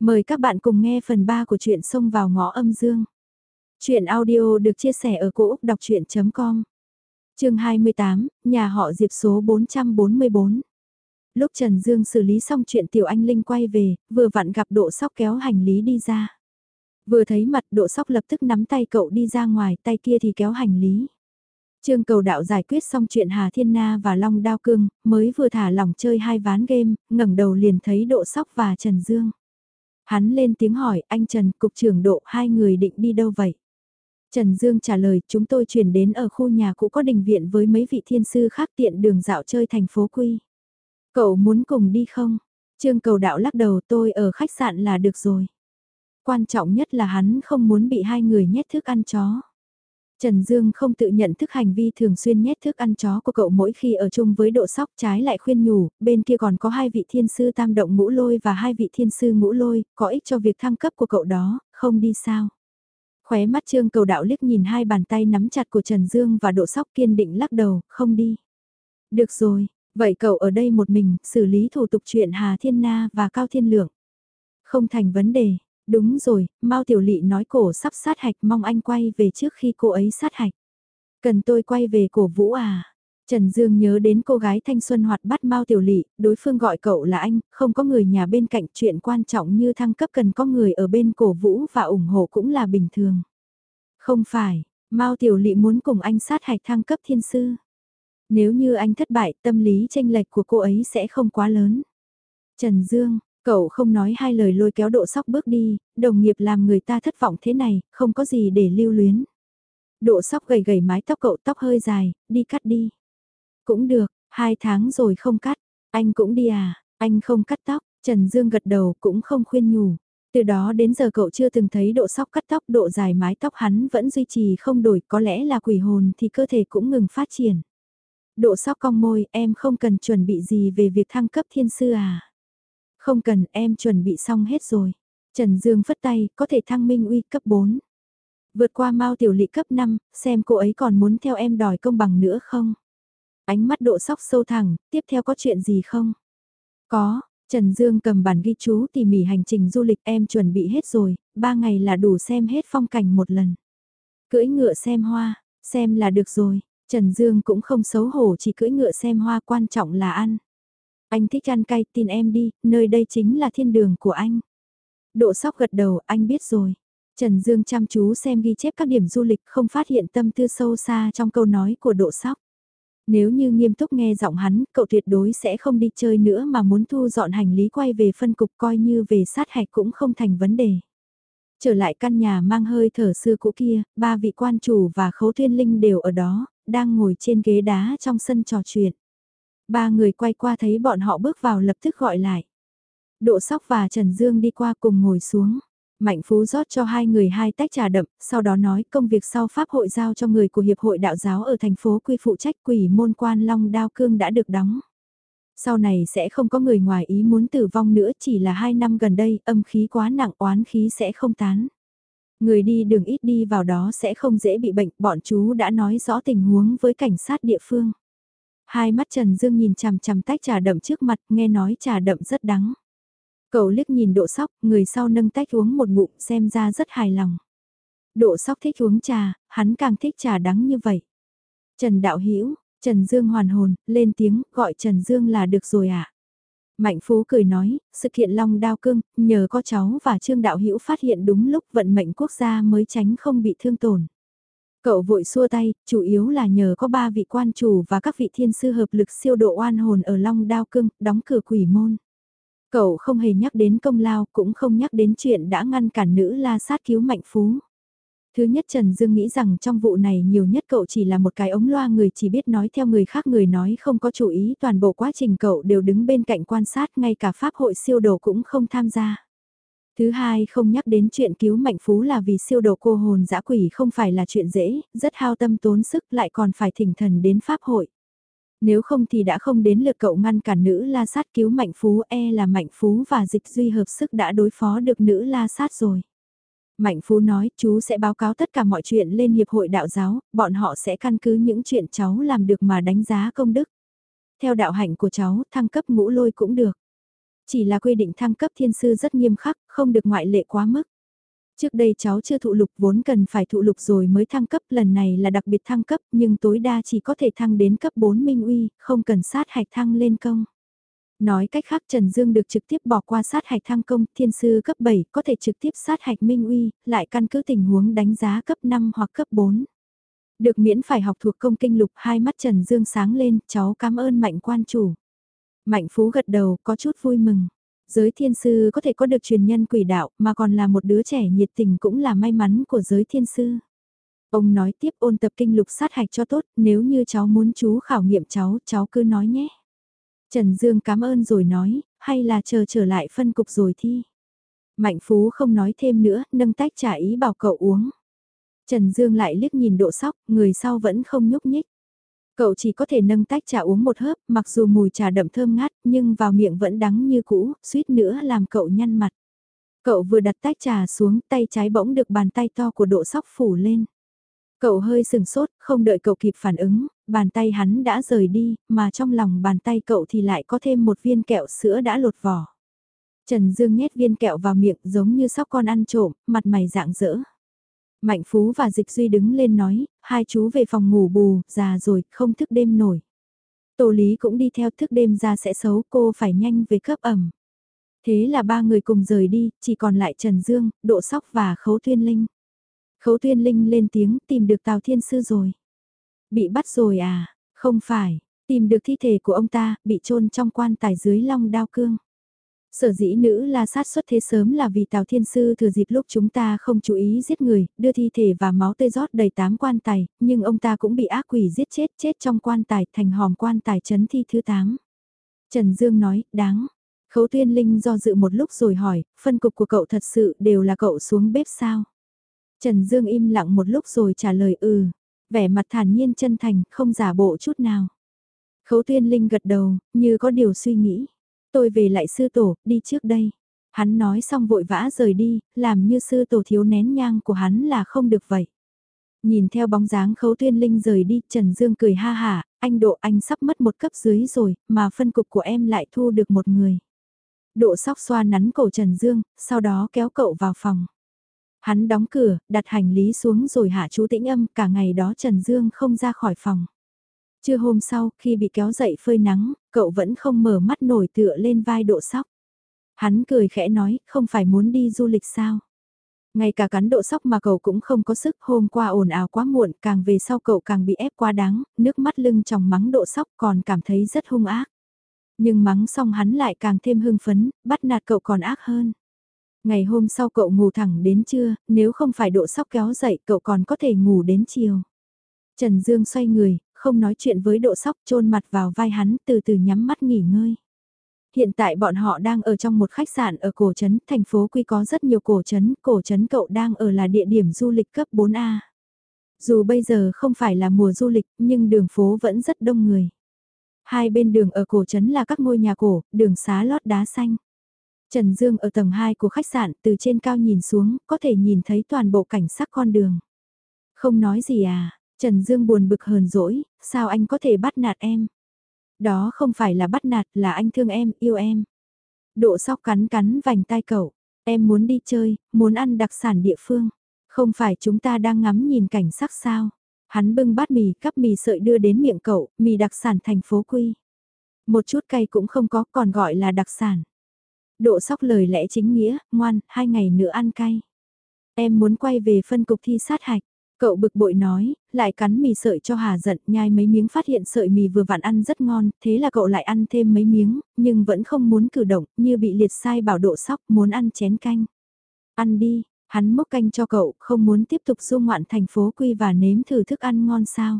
Mời các bạn cùng nghe phần 3 của truyện Sông vào ngõ âm dương. truyện audio được chia sẻ ở cỗ đọc chuyện.com Trường 28, nhà họ Diệp số 444 Lúc Trần Dương xử lý xong chuyện Tiểu Anh Linh quay về, vừa vặn gặp độ sóc kéo hành lý đi ra. Vừa thấy mặt độ sóc lập tức nắm tay cậu đi ra ngoài, tay kia thì kéo hành lý. Trương cầu đạo giải quyết xong chuyện Hà Thiên Na và Long Đao Cương, mới vừa thả lỏng chơi hai ván game, ngẩng đầu liền thấy độ sóc và Trần Dương. Hắn lên tiếng hỏi, anh Trần, cục trưởng độ, hai người định đi đâu vậy? Trần Dương trả lời, chúng tôi chuyển đến ở khu nhà cũ có đình viện với mấy vị thiên sư khác tiện đường dạo chơi thành phố Quy. Cậu muốn cùng đi không? Trương cầu đạo lắc đầu tôi ở khách sạn là được rồi. Quan trọng nhất là hắn không muốn bị hai người nhét thức ăn chó. Trần Dương không tự nhận thức hành vi thường xuyên nhét thức ăn chó của cậu mỗi khi ở chung với độ sóc trái lại khuyên nhủ, bên kia còn có hai vị thiên sư tam động ngũ lôi và hai vị thiên sư ngũ lôi, có ích cho việc thăng cấp của cậu đó, không đi sao. Khóe mắt trương cầu đạo liếc nhìn hai bàn tay nắm chặt của Trần Dương và độ sóc kiên định lắc đầu, không đi. Được rồi, vậy cậu ở đây một mình, xử lý thủ tục chuyện Hà Thiên Na và Cao Thiên Lượng. Không thành vấn đề, Đúng rồi, Mao Tiểu Lị nói cổ sắp sát hạch mong anh quay về trước khi cô ấy sát hạch. Cần tôi quay về cổ vũ à? Trần Dương nhớ đến cô gái thanh xuân hoạt bắt Mao Tiểu Lị, đối phương gọi cậu là anh, không có người nhà bên cạnh chuyện quan trọng như thăng cấp cần có người ở bên cổ vũ và ủng hộ cũng là bình thường. Không phải, Mao Tiểu Lị muốn cùng anh sát hạch thăng cấp thiên sư. Nếu như anh thất bại, tâm lý tranh lệch của cô ấy sẽ không quá lớn. Trần Dương, Cậu không nói hai lời lôi kéo độ sóc bước đi, đồng nghiệp làm người ta thất vọng thế này, không có gì để lưu luyến. Độ sóc gầy gầy mái tóc cậu tóc hơi dài, đi cắt đi. Cũng được, hai tháng rồi không cắt, anh cũng đi à, anh không cắt tóc, Trần Dương gật đầu cũng không khuyên nhủ. Từ đó đến giờ cậu chưa từng thấy độ sóc cắt tóc độ dài mái tóc hắn vẫn duy trì không đổi có lẽ là quỷ hồn thì cơ thể cũng ngừng phát triển. Độ sóc cong môi em không cần chuẩn bị gì về việc thăng cấp thiên sư à. Không cần em chuẩn bị xong hết rồi. Trần Dương phất tay, có thể thăng minh uy cấp 4. Vượt qua Mao Tiểu Lị cấp 5, xem cô ấy còn muốn theo em đòi công bằng nữa không? Ánh mắt độ sóc sâu thẳng, tiếp theo có chuyện gì không? Có, Trần Dương cầm bản ghi chú tỉ mỉ hành trình du lịch em chuẩn bị hết rồi, ba ngày là đủ xem hết phong cảnh một lần. Cưỡi ngựa xem hoa, xem là được rồi, Trần Dương cũng không xấu hổ chỉ cưỡi ngựa xem hoa quan trọng là ăn. Anh thích ăn cay, tin em đi, nơi đây chính là thiên đường của anh. Độ sóc gật đầu, anh biết rồi. Trần Dương chăm chú xem ghi chép các điểm du lịch không phát hiện tâm tư sâu xa trong câu nói của độ sóc. Nếu như nghiêm túc nghe giọng hắn, cậu tuyệt đối sẽ không đi chơi nữa mà muốn thu dọn hành lý quay về phân cục coi như về sát hạch cũng không thành vấn đề. Trở lại căn nhà mang hơi thở xưa cũ kia, ba vị quan chủ và khấu thiên linh đều ở đó, đang ngồi trên ghế đá trong sân trò chuyện. Ba người quay qua thấy bọn họ bước vào lập tức gọi lại. Độ sóc và Trần Dương đi qua cùng ngồi xuống. Mạnh Phú rót cho hai người hai tách trà đậm, sau đó nói công việc sau Pháp hội giao cho người của Hiệp hội Đạo giáo ở thành phố Quy phụ trách quỷ môn quan Long Đao Cương đã được đóng. Sau này sẽ không có người ngoài ý muốn tử vong nữa chỉ là hai năm gần đây âm khí quá nặng oán khí sẽ không tán. Người đi đường ít đi vào đó sẽ không dễ bị bệnh, bọn chú đã nói rõ tình huống với cảnh sát địa phương. Hai mắt Trần Dương nhìn chằm chằm tách trà đậm trước mặt, nghe nói trà đậm rất đắng. Cậu liếc nhìn độ sóc, người sau nâng tách uống một ngụm xem ra rất hài lòng. Độ sóc thích uống trà, hắn càng thích trà đắng như vậy. Trần Đạo Hữu Trần Dương hoàn hồn, lên tiếng, gọi Trần Dương là được rồi ạ. À? Mạnh Phú cười nói, sự kiện Long Đao Cương, nhờ có cháu và Trương Đạo Hữu phát hiện đúng lúc vận mệnh quốc gia mới tránh không bị thương tổn. Cậu vội xua tay, chủ yếu là nhờ có ba vị quan chủ và các vị thiên sư hợp lực siêu độ oan hồn ở Long Đao Cưng, đóng cửa quỷ môn. Cậu không hề nhắc đến công lao, cũng không nhắc đến chuyện đã ngăn cản nữ la sát cứu mạnh phú. Thứ nhất Trần Dương nghĩ rằng trong vụ này nhiều nhất cậu chỉ là một cái ống loa người chỉ biết nói theo người khác người nói không có chủ ý toàn bộ quá trình cậu đều đứng bên cạnh quan sát ngay cả pháp hội siêu đồ cũng không tham gia. Thứ hai không nhắc đến chuyện cứu mạnh phú là vì siêu độ cô hồn dã quỷ không phải là chuyện dễ, rất hao tâm tốn sức lại còn phải thỉnh thần đến pháp hội. Nếu không thì đã không đến lượt cậu ngăn cản nữ la sát cứu mạnh phú e là mạnh phú và dịch duy hợp sức đã đối phó được nữ la sát rồi. Mạnh Phú nói chú sẽ báo cáo tất cả mọi chuyện lên Hiệp hội Đạo giáo, bọn họ sẽ căn cứ những chuyện cháu làm được mà đánh giá công đức. Theo đạo hạnh của cháu, thăng cấp ngũ lôi cũng được. Chỉ là quy định thăng cấp thiên sư rất nghiêm khắc, không được ngoại lệ quá mức. Trước đây cháu chưa thụ lục vốn cần phải thụ lục rồi mới thăng cấp, lần này là đặc biệt thăng cấp nhưng tối đa chỉ có thể thăng đến cấp 4 minh uy, không cần sát hạch thăng lên công. Nói cách khác Trần Dương được trực tiếp bỏ qua sát hạch thăng công, thiên sư cấp 7 có thể trực tiếp sát hạch minh uy, lại căn cứ tình huống đánh giá cấp 5 hoặc cấp 4. Được miễn phải học thuộc công kinh lục hai mắt Trần Dương sáng lên, cháu cảm ơn mạnh quan chủ. Mạnh Phú gật đầu có chút vui mừng. Giới thiên sư có thể có được truyền nhân quỷ đạo mà còn là một đứa trẻ nhiệt tình cũng là may mắn của giới thiên sư. Ông nói tiếp ôn tập kinh lục sát hạch cho tốt, nếu như cháu muốn chú khảo nghiệm cháu, cháu cứ nói nhé. Trần Dương cảm ơn rồi nói, hay là chờ trở lại phân cục rồi thi. Mạnh Phú không nói thêm nữa, nâng tách trà ý bảo cậu uống. Trần Dương lại liếc nhìn độ sóc, người sau vẫn không nhúc nhích. Cậu chỉ có thể nâng tách trà uống một hớp, mặc dù mùi trà đậm thơm ngát, nhưng vào miệng vẫn đắng như cũ, suýt nữa làm cậu nhăn mặt. Cậu vừa đặt tách trà xuống, tay trái bỗng được bàn tay to của độ sóc phủ lên. Cậu hơi sừng sốt, không đợi cậu kịp phản ứng, bàn tay hắn đã rời đi, mà trong lòng bàn tay cậu thì lại có thêm một viên kẹo sữa đã lột vỏ. Trần Dương nhét viên kẹo vào miệng giống như sóc con ăn trộm, mặt mày dạng dỡ. Mạnh Phú và Dịch Duy đứng lên nói, hai chú về phòng ngủ bù, già rồi, không thức đêm nổi. Tô Lý cũng đi theo thức đêm ra sẽ xấu, cô phải nhanh về cấp ẩm. Thế là ba người cùng rời đi, chỉ còn lại Trần Dương, Độ Sóc và Khấu Tuyên Linh. Khấu Tuyên Linh lên tiếng tìm được Tào Thiên Sư rồi. Bị bắt rồi à? Không phải, tìm được thi thể của ông ta, bị chôn trong quan tài dưới long đao cương. Sở dĩ nữ la sát xuất thế sớm là vì Tào Thiên Sư thừa dịp lúc chúng ta không chú ý giết người, đưa thi thể và máu tê rót đầy tám quan tài, nhưng ông ta cũng bị ác quỷ giết chết chết trong quan tài thành hòm quan tài chấn thi thứ 8. Trần Dương nói, đáng. Khấu tuyên linh do dự một lúc rồi hỏi, phân cục của cậu thật sự đều là cậu xuống bếp sao? Trần Dương im lặng một lúc rồi trả lời ừ, vẻ mặt thản nhiên chân thành, không giả bộ chút nào. Khấu tuyên linh gật đầu, như có điều suy nghĩ. Tôi về lại sư tổ, đi trước đây. Hắn nói xong vội vã rời đi, làm như sư tổ thiếu nén nhang của hắn là không được vậy. Nhìn theo bóng dáng khấu tuyên linh rời đi, Trần Dương cười ha hả, anh độ anh sắp mất một cấp dưới rồi, mà phân cục của em lại thu được một người. Độ sóc xoa nắn cổ Trần Dương, sau đó kéo cậu vào phòng. Hắn đóng cửa, đặt hành lý xuống rồi hạ chú tĩnh âm, cả ngày đó Trần Dương không ra khỏi phòng. Trưa hôm sau, khi bị kéo dậy phơi nắng, cậu vẫn không mở mắt nổi tựa lên vai độ sóc. Hắn cười khẽ nói, không phải muốn đi du lịch sao? Ngay cả cắn độ sóc mà cậu cũng không có sức hôm qua ồn ào quá muộn, càng về sau cậu càng bị ép quá đáng, nước mắt lưng tròng mắng độ sóc còn cảm thấy rất hung ác. Nhưng mắng xong hắn lại càng thêm hưng phấn, bắt nạt cậu còn ác hơn. Ngày hôm sau cậu ngủ thẳng đến trưa, nếu không phải độ sóc kéo dậy cậu còn có thể ngủ đến chiều. Trần Dương xoay người, không nói chuyện với độ sóc chôn mặt vào vai hắn từ từ nhắm mắt nghỉ ngơi. Hiện tại bọn họ đang ở trong một khách sạn ở cổ trấn, thành phố Quy có rất nhiều cổ trấn, cổ trấn cậu đang ở là địa điểm du lịch cấp 4A. Dù bây giờ không phải là mùa du lịch, nhưng đường phố vẫn rất đông người. Hai bên đường ở cổ trấn là các ngôi nhà cổ, đường xá lót đá xanh. Trần Dương ở tầng 2 của khách sạn từ trên cao nhìn xuống, có thể nhìn thấy toàn bộ cảnh sắc con đường. Không nói gì à, Trần Dương buồn bực hờn dỗi, sao anh có thể bắt nạt em? Đó không phải là bắt nạt, là anh thương em, yêu em. Độ sóc cắn cắn vành tai cậu, em muốn đi chơi, muốn ăn đặc sản địa phương. Không phải chúng ta đang ngắm nhìn cảnh sắc sao? Hắn bưng bát mì, cắp mì sợi đưa đến miệng cậu, mì đặc sản thành phố Quy. Một chút cay cũng không có, còn gọi là đặc sản. Độ sóc lời lẽ chính nghĩa, ngoan, hai ngày nữa ăn cay. Em muốn quay về phân cục thi sát hạch. Cậu bực bội nói, lại cắn mì sợi cho Hà giận, nhai mấy miếng phát hiện sợi mì vừa vặn ăn rất ngon, thế là cậu lại ăn thêm mấy miếng, nhưng vẫn không muốn cử động, như bị liệt sai bảo độ sóc, muốn ăn chén canh. Ăn đi, hắn mốc canh cho cậu, không muốn tiếp tục du ngoạn thành phố Quy và nếm thử thức ăn ngon sao.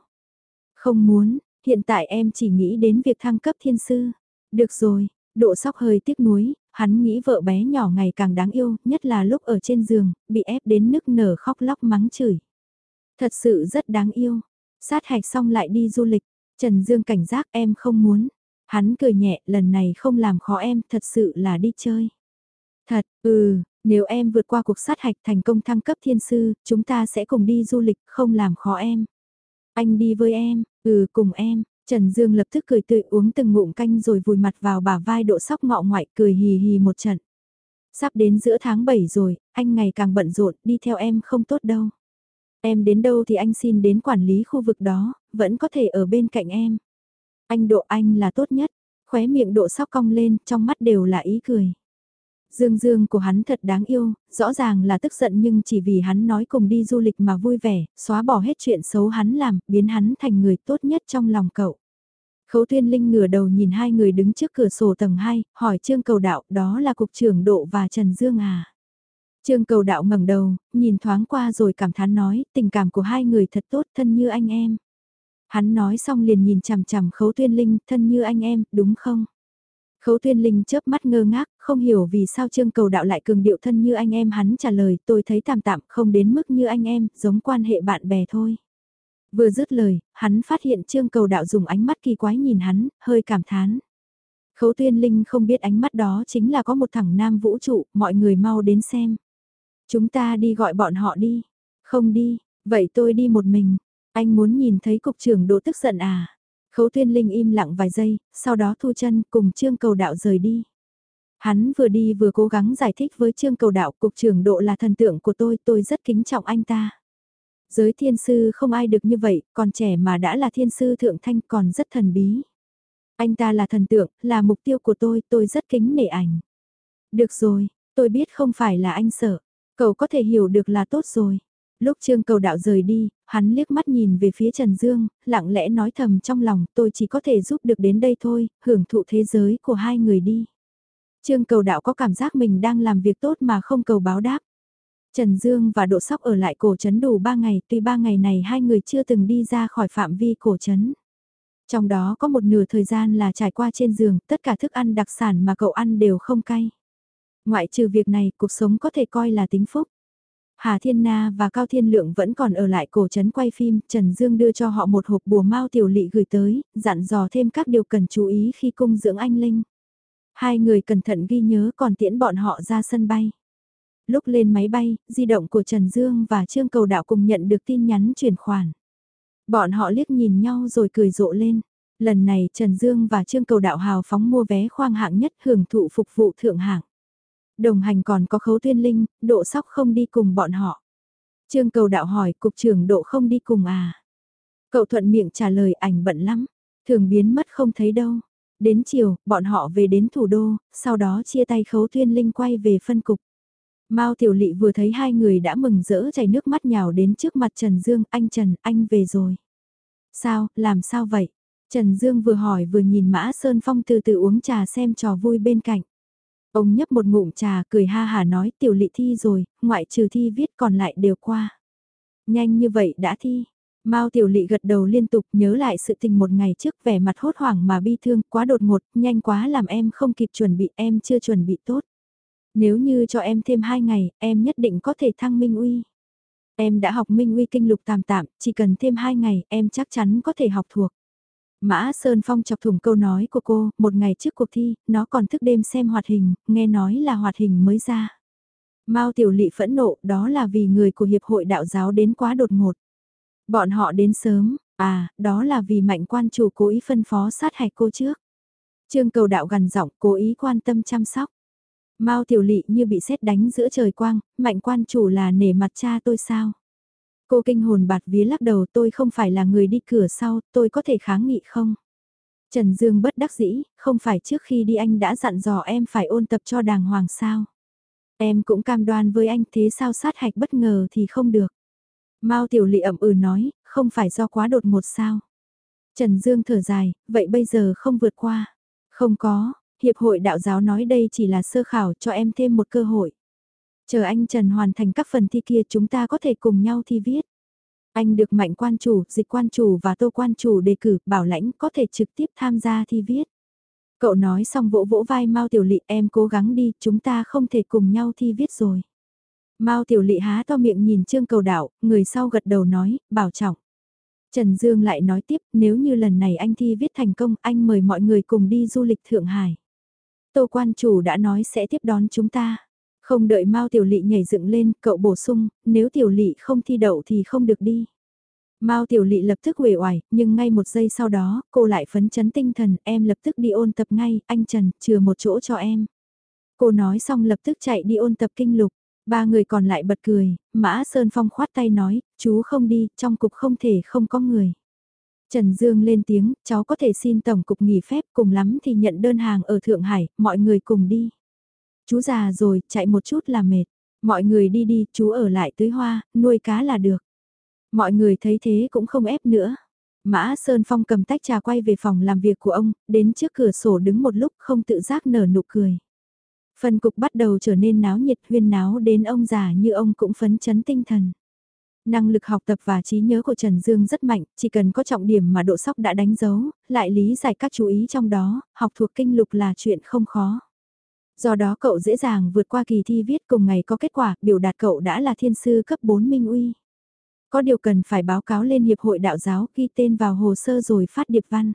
Không muốn, hiện tại em chỉ nghĩ đến việc thăng cấp thiên sư. Được rồi, độ sóc hơi tiếc nuối, hắn nghĩ vợ bé nhỏ ngày càng đáng yêu, nhất là lúc ở trên giường, bị ép đến nức nở khóc lóc mắng chửi. Thật sự rất đáng yêu. Sát hạch xong lại đi du lịch. Trần Dương cảnh giác em không muốn. Hắn cười nhẹ lần này không làm khó em thật sự là đi chơi. Thật, ừ, nếu em vượt qua cuộc sát hạch thành công thăng cấp thiên sư, chúng ta sẽ cùng đi du lịch không làm khó em. Anh đi với em, ừ cùng em, Trần Dương lập tức cười tươi uống từng ngụm canh rồi vùi mặt vào bả vai độ sóc ngọ ngoại cười hì hì một trận. Sắp đến giữa tháng 7 rồi, anh ngày càng bận rộn, đi theo em không tốt đâu. Em đến đâu thì anh xin đến quản lý khu vực đó, vẫn có thể ở bên cạnh em. Anh độ anh là tốt nhất, khóe miệng độ sóc cong lên, trong mắt đều là ý cười. Dương Dương của hắn thật đáng yêu, rõ ràng là tức giận nhưng chỉ vì hắn nói cùng đi du lịch mà vui vẻ, xóa bỏ hết chuyện xấu hắn làm, biến hắn thành người tốt nhất trong lòng cậu. Khấu Thiên Linh ngửa đầu nhìn hai người đứng trước cửa sổ tầng 2, hỏi Trương Cầu Đạo đó là Cục trưởng Độ và Trần Dương à. Trương Cầu Đạo ngẩng đầu, nhìn thoáng qua rồi cảm thán nói, tình cảm của hai người thật tốt thân như anh em. Hắn nói xong liền nhìn chằm chằm Khấu Tuyên Linh, thân như anh em, đúng không? Khấu Tuyên Linh chớp mắt ngơ ngác, không hiểu vì sao Trương Cầu Đạo lại cường điệu thân như anh em hắn trả lời, tôi thấy tạm tạm không đến mức như anh em, giống quan hệ bạn bè thôi. Vừa dứt lời, hắn phát hiện Trương Cầu Đạo dùng ánh mắt kỳ quái nhìn hắn, hơi cảm thán. Khấu Tuyên Linh không biết ánh mắt đó chính là có một thằng nam vũ trụ, mọi người mau đến xem. Chúng ta đi gọi bọn họ đi. Không đi, vậy tôi đi một mình. Anh muốn nhìn thấy cục trưởng độ tức giận à? Khấu Tuyên Linh im lặng vài giây, sau đó thu chân cùng Trương Cầu Đạo rời đi. Hắn vừa đi vừa cố gắng giải thích với Trương Cầu Đạo cục trưởng độ là thần tượng của tôi, tôi rất kính trọng anh ta. Giới thiên sư không ai được như vậy, còn trẻ mà đã là thiên sư thượng thanh còn rất thần bí. Anh ta là thần tượng, là mục tiêu của tôi, tôi rất kính nể ảnh. Được rồi, tôi biết không phải là anh sợ, cậu có thể hiểu được là tốt rồi. Lúc Trương Cầu Đạo rời đi, hắn liếc mắt nhìn về phía Trần Dương, lặng lẽ nói thầm trong lòng tôi chỉ có thể giúp được đến đây thôi, hưởng thụ thế giới của hai người đi. Trương Cầu Đạo có cảm giác mình đang làm việc tốt mà không cầu báo đáp. Trần Dương và Độ Sóc ở lại cổ trấn đủ 3 ngày, tuy 3 ngày này hai người chưa từng đi ra khỏi phạm vi cổ trấn. Trong đó có một nửa thời gian là trải qua trên giường, tất cả thức ăn đặc sản mà cậu ăn đều không cay. Ngoại trừ việc này, cuộc sống có thể coi là tính phúc. Hà Thiên Na và Cao Thiên Lượng vẫn còn ở lại cổ trấn quay phim, Trần Dương đưa cho họ một hộp bùa mau tiểu lị gửi tới, dặn dò thêm các điều cần chú ý khi cung dưỡng anh Linh. Hai người cẩn thận ghi nhớ còn tiễn bọn họ ra sân bay. Lúc lên máy bay, di động của Trần Dương và Trương Cầu Đạo cùng nhận được tin nhắn chuyển khoản. Bọn họ liếc nhìn nhau rồi cười rộ lên. Lần này Trần Dương và Trương Cầu Đạo hào phóng mua vé khoang hạng nhất hưởng thụ phục vụ thượng hạng. Đồng hành còn có khấu tuyên linh, độ sóc không đi cùng bọn họ. Trương cầu đạo hỏi cục trưởng độ không đi cùng à. Cậu thuận miệng trả lời ảnh bận lắm, thường biến mất không thấy đâu. Đến chiều, bọn họ về đến thủ đô, sau đó chia tay khấu tuyên linh quay về phân cục. Mao Tiểu Lị vừa thấy hai người đã mừng rỡ chảy nước mắt nhào đến trước mặt Trần Dương, anh Trần, anh về rồi. Sao, làm sao vậy? Trần Dương vừa hỏi vừa nhìn Mã Sơn Phong từ từ uống trà xem trò vui bên cạnh. Ông nhấp một ngụm trà cười ha hà nói tiểu lị thi rồi, ngoại trừ thi viết còn lại đều qua. Nhanh như vậy đã thi. Mao tiểu lị gật đầu liên tục nhớ lại sự tình một ngày trước vẻ mặt hốt hoảng mà bi thương quá đột ngột, nhanh quá làm em không kịp chuẩn bị em chưa chuẩn bị tốt. Nếu như cho em thêm hai ngày, em nhất định có thể thăng minh uy. Em đã học minh uy kinh lục tạm tạm, chỉ cần thêm hai ngày em chắc chắn có thể học thuộc. Mã Sơn Phong chọc thủng câu nói của cô, một ngày trước cuộc thi, nó còn thức đêm xem hoạt hình, nghe nói là hoạt hình mới ra. Mao Tiểu Lị phẫn nộ, đó là vì người của Hiệp hội Đạo giáo đến quá đột ngột. Bọn họ đến sớm, à, đó là vì mạnh quan chủ cố ý phân phó sát hạch cô trước. Trương cầu đạo gần giọng cố ý quan tâm chăm sóc. Mao Tiểu Lị như bị sét đánh giữa trời quang, mạnh quan chủ là nể mặt cha tôi sao? Cô kinh hồn bạt vía lắc đầu tôi không phải là người đi cửa sau, tôi có thể kháng nghị không? Trần Dương bất đắc dĩ, không phải trước khi đi anh đã dặn dò em phải ôn tập cho đàng hoàng sao? Em cũng cam đoan với anh thế sao sát hạch bất ngờ thì không được. Mao Tiểu Lị ẩm ừ nói, không phải do quá đột một sao? Trần Dương thở dài, vậy bây giờ không vượt qua. Không có, Hiệp hội đạo giáo nói đây chỉ là sơ khảo cho em thêm một cơ hội. Chờ anh Trần hoàn thành các phần thi kia chúng ta có thể cùng nhau thi viết. Anh được mạnh quan chủ, dịch quan chủ và tô quan chủ đề cử, bảo lãnh có thể trực tiếp tham gia thi viết. Cậu nói xong vỗ vỗ vai Mao Tiểu Lị em cố gắng đi, chúng ta không thể cùng nhau thi viết rồi. Mao Tiểu Lị há to miệng nhìn Trương Cầu Đạo, người sau gật đầu nói, bảo trọng. Trần Dương lại nói tiếp, nếu như lần này anh thi viết thành công, anh mời mọi người cùng đi du lịch Thượng Hải. Tô quan chủ đã nói sẽ tiếp đón chúng ta. Không đợi Mao Tiểu Lị nhảy dựng lên, cậu bổ sung, nếu Tiểu Lị không thi đậu thì không được đi. Mao Tiểu Lị lập tức uể oải, nhưng ngay một giây sau đó, cô lại phấn chấn tinh thần, em lập tức đi ôn tập ngay, anh Trần, chừa một chỗ cho em. Cô nói xong lập tức chạy đi ôn tập kinh lục. Ba người còn lại bật cười, Mã Sơn Phong khoát tay nói, chú không đi, trong cục không thể không có người. Trần Dương lên tiếng, cháu có thể xin Tổng cục nghỉ phép cùng lắm thì nhận đơn hàng ở Thượng Hải, mọi người cùng đi. Chú già rồi, chạy một chút là mệt. Mọi người đi đi, chú ở lại tưới hoa, nuôi cá là được. Mọi người thấy thế cũng không ép nữa. Mã Sơn Phong cầm tách trà quay về phòng làm việc của ông, đến trước cửa sổ đứng một lúc không tự giác nở nụ cười. Phần cục bắt đầu trở nên náo nhiệt huyên náo đến ông già như ông cũng phấn chấn tinh thần. Năng lực học tập và trí nhớ của Trần Dương rất mạnh, chỉ cần có trọng điểm mà độ sóc đã đánh dấu, lại lý giải các chú ý trong đó, học thuộc kinh lục là chuyện không khó. Do đó cậu dễ dàng vượt qua kỳ thi viết cùng ngày có kết quả, biểu đạt cậu đã là thiên sư cấp 4 minh uy. Có điều cần phải báo cáo lên Hiệp hội Đạo giáo ghi tên vào hồ sơ rồi phát điệp văn.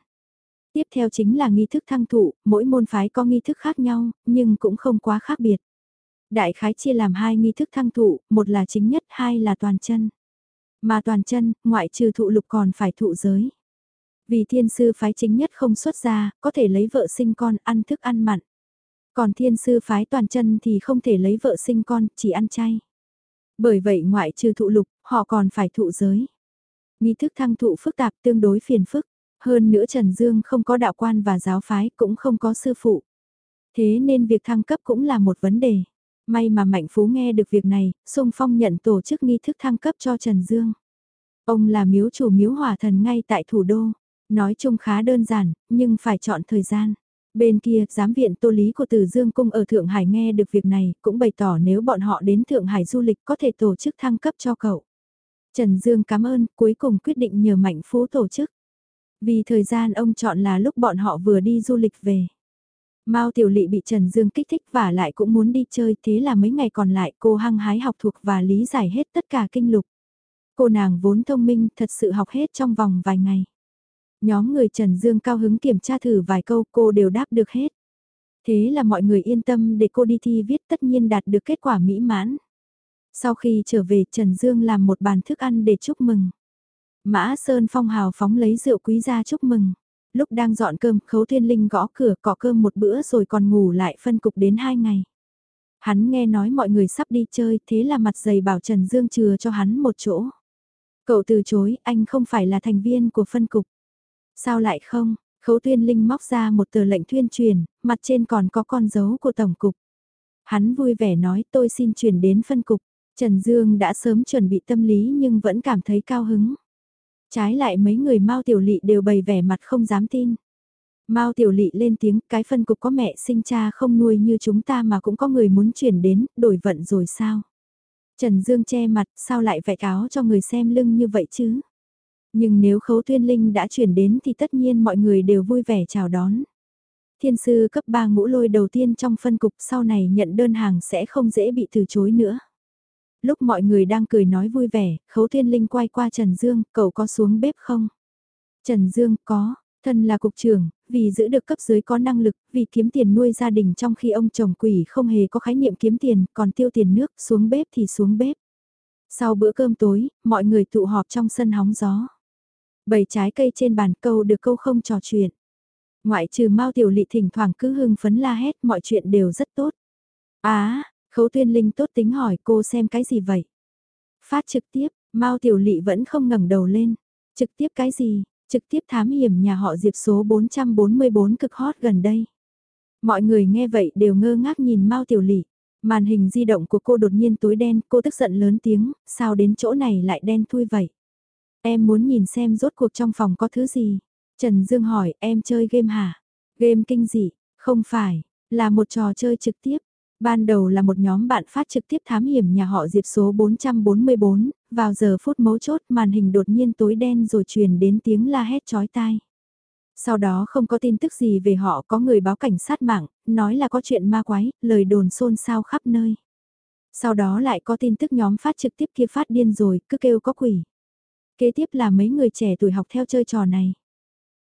Tiếp theo chính là nghi thức thăng thụ, mỗi môn phái có nghi thức khác nhau, nhưng cũng không quá khác biệt. Đại khái chia làm hai nghi thức thăng thụ, một là chính nhất, hai là toàn chân. Mà toàn chân, ngoại trừ thụ lục còn phải thụ giới. Vì thiên sư phái chính nhất không xuất ra, có thể lấy vợ sinh con, ăn thức ăn mặn. Còn thiên sư phái toàn chân thì không thể lấy vợ sinh con, chỉ ăn chay. Bởi vậy ngoại trừ thụ lục, họ còn phải thụ giới. Nghi thức thăng thụ phức tạp tương đối phiền phức. Hơn nữa Trần Dương không có đạo quan và giáo phái cũng không có sư phụ. Thế nên việc thăng cấp cũng là một vấn đề. May mà Mạnh Phú nghe được việc này, Sung Phong nhận tổ chức nghi thức thăng cấp cho Trần Dương. Ông là miếu chủ miếu hỏa thần ngay tại thủ đô. Nói chung khá đơn giản, nhưng phải chọn thời gian. Bên kia, giám viện tô lý của Từ Dương Cung ở Thượng Hải nghe được việc này, cũng bày tỏ nếu bọn họ đến Thượng Hải du lịch có thể tổ chức thăng cấp cho cậu. Trần Dương cảm ơn, cuối cùng quyết định nhờ Mạnh Phú tổ chức. Vì thời gian ông chọn là lúc bọn họ vừa đi du lịch về. Mao Tiểu Lị bị Trần Dương kích thích và lại cũng muốn đi chơi thế là mấy ngày còn lại cô hăng hái học thuộc và lý giải hết tất cả kinh lục. Cô nàng vốn thông minh thật sự học hết trong vòng vài ngày. Nhóm người Trần Dương cao hứng kiểm tra thử vài câu cô đều đáp được hết. Thế là mọi người yên tâm để cô đi thi viết tất nhiên đạt được kết quả mỹ mãn. Sau khi trở về Trần Dương làm một bàn thức ăn để chúc mừng. Mã Sơn Phong hào phóng lấy rượu quý ra chúc mừng. Lúc đang dọn cơm, Khấu Thiên Linh gõ cửa cọ cơm một bữa rồi còn ngủ lại phân cục đến hai ngày. Hắn nghe nói mọi người sắp đi chơi, thế là mặt dày bảo Trần Dương chừa cho hắn một chỗ. Cậu từ chối, anh không phải là thành viên của phân cục. Sao lại không? Khấu Tuyên Linh móc ra một tờ lệnh tuyên truyền, mặt trên còn có con dấu của Tổng cục. Hắn vui vẻ nói tôi xin chuyển đến phân cục. Trần Dương đã sớm chuẩn bị tâm lý nhưng vẫn cảm thấy cao hứng. Trái lại mấy người Mao Tiểu Lị đều bày vẻ mặt không dám tin. Mao Tiểu Lị lên tiếng, cái phân cục có mẹ sinh cha không nuôi như chúng ta mà cũng có người muốn chuyển đến, đổi vận rồi sao? Trần Dương che mặt, sao lại vẽ cáo cho người xem lưng như vậy chứ? Nhưng nếu khấu tuyên linh đã chuyển đến thì tất nhiên mọi người đều vui vẻ chào đón. Thiên sư cấp 3 ngũ lôi đầu tiên trong phân cục sau này nhận đơn hàng sẽ không dễ bị từ chối nữa. Lúc mọi người đang cười nói vui vẻ, khấu thiên linh quay qua Trần Dương, cậu có xuống bếp không? Trần Dương, có, thân là cục trưởng, vì giữ được cấp dưới có năng lực, vì kiếm tiền nuôi gia đình trong khi ông chồng quỷ không hề có khái niệm kiếm tiền, còn tiêu tiền nước, xuống bếp thì xuống bếp. Sau bữa cơm tối, mọi người tụ họp trong sân hóng gió. Bầy trái cây trên bàn câu được câu không trò chuyện. Ngoại trừ Mao Tiểu Lị thỉnh thoảng cứ hưng phấn la hét mọi chuyện đều rất tốt. Á, Khấu Tuyên Linh tốt tính hỏi cô xem cái gì vậy? Phát trực tiếp, Mao Tiểu Lị vẫn không ngẩng đầu lên. Trực tiếp cái gì? Trực tiếp thám hiểm nhà họ Diệp số 444 cực hot gần đây. Mọi người nghe vậy đều ngơ ngác nhìn Mao Tiểu Lị. Màn hình di động của cô đột nhiên tối đen, cô tức giận lớn tiếng, sao đến chỗ này lại đen thui vậy? Em muốn nhìn xem rốt cuộc trong phòng có thứ gì? Trần Dương hỏi, em chơi game hả? Game kinh dị? Không phải, là một trò chơi trực tiếp. Ban đầu là một nhóm bạn phát trực tiếp thám hiểm nhà họ Diệp số 444, vào giờ phút mấu chốt màn hình đột nhiên tối đen rồi truyền đến tiếng la hét chói tai. Sau đó không có tin tức gì về họ có người báo cảnh sát mạng, nói là có chuyện ma quái, lời đồn xôn xao khắp nơi. Sau đó lại có tin tức nhóm phát trực tiếp kia phát điên rồi, cứ kêu có quỷ. Kế tiếp là mấy người trẻ tuổi học theo chơi trò này.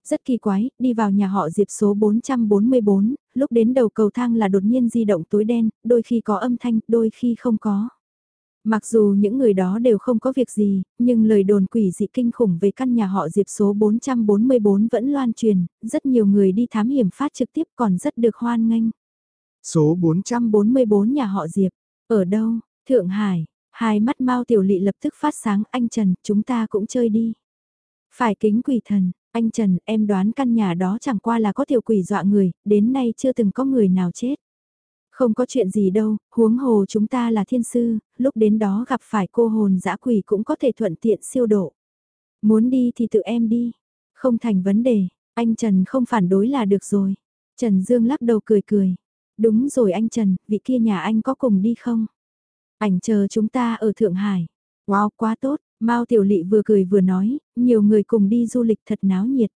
Rất kỳ quái, đi vào nhà họ Diệp số 444, lúc đến đầu cầu thang là đột nhiên di động tối đen, đôi khi có âm thanh, đôi khi không có. Mặc dù những người đó đều không có việc gì, nhưng lời đồn quỷ dị kinh khủng về căn nhà họ Diệp số 444 vẫn loan truyền, rất nhiều người đi thám hiểm phát trực tiếp còn rất được hoan nghênh. Số 444 nhà họ Diệp, ở đâu? Thượng Hải, hai mắt Mao Tiểu Lị lập tức phát sáng, anh Trần, chúng ta cũng chơi đi. Phải kính quỷ thần, anh Trần, em đoán căn nhà đó chẳng qua là có tiểu quỷ dọa người, đến nay chưa từng có người nào chết. Không có chuyện gì đâu, huống hồ chúng ta là thiên sư, lúc đến đó gặp phải cô hồn dã quỷ cũng có thể thuận tiện siêu độ. Muốn đi thì tự em đi, không thành vấn đề, anh Trần không phản đối là được rồi. Trần Dương lắc đầu cười cười. Đúng rồi anh Trần, vị kia nhà anh có cùng đi không? Ảnh chờ chúng ta ở Thượng Hải. Wow, quá tốt, Mao Tiểu Lị vừa cười vừa nói, nhiều người cùng đi du lịch thật náo nhiệt.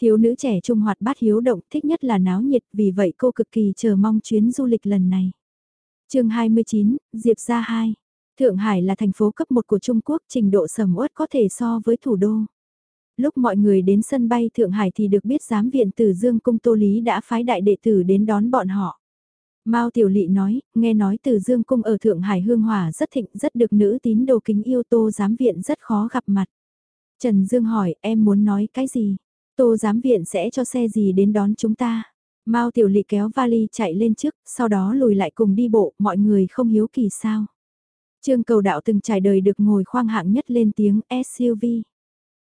Thiếu nữ trẻ trung hoạt bát hiếu động thích nhất là náo nhiệt vì vậy cô cực kỳ chờ mong chuyến du lịch lần này. chương 29, Diệp Gia 2. Thượng Hải là thành phố cấp 1 của Trung Quốc trình độ sầm uất có thể so với thủ đô. Lúc mọi người đến sân bay Thượng Hải thì được biết giám viện tử Dương Cung Tô Lý đã phái đại đệ tử đến đón bọn họ. Mao Tiểu Lị nói, nghe nói từ Dương Cung ở Thượng Hải Hương Hòa rất thịnh, rất được nữ tín đồ kính yêu Tô Giám Viện rất khó gặp mặt. Trần Dương hỏi, em muốn nói cái gì? Tô Giám Viện sẽ cho xe gì đến đón chúng ta? Mao Tiểu Lị kéo vali chạy lên trước, sau đó lùi lại cùng đi bộ, mọi người không hiếu kỳ sao. Trương cầu đạo từng trải đời được ngồi khoang hạng nhất lên tiếng SUV.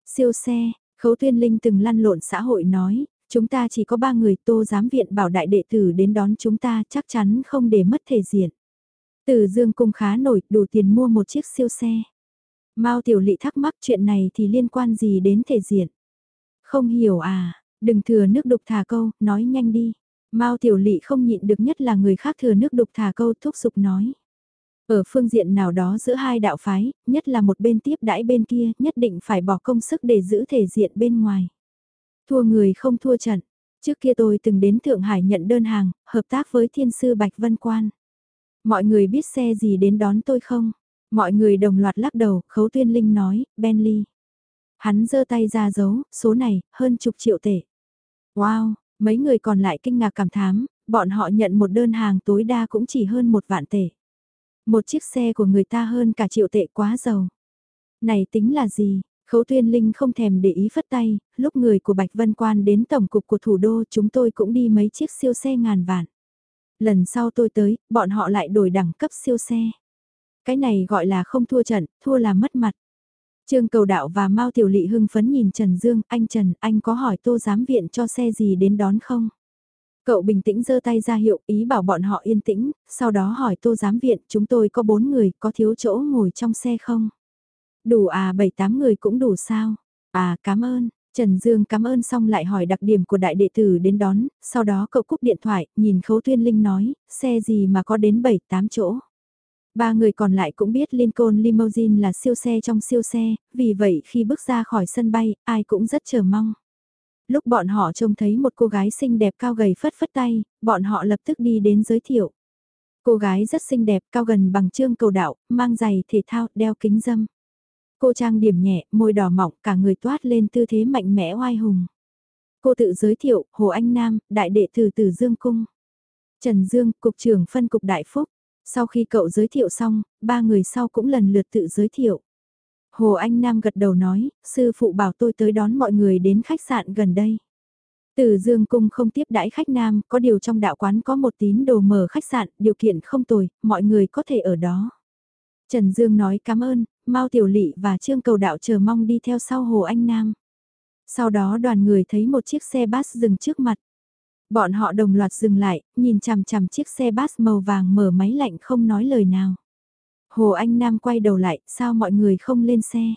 Siêu xe, Khấu Tuyên Linh từng lăn lộn xã hội nói, Chúng ta chỉ có ba người tô giám viện bảo đại đệ tử đến đón chúng ta chắc chắn không để mất thể diện. Từ dương cung khá nổi đủ tiền mua một chiếc siêu xe. Mao tiểu lị thắc mắc chuyện này thì liên quan gì đến thể diện. Không hiểu à, đừng thừa nước đục thả câu, nói nhanh đi. Mao tiểu lị không nhịn được nhất là người khác thừa nước đục thả câu thúc giục nói. Ở phương diện nào đó giữa hai đạo phái, nhất là một bên tiếp đãi bên kia, nhất định phải bỏ công sức để giữ thể diện bên ngoài. Thua người không thua trận. Trước kia tôi từng đến Thượng Hải nhận đơn hàng, hợp tác với thiên sư Bạch Vân Quan. Mọi người biết xe gì đến đón tôi không? Mọi người đồng loạt lắc đầu, Khấu Tuyên Linh nói, Bentley. Hắn giơ tay ra dấu, số này, hơn chục triệu tệ. Wow, mấy người còn lại kinh ngạc cảm thám, bọn họ nhận một đơn hàng tối đa cũng chỉ hơn một vạn tệ. Một chiếc xe của người ta hơn cả triệu tệ quá giàu. Này tính là gì, Khấu Tuyên Linh không thèm để ý phất tay, lúc người của Bạch Vân Quan đến tổng cục của thủ đô chúng tôi cũng đi mấy chiếc siêu xe ngàn vạn. Lần sau tôi tới, bọn họ lại đổi đẳng cấp siêu xe. Cái này gọi là không thua trận, thua là mất mặt. Trương Cầu Đạo và Mao Tiểu Lị hưng phấn nhìn Trần Dương, anh Trần, anh có hỏi tô giám viện cho xe gì đến đón không? Cậu bình tĩnh giơ tay ra hiệu ý bảo bọn họ yên tĩnh, sau đó hỏi tô giám viện chúng tôi có bốn người, có thiếu chỗ ngồi trong xe không? Đủ à bảy tám người cũng đủ sao? À cảm ơn. Trần Dương cảm ơn xong lại hỏi đặc điểm của đại đệ tử đến đón, sau đó cậu cúp điện thoại, nhìn Khấu Tuyên Linh nói, xe gì mà có đến 7-8 chỗ. Ba người còn lại cũng biết Lincoln Limousine là siêu xe trong siêu xe, vì vậy khi bước ra khỏi sân bay, ai cũng rất chờ mong. Lúc bọn họ trông thấy một cô gái xinh đẹp cao gầy phất phất tay, bọn họ lập tức đi đến giới thiệu. Cô gái rất xinh đẹp, cao gần bằng trương cầu đạo, mang giày thể thao, đeo kính dâm. Cô trang điểm nhẹ, môi đỏ mọng, cả người toát lên tư thế mạnh mẽ oai hùng. Cô tự giới thiệu, Hồ Anh Nam, đại đệ tử Tử Dương Cung. Trần Dương, cục trưởng phân cục Đại Phúc. Sau khi cậu giới thiệu xong, ba người sau cũng lần lượt tự giới thiệu. Hồ Anh Nam gật đầu nói, sư phụ bảo tôi tới đón mọi người đến khách sạn gần đây. Từ Dương Cung không tiếp đãi khách nam, có điều trong đạo quán có một tín đồ mở khách sạn, điều kiện không tồi, mọi người có thể ở đó. Trần Dương nói cảm ơn, Mao Tiểu Lị và Trương Cầu Đạo chờ mong đi theo sau Hồ Anh Nam. Sau đó đoàn người thấy một chiếc xe bus dừng trước mặt. Bọn họ đồng loạt dừng lại, nhìn chằm chằm chiếc xe bus màu vàng mở máy lạnh không nói lời nào. Hồ Anh Nam quay đầu lại, sao mọi người không lên xe?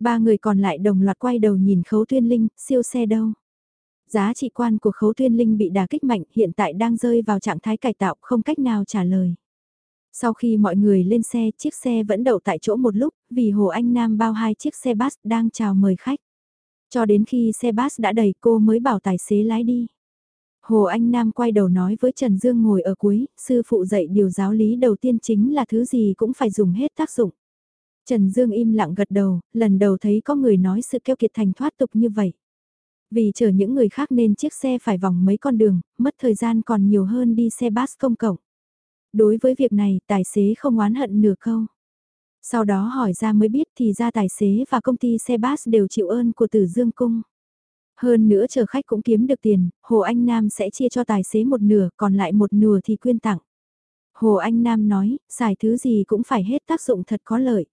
Ba người còn lại đồng loạt quay đầu nhìn Khấu Tuyên Linh, siêu xe đâu? Giá trị quan của Khấu Tuyên Linh bị đả kích mạnh hiện tại đang rơi vào trạng thái cải tạo không cách nào trả lời. Sau khi mọi người lên xe, chiếc xe vẫn đậu tại chỗ một lúc, vì Hồ Anh Nam bao hai chiếc xe bus đang chào mời khách. Cho đến khi xe bus đã đầy cô mới bảo tài xế lái đi. Hồ Anh Nam quay đầu nói với Trần Dương ngồi ở cuối, sư phụ dạy điều giáo lý đầu tiên chính là thứ gì cũng phải dùng hết tác dụng. Trần Dương im lặng gật đầu, lần đầu thấy có người nói sự keo kiệt thành thoát tục như vậy. Vì chờ những người khác nên chiếc xe phải vòng mấy con đường, mất thời gian còn nhiều hơn đi xe bus công cộng. Đối với việc này, tài xế không oán hận nửa câu. Sau đó hỏi ra mới biết thì ra tài xế và công ty xe bus đều chịu ơn của Tử Dương Cung. Hơn nữa chờ khách cũng kiếm được tiền, Hồ Anh Nam sẽ chia cho tài xế một nửa, còn lại một nửa thì quyên tặng. Hồ Anh Nam nói, xài thứ gì cũng phải hết tác dụng thật có lợi.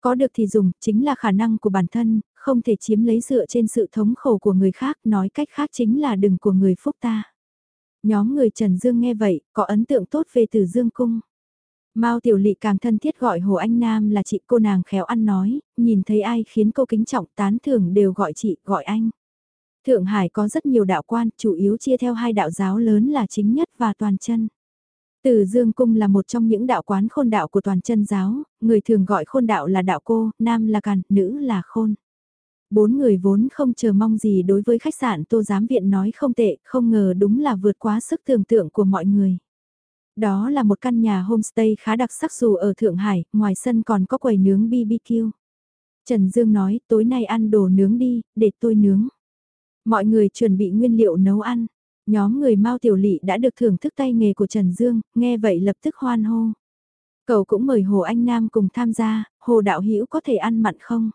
Có được thì dùng, chính là khả năng của bản thân, không thể chiếm lấy dựa trên sự thống khổ của người khác, nói cách khác chính là đừng của người phúc ta. Nhóm người Trần Dương nghe vậy, có ấn tượng tốt về Tử Dương Cung. Mao Tiểu Lị càng thân thiết gọi Hồ Anh Nam là chị cô nàng khéo ăn nói, nhìn thấy ai khiến cô kính trọng tán thưởng đều gọi chị, gọi anh. Thượng Hải có rất nhiều đạo quan, chủ yếu chia theo hai đạo giáo lớn là chính nhất và toàn chân. Từ Dương Cung là một trong những đạo quán khôn đạo của toàn chân giáo, người thường gọi khôn đạo là đạo cô, nam là càn, nữ là khôn. Bốn người vốn không chờ mong gì đối với khách sạn Tô Giám Viện nói không tệ, không ngờ đúng là vượt quá sức tưởng tượng của mọi người. Đó là một căn nhà homestay khá đặc sắc dù ở Thượng Hải, ngoài sân còn có quầy nướng BBQ. Trần Dương nói, tối nay ăn đồ nướng đi, để tôi nướng. Mọi người chuẩn bị nguyên liệu nấu ăn. Nhóm người Mao Tiểu Lị đã được thưởng thức tay nghề của Trần Dương, nghe vậy lập tức hoan hô. Cậu cũng mời Hồ Anh Nam cùng tham gia, Hồ Đạo Hữu có thể ăn mặn không?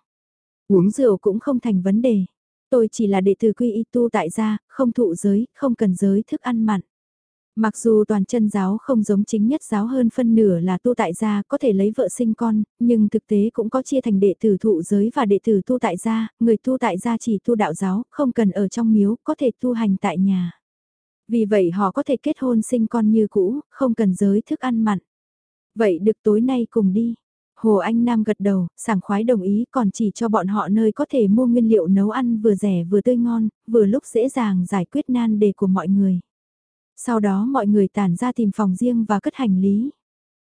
Uống rượu cũng không thành vấn đề. Tôi chỉ là đệ tử quy y tu tại gia, không thụ giới, không cần giới thức ăn mặn. Mặc dù toàn chân giáo không giống chính nhất giáo hơn phân nửa là tu tại gia có thể lấy vợ sinh con, nhưng thực tế cũng có chia thành đệ tử thụ giới và đệ tử tu tại gia, người tu tại gia chỉ tu đạo giáo, không cần ở trong miếu, có thể tu hành tại nhà. Vì vậy họ có thể kết hôn sinh con như cũ, không cần giới thức ăn mặn. Vậy được tối nay cùng đi. Hồ Anh Nam gật đầu, sảng khoái đồng ý còn chỉ cho bọn họ nơi có thể mua nguyên liệu nấu ăn vừa rẻ vừa tươi ngon, vừa lúc dễ dàng giải quyết nan đề của mọi người. Sau đó mọi người tản ra tìm phòng riêng và cất hành lý.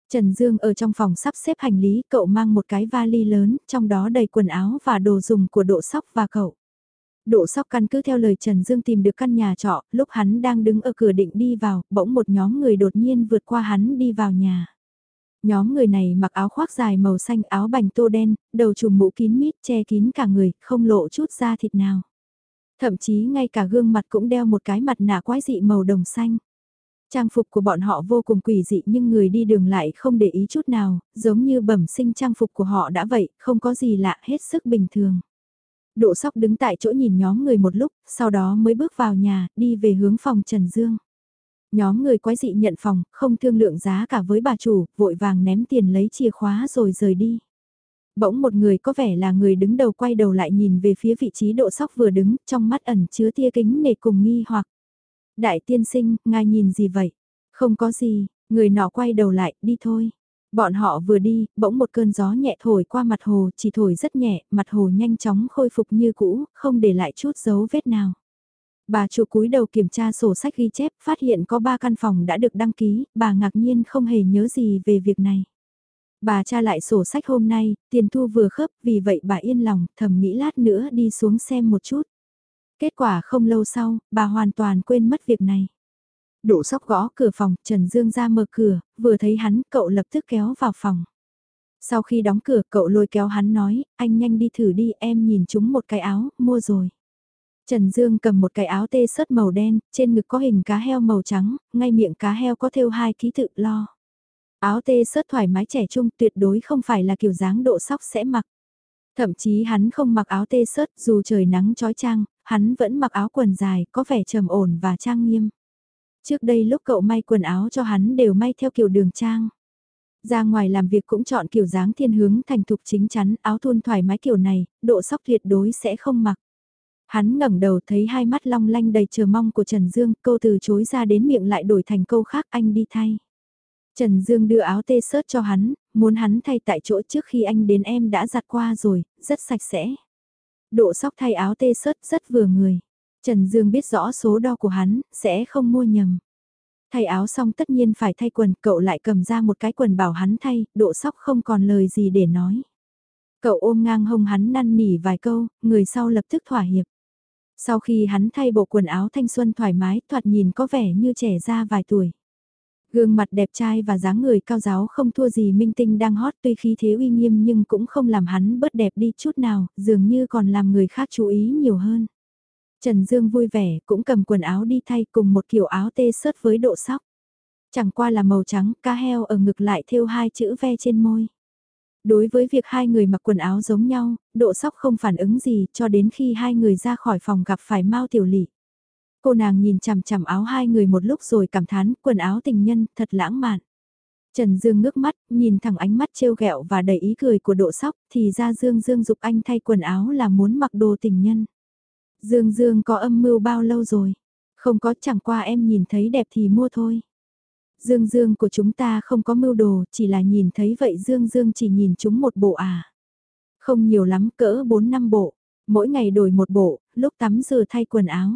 Trần Dương ở trong phòng sắp xếp hành lý, cậu mang một cái vali lớn, trong đó đầy quần áo và đồ dùng của độ sóc và cậu. Độ sóc căn cứ theo lời Trần Dương tìm được căn nhà trọ, lúc hắn đang đứng ở cửa định đi vào, bỗng một nhóm người đột nhiên vượt qua hắn đi vào nhà. Nhóm người này mặc áo khoác dài màu xanh áo bành tô đen, đầu trùm mũ kín mít che kín cả người, không lộ chút da thịt nào. Thậm chí ngay cả gương mặt cũng đeo một cái mặt nạ quái dị màu đồng xanh. Trang phục của bọn họ vô cùng quỷ dị nhưng người đi đường lại không để ý chút nào, giống như bẩm sinh trang phục của họ đã vậy, không có gì lạ hết sức bình thường. Độ sóc đứng tại chỗ nhìn nhóm người một lúc, sau đó mới bước vào nhà, đi về hướng phòng Trần Dương. Nhóm người quái dị nhận phòng, không thương lượng giá cả với bà chủ, vội vàng ném tiền lấy chìa khóa rồi rời đi. Bỗng một người có vẻ là người đứng đầu quay đầu lại nhìn về phía vị trí độ sóc vừa đứng, trong mắt ẩn chứa tia kính nể cùng nghi hoặc. Đại tiên sinh, ngài nhìn gì vậy? Không có gì, người nọ quay đầu lại, đi thôi. Bọn họ vừa đi, bỗng một cơn gió nhẹ thổi qua mặt hồ, chỉ thổi rất nhẹ, mặt hồ nhanh chóng khôi phục như cũ, không để lại chút dấu vết nào. Bà chủ cúi đầu kiểm tra sổ sách ghi chép, phát hiện có 3 căn phòng đã được đăng ký, bà ngạc nhiên không hề nhớ gì về việc này. Bà tra lại sổ sách hôm nay, tiền thu vừa khớp, vì vậy bà yên lòng, thầm nghĩ lát nữa đi xuống xem một chút. Kết quả không lâu sau, bà hoàn toàn quên mất việc này. đổ sóc gõ cửa phòng, Trần Dương ra mở cửa, vừa thấy hắn, cậu lập tức kéo vào phòng. Sau khi đóng cửa, cậu lôi kéo hắn nói, anh nhanh đi thử đi, em nhìn chúng một cái áo, mua rồi. Trần Dương cầm một cái áo tê sớt màu đen, trên ngực có hình cá heo màu trắng, ngay miệng cá heo có thêu hai ký tự lo. Áo tê sớt thoải mái trẻ trung tuyệt đối không phải là kiểu dáng độ sóc sẽ mặc. Thậm chí hắn không mặc áo tê sớt dù trời nắng trói trang, hắn vẫn mặc áo quần dài, có vẻ trầm ổn và trang nghiêm. Trước đây lúc cậu may quần áo cho hắn đều may theo kiểu đường trang. Ra ngoài làm việc cũng chọn kiểu dáng thiên hướng thành thục chính chắn, áo thun thoải mái kiểu này, độ sóc tuyệt đối sẽ không mặc. Hắn ngẩng đầu thấy hai mắt long lanh đầy chờ mong của Trần Dương, câu từ chối ra đến miệng lại đổi thành câu khác anh đi thay. Trần Dương đưa áo tê sớt cho hắn, muốn hắn thay tại chỗ trước khi anh đến em đã giặt qua rồi, rất sạch sẽ. Độ sóc thay áo tê sớt rất vừa người. Trần Dương biết rõ số đo của hắn, sẽ không mua nhầm. Thay áo xong tất nhiên phải thay quần, cậu lại cầm ra một cái quần bảo hắn thay, độ sóc không còn lời gì để nói. Cậu ôm ngang hông hắn năn nỉ vài câu, người sau lập tức thỏa hiệp. Sau khi hắn thay bộ quần áo thanh xuân thoải mái, thoạt nhìn có vẻ như trẻ ra vài tuổi. Gương mặt đẹp trai và dáng người cao giáo không thua gì minh tinh đang hot tuy khí thế uy nghiêm nhưng cũng không làm hắn bớt đẹp đi chút nào, dường như còn làm người khác chú ý nhiều hơn. Trần Dương vui vẻ cũng cầm quần áo đi thay cùng một kiểu áo tê sớt với độ sóc. Chẳng qua là màu trắng, ca heo ở ngực lại thêu hai chữ ve trên môi. Đối với việc hai người mặc quần áo giống nhau, độ sóc không phản ứng gì cho đến khi hai người ra khỏi phòng gặp phải Mao Tiểu Lị. Cô nàng nhìn chằm chằm áo hai người một lúc rồi cảm thán quần áo tình nhân thật lãng mạn. Trần Dương ngước mắt, nhìn thẳng ánh mắt trêu ghẹo và đầy ý cười của độ sóc thì ra Dương Dương dục anh thay quần áo là muốn mặc đồ tình nhân. Dương Dương có âm mưu bao lâu rồi? Không có chẳng qua em nhìn thấy đẹp thì mua thôi. Dương Dương của chúng ta không có mưu đồ, chỉ là nhìn thấy vậy Dương Dương chỉ nhìn chúng một bộ à. Không nhiều lắm, cỡ 4 năm bộ, mỗi ngày đổi một bộ, lúc tắm rửa thay quần áo.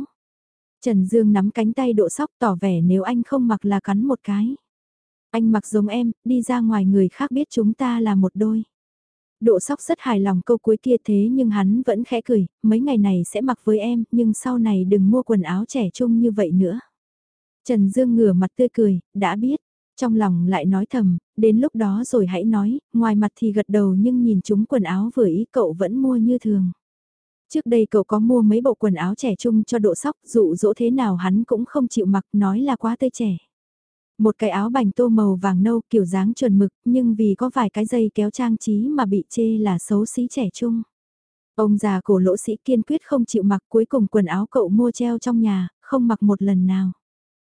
Trần Dương nắm cánh tay độ sóc tỏ vẻ nếu anh không mặc là cắn một cái. Anh mặc giống em, đi ra ngoài người khác biết chúng ta là một đôi. Độ sóc rất hài lòng câu cuối kia thế nhưng hắn vẫn khẽ cười, mấy ngày này sẽ mặc với em, nhưng sau này đừng mua quần áo trẻ trung như vậy nữa. Trần Dương ngửa mặt tươi cười, đã biết. Trong lòng lại nói thầm, đến lúc đó rồi hãy nói, ngoài mặt thì gật đầu nhưng nhìn chúng quần áo vừa ý cậu vẫn mua như thường. Trước đây cậu có mua mấy bộ quần áo trẻ trung cho độ sóc, dụ dỗ thế nào hắn cũng không chịu mặc, nói là quá tươi trẻ. Một cái áo bành tô màu vàng nâu kiểu dáng chuẩn mực, nhưng vì có vài cái dây kéo trang trí mà bị chê là xấu xí trẻ trung. Ông già cổ lỗ sĩ kiên quyết không chịu mặc cuối cùng quần áo cậu mua treo trong nhà, không mặc một lần nào.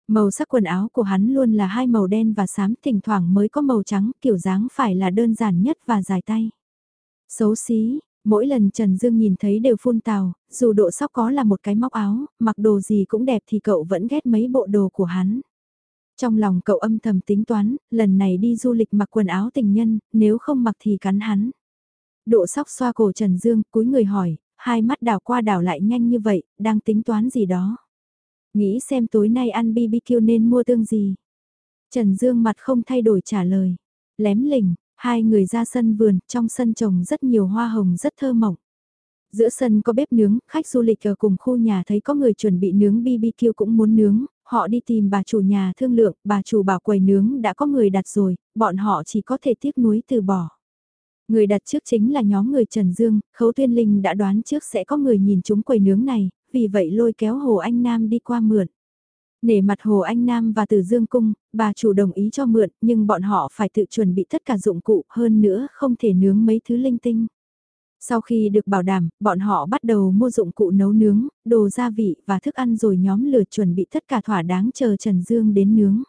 Màu sắc quần áo của hắn luôn là hai màu đen và xám, thỉnh thoảng mới có màu trắng, kiểu dáng phải là đơn giản nhất và dài tay. Xấu xí, mỗi lần Trần Dương nhìn thấy đều phun tào, dù độ sóc có là một cái móc áo, mặc đồ gì cũng đẹp thì cậu vẫn ghét mấy bộ đồ của hắn. Trong lòng cậu âm thầm tính toán, lần này đi du lịch mặc quần áo tình nhân, nếu không mặc thì cắn hắn. Độ sóc xoa cổ Trần Dương, cúi người hỏi, hai mắt đảo qua đảo lại nhanh như vậy, đang tính toán gì đó. Nghĩ xem tối nay ăn BBQ nên mua tương gì. Trần Dương mặt không thay đổi trả lời. Lém lỉnh, hai người ra sân vườn, trong sân trồng rất nhiều hoa hồng rất thơ mộng. Giữa sân có bếp nướng, khách du lịch ở cùng khu nhà thấy có người chuẩn bị nướng BBQ cũng muốn nướng, họ đi tìm bà chủ nhà thương lượng, bà chủ bảo quầy nướng đã có người đặt rồi, bọn họ chỉ có thể tiếc nuối từ bỏ. Người đặt trước chính là nhóm người Trần Dương, Khấu Tuyên Linh đã đoán trước sẽ có người nhìn chúng quầy nướng này, vì vậy lôi kéo Hồ Anh Nam đi qua mượn. Nể mặt Hồ Anh Nam và Từ Dương Cung, bà chủ đồng ý cho mượn, nhưng bọn họ phải tự chuẩn bị tất cả dụng cụ, hơn nữa không thể nướng mấy thứ linh tinh. Sau khi được bảo đảm, bọn họ bắt đầu mua dụng cụ nấu nướng, đồ gia vị và thức ăn rồi nhóm lửa chuẩn bị tất cả thỏa đáng chờ Trần Dương đến nướng.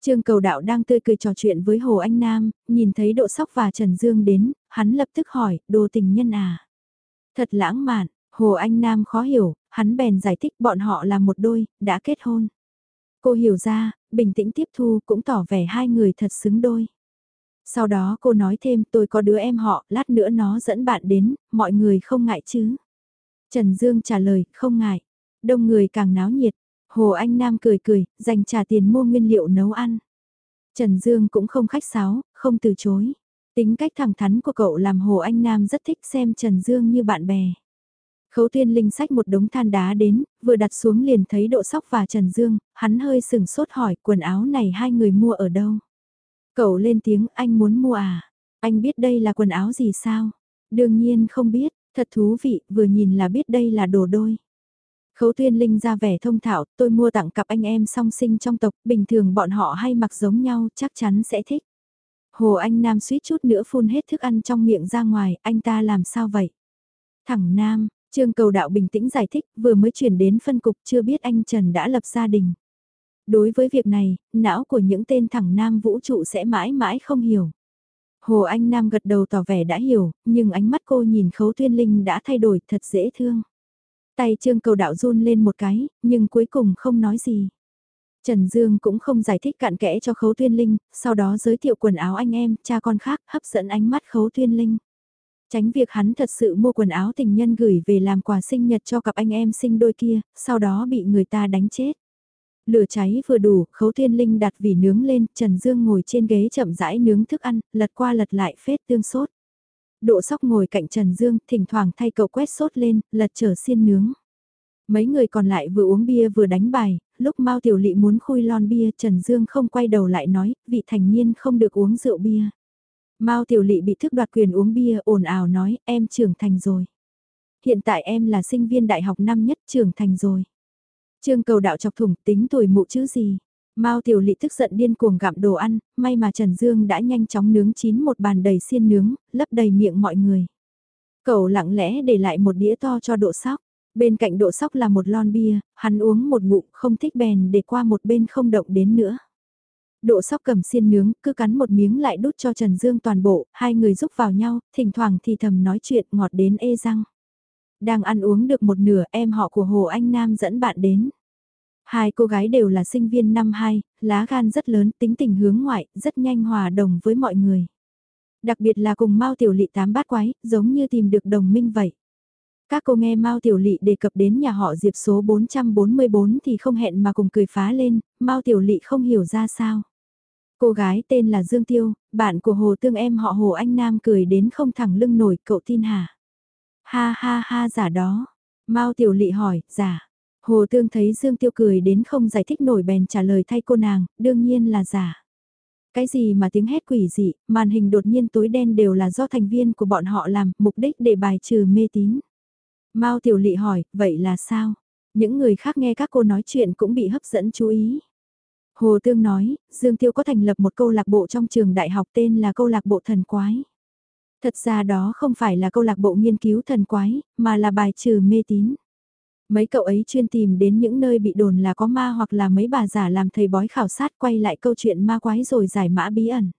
Trương cầu đạo đang tươi cười trò chuyện với Hồ Anh Nam, nhìn thấy độ sóc và Trần Dương đến, hắn lập tức hỏi, đồ tình nhân à? Thật lãng mạn, Hồ Anh Nam khó hiểu, hắn bèn giải thích bọn họ là một đôi, đã kết hôn. Cô hiểu ra, bình tĩnh tiếp thu cũng tỏ vẻ hai người thật xứng đôi. Sau đó cô nói thêm tôi có đứa em họ, lát nữa nó dẫn bạn đến, mọi người không ngại chứ. Trần Dương trả lời, không ngại. Đông người càng náo nhiệt. Hồ Anh Nam cười cười, dành trả tiền mua nguyên liệu nấu ăn. Trần Dương cũng không khách sáo, không từ chối. Tính cách thẳng thắn của cậu làm Hồ Anh Nam rất thích xem Trần Dương như bạn bè. Khấu Tuyên Linh sách một đống than đá đến, vừa đặt xuống liền thấy Độ Sóc và Trần Dương, hắn hơi sừng sốt hỏi quần áo này hai người mua ở đâu. Cậu lên tiếng anh muốn mua à? Anh biết đây là quần áo gì sao? Đương nhiên không biết, thật thú vị, vừa nhìn là biết đây là đồ đôi. Khấu tuyên linh ra vẻ thông thạo, tôi mua tặng cặp anh em song sinh trong tộc, bình thường bọn họ hay mặc giống nhau, chắc chắn sẽ thích. Hồ Anh Nam suýt chút nữa phun hết thức ăn trong miệng ra ngoài, anh ta làm sao vậy? Thẳng Nam, Trương Cầu Đạo bình tĩnh giải thích, vừa mới chuyển đến phân cục chưa biết anh Trần đã lập gia đình. Đối với việc này, não của những tên thẳng nam vũ trụ sẽ mãi mãi không hiểu. Hồ Anh Nam gật đầu tỏ vẻ đã hiểu, nhưng ánh mắt cô nhìn khấu tuyên linh đã thay đổi thật dễ thương. Tay trương cầu đạo run lên một cái, nhưng cuối cùng không nói gì. Trần Dương cũng không giải thích cặn kẽ cho khấu tuyên linh, sau đó giới thiệu quần áo anh em, cha con khác, hấp dẫn ánh mắt khấu tuyên linh. Tránh việc hắn thật sự mua quần áo tình nhân gửi về làm quà sinh nhật cho cặp anh em sinh đôi kia, sau đó bị người ta đánh chết. Lửa cháy vừa đủ, khấu thiên linh đặt vỉ nướng lên, Trần Dương ngồi trên ghế chậm rãi nướng thức ăn, lật qua lật lại phết tương sốt. Độ sóc ngồi cạnh Trần Dương, thỉnh thoảng thay cậu quét sốt lên, lật trở xiên nướng. Mấy người còn lại vừa uống bia vừa đánh bài, lúc Mao Tiểu Lị muốn khui lon bia Trần Dương không quay đầu lại nói, vị thành niên không được uống rượu bia. Mao Tiểu Lị bị thức đoạt quyền uống bia ồn ào nói em trưởng thành rồi. Hiện tại em là sinh viên đại học năm nhất trưởng thành rồi. Trương cầu đạo chọc thủng tính tuổi mụ chứ gì. Mao Tiểu Lị tức giận điên cuồng gặm đồ ăn, may mà Trần Dương đã nhanh chóng nướng chín một bàn đầy xiên nướng, lấp đầy miệng mọi người. Cậu lặng lẽ để lại một đĩa to cho độ sóc. Bên cạnh độ sóc là một lon bia, hắn uống một ngụm không thích bèn để qua một bên không động đến nữa. Độ sóc cầm xiên nướng, cứ cắn một miếng lại đút cho Trần Dương toàn bộ, hai người giúp vào nhau, thỉnh thoảng thì thầm nói chuyện ngọt đến ê răng. Đang ăn uống được một nửa em họ của Hồ Anh Nam dẫn bạn đến. Hai cô gái đều là sinh viên năm 2, lá gan rất lớn, tính tình hướng ngoại, rất nhanh hòa đồng với mọi người. Đặc biệt là cùng Mao Tiểu Lị tám bát quái, giống như tìm được đồng minh vậy. Các cô nghe Mao Tiểu Lị đề cập đến nhà họ Diệp số 444 thì không hẹn mà cùng cười phá lên, Mao Tiểu Lị không hiểu ra sao. Cô gái tên là Dương Tiêu, bạn của Hồ Tương em họ Hồ Anh Nam cười đến không thẳng lưng nổi, cậu tin hả? Ha ha ha giả đó. Mao Tiểu Lị hỏi, giả. Hồ Tương thấy Dương Tiêu cười đến không giải thích nổi bèn trả lời thay cô nàng, đương nhiên là giả. Cái gì mà tiếng hét quỷ dị, màn hình đột nhiên tối đen đều là do thành viên của bọn họ làm, mục đích để bài trừ mê tín. Mao Tiểu Lị hỏi, vậy là sao? Những người khác nghe các cô nói chuyện cũng bị hấp dẫn chú ý. Hồ Tương nói, Dương Tiêu có thành lập một câu lạc bộ trong trường đại học tên là câu lạc bộ thần quái. Thật ra đó không phải là câu lạc bộ nghiên cứu thần quái, mà là bài trừ mê tín. Mấy cậu ấy chuyên tìm đến những nơi bị đồn là có ma hoặc là mấy bà giả làm thầy bói khảo sát quay lại câu chuyện ma quái rồi giải mã bí ẩn.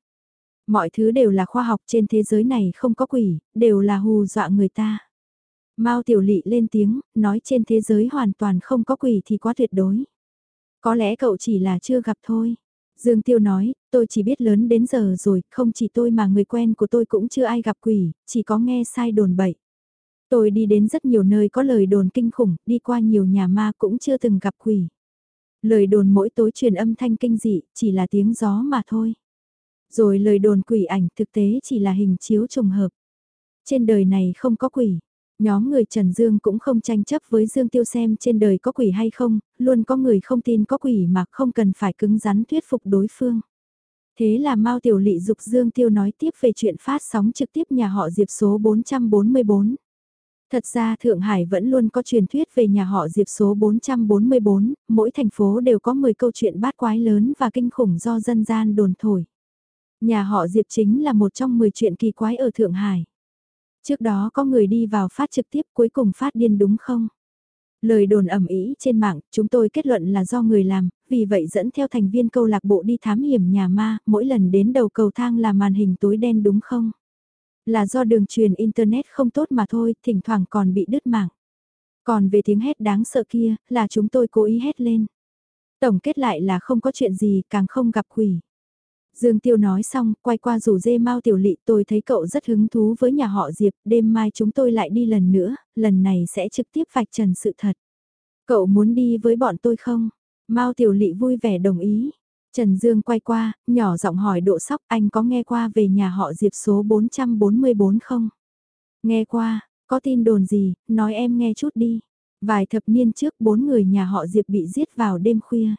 Mọi thứ đều là khoa học trên thế giới này không có quỷ, đều là hù dọa người ta. Mao Tiểu Lị lên tiếng, nói trên thế giới hoàn toàn không có quỷ thì quá tuyệt đối. Có lẽ cậu chỉ là chưa gặp thôi. Dương Tiêu nói, tôi chỉ biết lớn đến giờ rồi, không chỉ tôi mà người quen của tôi cũng chưa ai gặp quỷ, chỉ có nghe sai đồn bậy. Tôi đi đến rất nhiều nơi có lời đồn kinh khủng, đi qua nhiều nhà ma cũng chưa từng gặp quỷ. Lời đồn mỗi tối truyền âm thanh kinh dị, chỉ là tiếng gió mà thôi. Rồi lời đồn quỷ ảnh thực tế chỉ là hình chiếu trùng hợp. Trên đời này không có quỷ. Nhóm người Trần Dương cũng không tranh chấp với Dương Tiêu xem trên đời có quỷ hay không, luôn có người không tin có quỷ mà không cần phải cứng rắn thuyết phục đối phương. Thế là Mao Tiểu Lị dục Dương Tiêu nói tiếp về chuyện phát sóng trực tiếp nhà họ Diệp số 444. Thật ra Thượng Hải vẫn luôn có truyền thuyết về nhà họ Diệp số 444, mỗi thành phố đều có 10 câu chuyện bát quái lớn và kinh khủng do dân gian đồn thổi. Nhà họ Diệp chính là một trong 10 chuyện kỳ quái ở Thượng Hải. Trước đó có người đi vào phát trực tiếp cuối cùng phát điên đúng không? Lời đồn ẩm ý trên mạng, chúng tôi kết luận là do người làm, vì vậy dẫn theo thành viên câu lạc bộ đi thám hiểm nhà ma, mỗi lần đến đầu cầu thang là màn hình tối đen đúng không? Là do đường truyền Internet không tốt mà thôi, thỉnh thoảng còn bị đứt mạng. Còn về tiếng hét đáng sợ kia, là chúng tôi cố ý hét lên. Tổng kết lại là không có chuyện gì, càng không gặp quỷ. Dương Tiêu nói xong, quay qua rủ dê mau tiểu lị tôi thấy cậu rất hứng thú với nhà họ Diệp, đêm mai chúng tôi lại đi lần nữa, lần này sẽ trực tiếp vạch trần sự thật. Cậu muốn đi với bọn tôi không? Mao tiểu lị vui vẻ đồng ý. Trần Dương quay qua, nhỏ giọng hỏi độ sóc anh có nghe qua về nhà họ Diệp số 444 không? Nghe qua, có tin đồn gì, nói em nghe chút đi. Vài thập niên trước bốn người nhà họ Diệp bị giết vào đêm khuya.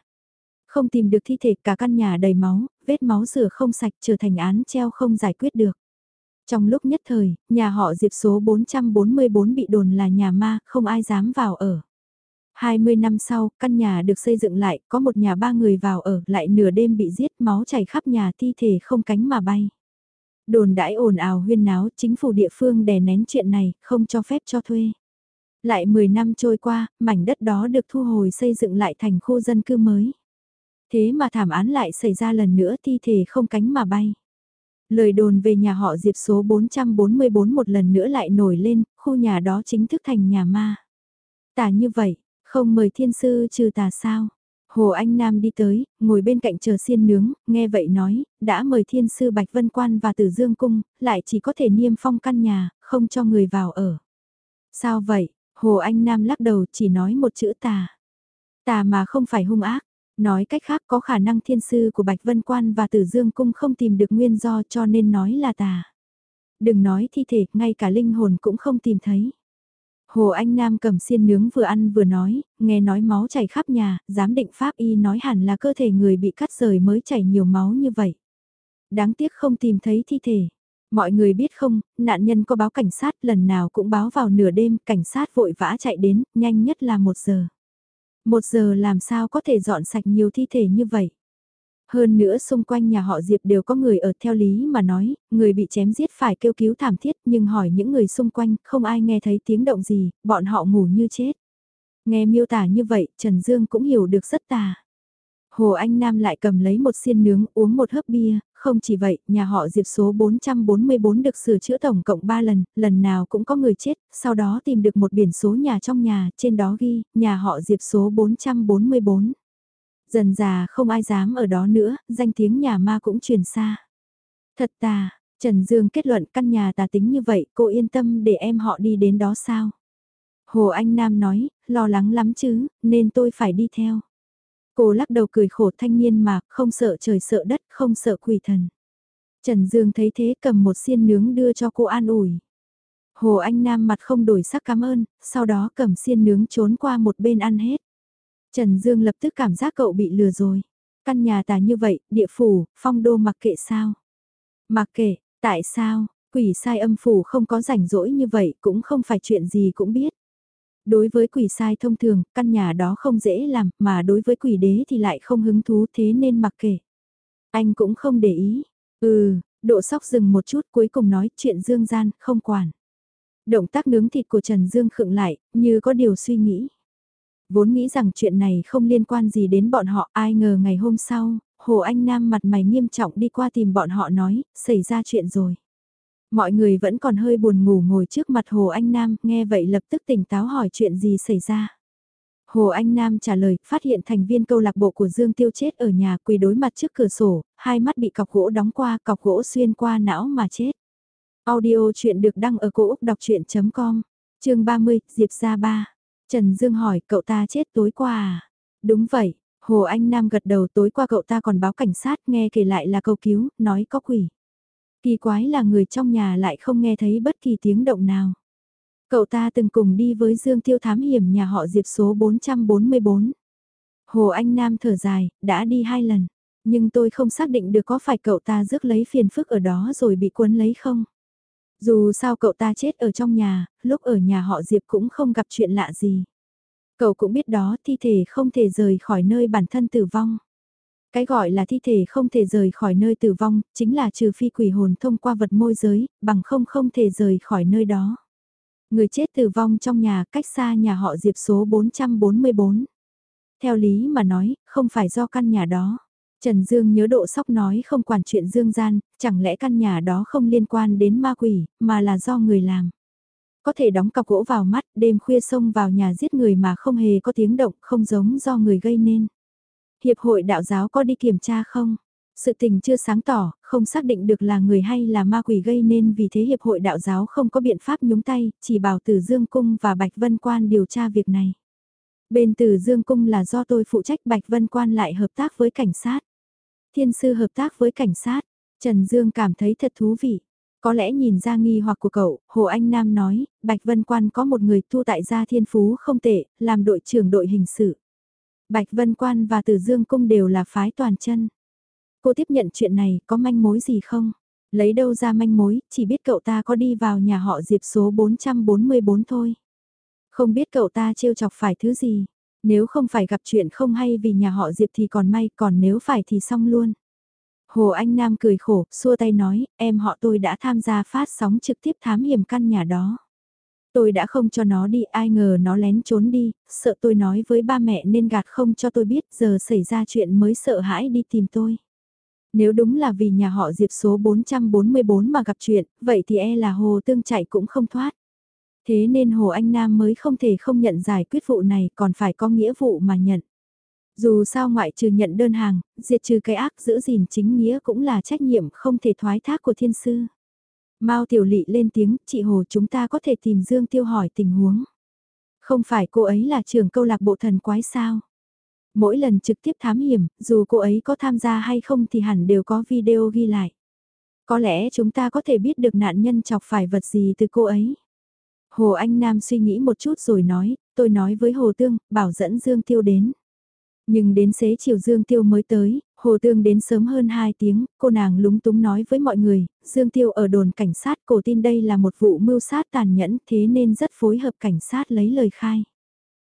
Không tìm được thi thể cả căn nhà đầy máu, vết máu rửa không sạch trở thành án treo không giải quyết được. Trong lúc nhất thời, nhà họ Diệp số 444 bị đồn là nhà ma, không ai dám vào ở. 20 năm sau, căn nhà được xây dựng lại, có một nhà ba người vào ở, lại nửa đêm bị giết, máu chảy khắp nhà thi thể không cánh mà bay. Đồn đãi ồn ào huyên náo, chính phủ địa phương đè nén chuyện này, không cho phép cho thuê. Lại 10 năm trôi qua, mảnh đất đó được thu hồi xây dựng lại thành khu dân cư mới. Thế mà thảm án lại xảy ra lần nữa thi thể không cánh mà bay. Lời đồn về nhà họ Diệp số 444 một lần nữa lại nổi lên, khu nhà đó chính thức thành nhà ma. Tả như vậy, không mời thiên sư trừ tà sao? Hồ Anh Nam đi tới, ngồi bên cạnh chờ xiên nướng, nghe vậy nói, đã mời thiên sư Bạch Vân Quan và Tử Dương Cung, lại chỉ có thể niêm phong căn nhà, không cho người vào ở. Sao vậy? Hồ Anh Nam lắc đầu chỉ nói một chữ tà. Tà mà không phải hung ác. Nói cách khác có khả năng thiên sư của Bạch Vân Quan và Tử Dương Cung không tìm được nguyên do cho nên nói là tà. Đừng nói thi thể, ngay cả linh hồn cũng không tìm thấy. Hồ Anh Nam cầm xiên nướng vừa ăn vừa nói, nghe nói máu chảy khắp nhà, giám định pháp y nói hẳn là cơ thể người bị cắt rời mới chảy nhiều máu như vậy. Đáng tiếc không tìm thấy thi thể. Mọi người biết không, nạn nhân có báo cảnh sát lần nào cũng báo vào nửa đêm, cảnh sát vội vã chạy đến, nhanh nhất là một giờ. Một giờ làm sao có thể dọn sạch nhiều thi thể như vậy. Hơn nữa xung quanh nhà họ Diệp đều có người ở theo lý mà nói, người bị chém giết phải kêu cứu thảm thiết nhưng hỏi những người xung quanh không ai nghe thấy tiếng động gì, bọn họ ngủ như chết. Nghe miêu tả như vậy, Trần Dương cũng hiểu được rất tà. Hồ Anh Nam lại cầm lấy một xiên nướng uống một hớp bia, không chỉ vậy, nhà họ Diệp số 444 được sửa chữa tổng cộng 3 lần, lần nào cũng có người chết, sau đó tìm được một biển số nhà trong nhà, trên đó ghi, nhà họ Diệp số 444. Dần già không ai dám ở đó nữa, danh tiếng nhà ma cũng truyền xa. Thật tà, Trần Dương kết luận căn nhà tà tính như vậy, cô yên tâm để em họ đi đến đó sao? Hồ Anh Nam nói, lo lắng lắm chứ, nên tôi phải đi theo. Cô lắc đầu cười khổ thanh niên mà, không sợ trời sợ đất, không sợ quỷ thần. Trần Dương thấy thế cầm một xiên nướng đưa cho cô an ủi. Hồ Anh Nam mặt không đổi sắc cảm ơn, sau đó cầm xiên nướng trốn qua một bên ăn hết. Trần Dương lập tức cảm giác cậu bị lừa rồi. Căn nhà tà như vậy, địa phủ, phong đô mặc kệ sao? Mặc kệ, tại sao, quỷ sai âm phủ không có rảnh rỗi như vậy cũng không phải chuyện gì cũng biết. Đối với quỷ sai thông thường, căn nhà đó không dễ làm, mà đối với quỷ đế thì lại không hứng thú thế nên mặc kệ. Anh cũng không để ý. Ừ, độ sóc dừng một chút cuối cùng nói chuyện dương gian, không quản. Động tác nướng thịt của Trần Dương khựng lại, như có điều suy nghĩ. Vốn nghĩ rằng chuyện này không liên quan gì đến bọn họ, ai ngờ ngày hôm sau, Hồ Anh Nam mặt mày nghiêm trọng đi qua tìm bọn họ nói, xảy ra chuyện rồi. Mọi người vẫn còn hơi buồn ngủ ngồi trước mặt Hồ Anh Nam, nghe vậy lập tức tỉnh táo hỏi chuyện gì xảy ra. Hồ Anh Nam trả lời, phát hiện thành viên câu lạc bộ của Dương Tiêu chết ở nhà quỳ đối mặt trước cửa sổ, hai mắt bị cọc gỗ đóng qua, cọc gỗ xuyên qua não mà chết. Audio chuyện được đăng ở cổ Úc đọc chuyện.com, chương 30, Diệp Gia Ba. Trần Dương hỏi, cậu ta chết tối qua à? Đúng vậy, Hồ Anh Nam gật đầu tối qua cậu ta còn báo cảnh sát nghe kể lại là câu cứu, nói có quỷ. Kỳ quái là người trong nhà lại không nghe thấy bất kỳ tiếng động nào. Cậu ta từng cùng đi với Dương Tiêu thám hiểm nhà họ Diệp số 444. Hồ Anh Nam thở dài, đã đi hai lần. Nhưng tôi không xác định được có phải cậu ta rước lấy phiền phức ở đó rồi bị cuốn lấy không. Dù sao cậu ta chết ở trong nhà, lúc ở nhà họ Diệp cũng không gặp chuyện lạ gì. Cậu cũng biết đó thi thể không thể rời khỏi nơi bản thân tử vong. Cái gọi là thi thể không thể rời khỏi nơi tử vong, chính là trừ phi quỷ hồn thông qua vật môi giới, bằng không không thể rời khỏi nơi đó. Người chết tử vong trong nhà cách xa nhà họ Diệp số 444. Theo lý mà nói, không phải do căn nhà đó. Trần Dương nhớ độ sóc nói không quản chuyện dương gian, chẳng lẽ căn nhà đó không liên quan đến ma quỷ, mà là do người làm. Có thể đóng cọc gỗ vào mắt, đêm khuya xông vào nhà giết người mà không hề có tiếng động, không giống do người gây nên. Hiệp hội đạo giáo có đi kiểm tra không? Sự tình chưa sáng tỏ, không xác định được là người hay là ma quỷ gây nên vì thế Hiệp hội đạo giáo không có biện pháp nhúng tay, chỉ bảo Từ Dương Cung và Bạch Vân Quan điều tra việc này. Bên Từ Dương Cung là do tôi phụ trách Bạch Vân Quan lại hợp tác với cảnh sát. Thiên sư hợp tác với cảnh sát, Trần Dương cảm thấy thật thú vị. Có lẽ nhìn ra nghi hoặc của cậu, Hồ Anh Nam nói, Bạch Vân Quan có một người tu tại gia thiên phú không tệ, làm đội trưởng đội hình sự. Bạch Vân Quan và Tử Dương Cung đều là phái toàn chân. Cô tiếp nhận chuyện này có manh mối gì không? Lấy đâu ra manh mối, chỉ biết cậu ta có đi vào nhà họ Diệp số 444 thôi. Không biết cậu ta trêu chọc phải thứ gì. Nếu không phải gặp chuyện không hay vì nhà họ Diệp thì còn may, còn nếu phải thì xong luôn. Hồ Anh Nam cười khổ, xua tay nói, em họ tôi đã tham gia phát sóng trực tiếp thám hiểm căn nhà đó. Tôi đã không cho nó đi, ai ngờ nó lén trốn đi, sợ tôi nói với ba mẹ nên gạt không cho tôi biết, giờ xảy ra chuyện mới sợ hãi đi tìm tôi. Nếu đúng là vì nhà họ Diệp số 444 mà gặp chuyện, vậy thì e là Hồ Tương chạy cũng không thoát. Thế nên Hồ Anh Nam mới không thể không nhận giải quyết vụ này còn phải có nghĩa vụ mà nhận. Dù sao ngoại trừ nhận đơn hàng, diệt trừ cái ác giữ gìn chính nghĩa cũng là trách nhiệm không thể thoái thác của thiên sư. Mao Tiểu Lị lên tiếng, chị Hồ chúng ta có thể tìm Dương Tiêu hỏi tình huống. Không phải cô ấy là trưởng câu lạc bộ thần quái sao? Mỗi lần trực tiếp thám hiểm, dù cô ấy có tham gia hay không thì hẳn đều có video ghi lại. Có lẽ chúng ta có thể biết được nạn nhân chọc phải vật gì từ cô ấy. Hồ Anh Nam suy nghĩ một chút rồi nói, tôi nói với Hồ Tương, bảo dẫn Dương Tiêu đến. Nhưng đến xế chiều Dương Tiêu mới tới, Hồ Tương đến sớm hơn 2 tiếng, cô nàng lúng túng nói với mọi người, Dương Tiêu ở đồn cảnh sát cổ tin đây là một vụ mưu sát tàn nhẫn thế nên rất phối hợp cảnh sát lấy lời khai.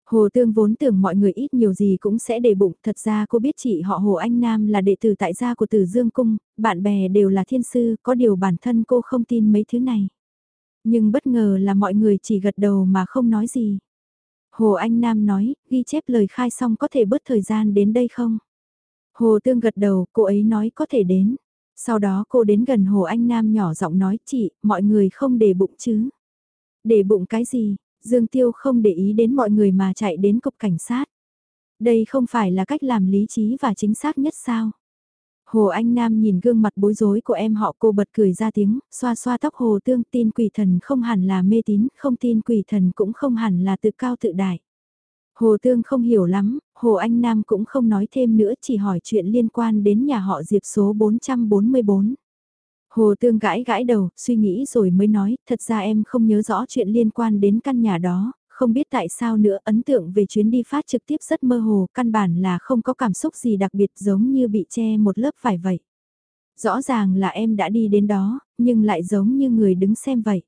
Hồ Tương vốn tưởng mọi người ít nhiều gì cũng sẽ để bụng, thật ra cô biết chị họ Hồ Anh Nam là đệ tử tại gia của Tử Dương Cung, bạn bè đều là thiên sư, có điều bản thân cô không tin mấy thứ này. Nhưng bất ngờ là mọi người chỉ gật đầu mà không nói gì. Hồ Anh Nam nói, ghi chép lời khai xong có thể bớt thời gian đến đây không? Hồ Tương gật đầu, cô ấy nói có thể đến. Sau đó cô đến gần Hồ Anh Nam nhỏ giọng nói chị, mọi người không để bụng chứ. Để bụng cái gì? Dương Tiêu không để ý đến mọi người mà chạy đến cục cảnh sát. Đây không phải là cách làm lý trí và chính xác nhất sao? Hồ Anh Nam nhìn gương mặt bối rối của em họ cô bật cười ra tiếng, xoa xoa tóc Hồ Tương tin quỷ thần không hẳn là mê tín, không tin quỷ thần cũng không hẳn là tự cao tự đại. Hồ Tương không hiểu lắm, Hồ Anh Nam cũng không nói thêm nữa chỉ hỏi chuyện liên quan đến nhà họ Diệp số 444. Hồ Tương gãi gãi đầu, suy nghĩ rồi mới nói, thật ra em không nhớ rõ chuyện liên quan đến căn nhà đó, không biết tại sao nữa ấn tượng về chuyến đi phát trực tiếp rất mơ hồ, căn bản là không có cảm xúc gì đặc biệt giống như bị che một lớp vải vậy. Rõ ràng là em đã đi đến đó, nhưng lại giống như người đứng xem vậy.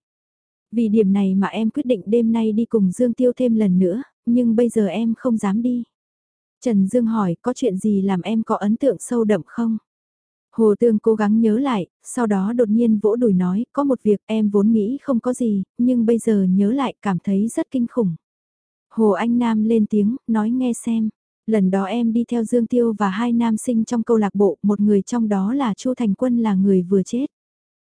Vì điểm này mà em quyết định đêm nay đi cùng Dương Tiêu thêm lần nữa, nhưng bây giờ em không dám đi. Trần Dương hỏi có chuyện gì làm em có ấn tượng sâu đậm không? Hồ Tương cố gắng nhớ lại, sau đó đột nhiên vỗ đùi nói, có một việc em vốn nghĩ không có gì, nhưng bây giờ nhớ lại cảm thấy rất kinh khủng. Hồ Anh Nam lên tiếng, nói nghe xem. Lần đó em đi theo Dương Tiêu và hai nam sinh trong câu lạc bộ, một người trong đó là Chu Thành Quân là người vừa chết.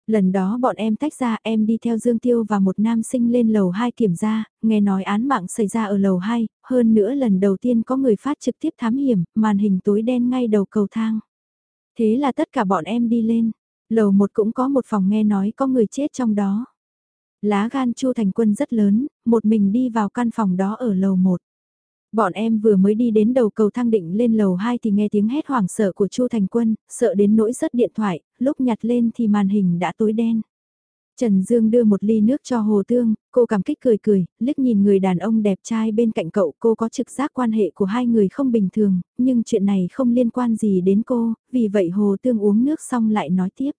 Lần đó bọn em tách ra em đi theo Dương Tiêu và một nam sinh lên lầu 2 kiểm tra, nghe nói án mạng xảy ra ở lầu 2, hơn nữa lần đầu tiên có người phát trực tiếp thám hiểm, màn hình tối đen ngay đầu cầu thang. Thế là tất cả bọn em đi lên, lầu một cũng có một phòng nghe nói có người chết trong đó. Lá gan Chu Thành Quân rất lớn, một mình đi vào căn phòng đó ở lầu một Bọn em vừa mới đi đến đầu cầu thang định lên lầu 2 thì nghe tiếng hét hoảng sợ của Chu Thành Quân, sợ đến nỗi rớt điện thoại, lúc nhặt lên thì màn hình đã tối đen. Trần Dương đưa một ly nước cho Hồ Tương, cô cảm kích cười cười, liếc nhìn người đàn ông đẹp trai bên cạnh cậu cô có trực giác quan hệ của hai người không bình thường, nhưng chuyện này không liên quan gì đến cô, vì vậy Hồ Tương uống nước xong lại nói tiếp.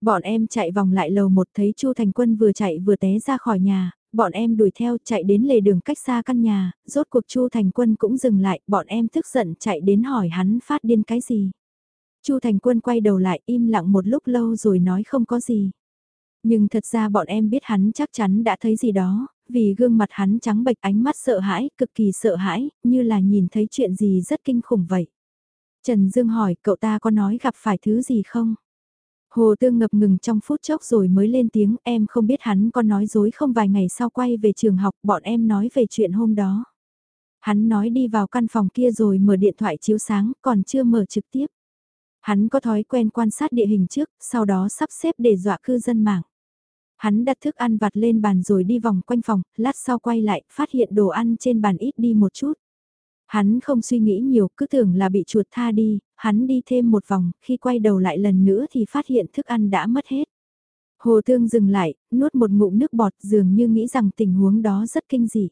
Bọn em chạy vòng lại lầu một thấy Chu Thành Quân vừa chạy vừa té ra khỏi nhà, bọn em đuổi theo chạy đến lề đường cách xa căn nhà, rốt cuộc Chu Thành Quân cũng dừng lại, bọn em tức giận chạy đến hỏi hắn phát điên cái gì. Chu Thành Quân quay đầu lại im lặng một lúc lâu rồi nói không có gì. Nhưng thật ra bọn em biết hắn chắc chắn đã thấy gì đó, vì gương mặt hắn trắng bệch ánh mắt sợ hãi, cực kỳ sợ hãi, như là nhìn thấy chuyện gì rất kinh khủng vậy. Trần Dương hỏi cậu ta có nói gặp phải thứ gì không? Hồ Tương ngập ngừng trong phút chốc rồi mới lên tiếng em không biết hắn có nói dối không vài ngày sau quay về trường học bọn em nói về chuyện hôm đó. Hắn nói đi vào căn phòng kia rồi mở điện thoại chiếu sáng còn chưa mở trực tiếp. Hắn có thói quen quan sát địa hình trước, sau đó sắp xếp để dọa cư dân mạng. Hắn đặt thức ăn vặt lên bàn rồi đi vòng quanh phòng, lát sau quay lại, phát hiện đồ ăn trên bàn ít đi một chút. Hắn không suy nghĩ nhiều, cứ tưởng là bị chuột tha đi, hắn đi thêm một vòng, khi quay đầu lại lần nữa thì phát hiện thức ăn đã mất hết. Hồ Tương dừng lại, nuốt một ngụm nước bọt dường như nghĩ rằng tình huống đó rất kinh dị.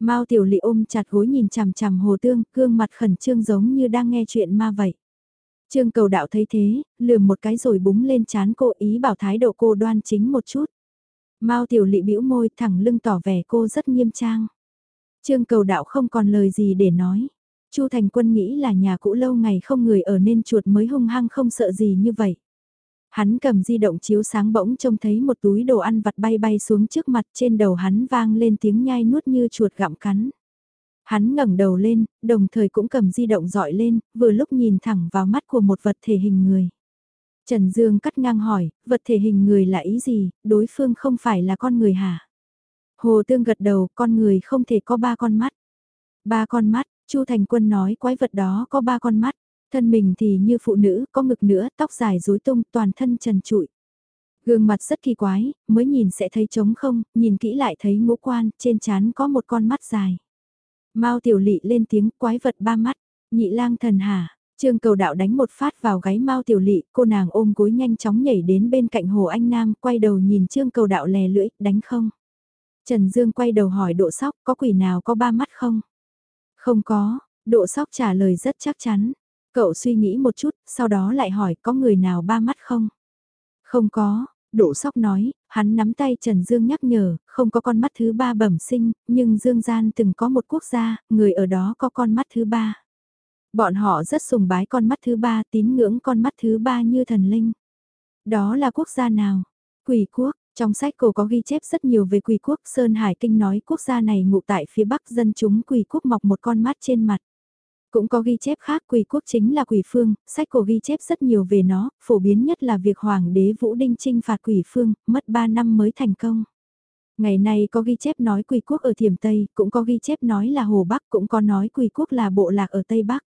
Mao Tiểu Lị ôm chặt gối nhìn chằm chằm Hồ Tương, gương mặt khẩn trương giống như đang nghe chuyện ma vậy. Trương cầu đạo thấy thế, lườm một cái rồi búng lên chán cô ý bảo thái độ cô đoan chính một chút. Mao Tiểu Lị bĩu môi thẳng lưng tỏ vẻ cô rất nghiêm trang. Trương cầu đạo không còn lời gì để nói. Chu Thành Quân nghĩ là nhà cũ lâu ngày không người ở nên chuột mới hung hăng không sợ gì như vậy. Hắn cầm di động chiếu sáng bỗng trông thấy một túi đồ ăn vặt bay bay xuống trước mặt trên đầu hắn vang lên tiếng nhai nuốt như chuột gặm cắn. Hắn ngẩng đầu lên, đồng thời cũng cầm di động dọi lên, vừa lúc nhìn thẳng vào mắt của một vật thể hình người. Trần Dương cắt ngang hỏi, vật thể hình người là ý gì, đối phương không phải là con người hả? Hồ Tương gật đầu, con người không thể có ba con mắt. Ba con mắt, Chu Thành Quân nói quái vật đó có ba con mắt, thân mình thì như phụ nữ, có ngực nữa, tóc dài rối tung, toàn thân trần trụi. Gương mặt rất kỳ quái, mới nhìn sẽ thấy trống không, nhìn kỹ lại thấy ngũ quan, trên trán có một con mắt dài. Mao Tiểu Lị lên tiếng quái vật ba mắt, nhị lang thần hả? Trương cầu đạo đánh một phát vào gáy Mao Tiểu Lị, cô nàng ôm gối nhanh chóng nhảy đến bên cạnh Hồ Anh Nam, quay đầu nhìn Trương cầu đạo lè lưỡi, đánh không? Trần Dương quay đầu hỏi độ sóc, có quỷ nào có ba mắt không? Không có, độ sóc trả lời rất chắc chắn. Cậu suy nghĩ một chút, sau đó lại hỏi có người nào ba mắt không? Không có, Độ sóc nói, hắn nắm tay Trần Dương nhắc nhở, không có con mắt thứ ba bẩm sinh, nhưng Dương gian từng có một quốc gia, người ở đó có con mắt thứ ba. Bọn họ rất sùng bái con mắt thứ ba, tín ngưỡng con mắt thứ ba như thần linh. Đó là quốc gia nào? Quỷ quốc, trong sách cổ có ghi chép rất nhiều về quỷ quốc, Sơn Hải Kinh nói quốc gia này ngụ tại phía bắc dân chúng quỷ quốc mọc một con mắt trên mặt. Cũng có ghi chép khác quỷ quốc chính là quỷ phương, sách cổ ghi chép rất nhiều về nó, phổ biến nhất là việc Hoàng đế Vũ Đinh trinh phạt quỷ phương, mất 3 năm mới thành công. Ngày nay có ghi chép nói quỷ quốc ở Thiểm Tây, cũng có ghi chép nói là Hồ Bắc, cũng có nói quỷ quốc là bộ lạc ở Tây Bắc.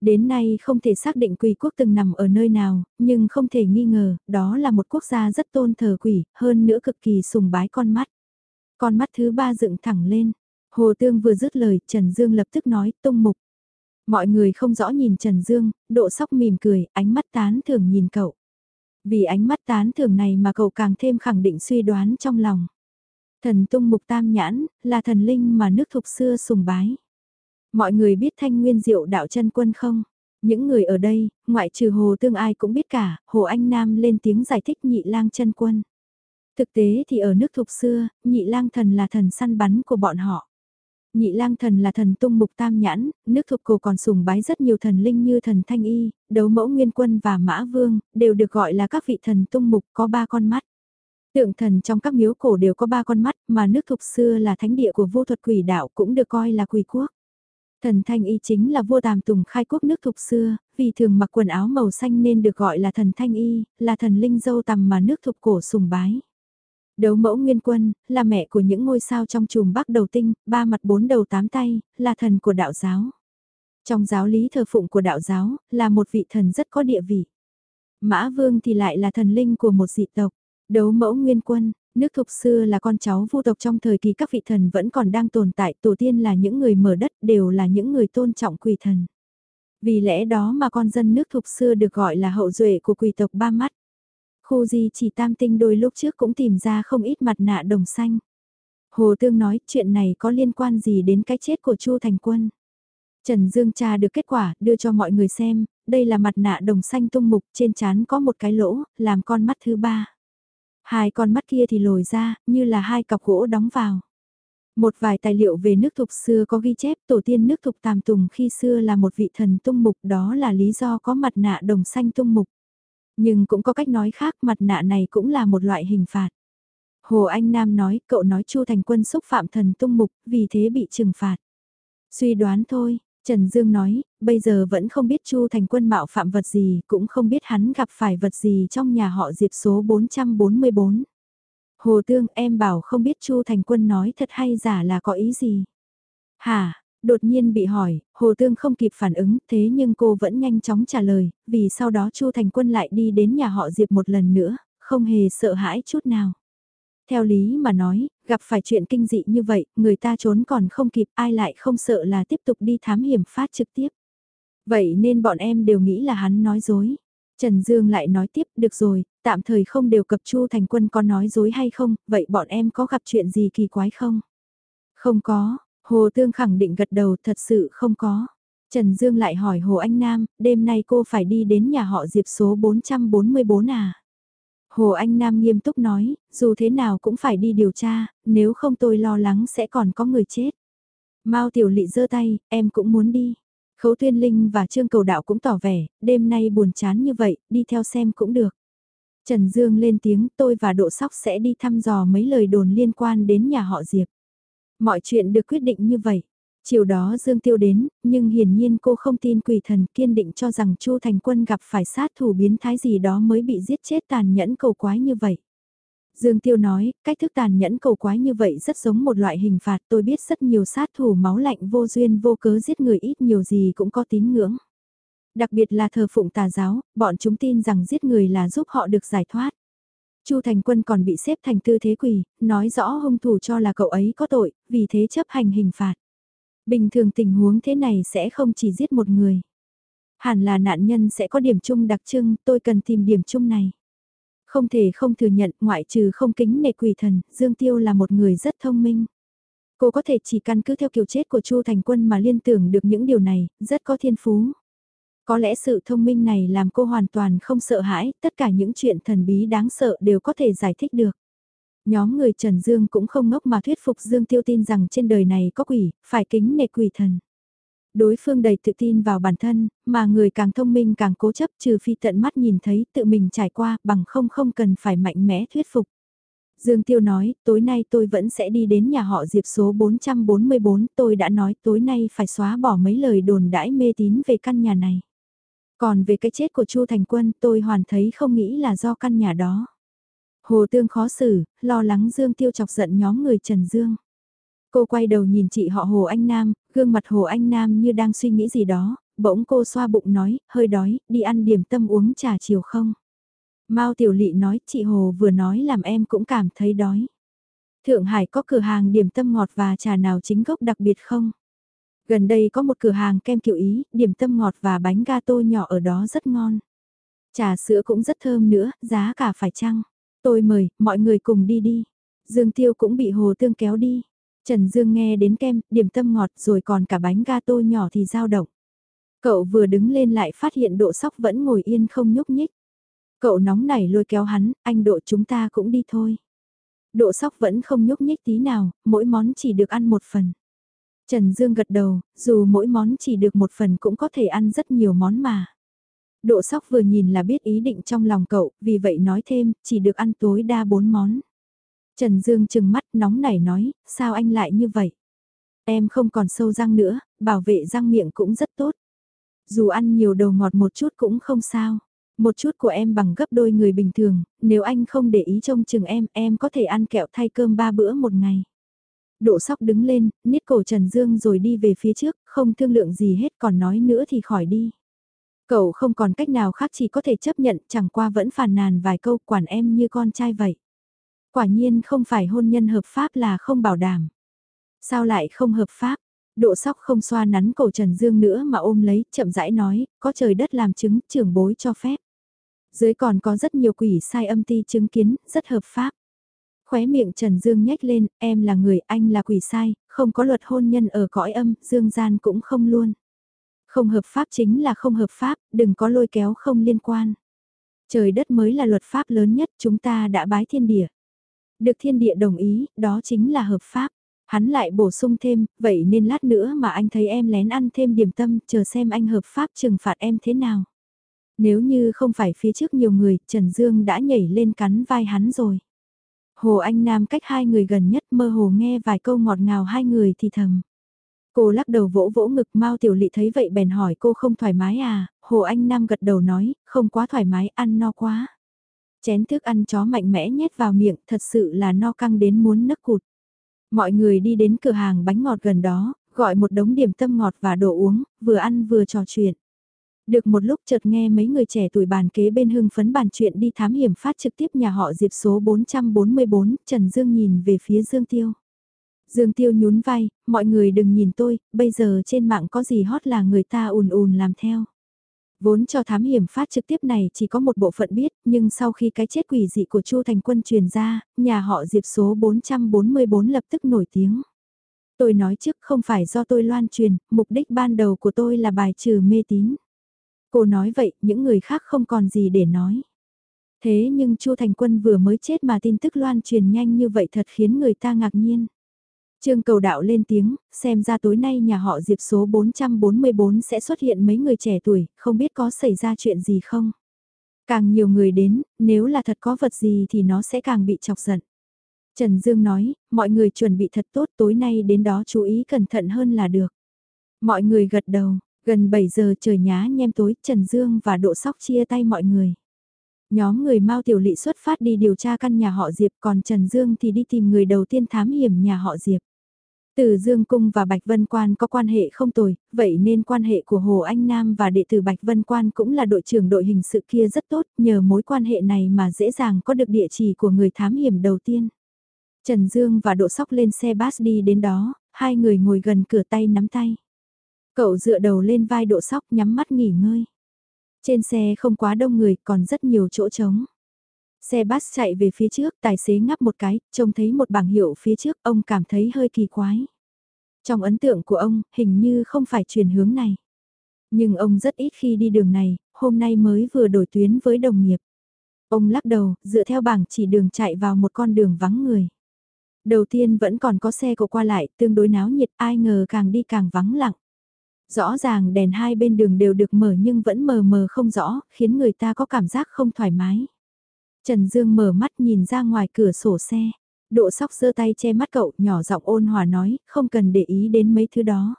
Đến nay không thể xác định quỷ quốc từng nằm ở nơi nào, nhưng không thể nghi ngờ, đó là một quốc gia rất tôn thờ quỷ, hơn nữa cực kỳ sùng bái con mắt. Con mắt thứ ba dựng thẳng lên. Hồ Tương vừa dứt lời, Trần Dương lập tức nói, tung mục. Mọi người không rõ nhìn Trần Dương, độ sóc mỉm cười, ánh mắt tán thường nhìn cậu. Vì ánh mắt tán thường này mà cậu càng thêm khẳng định suy đoán trong lòng. Thần tung mục tam nhãn, là thần linh mà nước thục xưa sùng bái. Mọi người biết thanh nguyên diệu đạo chân quân không? Những người ở đây, ngoại trừ Hồ Tương ai cũng biết cả, Hồ Anh Nam lên tiếng giải thích nhị lang chân quân. Thực tế thì ở nước thục xưa, nhị lang thần là thần săn bắn của bọn họ. Nhị lang thần là thần tung mục tam nhãn, nước thuộc cổ còn sùng bái rất nhiều thần linh như thần thanh y, đấu mẫu nguyên quân và mã vương, đều được gọi là các vị thần tung mục có ba con mắt. Tượng thần trong các miếu cổ đều có ba con mắt, mà nước thục xưa là thánh địa của vô thuật quỷ đạo cũng được coi là quỷ quốc. Thần Thanh Y chính là vua tàm tùng khai quốc nước thục xưa, vì thường mặc quần áo màu xanh nên được gọi là thần Thanh Y, là thần linh dâu tằm mà nước thục cổ sùng bái. Đấu mẫu nguyên quân, là mẹ của những ngôi sao trong chùm bắc đầu tinh, ba mặt bốn đầu tám tay, là thần của đạo giáo. Trong giáo lý thờ phụng của đạo giáo, là một vị thần rất có địa vị. Mã Vương thì lại là thần linh của một dị tộc. Đấu mẫu nguyên quân, nước thục xưa là con cháu vô tộc trong thời kỳ các vị thần vẫn còn đang tồn tại, tổ tiên là những người mở đất đều là những người tôn trọng quỷ thần. Vì lẽ đó mà con dân nước thục xưa được gọi là hậu duệ của quỷ tộc ba mắt. Khu di chỉ tam tinh đôi lúc trước cũng tìm ra không ít mặt nạ đồng xanh. Hồ Tương nói chuyện này có liên quan gì đến cái chết của Chu Thành Quân. Trần Dương tra được kết quả, đưa cho mọi người xem, đây là mặt nạ đồng xanh tung mục, trên trán có một cái lỗ, làm con mắt thứ ba. Hai con mắt kia thì lồi ra, như là hai cọc gỗ đóng vào. Một vài tài liệu về nước thục xưa có ghi chép tổ tiên nước thục tàm tùng khi xưa là một vị thần tung mục đó là lý do có mặt nạ đồng xanh tung mục. Nhưng cũng có cách nói khác mặt nạ này cũng là một loại hình phạt. Hồ Anh Nam nói cậu nói Chu Thành Quân xúc phạm thần tung mục vì thế bị trừng phạt. Suy đoán thôi, Trần Dương nói, bây giờ vẫn không biết Chu Thành Quân mạo phạm vật gì, cũng không biết hắn gặp phải vật gì trong nhà họ Diệp số 444. Hồ Tương em bảo không biết Chu Thành Quân nói thật hay giả là có ý gì. Hả, đột nhiên bị hỏi, Hồ Tương không kịp phản ứng thế nhưng cô vẫn nhanh chóng trả lời, vì sau đó Chu Thành Quân lại đi đến nhà họ Diệp một lần nữa, không hề sợ hãi chút nào. Theo lý mà nói, gặp phải chuyện kinh dị như vậy, người ta trốn còn không kịp ai lại không sợ là tiếp tục đi thám hiểm phát trực tiếp. Vậy nên bọn em đều nghĩ là hắn nói dối. Trần Dương lại nói tiếp, được rồi, tạm thời không đều cập Chu Thành Quân có nói dối hay không, vậy bọn em có gặp chuyện gì kỳ quái không? Không có, Hồ Tương khẳng định gật đầu thật sự không có. Trần Dương lại hỏi Hồ Anh Nam, đêm nay cô phải đi đến nhà họ Diệp số 444 à? Hồ Anh Nam nghiêm túc nói, dù thế nào cũng phải đi điều tra, nếu không tôi lo lắng sẽ còn có người chết. Mao Tiểu Lị giơ tay, em cũng muốn đi. Khấu Tuyên Linh và Trương Cầu Đạo cũng tỏ vẻ, đêm nay buồn chán như vậy, đi theo xem cũng được. Trần Dương lên tiếng tôi và Độ Sóc sẽ đi thăm dò mấy lời đồn liên quan đến nhà họ Diệp. Mọi chuyện được quyết định như vậy. Chiều đó Dương Tiêu đến, nhưng hiển nhiên cô không tin quỷ thần kiên định cho rằng Chu Thành Quân gặp phải sát thủ biến thái gì đó mới bị giết chết tàn nhẫn cầu quái như vậy. Dương Tiêu nói, cách thức tàn nhẫn cầu quái như vậy rất giống một loại hình phạt tôi biết rất nhiều sát thủ máu lạnh vô duyên vô cớ giết người ít nhiều gì cũng có tín ngưỡng. Đặc biệt là thờ phụng tà giáo, bọn chúng tin rằng giết người là giúp họ được giải thoát. Chu Thành Quân còn bị xếp thành tư thế quỳ, nói rõ hung thủ cho là cậu ấy có tội, vì thế chấp hành hình phạt. Bình thường tình huống thế này sẽ không chỉ giết một người. Hẳn là nạn nhân sẽ có điểm chung đặc trưng, tôi cần tìm điểm chung này. Không thể không thừa nhận ngoại trừ không kính nệ quỷ thần, Dương Tiêu là một người rất thông minh. Cô có thể chỉ căn cứ theo kiểu chết của Chu Thành Quân mà liên tưởng được những điều này, rất có thiên phú. Có lẽ sự thông minh này làm cô hoàn toàn không sợ hãi, tất cả những chuyện thần bí đáng sợ đều có thể giải thích được. Nhóm người Trần Dương cũng không ngốc mà thuyết phục Dương Tiêu tin rằng trên đời này có quỷ, phải kính nể quỷ thần. Đối phương đầy tự tin vào bản thân, mà người càng thông minh càng cố chấp trừ phi tận mắt nhìn thấy tự mình trải qua bằng không không cần phải mạnh mẽ thuyết phục. Dương Tiêu nói, tối nay tôi vẫn sẽ đi đến nhà họ Diệp số 444, tôi đã nói tối nay phải xóa bỏ mấy lời đồn đãi mê tín về căn nhà này. Còn về cái chết của Chu Thành Quân tôi hoàn thấy không nghĩ là do căn nhà đó. Hồ Tương khó xử, lo lắng Dương Tiêu chọc giận nhóm người Trần Dương. Cô quay đầu nhìn chị họ Hồ Anh Nam, gương mặt Hồ Anh Nam như đang suy nghĩ gì đó, bỗng cô xoa bụng nói, hơi đói, đi ăn điểm tâm uống trà chiều không? Mao Tiểu Lị nói, chị Hồ vừa nói làm em cũng cảm thấy đói. Thượng Hải có cửa hàng điểm tâm ngọt và trà nào chính gốc đặc biệt không? Gần đây có một cửa hàng kem kiểu Ý, điểm tâm ngọt và bánh gato nhỏ ở đó rất ngon. Trà sữa cũng rất thơm nữa, giá cả phải chăng? Tôi mời, mọi người cùng đi đi. Dương Tiêu cũng bị Hồ Tương kéo đi. Trần Dương nghe đến kem, điểm tâm ngọt rồi còn cả bánh gato nhỏ thì dao động. Cậu vừa đứng lên lại phát hiện độ sóc vẫn ngồi yên không nhúc nhích. Cậu nóng nảy lôi kéo hắn, anh độ chúng ta cũng đi thôi. Độ sóc vẫn không nhúc nhích tí nào, mỗi món chỉ được ăn một phần. Trần Dương gật đầu, dù mỗi món chỉ được một phần cũng có thể ăn rất nhiều món mà. Độ sóc vừa nhìn là biết ý định trong lòng cậu, vì vậy nói thêm, chỉ được ăn tối đa bốn món. Trần Dương chừng mắt nóng nảy nói, sao anh lại như vậy? Em không còn sâu răng nữa, bảo vệ răng miệng cũng rất tốt. Dù ăn nhiều đầu ngọt một chút cũng không sao. Một chút của em bằng gấp đôi người bình thường, nếu anh không để ý trông chừng em, em có thể ăn kẹo thay cơm ba bữa một ngày. Độ sóc đứng lên, nít cổ Trần Dương rồi đi về phía trước, không thương lượng gì hết còn nói nữa thì khỏi đi. Cậu không còn cách nào khác chỉ có thể chấp nhận chẳng qua vẫn phàn nàn vài câu quản em như con trai vậy. Quả nhiên không phải hôn nhân hợp pháp là không bảo đảm. Sao lại không hợp pháp? Độ sóc không xoa nắn cổ Trần Dương nữa mà ôm lấy, chậm rãi nói, có trời đất làm chứng, trưởng bối cho phép. Dưới còn có rất nhiều quỷ sai âm ti chứng kiến, rất hợp pháp. Khóe miệng Trần Dương nhếch lên, em là người, anh là quỷ sai, không có luật hôn nhân ở cõi âm, Dương gian cũng không luôn. Không hợp pháp chính là không hợp pháp, đừng có lôi kéo không liên quan. Trời đất mới là luật pháp lớn nhất, chúng ta đã bái thiên địa. Được thiên địa đồng ý, đó chính là hợp pháp. Hắn lại bổ sung thêm, vậy nên lát nữa mà anh thấy em lén ăn thêm điểm tâm, chờ xem anh hợp pháp trừng phạt em thế nào. Nếu như không phải phía trước nhiều người, Trần Dương đã nhảy lên cắn vai hắn rồi. Hồ Anh Nam cách hai người gần nhất mơ hồ nghe vài câu ngọt ngào hai người thì thầm. Cô lắc đầu vỗ vỗ ngực Mao Tiểu Lị thấy vậy bèn hỏi cô không thoải mái à, Hồ Anh Nam gật đầu nói, không quá thoải mái, ăn no quá. Chén thức ăn chó mạnh mẽ nhét vào miệng, thật sự là no căng đến muốn nấc cụt. Mọi người đi đến cửa hàng bánh ngọt gần đó, gọi một đống điểm tâm ngọt và đồ uống, vừa ăn vừa trò chuyện. Được một lúc chợt nghe mấy người trẻ tuổi bàn kế bên hưng phấn bàn chuyện đi thám hiểm phát trực tiếp nhà họ Diệp số 444, Trần Dương nhìn về phía Dương Tiêu. Dương Tiêu nhún vai, mọi người đừng nhìn tôi, bây giờ trên mạng có gì hot là người ta ùn ùn làm theo. Vốn cho thám hiểm phát trực tiếp này chỉ có một bộ phận biết, nhưng sau khi cái chết quỷ dị của Chu Thành Quân truyền ra, nhà họ Diệp số 444 lập tức nổi tiếng. Tôi nói trước không phải do tôi loan truyền, mục đích ban đầu của tôi là bài trừ mê tín. Cô nói vậy, những người khác không còn gì để nói. Thế nhưng Chu Thành Quân vừa mới chết mà tin tức loan truyền nhanh như vậy thật khiến người ta ngạc nhiên. Trương cầu đạo lên tiếng, xem ra tối nay nhà họ Diệp số 444 sẽ xuất hiện mấy người trẻ tuổi, không biết có xảy ra chuyện gì không. Càng nhiều người đến, nếu là thật có vật gì thì nó sẽ càng bị chọc giận. Trần Dương nói, mọi người chuẩn bị thật tốt tối nay đến đó chú ý cẩn thận hơn là được. Mọi người gật đầu, gần 7 giờ trời nhá nhem tối, Trần Dương và Độ Sóc chia tay mọi người. Nhóm người Mao Tiểu Lị xuất phát đi điều tra căn nhà họ Diệp còn Trần Dương thì đi tìm người đầu tiên thám hiểm nhà họ Diệp. Từ Dương Cung và Bạch Vân Quan có quan hệ không tồi, vậy nên quan hệ của Hồ Anh Nam và đệ tử Bạch Vân Quan cũng là đội trưởng đội hình sự kia rất tốt, nhờ mối quan hệ này mà dễ dàng có được địa chỉ của người thám hiểm đầu tiên. Trần Dương và Độ Sóc lên xe bus đi đến đó, hai người ngồi gần cửa tay nắm tay. Cậu dựa đầu lên vai Độ Sóc nhắm mắt nghỉ ngơi. Trên xe không quá đông người, còn rất nhiều chỗ trống. Xe bus chạy về phía trước, tài xế ngắp một cái, trông thấy một bảng hiệu phía trước, ông cảm thấy hơi kỳ quái. Trong ấn tượng của ông, hình như không phải chuyển hướng này. Nhưng ông rất ít khi đi đường này, hôm nay mới vừa đổi tuyến với đồng nghiệp. Ông lắc đầu, dựa theo bảng chỉ đường chạy vào một con đường vắng người. Đầu tiên vẫn còn có xe cộ qua lại, tương đối náo nhiệt, ai ngờ càng đi càng vắng lặng. Rõ ràng đèn hai bên đường đều được mở nhưng vẫn mờ mờ không rõ, khiến người ta có cảm giác không thoải mái. Trần Dương mở mắt nhìn ra ngoài cửa sổ xe. Độ sóc giơ tay che mắt cậu, nhỏ giọng ôn hòa nói, không cần để ý đến mấy thứ đó.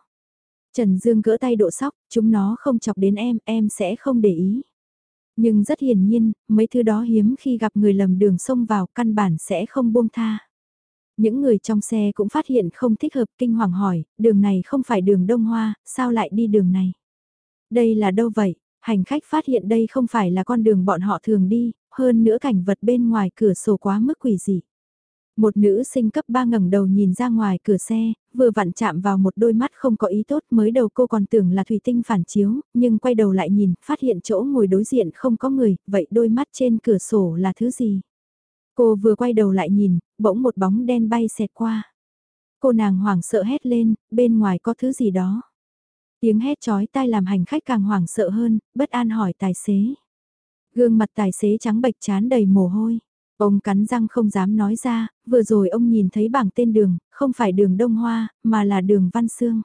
Trần Dương gỡ tay độ sóc, chúng nó không chọc đến em, em sẽ không để ý. Nhưng rất hiển nhiên, mấy thứ đó hiếm khi gặp người lầm đường xông vào, căn bản sẽ không buông tha. Những người trong xe cũng phát hiện không thích hợp kinh hoàng hỏi, đường này không phải đường Đông Hoa, sao lại đi đường này? Đây là đâu vậy? Hành khách phát hiện đây không phải là con đường bọn họ thường đi, hơn nữa cảnh vật bên ngoài cửa sổ quá mức quỷ dị. Một nữ sinh cấp 3 ngẩng đầu nhìn ra ngoài cửa xe, vừa vặn chạm vào một đôi mắt không có ý tốt mới đầu cô còn tưởng là thủy tinh phản chiếu, nhưng quay đầu lại nhìn, phát hiện chỗ ngồi đối diện không có người, vậy đôi mắt trên cửa sổ là thứ gì? Cô vừa quay đầu lại nhìn, bỗng một bóng đen bay xẹt qua. Cô nàng hoảng sợ hét lên, bên ngoài có thứ gì đó. Tiếng hét chói tai làm hành khách càng hoảng sợ hơn, bất an hỏi tài xế. Gương mặt tài xế trắng bệch chán đầy mồ hôi. Ông cắn răng không dám nói ra, vừa rồi ông nhìn thấy bảng tên đường, không phải đường Đông Hoa, mà là đường Văn Sương.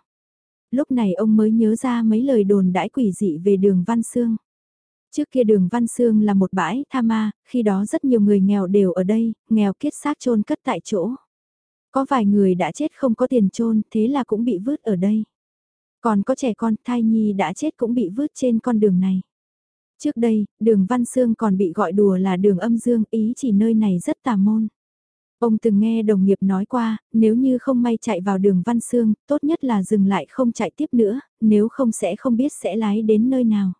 Lúc này ông mới nhớ ra mấy lời đồn đãi quỷ dị về đường Văn Sương. Trước kia đường Văn Sương là một bãi tha ma, khi đó rất nhiều người nghèo đều ở đây, nghèo kiết xác chôn cất tại chỗ. Có vài người đã chết không có tiền chôn thế là cũng bị vứt ở đây. Còn có trẻ con thai nhi đã chết cũng bị vứt trên con đường này. Trước đây, đường Văn Sương còn bị gọi đùa là đường âm dương ý chỉ nơi này rất tà môn. Ông từng nghe đồng nghiệp nói qua, nếu như không may chạy vào đường Văn Sương, tốt nhất là dừng lại không chạy tiếp nữa, nếu không sẽ không biết sẽ lái đến nơi nào.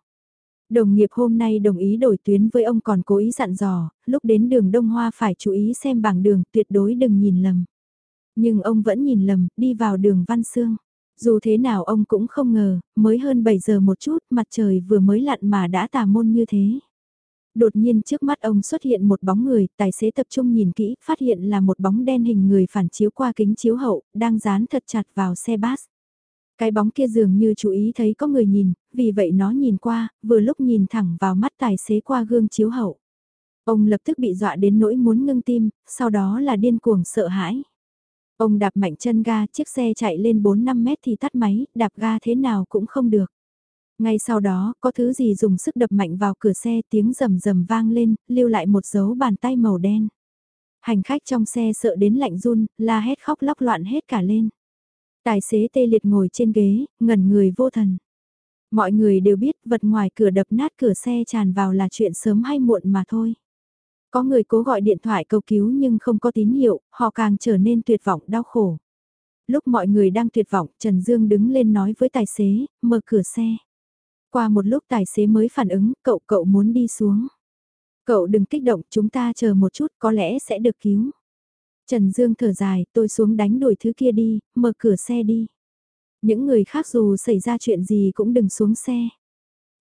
Đồng nghiệp hôm nay đồng ý đổi tuyến với ông còn cố ý dặn dò, lúc đến đường Đông Hoa phải chú ý xem bảng đường tuyệt đối đừng nhìn lầm. Nhưng ông vẫn nhìn lầm, đi vào đường Văn Sương. Dù thế nào ông cũng không ngờ, mới hơn 7 giờ một chút mặt trời vừa mới lặn mà đã tà môn như thế. Đột nhiên trước mắt ông xuất hiện một bóng người, tài xế tập trung nhìn kỹ, phát hiện là một bóng đen hình người phản chiếu qua kính chiếu hậu, đang dán thật chặt vào xe bus. Cái bóng kia dường như chú ý thấy có người nhìn, vì vậy nó nhìn qua, vừa lúc nhìn thẳng vào mắt tài xế qua gương chiếu hậu. Ông lập tức bị dọa đến nỗi muốn ngưng tim, sau đó là điên cuồng sợ hãi. Ông đạp mạnh chân ga, chiếc xe chạy lên 4-5 mét thì tắt máy, đạp ga thế nào cũng không được. Ngay sau đó, có thứ gì dùng sức đập mạnh vào cửa xe tiếng rầm rầm vang lên, lưu lại một dấu bàn tay màu đen. Hành khách trong xe sợ đến lạnh run, la hét khóc lóc loạn hết cả lên. Tài xế tê liệt ngồi trên ghế, ngẩn người vô thần. Mọi người đều biết vật ngoài cửa đập nát cửa xe tràn vào là chuyện sớm hay muộn mà thôi. Có người cố gọi điện thoại cầu cứu nhưng không có tín hiệu, họ càng trở nên tuyệt vọng đau khổ. Lúc mọi người đang tuyệt vọng, Trần Dương đứng lên nói với tài xế, mở cửa xe. Qua một lúc tài xế mới phản ứng, cậu cậu muốn đi xuống. Cậu đừng kích động, chúng ta chờ một chút, có lẽ sẽ được cứu. Trần Dương thở dài, tôi xuống đánh đuổi thứ kia đi, mở cửa xe đi. Những người khác dù xảy ra chuyện gì cũng đừng xuống xe.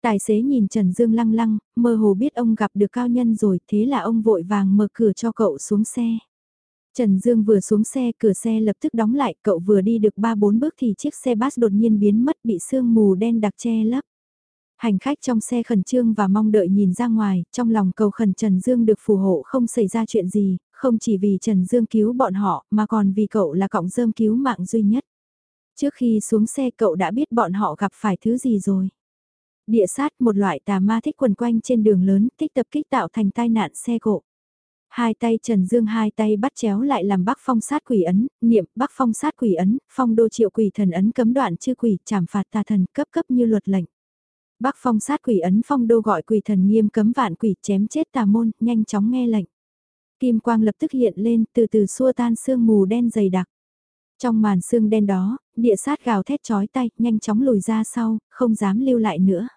Tài xế nhìn Trần Dương lăng lăng, mơ hồ biết ông gặp được cao nhân rồi, thế là ông vội vàng mở cửa cho cậu xuống xe. Trần Dương vừa xuống xe, cửa xe lập tức đóng lại, cậu vừa đi được 3-4 bước thì chiếc xe bus đột nhiên biến mất bị sương mù đen đặc che lấp. Hành khách trong xe khẩn trương và mong đợi nhìn ra ngoài, trong lòng cầu khẩn Trần Dương được phù hộ không xảy ra chuyện gì, không chỉ vì Trần Dương cứu bọn họ mà còn vì cậu là cọng rơm cứu mạng duy nhất. Trước khi xuống xe cậu đã biết bọn họ gặp phải thứ gì rồi. Địa sát một loại tà ma thích quần quanh trên đường lớn, thích tập kích tạo thành tai nạn xe cộ. Hai tay Trần Dương hai tay bắt chéo lại làm bắc phong sát quỷ ấn, niệm bắc phong sát quỷ ấn, phong đô triệu quỷ thần ấn cấm đoạn chư quỷ, trảm phạt tà thần cấp cấp như luật lệnh. Bắc phong sát quỷ ấn phong đô gọi quỷ thần nghiêm cấm vạn quỷ chém chết tà môn, nhanh chóng nghe lệnh. Kim quang lập tức hiện lên từ từ xua tan sương mù đen dày đặc. Trong màn sương đen đó, địa sát gào thét chói tay, nhanh chóng lùi ra sau, không dám lưu lại nữa.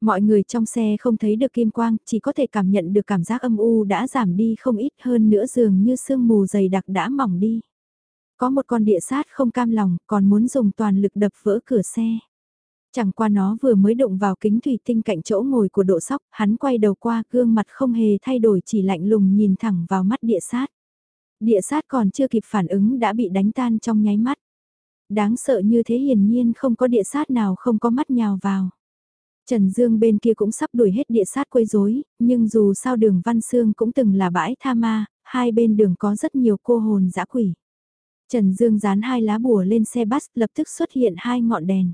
Mọi người trong xe không thấy được kim quang, chỉ có thể cảm nhận được cảm giác âm u đã giảm đi không ít hơn nữa dường như sương mù dày đặc đã mỏng đi. Có một con địa sát không cam lòng, còn muốn dùng toàn lực đập vỡ cửa xe. Chẳng qua nó vừa mới đụng vào kính thủy tinh cạnh chỗ ngồi của độ sóc, hắn quay đầu qua gương mặt không hề thay đổi chỉ lạnh lùng nhìn thẳng vào mắt địa sát. Địa sát còn chưa kịp phản ứng đã bị đánh tan trong nháy mắt. Đáng sợ như thế hiển nhiên không có địa sát nào không có mắt nhào vào. Trần Dương bên kia cũng sắp đuổi hết địa sát quấy rối, nhưng dù sao đường Văn Sương cũng từng là bãi tha ma, hai bên đường có rất nhiều cô hồn dã quỷ. Trần Dương dán hai lá bùa lên xe bus lập tức xuất hiện hai ngọn đèn.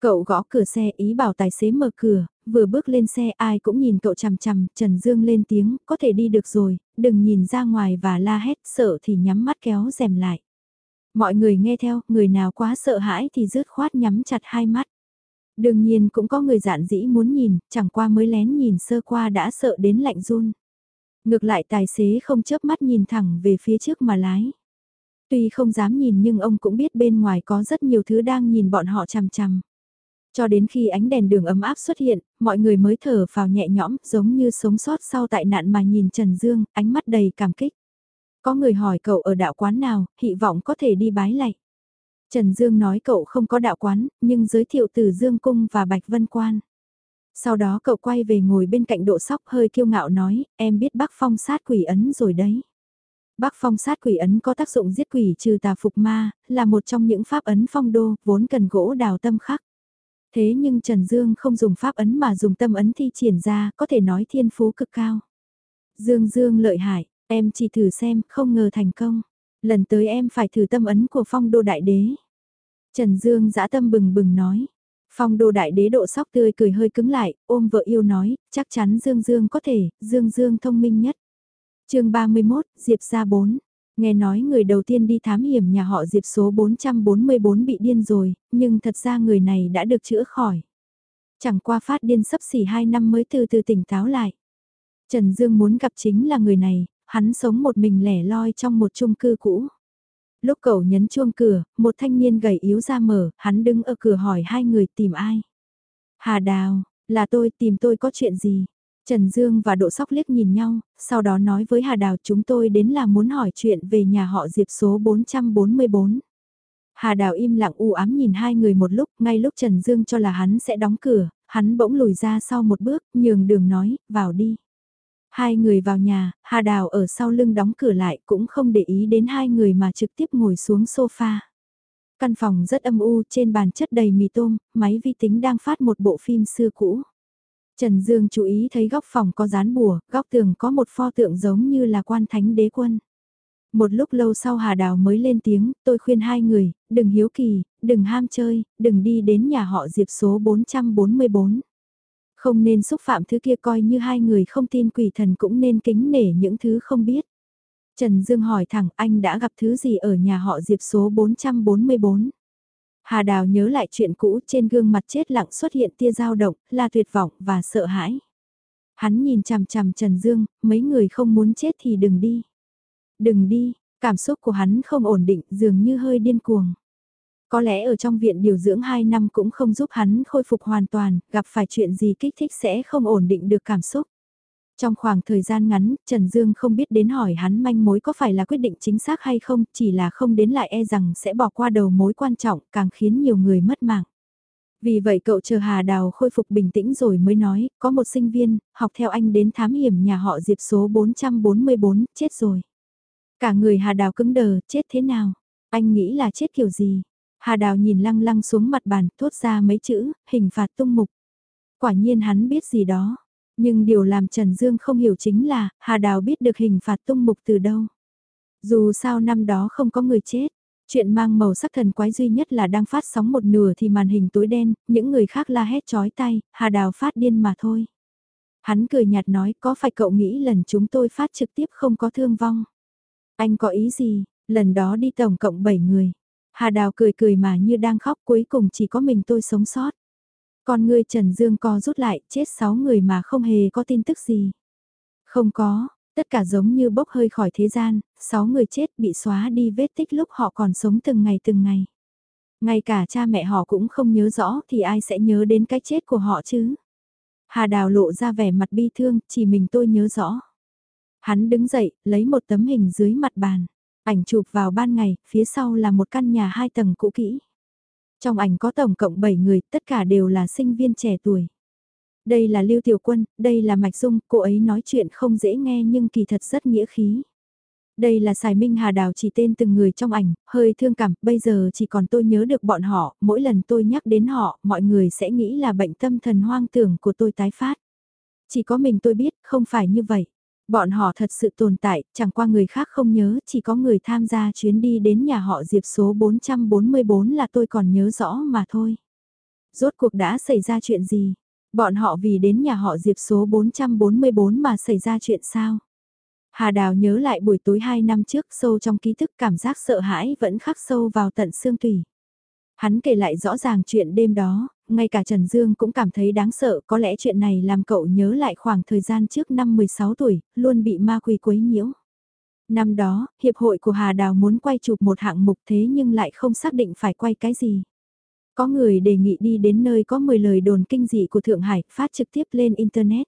Cậu gõ cửa xe ý bảo tài xế mở cửa, vừa bước lên xe ai cũng nhìn cậu chằm chằm, Trần Dương lên tiếng, có thể đi được rồi, đừng nhìn ra ngoài và la hét, sợ thì nhắm mắt kéo rèm lại. Mọi người nghe theo, người nào quá sợ hãi thì rứt khoát nhắm chặt hai mắt. Đương nhiên cũng có người dạn dĩ muốn nhìn, chẳng qua mới lén nhìn sơ qua đã sợ đến lạnh run. Ngược lại tài xế không chớp mắt nhìn thẳng về phía trước mà lái. Tuy không dám nhìn nhưng ông cũng biết bên ngoài có rất nhiều thứ đang nhìn bọn họ chằm chằm. Cho đến khi ánh đèn đường ấm áp xuất hiện, mọi người mới thở vào nhẹ nhõm giống như sống sót sau tại nạn mà nhìn Trần Dương, ánh mắt đầy cảm kích. Có người hỏi cậu ở đạo quán nào, hy vọng có thể đi bái lạy. Trần Dương nói cậu không có đạo quán, nhưng giới thiệu từ Dương Cung và Bạch Vân Quan. Sau đó cậu quay về ngồi bên cạnh độ sóc hơi kiêu ngạo nói, em biết bác phong sát quỷ ấn rồi đấy. Bác phong sát quỷ ấn có tác dụng giết quỷ trừ tà phục ma, là một trong những pháp ấn phong đô, vốn cần gỗ đào tâm khắc. Thế nhưng Trần Dương không dùng pháp ấn mà dùng tâm ấn thi triển ra, có thể nói thiên phú cực cao. Dương Dương lợi hại, em chỉ thử xem, không ngờ thành công. Lần tới em phải thử tâm ấn của phong đô đại đế. Trần Dương dã tâm bừng bừng nói. Phong đô đại đế độ sóc tươi cười hơi cứng lại, ôm vợ yêu nói, chắc chắn Dương Dương có thể, Dương Dương thông minh nhất. chương 31, Diệp ra 4. Nghe nói người đầu tiên đi thám hiểm nhà họ Diệp số 444 bị điên rồi, nhưng thật ra người này đã được chữa khỏi. Chẳng qua phát điên sắp xỉ 2 năm mới từ từ tỉnh táo lại. Trần Dương muốn gặp chính là người này, hắn sống một mình lẻ loi trong một chung cư cũ. Lúc cậu nhấn chuông cửa, một thanh niên gầy yếu ra mở, hắn đứng ở cửa hỏi hai người tìm ai. Hà Đào, là tôi tìm tôi có chuyện gì? Trần Dương và Độ Sóc liếc nhìn nhau, sau đó nói với Hà Đào chúng tôi đến là muốn hỏi chuyện về nhà họ Diệp số 444. Hà Đào im lặng u ám nhìn hai người một lúc, ngay lúc Trần Dương cho là hắn sẽ đóng cửa, hắn bỗng lùi ra sau một bước, nhường đường nói, vào đi. Hai người vào nhà, Hà Đào ở sau lưng đóng cửa lại cũng không để ý đến hai người mà trực tiếp ngồi xuống sofa. Căn phòng rất âm u, trên bàn chất đầy mì tôm, máy vi tính đang phát một bộ phim xưa cũ. Trần Dương chú ý thấy góc phòng có dán bùa, góc tường có một pho tượng giống như là quan thánh đế quân. Một lúc lâu sau Hà Đào mới lên tiếng, tôi khuyên hai người, đừng hiếu kỳ, đừng ham chơi, đừng đi đến nhà họ Diệp số 444. Không nên xúc phạm thứ kia coi như hai người không tin quỷ thần cũng nên kính nể những thứ không biết. Trần Dương hỏi thẳng anh đã gặp thứ gì ở nhà họ Diệp số 444. Hà Đào nhớ lại chuyện cũ trên gương mặt chết lặng xuất hiện tia dao động, là tuyệt vọng và sợ hãi. Hắn nhìn chằm chằm Trần Dương, mấy người không muốn chết thì đừng đi. Đừng đi, cảm xúc của hắn không ổn định dường như hơi điên cuồng. Có lẽ ở trong viện điều dưỡng 2 năm cũng không giúp hắn khôi phục hoàn toàn, gặp phải chuyện gì kích thích sẽ không ổn định được cảm xúc. Trong khoảng thời gian ngắn, Trần Dương không biết đến hỏi hắn manh mối có phải là quyết định chính xác hay không, chỉ là không đến lại e rằng sẽ bỏ qua đầu mối quan trọng, càng khiến nhiều người mất mạng. Vì vậy cậu chờ Hà Đào khôi phục bình tĩnh rồi mới nói, có một sinh viên, học theo anh đến thám hiểm nhà họ Diệp số 444, chết rồi. Cả người Hà Đào cứng đờ, chết thế nào? Anh nghĩ là chết kiểu gì? Hà Đào nhìn lăng lăng xuống mặt bàn, thốt ra mấy chữ, hình phạt tung mục. Quả nhiên hắn biết gì đó. Nhưng điều làm Trần Dương không hiểu chính là, Hà Đào biết được hình phạt tung mục từ đâu. Dù sao năm đó không có người chết, chuyện mang màu sắc thần quái duy nhất là đang phát sóng một nửa thì màn hình tối đen, những người khác la hét chói tay, Hà Đào phát điên mà thôi. Hắn cười nhạt nói có phải cậu nghĩ lần chúng tôi phát trực tiếp không có thương vong. Anh có ý gì, lần đó đi tổng cộng 7 người. Hà Đào cười cười mà như đang khóc cuối cùng chỉ có mình tôi sống sót. Con ngươi Trần Dương co rút lại, chết 6 người mà không hề có tin tức gì. Không có, tất cả giống như bốc hơi khỏi thế gian, 6 người chết bị xóa đi vết tích lúc họ còn sống từng ngày từng ngày. Ngay cả cha mẹ họ cũng không nhớ rõ thì ai sẽ nhớ đến cái chết của họ chứ. Hà Đào lộ ra vẻ mặt bi thương, chỉ mình tôi nhớ rõ. Hắn đứng dậy, lấy một tấm hình dưới mặt bàn. Ảnh chụp vào ban ngày, phía sau là một căn nhà hai tầng cũ kỹ. Trong ảnh có tổng cộng 7 người, tất cả đều là sinh viên trẻ tuổi. Đây là Lưu Tiểu Quân, đây là Mạch Dung, cô ấy nói chuyện không dễ nghe nhưng kỳ thật rất nghĩa khí. Đây là Sài Minh Hà Đào chỉ tên từng người trong ảnh, hơi thương cảm, bây giờ chỉ còn tôi nhớ được bọn họ, mỗi lần tôi nhắc đến họ, mọi người sẽ nghĩ là bệnh tâm thần hoang tưởng của tôi tái phát. Chỉ có mình tôi biết, không phải như vậy. Bọn họ thật sự tồn tại, chẳng qua người khác không nhớ, chỉ có người tham gia chuyến đi đến nhà họ Diệp số 444 là tôi còn nhớ rõ mà thôi. Rốt cuộc đã xảy ra chuyện gì? Bọn họ vì đến nhà họ Diệp số 444 mà xảy ra chuyện sao? Hà Đào nhớ lại buổi tối 2 năm trước sâu trong ký thức cảm giác sợ hãi vẫn khắc sâu vào tận xương tủy. Hắn kể lại rõ ràng chuyện đêm đó, ngay cả Trần Dương cũng cảm thấy đáng sợ, có lẽ chuyện này làm cậu nhớ lại khoảng thời gian trước năm 16 tuổi, luôn bị ma quỷ quấy nhiễu. Năm đó, Hiệp hội của Hà Đào muốn quay chụp một hạng mục thế nhưng lại không xác định phải quay cái gì. Có người đề nghị đi đến nơi có 10 lời đồn kinh dị của Thượng Hải phát trực tiếp lên Internet.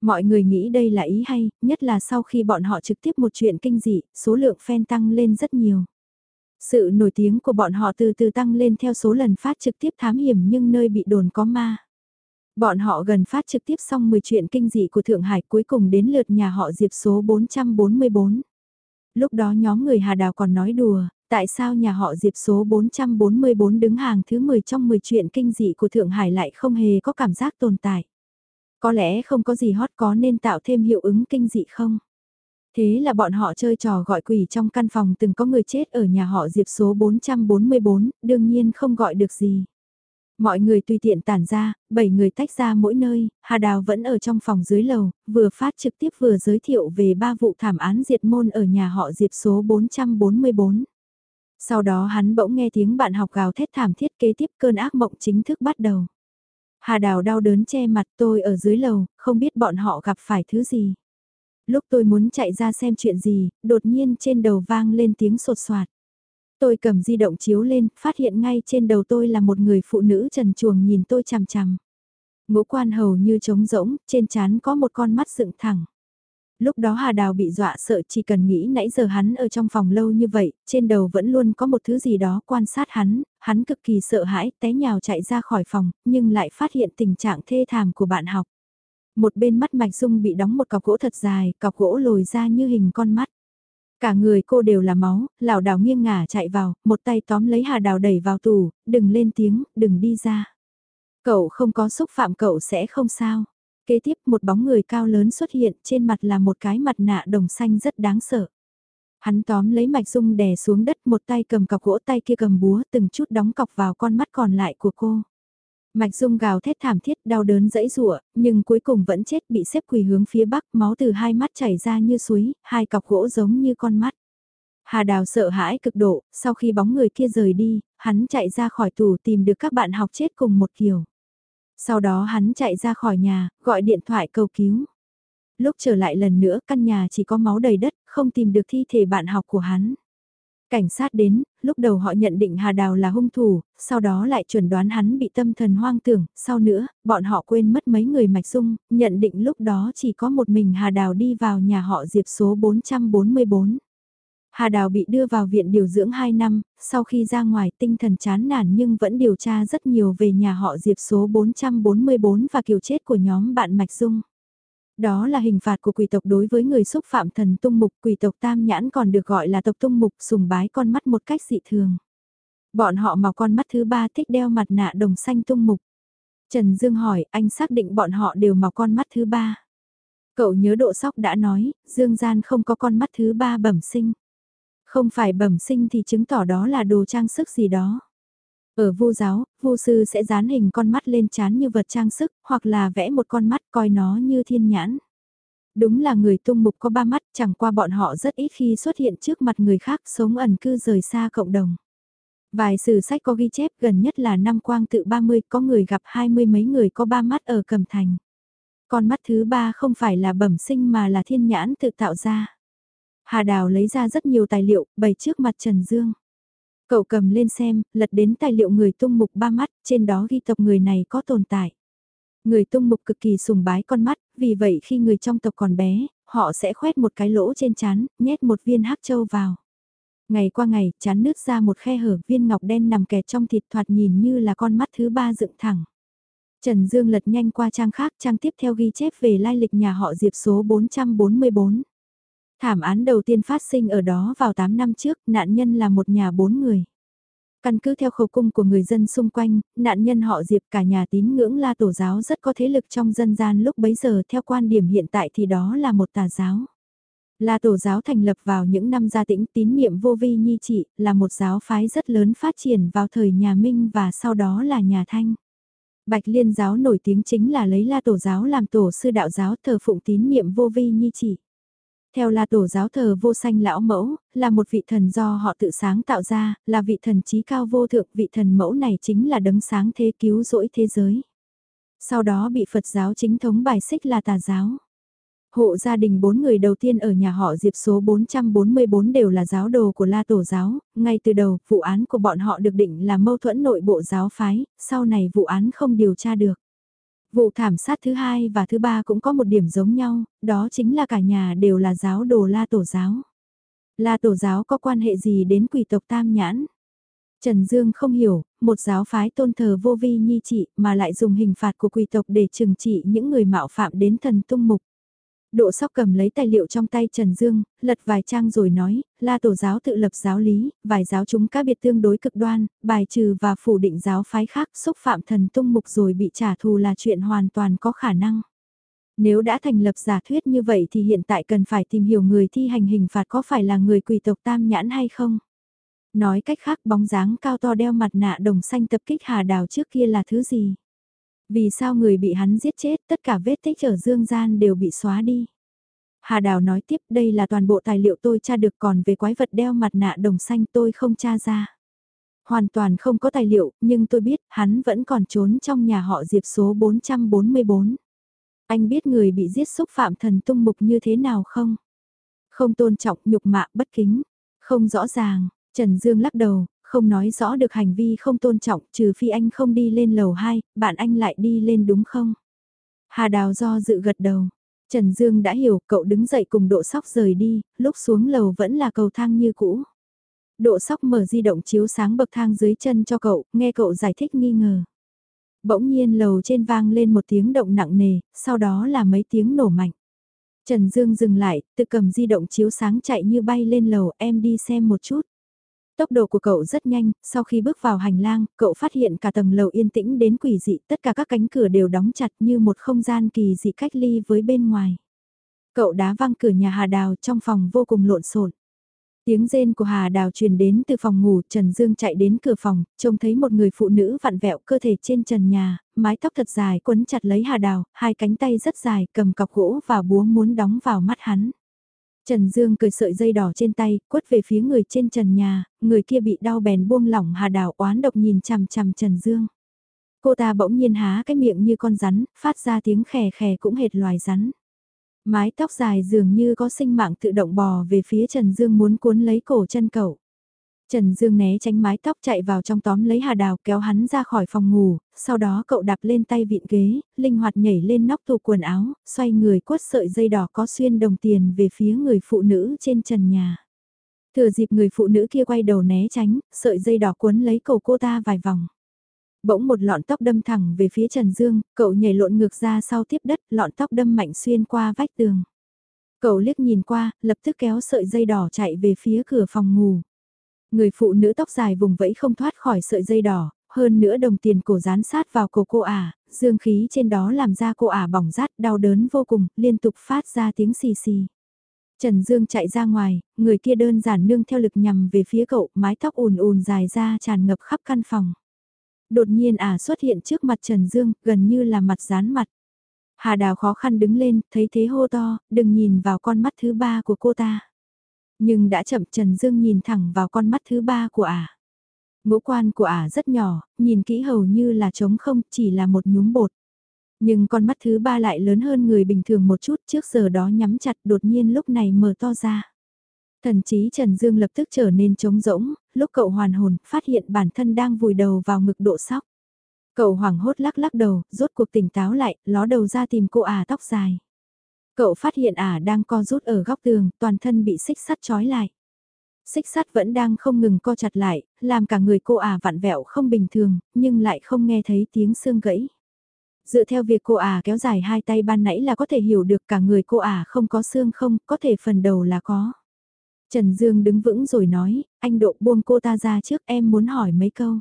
Mọi người nghĩ đây là ý hay, nhất là sau khi bọn họ trực tiếp một chuyện kinh dị, số lượng fan tăng lên rất nhiều. Sự nổi tiếng của bọn họ từ từ tăng lên theo số lần phát trực tiếp thám hiểm nhưng nơi bị đồn có ma. Bọn họ gần phát trực tiếp xong 10 chuyện kinh dị của Thượng Hải cuối cùng đến lượt nhà họ Diệp số 444. Lúc đó nhóm người Hà Đào còn nói đùa, tại sao nhà họ Diệp số 444 đứng hàng thứ 10 trong 10 chuyện kinh dị của Thượng Hải lại không hề có cảm giác tồn tại. Có lẽ không có gì hot có nên tạo thêm hiệu ứng kinh dị không? Thế là bọn họ chơi trò gọi quỷ trong căn phòng từng có người chết ở nhà họ Diệp số 444, đương nhiên không gọi được gì. Mọi người tùy tiện tản ra, 7 người tách ra mỗi nơi, Hà Đào vẫn ở trong phòng dưới lầu, vừa phát trực tiếp vừa giới thiệu về ba vụ thảm án diệt môn ở nhà họ Diệp số 444. Sau đó hắn bỗng nghe tiếng bạn học gào thét thảm thiết kế tiếp cơn ác mộng chính thức bắt đầu. Hà Đào đau đớn che mặt tôi ở dưới lầu, không biết bọn họ gặp phải thứ gì. Lúc tôi muốn chạy ra xem chuyện gì, đột nhiên trên đầu vang lên tiếng sột soạt. Tôi cầm di động chiếu lên, phát hiện ngay trên đầu tôi là một người phụ nữ trần chuồng nhìn tôi chằm chằm. Ngũ quan hầu như trống rỗng, trên trán có một con mắt dựng thẳng. Lúc đó Hà Đào bị dọa sợ chỉ cần nghĩ nãy giờ hắn ở trong phòng lâu như vậy, trên đầu vẫn luôn có một thứ gì đó quan sát hắn, hắn cực kỳ sợ hãi, té nhào chạy ra khỏi phòng, nhưng lại phát hiện tình trạng thê thảm của bạn học. Một bên mắt Mạch Dung bị đóng một cọc gỗ thật dài, cọc gỗ lồi ra như hình con mắt. Cả người cô đều là máu, lảo đảo nghiêng ngả chạy vào, một tay tóm lấy Hà Đào đẩy vào tủ, đừng lên tiếng, đừng đi ra. Cậu không có xúc phạm cậu sẽ không sao. Kế tiếp một bóng người cao lớn xuất hiện trên mặt là một cái mặt nạ đồng xanh rất đáng sợ. Hắn tóm lấy mạch dung đè xuống đất một tay cầm cọc gỗ tay kia cầm búa từng chút đóng cọc vào con mắt còn lại của cô. Mạch dung gào thét thảm thiết đau đớn dẫy rủa, nhưng cuối cùng vẫn chết bị xếp quỳ hướng phía bắc máu từ hai mắt chảy ra như suối, hai cọc gỗ giống như con mắt. Hà Đào sợ hãi cực độ, sau khi bóng người kia rời đi, hắn chạy ra khỏi tủ tìm được các bạn học chết cùng một kiểu. Sau đó hắn chạy ra khỏi nhà, gọi điện thoại cầu cứu. Lúc trở lại lần nữa căn nhà chỉ có máu đầy đất, không tìm được thi thể bạn học của hắn. Cảnh sát đến, lúc đầu họ nhận định Hà Đào là hung thủ, sau đó lại chuẩn đoán hắn bị tâm thần hoang tưởng, sau nữa, bọn họ quên mất mấy người mạch dung, nhận định lúc đó chỉ có một mình Hà Đào đi vào nhà họ Diệp số 444. Hà Đào bị đưa vào viện điều dưỡng 2 năm, sau khi ra ngoài tinh thần chán nản nhưng vẫn điều tra rất nhiều về nhà họ Diệp số 444 và kiểu chết của nhóm bạn Mạch Dung. Đó là hình phạt của quỷ tộc đối với người xúc phạm thần tung mục quỷ tộc tam nhãn còn được gọi là tộc tung mục sùng bái con mắt một cách dị thường. Bọn họ màu con mắt thứ ba thích đeo mặt nạ đồng xanh tung mục. Trần Dương hỏi anh xác định bọn họ đều màu con mắt thứ ba. Cậu nhớ độ sóc đã nói, Dương Gian không có con mắt thứ ba bẩm sinh. Không phải bẩm sinh thì chứng tỏ đó là đồ trang sức gì đó. Ở vô giáo, vô sư sẽ dán hình con mắt lên chán như vật trang sức, hoặc là vẽ một con mắt coi nó như thiên nhãn. Đúng là người tung mục có ba mắt, chẳng qua bọn họ rất ít khi xuất hiện trước mặt người khác sống ẩn cư rời xa cộng đồng. Vài sử sách có ghi chép gần nhất là năm quang tự 30 có người gặp hai mươi mấy người có ba mắt ở Cẩm Thành. Con mắt thứ ba không phải là bẩm sinh mà là thiên nhãn tự tạo ra. Hà Đào lấy ra rất nhiều tài liệu, bày trước mặt Trần Dương. Cậu cầm lên xem, lật đến tài liệu người tung mục ba mắt, trên đó ghi tộc người này có tồn tại. Người tung mục cực kỳ sùng bái con mắt, vì vậy khi người trong tộc còn bé, họ sẽ khoét một cái lỗ trên chán, nhét một viên hắc châu vào. Ngày qua ngày, chán nước ra một khe hở viên ngọc đen nằm kẹt trong thịt thoạt nhìn như là con mắt thứ ba dựng thẳng. Trần Dương lật nhanh qua trang khác, trang tiếp theo ghi chép về lai lịch nhà họ Diệp số 444. Thảm án đầu tiên phát sinh ở đó vào 8 năm trước, nạn nhân là một nhà bốn người. Căn cứ theo khẩu cung của người dân xung quanh, nạn nhân họ Diệp cả nhà tín ngưỡng la tổ giáo rất có thế lực trong dân gian lúc bấy giờ theo quan điểm hiện tại thì đó là một tà giáo. La tổ giáo thành lập vào những năm gia tĩnh tín niệm vô vi nhi trị, là một giáo phái rất lớn phát triển vào thời nhà Minh và sau đó là nhà Thanh. Bạch Liên giáo nổi tiếng chính là lấy La tổ giáo làm tổ sư đạo giáo thờ phụng tín niệm vô vi nhi trị. Theo là tổ giáo thờ vô sanh lão mẫu, là một vị thần do họ tự sáng tạo ra, là vị thần trí cao vô thượng, vị thần mẫu này chính là đấng sáng thế cứu rỗi thế giới. Sau đó bị Phật giáo chính thống bài xích là tà giáo. Hộ gia đình bốn người đầu tiên ở nhà họ Diệp số 444 đều là giáo đồ của La Tổ giáo, ngay từ đầu vụ án của bọn họ được định là mâu thuẫn nội bộ giáo phái, sau này vụ án không điều tra được. Vụ thảm sát thứ hai và thứ ba cũng có một điểm giống nhau, đó chính là cả nhà đều là giáo đồ La Tổ giáo. La Tổ giáo có quan hệ gì đến quỷ tộc Tam Nhãn? Trần Dương không hiểu, một giáo phái tôn thờ vô vi nhi trị mà lại dùng hình phạt của quỷ tộc để trừng trị những người mạo phạm đến thần tung mục. Độ sóc cầm lấy tài liệu trong tay Trần Dương, lật vài trang rồi nói, la tổ giáo tự lập giáo lý, vài giáo chúng cá biệt tương đối cực đoan, bài trừ và phủ định giáo phái khác xúc phạm thần tung mục rồi bị trả thù là chuyện hoàn toàn có khả năng. Nếu đã thành lập giả thuyết như vậy thì hiện tại cần phải tìm hiểu người thi hành hình phạt có phải là người quỷ tộc tam nhãn hay không? Nói cách khác bóng dáng cao to đeo mặt nạ đồng xanh tập kích hà đào trước kia là thứ gì? Vì sao người bị hắn giết chết tất cả vết tích ở dương gian đều bị xóa đi? Hà Đào nói tiếp đây là toàn bộ tài liệu tôi tra được còn về quái vật đeo mặt nạ đồng xanh tôi không tra ra. Hoàn toàn không có tài liệu, nhưng tôi biết hắn vẫn còn trốn trong nhà họ Diệp số 444. Anh biết người bị giết xúc phạm thần tung mục như thế nào không? Không tôn trọng, nhục mạ, bất kính. Không rõ ràng, Trần Dương lắc đầu, không nói rõ được hành vi không tôn trọng trừ phi anh không đi lên lầu 2, bạn anh lại đi lên đúng không? Hà Đào do dự gật đầu. Trần Dương đã hiểu cậu đứng dậy cùng độ sóc rời đi, lúc xuống lầu vẫn là cầu thang như cũ. Độ sóc mở di động chiếu sáng bậc thang dưới chân cho cậu, nghe cậu giải thích nghi ngờ. Bỗng nhiên lầu trên vang lên một tiếng động nặng nề, sau đó là mấy tiếng nổ mạnh. Trần Dương dừng lại, tự cầm di động chiếu sáng chạy như bay lên lầu em đi xem một chút. Tốc độ của cậu rất nhanh, sau khi bước vào hành lang, cậu phát hiện cả tầng lầu yên tĩnh đến quỷ dị, tất cả các cánh cửa đều đóng chặt như một không gian kỳ dị cách ly với bên ngoài. Cậu đá văng cửa nhà Hà Đào trong phòng vô cùng lộn xộn. Tiếng rên của Hà Đào truyền đến từ phòng ngủ, Trần Dương chạy đến cửa phòng, trông thấy một người phụ nữ vặn vẹo cơ thể trên trần nhà, mái tóc thật dài quấn chặt lấy Hà Đào, hai cánh tay rất dài, cầm cọc gỗ và búa muốn đóng vào mắt hắn. Trần Dương cười sợi dây đỏ trên tay, quất về phía người trên trần nhà, người kia bị đau bèn buông lỏng hà đào oán độc nhìn chằm chằm Trần Dương. Cô ta bỗng nhiên há cái miệng như con rắn, phát ra tiếng khè khè cũng hệt loài rắn. Mái tóc dài dường như có sinh mạng tự động bò về phía Trần Dương muốn cuốn lấy cổ chân cậu. Trần Dương né tránh mái tóc chạy vào trong tóm lấy Hà Đào kéo hắn ra khỏi phòng ngủ, sau đó cậu đạp lên tay vịn ghế, linh hoạt nhảy lên nóc tủ quần áo, xoay người quất sợi dây đỏ có xuyên đồng tiền về phía người phụ nữ trên trần nhà. Thừa dịp người phụ nữ kia quay đầu né tránh, sợi dây đỏ cuốn lấy cổ cô ta vài vòng. Bỗng một lọn tóc đâm thẳng về phía Trần Dương, cậu nhảy lộn ngược ra sau tiếp đất, lọn tóc đâm mạnh xuyên qua vách tường. Cậu liếc nhìn qua, lập tức kéo sợi dây đỏ chạy về phía cửa phòng ngủ. Người phụ nữ tóc dài vùng vẫy không thoát khỏi sợi dây đỏ, hơn nữa đồng tiền cổ dán sát vào cổ cô ả, dương khí trên đó làm ra cô ả bỏng rát đau đớn vô cùng, liên tục phát ra tiếng xì xì. Trần Dương chạy ra ngoài, người kia đơn giản nương theo lực nhằm về phía cậu, mái tóc ùn ùn dài ra tràn ngập khắp căn phòng. Đột nhiên ả xuất hiện trước mặt Trần Dương, gần như là mặt dán mặt. Hà Đào khó khăn đứng lên, thấy thế hô to, đừng nhìn vào con mắt thứ ba của cô ta. Nhưng đã chậm Trần Dương nhìn thẳng vào con mắt thứ ba của ả. Ngũ quan của ả rất nhỏ, nhìn kỹ hầu như là trống không, chỉ là một nhúm bột. Nhưng con mắt thứ ba lại lớn hơn người bình thường một chút trước giờ đó nhắm chặt đột nhiên lúc này mở to ra. Thần trí Trần Dương lập tức trở nên trống rỗng, lúc cậu hoàn hồn, phát hiện bản thân đang vùi đầu vào ngực độ sóc. Cậu hoảng hốt lắc lắc đầu, rốt cuộc tỉnh táo lại, ló đầu ra tìm cô ả tóc dài. Cậu phát hiện ả đang co rút ở góc tường, toàn thân bị xích sắt trói lại. Xích sắt vẫn đang không ngừng co chặt lại, làm cả người cô ả vặn vẹo không bình thường, nhưng lại không nghe thấy tiếng xương gãy. Dựa theo việc cô ả kéo dài hai tay ban nãy là có thể hiểu được cả người cô ả không có xương không, có thể phần đầu là có. Trần Dương đứng vững rồi nói, anh độ buông cô ta ra trước em muốn hỏi mấy câu.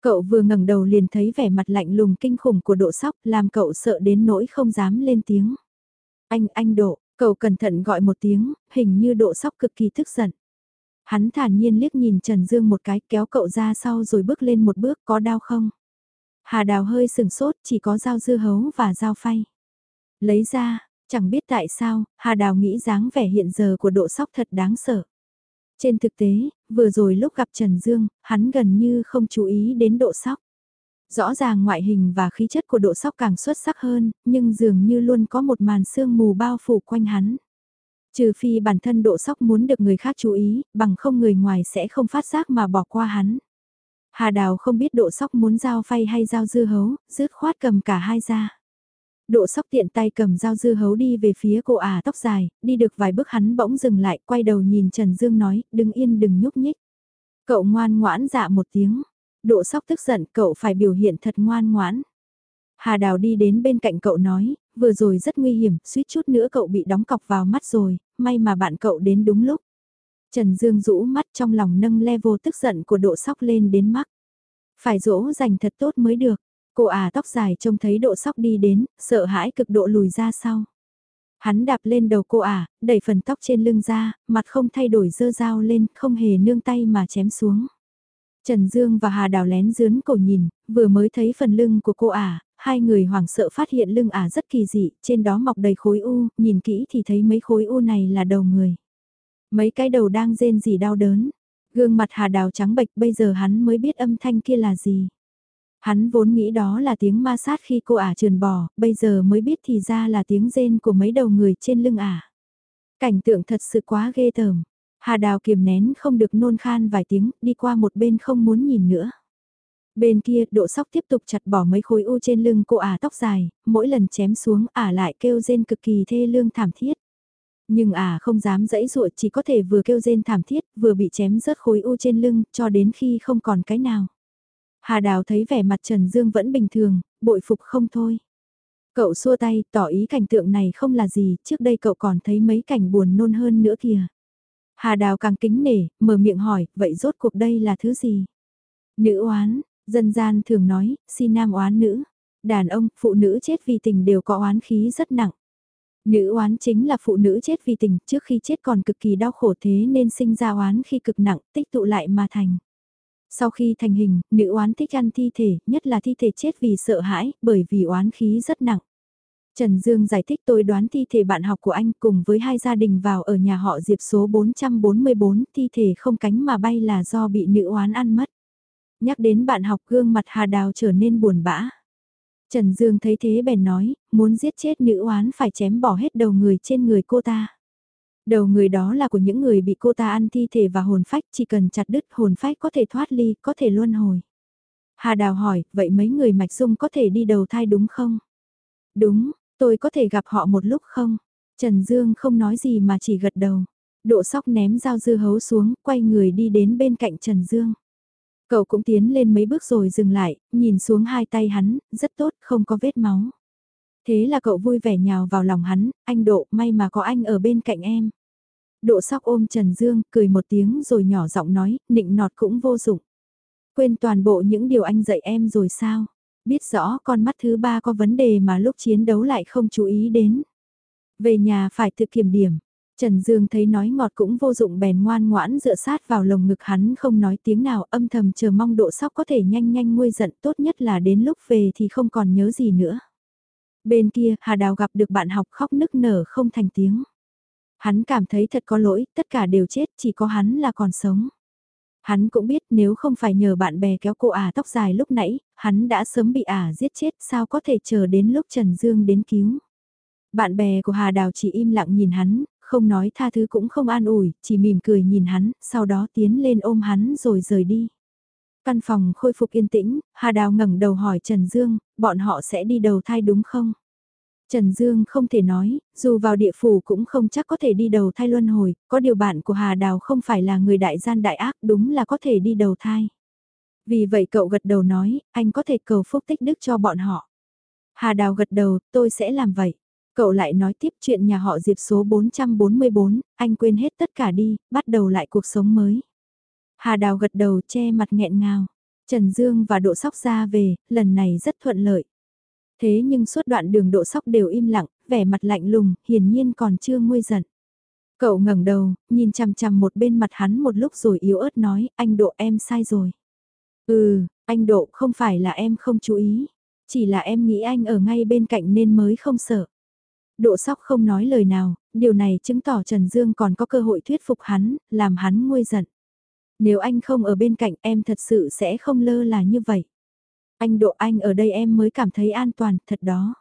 Cậu vừa ngẩng đầu liền thấy vẻ mặt lạnh lùng kinh khủng của độ sóc làm cậu sợ đến nỗi không dám lên tiếng. Anh, anh độ, cậu cẩn thận gọi một tiếng, hình như độ sóc cực kỳ tức giận. Hắn thản nhiên liếc nhìn Trần Dương một cái kéo cậu ra sau rồi bước lên một bước có đau không? Hà đào hơi sừng sốt chỉ có dao dưa hấu và dao phay. Lấy ra, chẳng biết tại sao, Hà đào nghĩ dáng vẻ hiện giờ của độ sóc thật đáng sợ. Trên thực tế, vừa rồi lúc gặp Trần Dương, hắn gần như không chú ý đến độ sóc. Rõ ràng ngoại hình và khí chất của độ sóc càng xuất sắc hơn, nhưng dường như luôn có một màn sương mù bao phủ quanh hắn. Trừ phi bản thân độ sóc muốn được người khác chú ý, bằng không người ngoài sẽ không phát giác mà bỏ qua hắn. Hà Đào không biết độ sóc muốn giao phay hay giao dư hấu, rứt khoát cầm cả hai ra. Độ sóc tiện tay cầm dao dư hấu đi về phía cô ả tóc dài, đi được vài bước hắn bỗng dừng lại, quay đầu nhìn Trần Dương nói, đừng yên đừng nhúc nhích. Cậu ngoan ngoãn dạ một tiếng. Độ sóc tức giận, cậu phải biểu hiện thật ngoan ngoãn. Hà Đào đi đến bên cạnh cậu nói, vừa rồi rất nguy hiểm, suýt chút nữa cậu bị đóng cọc vào mắt rồi, may mà bạn cậu đến đúng lúc. Trần Dương rũ mắt trong lòng nâng level tức giận của độ sóc lên đến mắt. Phải dỗ dành thật tốt mới được. Cô à tóc dài trông thấy độ sóc đi đến, sợ hãi cực độ lùi ra sau. Hắn đạp lên đầu cô À đẩy phần tóc trên lưng ra, mặt không thay đổi dơ dao lên, không hề nương tay mà chém xuống. Trần Dương và Hà Đào lén dướn cổ nhìn, vừa mới thấy phần lưng của cô ả, hai người hoảng sợ phát hiện lưng ả rất kỳ dị, trên đó mọc đầy khối u, nhìn kỹ thì thấy mấy khối u này là đầu người. Mấy cái đầu đang rên gì đau đớn, gương mặt Hà Đào trắng bệch bây giờ hắn mới biết âm thanh kia là gì. Hắn vốn nghĩ đó là tiếng ma sát khi cô ả trườn bò, bây giờ mới biết thì ra là tiếng rên của mấy đầu người trên lưng ả. Cảnh tượng thật sự quá ghê tởm. Hà Đào kiềm nén không được nôn khan vài tiếng, đi qua một bên không muốn nhìn nữa. Bên kia, độ sóc tiếp tục chặt bỏ mấy khối u trên lưng cô ả tóc dài, mỗi lần chém xuống ả lại kêu rên cực kỳ thê lương thảm thiết. Nhưng ả không dám dẫy dụa chỉ có thể vừa kêu rên thảm thiết, vừa bị chém rớt khối u trên lưng, cho đến khi không còn cái nào. Hà Đào thấy vẻ mặt Trần Dương vẫn bình thường, bội phục không thôi. Cậu xua tay, tỏ ý cảnh tượng này không là gì, trước đây cậu còn thấy mấy cảnh buồn nôn hơn nữa kìa. Hà Đào càng kính nể, mở miệng hỏi, vậy rốt cuộc đây là thứ gì? Nữ oán, dân gian thường nói, si nam oán nữ. Đàn ông, phụ nữ chết vì tình đều có oán khí rất nặng. Nữ oán chính là phụ nữ chết vì tình, trước khi chết còn cực kỳ đau khổ thế nên sinh ra oán khi cực nặng, tích tụ lại mà thành. Sau khi thành hình, nữ oán thích ăn thi thể, nhất là thi thể chết vì sợ hãi, bởi vì oán khí rất nặng. Trần Dương giải thích tôi đoán thi thể bạn học của anh cùng với hai gia đình vào ở nhà họ Diệp số 444, thi thể không cánh mà bay là do bị nữ oán ăn mất. Nhắc đến bạn học gương mặt Hà Đào trở nên buồn bã. Trần Dương thấy thế bèn nói, muốn giết chết nữ oán phải chém bỏ hết đầu người trên người cô ta. Đầu người đó là của những người bị cô ta ăn thi thể và hồn phách, chỉ cần chặt đứt hồn phách có thể thoát ly, có thể luân hồi. Hà Đào hỏi, vậy mấy người mạch dung có thể đi đầu thai đúng không? Đúng, tôi có thể gặp họ một lúc không? Trần Dương không nói gì mà chỉ gật đầu. Độ sóc ném dao dư hấu xuống, quay người đi đến bên cạnh Trần Dương. Cậu cũng tiến lên mấy bước rồi dừng lại, nhìn xuống hai tay hắn, rất tốt, không có vết máu. Thế là cậu vui vẻ nhào vào lòng hắn, anh Độ, may mà có anh ở bên cạnh em. Độ sóc ôm Trần Dương, cười một tiếng rồi nhỏ giọng nói, nịnh nọt cũng vô dụng. Quên toàn bộ những điều anh dạy em rồi sao? Biết rõ con mắt thứ ba có vấn đề mà lúc chiến đấu lại không chú ý đến. Về nhà phải tự kiểm điểm. Trần Dương thấy nói ngọt cũng vô dụng bèn ngoan ngoãn dựa sát vào lồng ngực hắn không nói tiếng nào âm thầm chờ mong độ sóc có thể nhanh nhanh nguôi giận tốt nhất là đến lúc về thì không còn nhớ gì nữa. Bên kia, Hà Đào gặp được bạn học khóc nức nở không thành tiếng. Hắn cảm thấy thật có lỗi, tất cả đều chết, chỉ có hắn là còn sống. Hắn cũng biết nếu không phải nhờ bạn bè kéo cô ả tóc dài lúc nãy, hắn đã sớm bị ả giết chết sao có thể chờ đến lúc Trần Dương đến cứu. Bạn bè của Hà Đào chỉ im lặng nhìn hắn, không nói tha thứ cũng không an ủi, chỉ mỉm cười nhìn hắn, sau đó tiến lên ôm hắn rồi rời đi. Căn phòng khôi phục yên tĩnh, Hà Đào ngẩng đầu hỏi Trần Dương, bọn họ sẽ đi đầu thai đúng không? Trần Dương không thể nói, dù vào địa phủ cũng không chắc có thể đi đầu thai luân hồi, có điều bạn của Hà Đào không phải là người đại gian đại ác đúng là có thể đi đầu thai. Vì vậy cậu gật đầu nói, anh có thể cầu phúc tích đức cho bọn họ. Hà Đào gật đầu, tôi sẽ làm vậy. Cậu lại nói tiếp chuyện nhà họ Diệp số 444, anh quên hết tất cả đi, bắt đầu lại cuộc sống mới. Hà Đào gật đầu che mặt nghẹn ngào. Trần Dương và Độ Sóc ra về, lần này rất thuận lợi. Thế nhưng suốt đoạn đường Độ Sóc đều im lặng, vẻ mặt lạnh lùng, hiển nhiên còn chưa nguôi giận. Cậu ngẩng đầu, nhìn chằm chằm một bên mặt hắn một lúc rồi yếu ớt nói, anh Độ em sai rồi. Ừ, anh Độ không phải là em không chú ý, chỉ là em nghĩ anh ở ngay bên cạnh nên mới không sợ. Độ sóc không nói lời nào, điều này chứng tỏ Trần Dương còn có cơ hội thuyết phục hắn, làm hắn nguôi giận. Nếu anh không ở bên cạnh em thật sự sẽ không lơ là như vậy. Anh độ anh ở đây em mới cảm thấy an toàn, thật đó.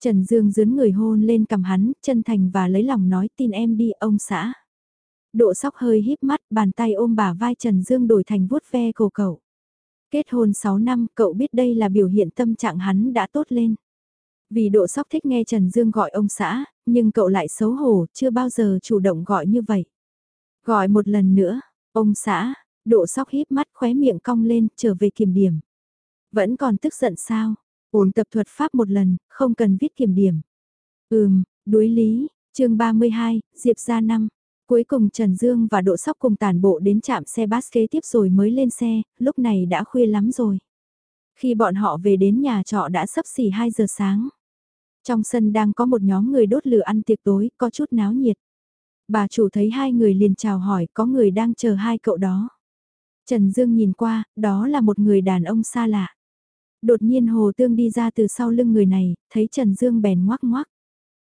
Trần Dương dướn người hôn lên cầm hắn, chân thành và lấy lòng nói tin em đi ông xã. Độ sóc hơi híp mắt, bàn tay ôm bả vai Trần Dương đổi thành vuốt ve cổ cậu. Kết hôn 6 năm, cậu biết đây là biểu hiện tâm trạng hắn đã tốt lên. Vì độ sóc thích nghe Trần Dương gọi ông xã, nhưng cậu lại xấu hổ, chưa bao giờ chủ động gọi như vậy. Gọi một lần nữa, ông xã, độ sóc híp mắt khóe miệng cong lên, trở về kiểm điểm. Vẫn còn tức giận sao? Ổn tập thuật pháp một lần, không cần viết kiểm điểm. Ừm, đối lý, chương 32, Diệp ra năm. Cuối cùng Trần Dương và Độ Sóc cùng tàn bộ đến trạm xe bus kế tiếp rồi mới lên xe, lúc này đã khuya lắm rồi. Khi bọn họ về đến nhà trọ đã sắp xỉ 2 giờ sáng. Trong sân đang có một nhóm người đốt lửa ăn tiệc tối, có chút náo nhiệt. Bà chủ thấy hai người liền chào hỏi có người đang chờ hai cậu đó. Trần Dương nhìn qua, đó là một người đàn ông xa lạ. Đột nhiên Hồ Tương đi ra từ sau lưng người này, thấy Trần Dương bèn ngoác ngoác.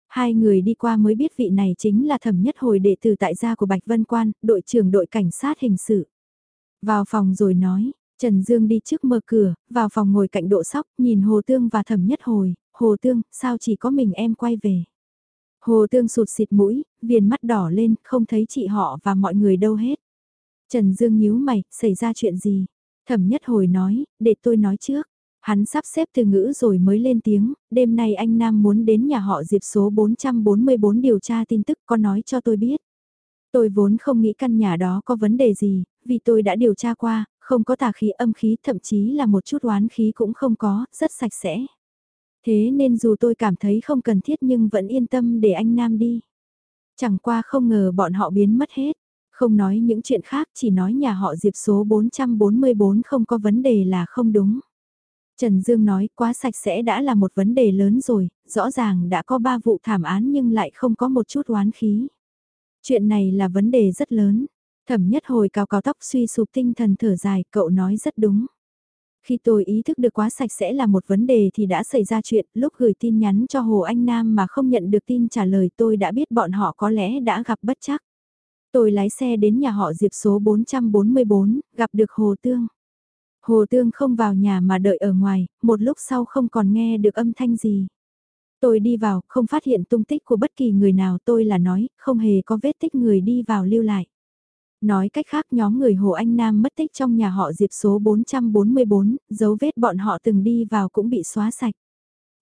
Hai người đi qua mới biết vị này chính là thẩm nhất hồi đệ tử tại gia của Bạch Vân Quan, đội trưởng đội cảnh sát hình sự. Vào phòng rồi nói, Trần Dương đi trước mở cửa, vào phòng ngồi cạnh độ sóc, nhìn Hồ Tương và thẩm nhất hồi, Hồ Tương, sao chỉ có mình em quay về. Hồ Tương sụt xịt mũi, viền mắt đỏ lên, không thấy chị họ và mọi người đâu hết. Trần Dương nhíu mày, xảy ra chuyện gì? Thẩm nhất hồi nói, để tôi nói trước. Hắn sắp xếp từ ngữ rồi mới lên tiếng, đêm nay anh Nam muốn đến nhà họ Diệp số 444 điều tra tin tức có nói cho tôi biết. Tôi vốn không nghĩ căn nhà đó có vấn đề gì, vì tôi đã điều tra qua, không có tà khí âm khí thậm chí là một chút oán khí cũng không có, rất sạch sẽ. Thế nên dù tôi cảm thấy không cần thiết nhưng vẫn yên tâm để anh Nam đi. Chẳng qua không ngờ bọn họ biến mất hết. Không nói những chuyện khác chỉ nói nhà họ Diệp số 444 không có vấn đề là không đúng. Trần Dương nói quá sạch sẽ đã là một vấn đề lớn rồi, rõ ràng đã có ba vụ thảm án nhưng lại không có một chút oán khí. Chuyện này là vấn đề rất lớn. Thẩm nhất hồi cao cao tóc suy sụp tinh thần thở dài, cậu nói rất đúng. Khi tôi ý thức được quá sạch sẽ là một vấn đề thì đã xảy ra chuyện, lúc gửi tin nhắn cho Hồ Anh Nam mà không nhận được tin trả lời tôi đã biết bọn họ có lẽ đã gặp bất chắc. Tôi lái xe đến nhà họ Diệp số 444, gặp được Hồ Tương. Hồ Tương không vào nhà mà đợi ở ngoài, một lúc sau không còn nghe được âm thanh gì. Tôi đi vào, không phát hiện tung tích của bất kỳ người nào tôi là nói, không hề có vết tích người đi vào lưu lại. Nói cách khác nhóm người Hồ Anh Nam mất tích trong nhà họ Diệp số 444, dấu vết bọn họ từng đi vào cũng bị xóa sạch.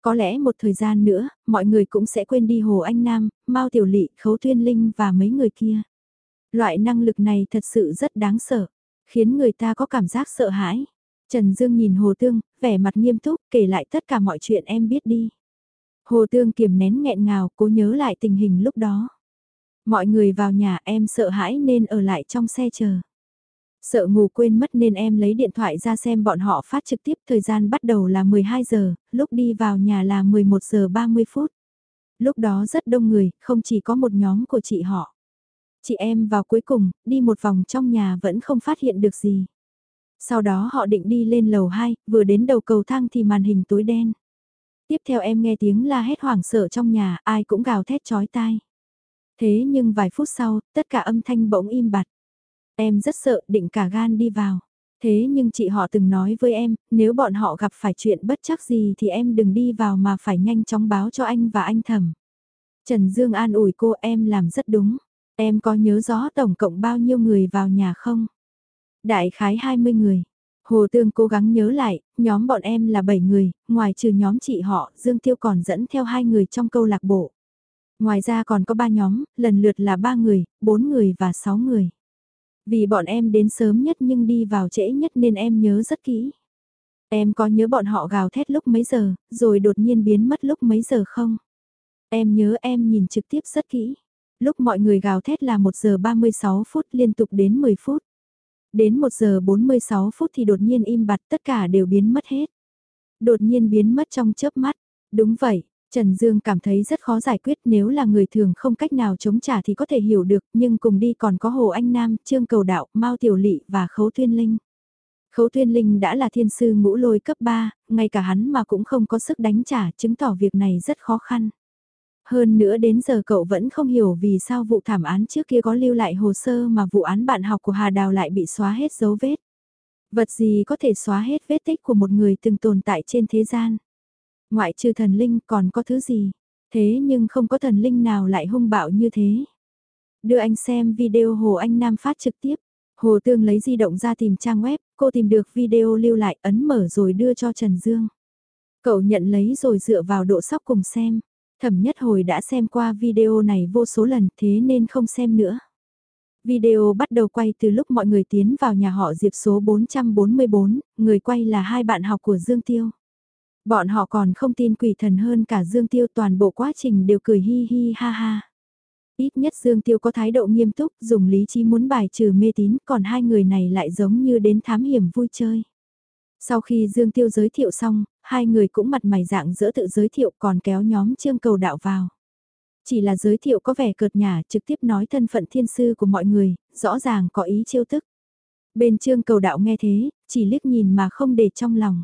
Có lẽ một thời gian nữa, mọi người cũng sẽ quên đi Hồ Anh Nam, Mao Tiểu Lị, Khấu Tuyên Linh và mấy người kia. Loại năng lực này thật sự rất đáng sợ, khiến người ta có cảm giác sợ hãi. Trần Dương nhìn Hồ Tương, vẻ mặt nghiêm túc, kể lại tất cả mọi chuyện em biết đi. Hồ Tương kiềm nén nghẹn ngào, cố nhớ lại tình hình lúc đó. Mọi người vào nhà em sợ hãi nên ở lại trong xe chờ. Sợ ngủ quên mất nên em lấy điện thoại ra xem bọn họ phát trực tiếp thời gian bắt đầu là 12 giờ, lúc đi vào nhà là 11 giờ 30 phút. Lúc đó rất đông người, không chỉ có một nhóm của chị họ. Chị em vào cuối cùng, đi một vòng trong nhà vẫn không phát hiện được gì. Sau đó họ định đi lên lầu 2, vừa đến đầu cầu thang thì màn hình tối đen. Tiếp theo em nghe tiếng la hét hoảng sợ trong nhà, ai cũng gào thét chói tai. Thế nhưng vài phút sau, tất cả âm thanh bỗng im bặt. Em rất sợ định cả gan đi vào. Thế nhưng chị họ từng nói với em, nếu bọn họ gặp phải chuyện bất chắc gì thì em đừng đi vào mà phải nhanh chóng báo cho anh và anh thầm. Trần Dương an ủi cô em làm rất đúng. Em có nhớ rõ tổng cộng bao nhiêu người vào nhà không? Đại khái 20 người. Hồ Tương cố gắng nhớ lại, nhóm bọn em là 7 người, ngoài trừ nhóm chị họ, Dương Tiêu còn dẫn theo hai người trong câu lạc bộ. Ngoài ra còn có 3 nhóm, lần lượt là 3 người, 4 người và 6 người. Vì bọn em đến sớm nhất nhưng đi vào trễ nhất nên em nhớ rất kỹ. Em có nhớ bọn họ gào thét lúc mấy giờ, rồi đột nhiên biến mất lúc mấy giờ không? Em nhớ em nhìn trực tiếp rất kỹ. Lúc mọi người gào thét là 1 giờ 36 phút liên tục đến 10 phút. Đến 1 giờ 46 phút thì đột nhiên im bặt tất cả đều biến mất hết. Đột nhiên biến mất trong chớp mắt. Đúng vậy, Trần Dương cảm thấy rất khó giải quyết nếu là người thường không cách nào chống trả thì có thể hiểu được, nhưng cùng đi còn có Hồ Anh Nam, Trương Cầu Đạo, Mao Tiểu Lị và Khấu Tuyên Linh. Khấu Tuyên Linh đã là thiên sư ngũ lôi cấp 3, ngay cả hắn mà cũng không có sức đánh trả, chứng tỏ việc này rất khó khăn. Hơn nữa đến giờ cậu vẫn không hiểu vì sao vụ thảm án trước kia có lưu lại hồ sơ mà vụ án bạn học của Hà Đào lại bị xóa hết dấu vết. Vật gì có thể xóa hết vết tích của một người từng tồn tại trên thế gian. Ngoại trừ thần linh còn có thứ gì, thế nhưng không có thần linh nào lại hung bạo như thế. Đưa anh xem video Hồ Anh Nam phát trực tiếp. Hồ Tương lấy di động ra tìm trang web, cô tìm được video lưu lại ấn mở rồi đưa cho Trần Dương. Cậu nhận lấy rồi dựa vào độ sóc cùng xem. Thẩm nhất hồi đã xem qua video này vô số lần thế nên không xem nữa. Video bắt đầu quay từ lúc mọi người tiến vào nhà họ Diệp số 444, người quay là hai bạn học của Dương Tiêu. Bọn họ còn không tin quỷ thần hơn cả Dương Tiêu toàn bộ quá trình đều cười hi hi ha ha. Ít nhất Dương Tiêu có thái độ nghiêm túc, dùng lý trí muốn bài trừ mê tín, còn hai người này lại giống như đến thám hiểm vui chơi. Sau khi Dương Tiêu giới thiệu xong, hai người cũng mặt mày dạng dỡ tự giới thiệu còn kéo nhóm trương cầu đạo vào. Chỉ là giới thiệu có vẻ cợt nhả trực tiếp nói thân phận thiên sư của mọi người, rõ ràng có ý chiêu thức. Bên trương cầu đạo nghe thế, chỉ liếc nhìn mà không để trong lòng.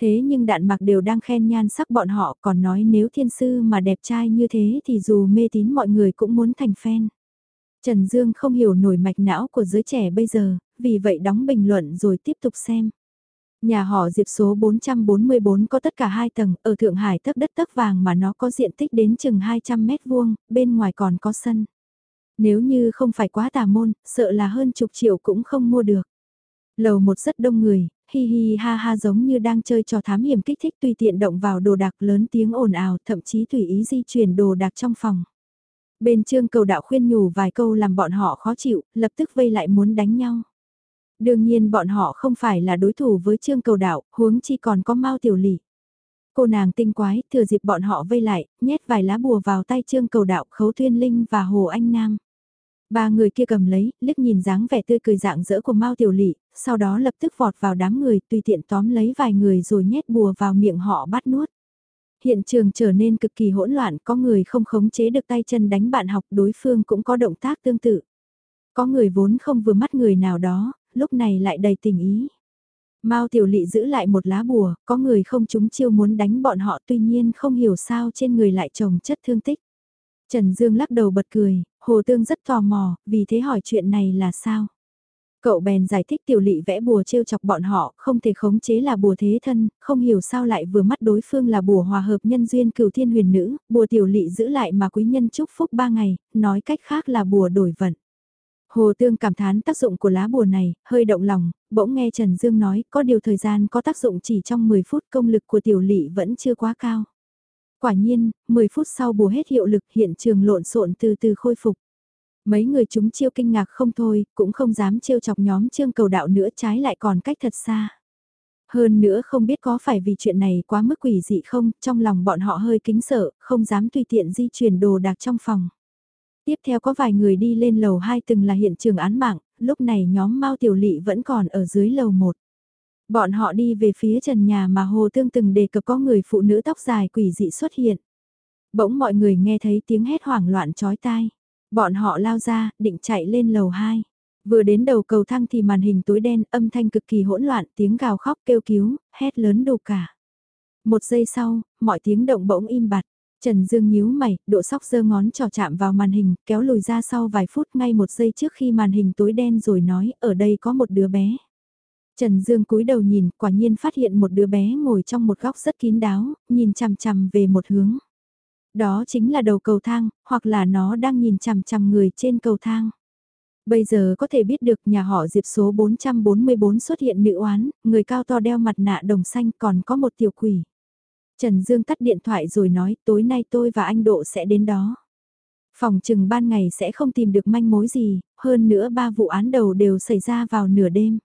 Thế nhưng đạn mạc đều đang khen nhan sắc bọn họ còn nói nếu thiên sư mà đẹp trai như thế thì dù mê tín mọi người cũng muốn thành fan. Trần Dương không hiểu nổi mạch não của giới trẻ bây giờ, vì vậy đóng bình luận rồi tiếp tục xem. Nhà họ Diệp số 444 có tất cả hai tầng, ở Thượng Hải tấc đất tấc vàng mà nó có diện tích đến chừng 200 mét vuông, bên ngoài còn có sân. Nếu như không phải quá tà môn, sợ là hơn chục triệu cũng không mua được. Lầu một rất đông người, hi hi ha ha giống như đang chơi trò thám hiểm kích thích tùy tiện động vào đồ đạc lớn tiếng ồn ào, thậm chí tùy ý di chuyển đồ đạc trong phòng. Bên trương cầu đạo khuyên nhủ vài câu làm bọn họ khó chịu, lập tức vây lại muốn đánh nhau. Đương nhiên bọn họ không phải là đối thủ với trương cầu đạo, huống chi còn có mau tiểu lỵ Cô nàng tinh quái, thừa dịp bọn họ vây lại, nhét vài lá bùa vào tay trương cầu đạo khấu tuyên linh và hồ anh nam. Ba người kia cầm lấy, liếc nhìn dáng vẻ tươi cười dạng dỡ của Mao Tiểu Lị, sau đó lập tức vọt vào đám người, tùy tiện tóm lấy vài người rồi nhét bùa vào miệng họ bắt nuốt. Hiện trường trở nên cực kỳ hỗn loạn, có người không khống chế được tay chân đánh bạn học, đối phương cũng có động tác tương tự. Có người vốn không vừa mắt người nào đó, lúc này lại đầy tình ý. Mao Tiểu Lị giữ lại một lá bùa, có người không chúng chiêu muốn đánh bọn họ tuy nhiên không hiểu sao trên người lại trồng chất thương tích. Trần Dương lắc đầu bật cười, Hồ Tương rất tò mò, vì thế hỏi chuyện này là sao? Cậu bèn giải thích tiểu lị vẽ bùa trêu chọc bọn họ, không thể khống chế là bùa thế thân, không hiểu sao lại vừa mắt đối phương là bùa hòa hợp nhân duyên cửu thiên huyền nữ, bùa tiểu lị giữ lại mà quý nhân chúc phúc ba ngày, nói cách khác là bùa đổi vận. Hồ Tương cảm thán tác dụng của lá bùa này, hơi động lòng, bỗng nghe Trần Dương nói có điều thời gian có tác dụng chỉ trong 10 phút công lực của tiểu lỵ vẫn chưa quá cao. Quả nhiên, 10 phút sau bùa hết hiệu lực hiện trường lộn xộn từ từ khôi phục. Mấy người chúng chiêu kinh ngạc không thôi, cũng không dám trêu chọc nhóm trương cầu đạo nữa trái lại còn cách thật xa. Hơn nữa không biết có phải vì chuyện này quá mức quỷ dị không, trong lòng bọn họ hơi kính sợ, không dám tùy tiện di chuyển đồ đạc trong phòng. Tiếp theo có vài người đi lên lầu 2 từng là hiện trường án mạng, lúc này nhóm Mao Tiểu Lị vẫn còn ở dưới lầu 1. Bọn họ đi về phía trần nhà mà Hồ Tương từng đề cập có người phụ nữ tóc dài quỷ dị xuất hiện. Bỗng mọi người nghe thấy tiếng hét hoảng loạn chói tai. Bọn họ lao ra, định chạy lên lầu 2. Vừa đến đầu cầu thang thì màn hình tối đen, âm thanh cực kỳ hỗn loạn, tiếng gào khóc kêu cứu, hét lớn đủ cả. Một giây sau, mọi tiếng động bỗng im bặt. Trần Dương nhíu mày, độ sóc giơ ngón trò chạm vào màn hình, kéo lùi ra sau vài phút ngay một giây trước khi màn hình tối đen rồi nói, ở đây có một đứa bé. Trần Dương cúi đầu nhìn, quả nhiên phát hiện một đứa bé ngồi trong một góc rất kín đáo, nhìn chằm chằm về một hướng. Đó chính là đầu cầu thang, hoặc là nó đang nhìn chằm chằm người trên cầu thang. Bây giờ có thể biết được nhà họ Diệp số 444 xuất hiện nữ oán, người cao to đeo mặt nạ đồng xanh còn có một tiểu quỷ. Trần Dương tắt điện thoại rồi nói tối nay tôi và anh Độ sẽ đến đó. Phòng trừng ban ngày sẽ không tìm được manh mối gì, hơn nữa ba vụ án đầu đều xảy ra vào nửa đêm.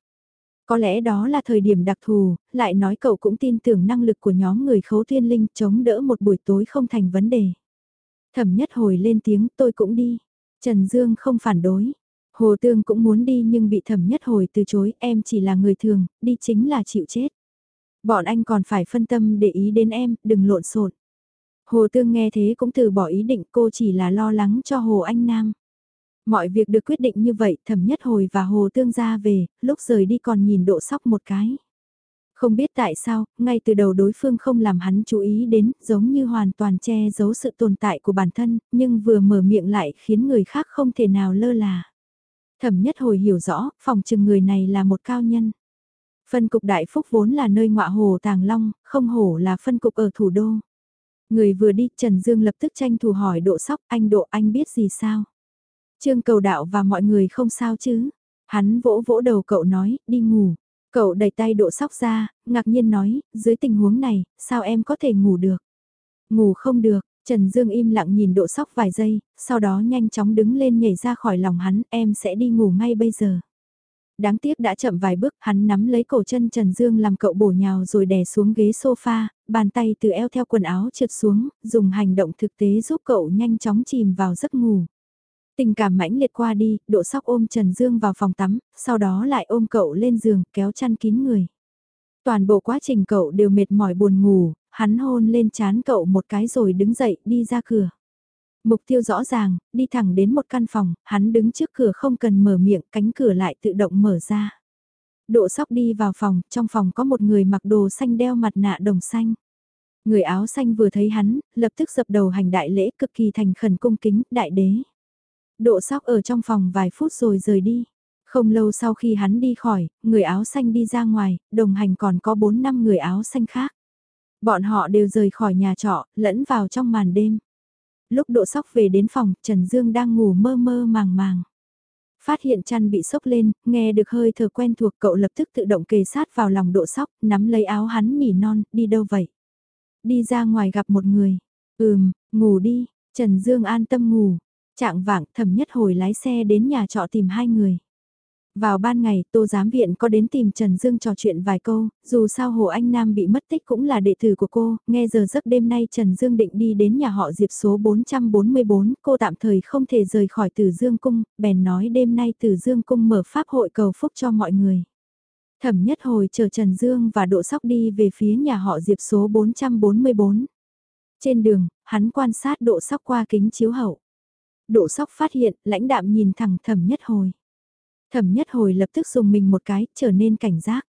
Có lẽ đó là thời điểm đặc thù, lại nói cậu cũng tin tưởng năng lực của nhóm người khấu thiên linh chống đỡ một buổi tối không thành vấn đề. Thẩm nhất hồi lên tiếng tôi cũng đi. Trần Dương không phản đối. Hồ Tương cũng muốn đi nhưng bị thẩm nhất hồi từ chối em chỉ là người thường, đi chính là chịu chết. Bọn anh còn phải phân tâm để ý đến em, đừng lộn xộn. Hồ Tương nghe thế cũng từ bỏ ý định cô chỉ là lo lắng cho Hồ Anh Nam. Mọi việc được quyết định như vậy, thẩm nhất hồi và Hồ Tương ra về, lúc rời đi còn nhìn độ sóc một cái. Không biết tại sao, ngay từ đầu đối phương không làm hắn chú ý đến, giống như hoàn toàn che giấu sự tồn tại của bản thân, nhưng vừa mở miệng lại khiến người khác không thể nào lơ là. Thẩm nhất hồi hiểu rõ, phòng trừng người này là một cao nhân. Phân cục Đại Phúc vốn là nơi ngọa hồ Tàng Long, không hổ là phân cục ở thủ đô. Người vừa đi, Trần Dương lập tức tranh thủ hỏi độ sóc, anh độ anh biết gì sao? Trương cầu đạo và mọi người không sao chứ? Hắn vỗ vỗ đầu cậu nói, đi ngủ. Cậu đẩy tay độ sóc ra, ngạc nhiên nói, dưới tình huống này, sao em có thể ngủ được? Ngủ không được, Trần Dương im lặng nhìn độ sóc vài giây, sau đó nhanh chóng đứng lên nhảy ra khỏi lòng hắn, em sẽ đi ngủ ngay bây giờ. Đáng tiếc đã chậm vài bước, hắn nắm lấy cổ chân Trần Dương làm cậu bổ nhào rồi đè xuống ghế sofa, bàn tay từ eo theo quần áo trượt xuống, dùng hành động thực tế giúp cậu nhanh chóng chìm vào giấc ngủ. Tình cảm mãnh liệt qua đi, độ sóc ôm Trần Dương vào phòng tắm, sau đó lại ôm cậu lên giường, kéo chăn kín người. Toàn bộ quá trình cậu đều mệt mỏi buồn ngủ, hắn hôn lên chán cậu một cái rồi đứng dậy đi ra cửa. Mục tiêu rõ ràng, đi thẳng đến một căn phòng, hắn đứng trước cửa không cần mở miệng, cánh cửa lại tự động mở ra. Độ sóc đi vào phòng, trong phòng có một người mặc đồ xanh đeo mặt nạ đồng xanh. Người áo xanh vừa thấy hắn, lập tức dập đầu hành đại lễ cực kỳ thành khẩn cung kính, đại đế. Độ sóc ở trong phòng vài phút rồi rời đi. Không lâu sau khi hắn đi khỏi, người áo xanh đi ra ngoài, đồng hành còn có 4 năm người áo xanh khác. Bọn họ đều rời khỏi nhà trọ, lẫn vào trong màn đêm. Lúc độ sóc về đến phòng, Trần Dương đang ngủ mơ mơ màng màng. Phát hiện chăn bị sốc lên, nghe được hơi thở quen thuộc cậu lập tức tự động kề sát vào lòng độ sóc, nắm lấy áo hắn nỉ non, đi đâu vậy? Đi ra ngoài gặp một người. Ừm, ngủ đi, Trần Dương an tâm ngủ. Trạng vạng thẩm nhất hồi lái xe đến nhà trọ tìm hai người. Vào ban ngày, Tô Giám Viện có đến tìm Trần Dương trò chuyện vài câu, dù sao Hồ Anh Nam bị mất tích cũng là đệ tử của cô, nghe giờ giấc đêm nay Trần Dương định đi đến nhà họ Diệp số 444, cô tạm thời không thể rời khỏi Tử Dương Cung, bèn nói đêm nay Tử Dương Cung mở pháp hội cầu phúc cho mọi người. Thẩm nhất hồi chờ Trần Dương và Độ Sóc đi về phía nhà họ Diệp số 444. Trên đường, hắn quan sát Độ Sóc qua kính chiếu hậu. Độ Sóc phát hiện, lãnh đạm nhìn thẳng thẩm nhất hồi. Thẩm nhất hồi lập tức dùng mình một cái, trở nên cảnh giác.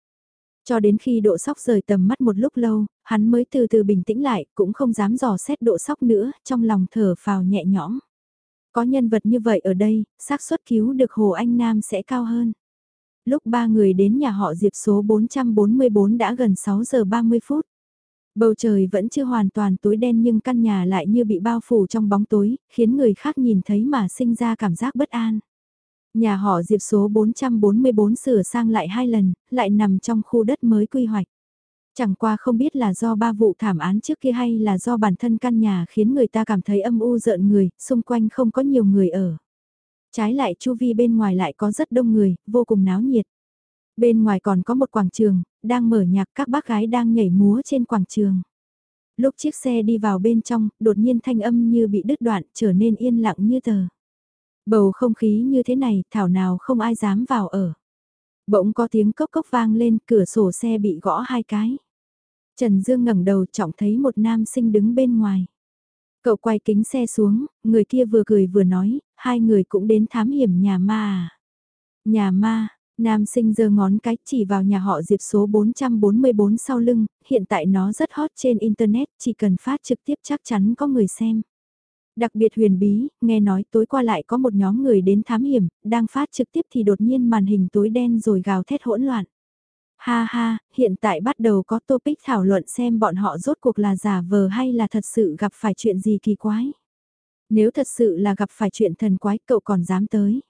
Cho đến khi độ sóc rời tầm mắt một lúc lâu, hắn mới từ từ bình tĩnh lại, cũng không dám dò xét độ sóc nữa, trong lòng thở phào nhẹ nhõm. Có nhân vật như vậy ở đây, xác suất cứu được Hồ Anh Nam sẽ cao hơn. Lúc ba người đến nhà họ Diệp số 444 đã gần 6 giờ 30 phút. Bầu trời vẫn chưa hoàn toàn tối đen nhưng căn nhà lại như bị bao phủ trong bóng tối, khiến người khác nhìn thấy mà sinh ra cảm giác bất an. Nhà họ Diệp số 444 sửa sang lại hai lần, lại nằm trong khu đất mới quy hoạch. Chẳng qua không biết là do ba vụ thảm án trước kia hay là do bản thân căn nhà khiến người ta cảm thấy âm u rợn người, xung quanh không có nhiều người ở. Trái lại chu vi bên ngoài lại có rất đông người, vô cùng náo nhiệt. Bên ngoài còn có một quảng trường, đang mở nhạc các bác gái đang nhảy múa trên quảng trường. Lúc chiếc xe đi vào bên trong, đột nhiên thanh âm như bị đứt đoạn trở nên yên lặng như tờ. Bầu không khí như thế này, thảo nào không ai dám vào ở. Bỗng có tiếng cốc cốc vang lên, cửa sổ xe bị gõ hai cái. Trần Dương ngẩng đầu trọng thấy một nam sinh đứng bên ngoài. Cậu quay kính xe xuống, người kia vừa cười vừa nói, hai người cũng đến thám hiểm nhà ma à. Nhà ma, nam sinh giơ ngón cái chỉ vào nhà họ Diệp số 444 sau lưng, hiện tại nó rất hot trên Internet, chỉ cần phát trực tiếp chắc chắn có người xem. Đặc biệt huyền bí, nghe nói tối qua lại có một nhóm người đến thám hiểm, đang phát trực tiếp thì đột nhiên màn hình tối đen rồi gào thét hỗn loạn. Ha ha, hiện tại bắt đầu có topic thảo luận xem bọn họ rốt cuộc là giả vờ hay là thật sự gặp phải chuyện gì kỳ quái. Nếu thật sự là gặp phải chuyện thần quái cậu còn dám tới.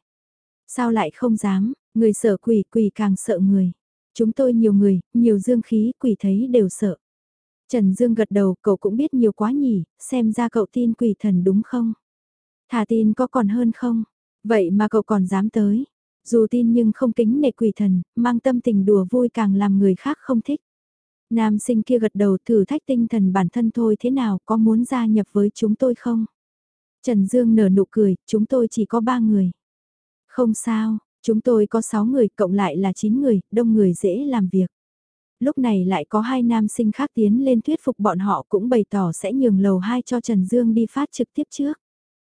Sao lại không dám, người sợ quỷ quỷ càng sợ người. Chúng tôi nhiều người, nhiều dương khí quỷ thấy đều sợ. Trần Dương gật đầu, cậu cũng biết nhiều quá nhỉ, xem ra cậu tin quỷ thần đúng không? Thà tin có còn hơn không? Vậy mà cậu còn dám tới. Dù tin nhưng không kính nể quỷ thần, mang tâm tình đùa vui càng làm người khác không thích. Nam sinh kia gật đầu thử thách tinh thần bản thân thôi thế nào có muốn gia nhập với chúng tôi không? Trần Dương nở nụ cười, chúng tôi chỉ có ba người. Không sao, chúng tôi có sáu người, cộng lại là chín người, đông người dễ làm việc. Lúc này lại có hai nam sinh khác tiến lên thuyết phục bọn họ cũng bày tỏ sẽ nhường lầu hai cho Trần Dương đi phát trực tiếp trước.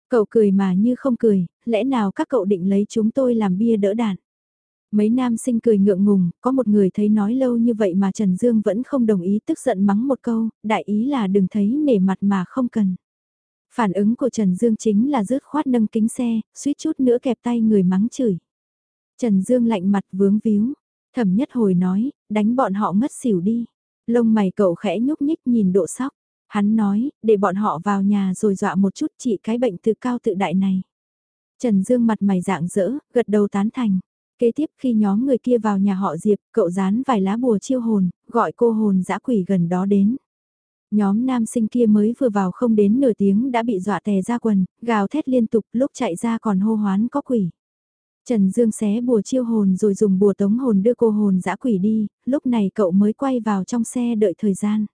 Cậu cười mà như không cười, lẽ nào các cậu định lấy chúng tôi làm bia đỡ đạn. Mấy nam sinh cười ngượng ngùng, có một người thấy nói lâu như vậy mà Trần Dương vẫn không đồng ý tức giận mắng một câu, đại ý là đừng thấy nể mặt mà không cần. Phản ứng của Trần Dương chính là rớt khoát nâng kính xe, suýt chút nữa kẹp tay người mắng chửi. Trần Dương lạnh mặt vướng víu, thẩm nhất hồi nói, đánh bọn họ ngất xỉu đi. Lông mày cậu khẽ nhúc nhích nhìn độ sóc. Hắn nói, để bọn họ vào nhà rồi dọa một chút trị cái bệnh từ cao tự đại này. Trần Dương mặt mày dạng dỡ, gật đầu tán thành. Kế tiếp khi nhóm người kia vào nhà họ Diệp, cậu dán vài lá bùa chiêu hồn, gọi cô hồn dã quỷ gần đó đến. Nhóm nam sinh kia mới vừa vào không đến nửa tiếng đã bị dọa tè ra quần, gào thét liên tục lúc chạy ra còn hô hoán có quỷ. Trần Dương xé bùa chiêu hồn rồi dùng bùa tống hồn đưa cô hồn dã quỷ đi, lúc này cậu mới quay vào trong xe đợi thời gian.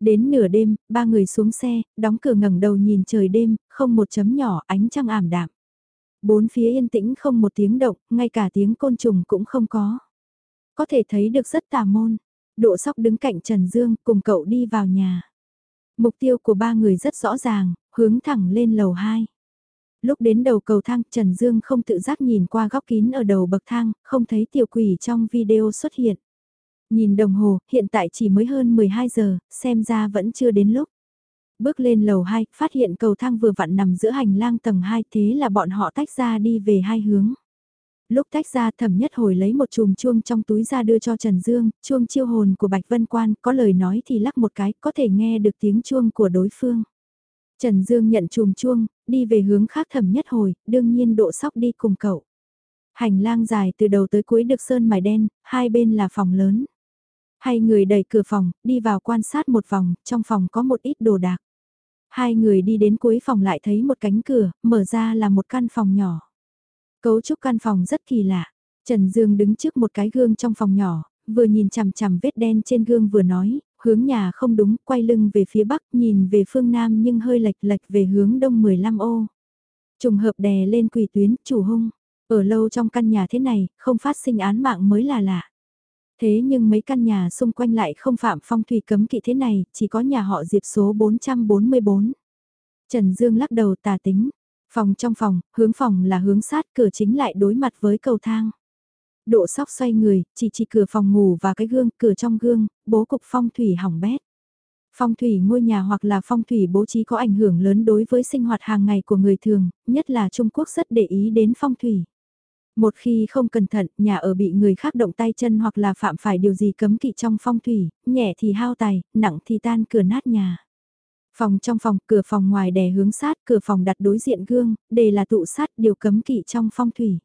Đến nửa đêm, ba người xuống xe, đóng cửa ngẩng đầu nhìn trời đêm, không một chấm nhỏ ánh trăng ảm đạm. Bốn phía yên tĩnh không một tiếng động, ngay cả tiếng côn trùng cũng không có. Có thể thấy được rất tà môn. Độ sóc đứng cạnh Trần Dương cùng cậu đi vào nhà. Mục tiêu của ba người rất rõ ràng, hướng thẳng lên lầu 2. Lúc đến đầu cầu thang, Trần Dương không tự giác nhìn qua góc kín ở đầu bậc thang, không thấy tiểu quỷ trong video xuất hiện. Nhìn đồng hồ, hiện tại chỉ mới hơn 12 giờ, xem ra vẫn chưa đến lúc. Bước lên lầu 2, phát hiện cầu thang vừa vặn nằm giữa hành lang tầng 2 thế là bọn họ tách ra đi về hai hướng. Lúc tách ra thẩm nhất hồi lấy một chùm chuông trong túi ra đưa cho Trần Dương, chuông chiêu hồn của Bạch Vân Quan có lời nói thì lắc một cái có thể nghe được tiếng chuông của đối phương. Trần Dương nhận chùm chuông, đi về hướng khác thẩm nhất hồi, đương nhiên độ sóc đi cùng cậu. Hành lang dài từ đầu tới cuối được sơn mài đen, hai bên là phòng lớn. Hai người đẩy cửa phòng, đi vào quan sát một vòng, trong phòng có một ít đồ đạc. Hai người đi đến cuối phòng lại thấy một cánh cửa, mở ra là một căn phòng nhỏ. Cấu trúc căn phòng rất kỳ lạ. Trần Dương đứng trước một cái gương trong phòng nhỏ, vừa nhìn chằm chằm vết đen trên gương vừa nói, hướng nhà không đúng, quay lưng về phía bắc, nhìn về phương nam nhưng hơi lệch lệch về hướng đông 15 ô. Trùng hợp đè lên quỷ tuyến, chủ hung. Ở lâu trong căn nhà thế này, không phát sinh án mạng mới là lạ. Thế nhưng mấy căn nhà xung quanh lại không phạm phong thủy cấm kỵ thế này, chỉ có nhà họ Diệp số 444. Trần Dương lắc đầu tà tính. Phòng trong phòng, hướng phòng là hướng sát cửa chính lại đối mặt với cầu thang. Độ sóc xoay người, chỉ chỉ cửa phòng ngủ và cái gương, cửa trong gương, bố cục phong thủy hỏng bét. Phong thủy ngôi nhà hoặc là phong thủy bố trí có ảnh hưởng lớn đối với sinh hoạt hàng ngày của người thường, nhất là Trung Quốc rất để ý đến phong thủy. Một khi không cẩn thận, nhà ở bị người khác động tay chân hoặc là phạm phải điều gì cấm kỵ trong phong thủy, nhẹ thì hao tài, nặng thì tan cửa nát nhà. Phòng trong phòng, cửa phòng ngoài đè hướng sát, cửa phòng đặt đối diện gương, đề là tụ sát điều cấm kỵ trong phong thủy.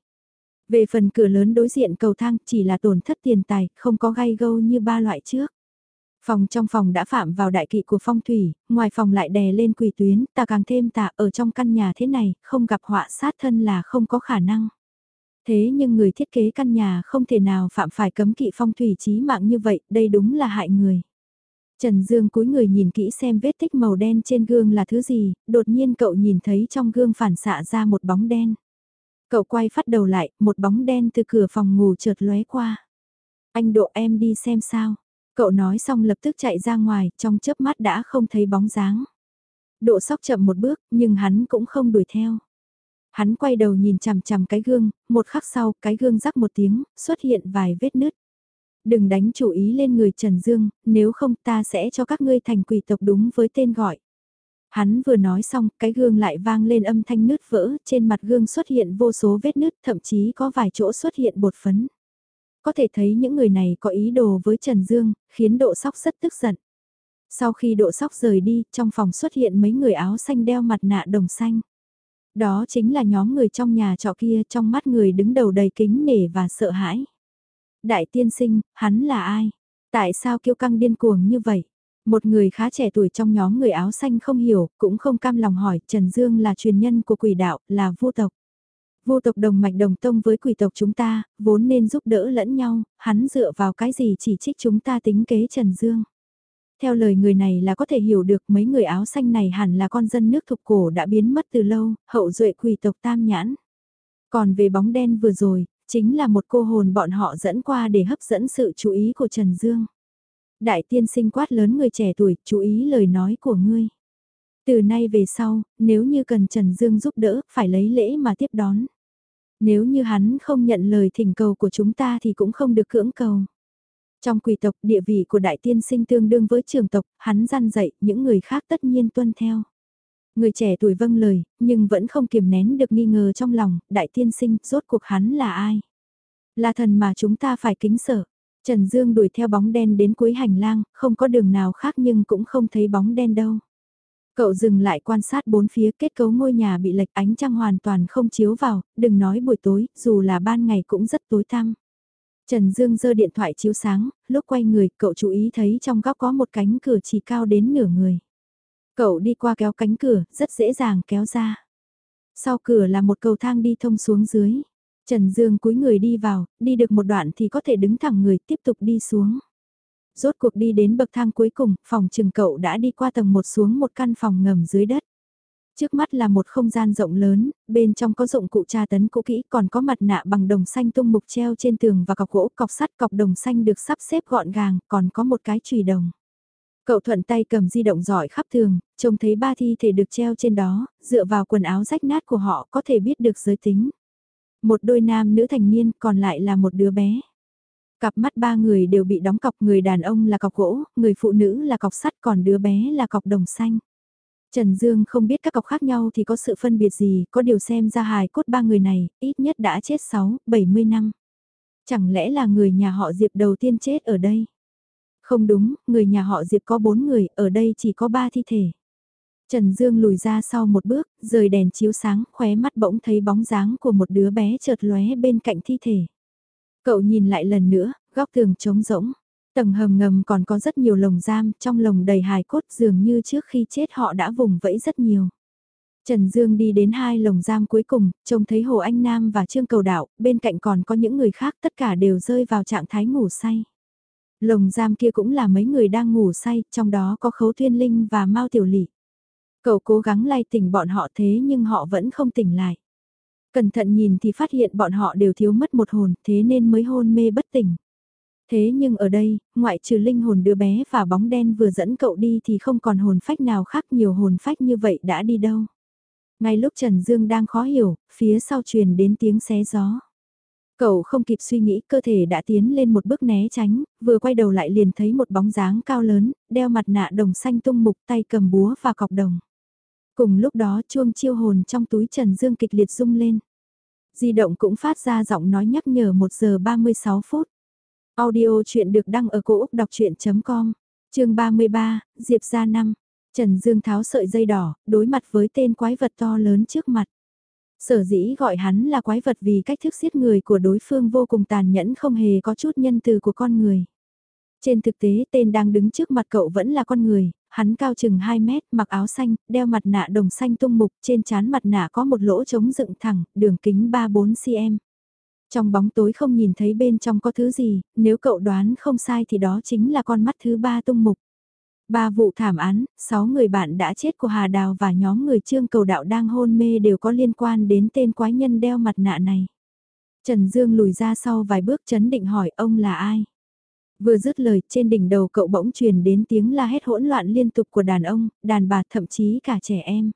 Về phần cửa lớn đối diện cầu thang chỉ là tổn thất tiền tài, không có gai gâu như ba loại trước. Phòng trong phòng đã phạm vào đại kỵ của phong thủy, ngoài phòng lại đè lên quỷ tuyến, ta càng thêm tạ ở trong căn nhà thế này, không gặp họa sát thân là không có khả năng. Thế nhưng người thiết kế căn nhà không thể nào phạm phải cấm kỵ phong thủy chí mạng như vậy, đây đúng là hại người. Trần Dương cúi người nhìn kỹ xem vết tích màu đen trên gương là thứ gì, đột nhiên cậu nhìn thấy trong gương phản xạ ra một bóng đen. Cậu quay phát đầu lại, một bóng đen từ cửa phòng ngủ chợt lóe qua. Anh độ em đi xem sao. Cậu nói xong lập tức chạy ra ngoài, trong chớp mắt đã không thấy bóng dáng. Độ sóc chậm một bước, nhưng hắn cũng không đuổi theo. Hắn quay đầu nhìn chằm chằm cái gương, một khắc sau, cái gương rắc một tiếng, xuất hiện vài vết nứt. Đừng đánh chủ ý lên người Trần Dương, nếu không ta sẽ cho các ngươi thành quỷ tộc đúng với tên gọi. Hắn vừa nói xong, cái gương lại vang lên âm thanh nứt vỡ, trên mặt gương xuất hiện vô số vết nứt, thậm chí có vài chỗ xuất hiện bột phấn. Có thể thấy những người này có ý đồ với Trần Dương, khiến độ sóc rất tức giận. Sau khi độ sóc rời đi, trong phòng xuất hiện mấy người áo xanh đeo mặt nạ đồng xanh. Đó chính là nhóm người trong nhà trọ kia trong mắt người đứng đầu đầy kính nể và sợ hãi. Đại tiên sinh, hắn là ai? Tại sao kiêu căng điên cuồng như vậy? Một người khá trẻ tuổi trong nhóm người áo xanh không hiểu, cũng không cam lòng hỏi Trần Dương là truyền nhân của quỷ đạo, là vô tộc. Vô tộc đồng mạch đồng tông với quỷ tộc chúng ta, vốn nên giúp đỡ lẫn nhau, hắn dựa vào cái gì chỉ trích chúng ta tính kế Trần Dương. Theo lời người này là có thể hiểu được mấy người áo xanh này hẳn là con dân nước thục cổ đã biến mất từ lâu, hậu duệ quỷ tộc tam nhãn. Còn về bóng đen vừa rồi, chính là một cô hồn bọn họ dẫn qua để hấp dẫn sự chú ý của Trần Dương. Đại tiên sinh quát lớn người trẻ tuổi, chú ý lời nói của ngươi. Từ nay về sau, nếu như cần Trần Dương giúp đỡ, phải lấy lễ mà tiếp đón. Nếu như hắn không nhận lời thỉnh cầu của chúng ta thì cũng không được cưỡng cầu. Trong quỷ tộc, địa vị của đại tiên sinh tương đương với trường tộc, hắn gian dạy, những người khác tất nhiên tuân theo. Người trẻ tuổi vâng lời, nhưng vẫn không kiềm nén được nghi ngờ trong lòng, đại tiên sinh, rốt cuộc hắn là ai? Là thần mà chúng ta phải kính sợ. Trần Dương đuổi theo bóng đen đến cuối hành lang, không có đường nào khác nhưng cũng không thấy bóng đen đâu. Cậu dừng lại quan sát bốn phía kết cấu ngôi nhà bị lệch ánh trăng hoàn toàn không chiếu vào, đừng nói buổi tối, dù là ban ngày cũng rất tối tăm. Trần Dương giơ điện thoại chiếu sáng, lúc quay người cậu chú ý thấy trong góc có một cánh cửa chỉ cao đến nửa người. Cậu đi qua kéo cánh cửa, rất dễ dàng kéo ra. Sau cửa là một cầu thang đi thông xuống dưới. Trần Dương cúi người đi vào, đi được một đoạn thì có thể đứng thẳng người tiếp tục đi xuống. Rốt cuộc đi đến bậc thang cuối cùng, phòng trừng cậu đã đi qua tầng một xuống một căn phòng ngầm dưới đất. Trước mắt là một không gian rộng lớn, bên trong có dụng cụ tra tấn cũ kỹ còn có mặt nạ bằng đồng xanh tung mục treo trên tường và cọc gỗ cọc sắt cọc đồng xanh được sắp xếp gọn gàng, còn có một cái chùy đồng. Cậu thuận tay cầm di động giỏi khắp thường, trông thấy ba thi thể được treo trên đó, dựa vào quần áo rách nát của họ có thể biết được giới tính. Một đôi nam nữ thành niên còn lại là một đứa bé. Cặp mắt ba người đều bị đóng cọc người đàn ông là cọc gỗ, người phụ nữ là cọc sắt còn đứa bé là cọc đồng xanh. Trần Dương không biết các cọc khác nhau thì có sự phân biệt gì, có điều xem ra hài cốt ba người này, ít nhất đã chết 6, 70 năm. Chẳng lẽ là người nhà họ Diệp đầu tiên chết ở đây? Không đúng, người nhà họ Diệp có 4 người, ở đây chỉ có 3 thi thể. Trần Dương lùi ra sau một bước, rời đèn chiếu sáng, khóe mắt bỗng thấy bóng dáng của một đứa bé chợt lóe bên cạnh thi thể. Cậu nhìn lại lần nữa, góc tường trống rỗng. Tầng hầm ngầm còn có rất nhiều lồng giam, trong lồng đầy hài cốt dường như trước khi chết họ đã vùng vẫy rất nhiều. Trần Dương đi đến hai lồng giam cuối cùng, trông thấy Hồ Anh Nam và Trương Cầu Đạo, bên cạnh còn có những người khác tất cả đều rơi vào trạng thái ngủ say. Lồng giam kia cũng là mấy người đang ngủ say, trong đó có Khấu Thiên Linh và Mao Tiểu Lị. Cậu cố gắng lay tỉnh bọn họ thế nhưng họ vẫn không tỉnh lại. Cẩn thận nhìn thì phát hiện bọn họ đều thiếu mất một hồn thế nên mới hôn mê bất tỉnh. Thế nhưng ở đây, ngoại trừ linh hồn đứa bé và bóng đen vừa dẫn cậu đi thì không còn hồn phách nào khác nhiều hồn phách như vậy đã đi đâu. Ngay lúc Trần Dương đang khó hiểu, phía sau truyền đến tiếng xé gió. Cậu không kịp suy nghĩ cơ thể đã tiến lên một bước né tránh, vừa quay đầu lại liền thấy một bóng dáng cao lớn, đeo mặt nạ đồng xanh tung mục tay cầm búa và cọc đồng. Cùng lúc đó chuông chiêu hồn trong túi Trần Dương kịch liệt rung lên. Di động cũng phát ra giọng nói nhắc nhở 1 giờ 36 phút. Audio chuyện được đăng ở cổ Úc đọc chuyện.com, chương 33, Diệp Gia năm Trần Dương tháo sợi dây đỏ, đối mặt với tên quái vật to lớn trước mặt. Sở dĩ gọi hắn là quái vật vì cách thức giết người của đối phương vô cùng tàn nhẫn không hề có chút nhân từ của con người. Trên thực tế tên đang đứng trước mặt cậu vẫn là con người, hắn cao chừng 2 mét, mặc áo xanh, đeo mặt nạ đồng xanh tung mục, trên trán mặt nạ có một lỗ trống dựng thẳng, đường kính 3-4 cm. Trong bóng tối không nhìn thấy bên trong có thứ gì, nếu cậu đoán không sai thì đó chính là con mắt thứ ba tung mục. Ba vụ thảm án, 6 người bạn đã chết của Hà Đào và nhóm người trương cầu đạo đang hôn mê đều có liên quan đến tên quái nhân đeo mặt nạ này. Trần Dương lùi ra sau vài bước chấn định hỏi ông là ai? Vừa dứt lời trên đỉnh đầu cậu bỗng truyền đến tiếng la hét hỗn loạn liên tục của đàn ông, đàn bà thậm chí cả trẻ em.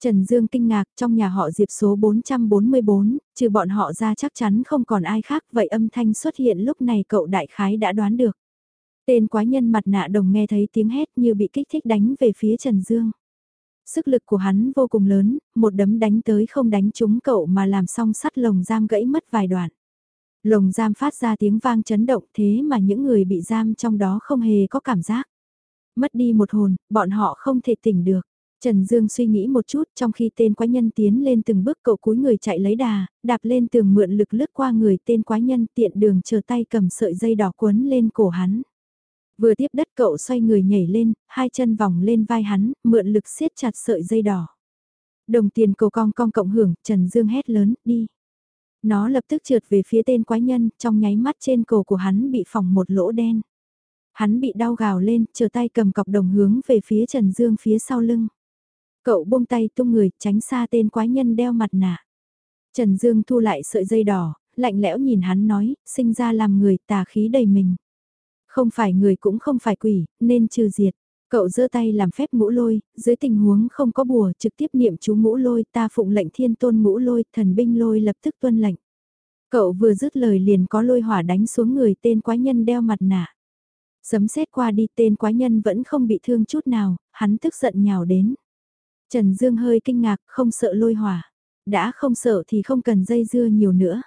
Trần Dương kinh ngạc trong nhà họ Diệp số 444, trừ bọn họ ra chắc chắn không còn ai khác vậy âm thanh xuất hiện lúc này cậu đại khái đã đoán được. Tên quái nhân mặt nạ đồng nghe thấy tiếng hét như bị kích thích đánh về phía Trần Dương. Sức lực của hắn vô cùng lớn, một đấm đánh tới không đánh trúng cậu mà làm song sắt lồng giam gãy mất vài đoạn. Lồng giam phát ra tiếng vang chấn động thế mà những người bị giam trong đó không hề có cảm giác. Mất đi một hồn, bọn họ không thể tỉnh được. Trần Dương suy nghĩ một chút trong khi tên quái nhân tiến lên từng bước cậu cúi người chạy lấy đà, đạp lên tường mượn lực lướt qua người tên quái nhân tiện đường chờ tay cầm sợi dây đỏ quấn lên cổ hắn. Vừa tiếp đất cậu xoay người nhảy lên, hai chân vòng lên vai hắn, mượn lực siết chặt sợi dây đỏ. Đồng tiền cầu cong cong cộng hưởng, Trần Dương hét lớn, đi. Nó lập tức trượt về phía tên quái nhân, trong nháy mắt trên cổ của hắn bị phỏng một lỗ đen. Hắn bị đau gào lên, chờ tay cầm cọc đồng hướng về phía Trần Dương phía sau lưng. Cậu buông tay tung người, tránh xa tên quái nhân đeo mặt nạ. Trần Dương thu lại sợi dây đỏ, lạnh lẽo nhìn hắn nói, sinh ra làm người tà khí đầy mình. Không phải người cũng không phải quỷ, nên trừ diệt. Cậu giơ tay làm phép ngũ lôi, dưới tình huống không có bùa, trực tiếp niệm chú ngũ lôi, ta phụng lệnh thiên tôn ngũ lôi, thần binh lôi lập tức tuân lệnh. Cậu vừa dứt lời liền có lôi hỏa đánh xuống người tên quái nhân đeo mặt nạ. Sấm xét qua đi tên quái nhân vẫn không bị thương chút nào, hắn tức giận nhào đến. Trần Dương hơi kinh ngạc, không sợ lôi hỏa. Đã không sợ thì không cần dây dưa nhiều nữa.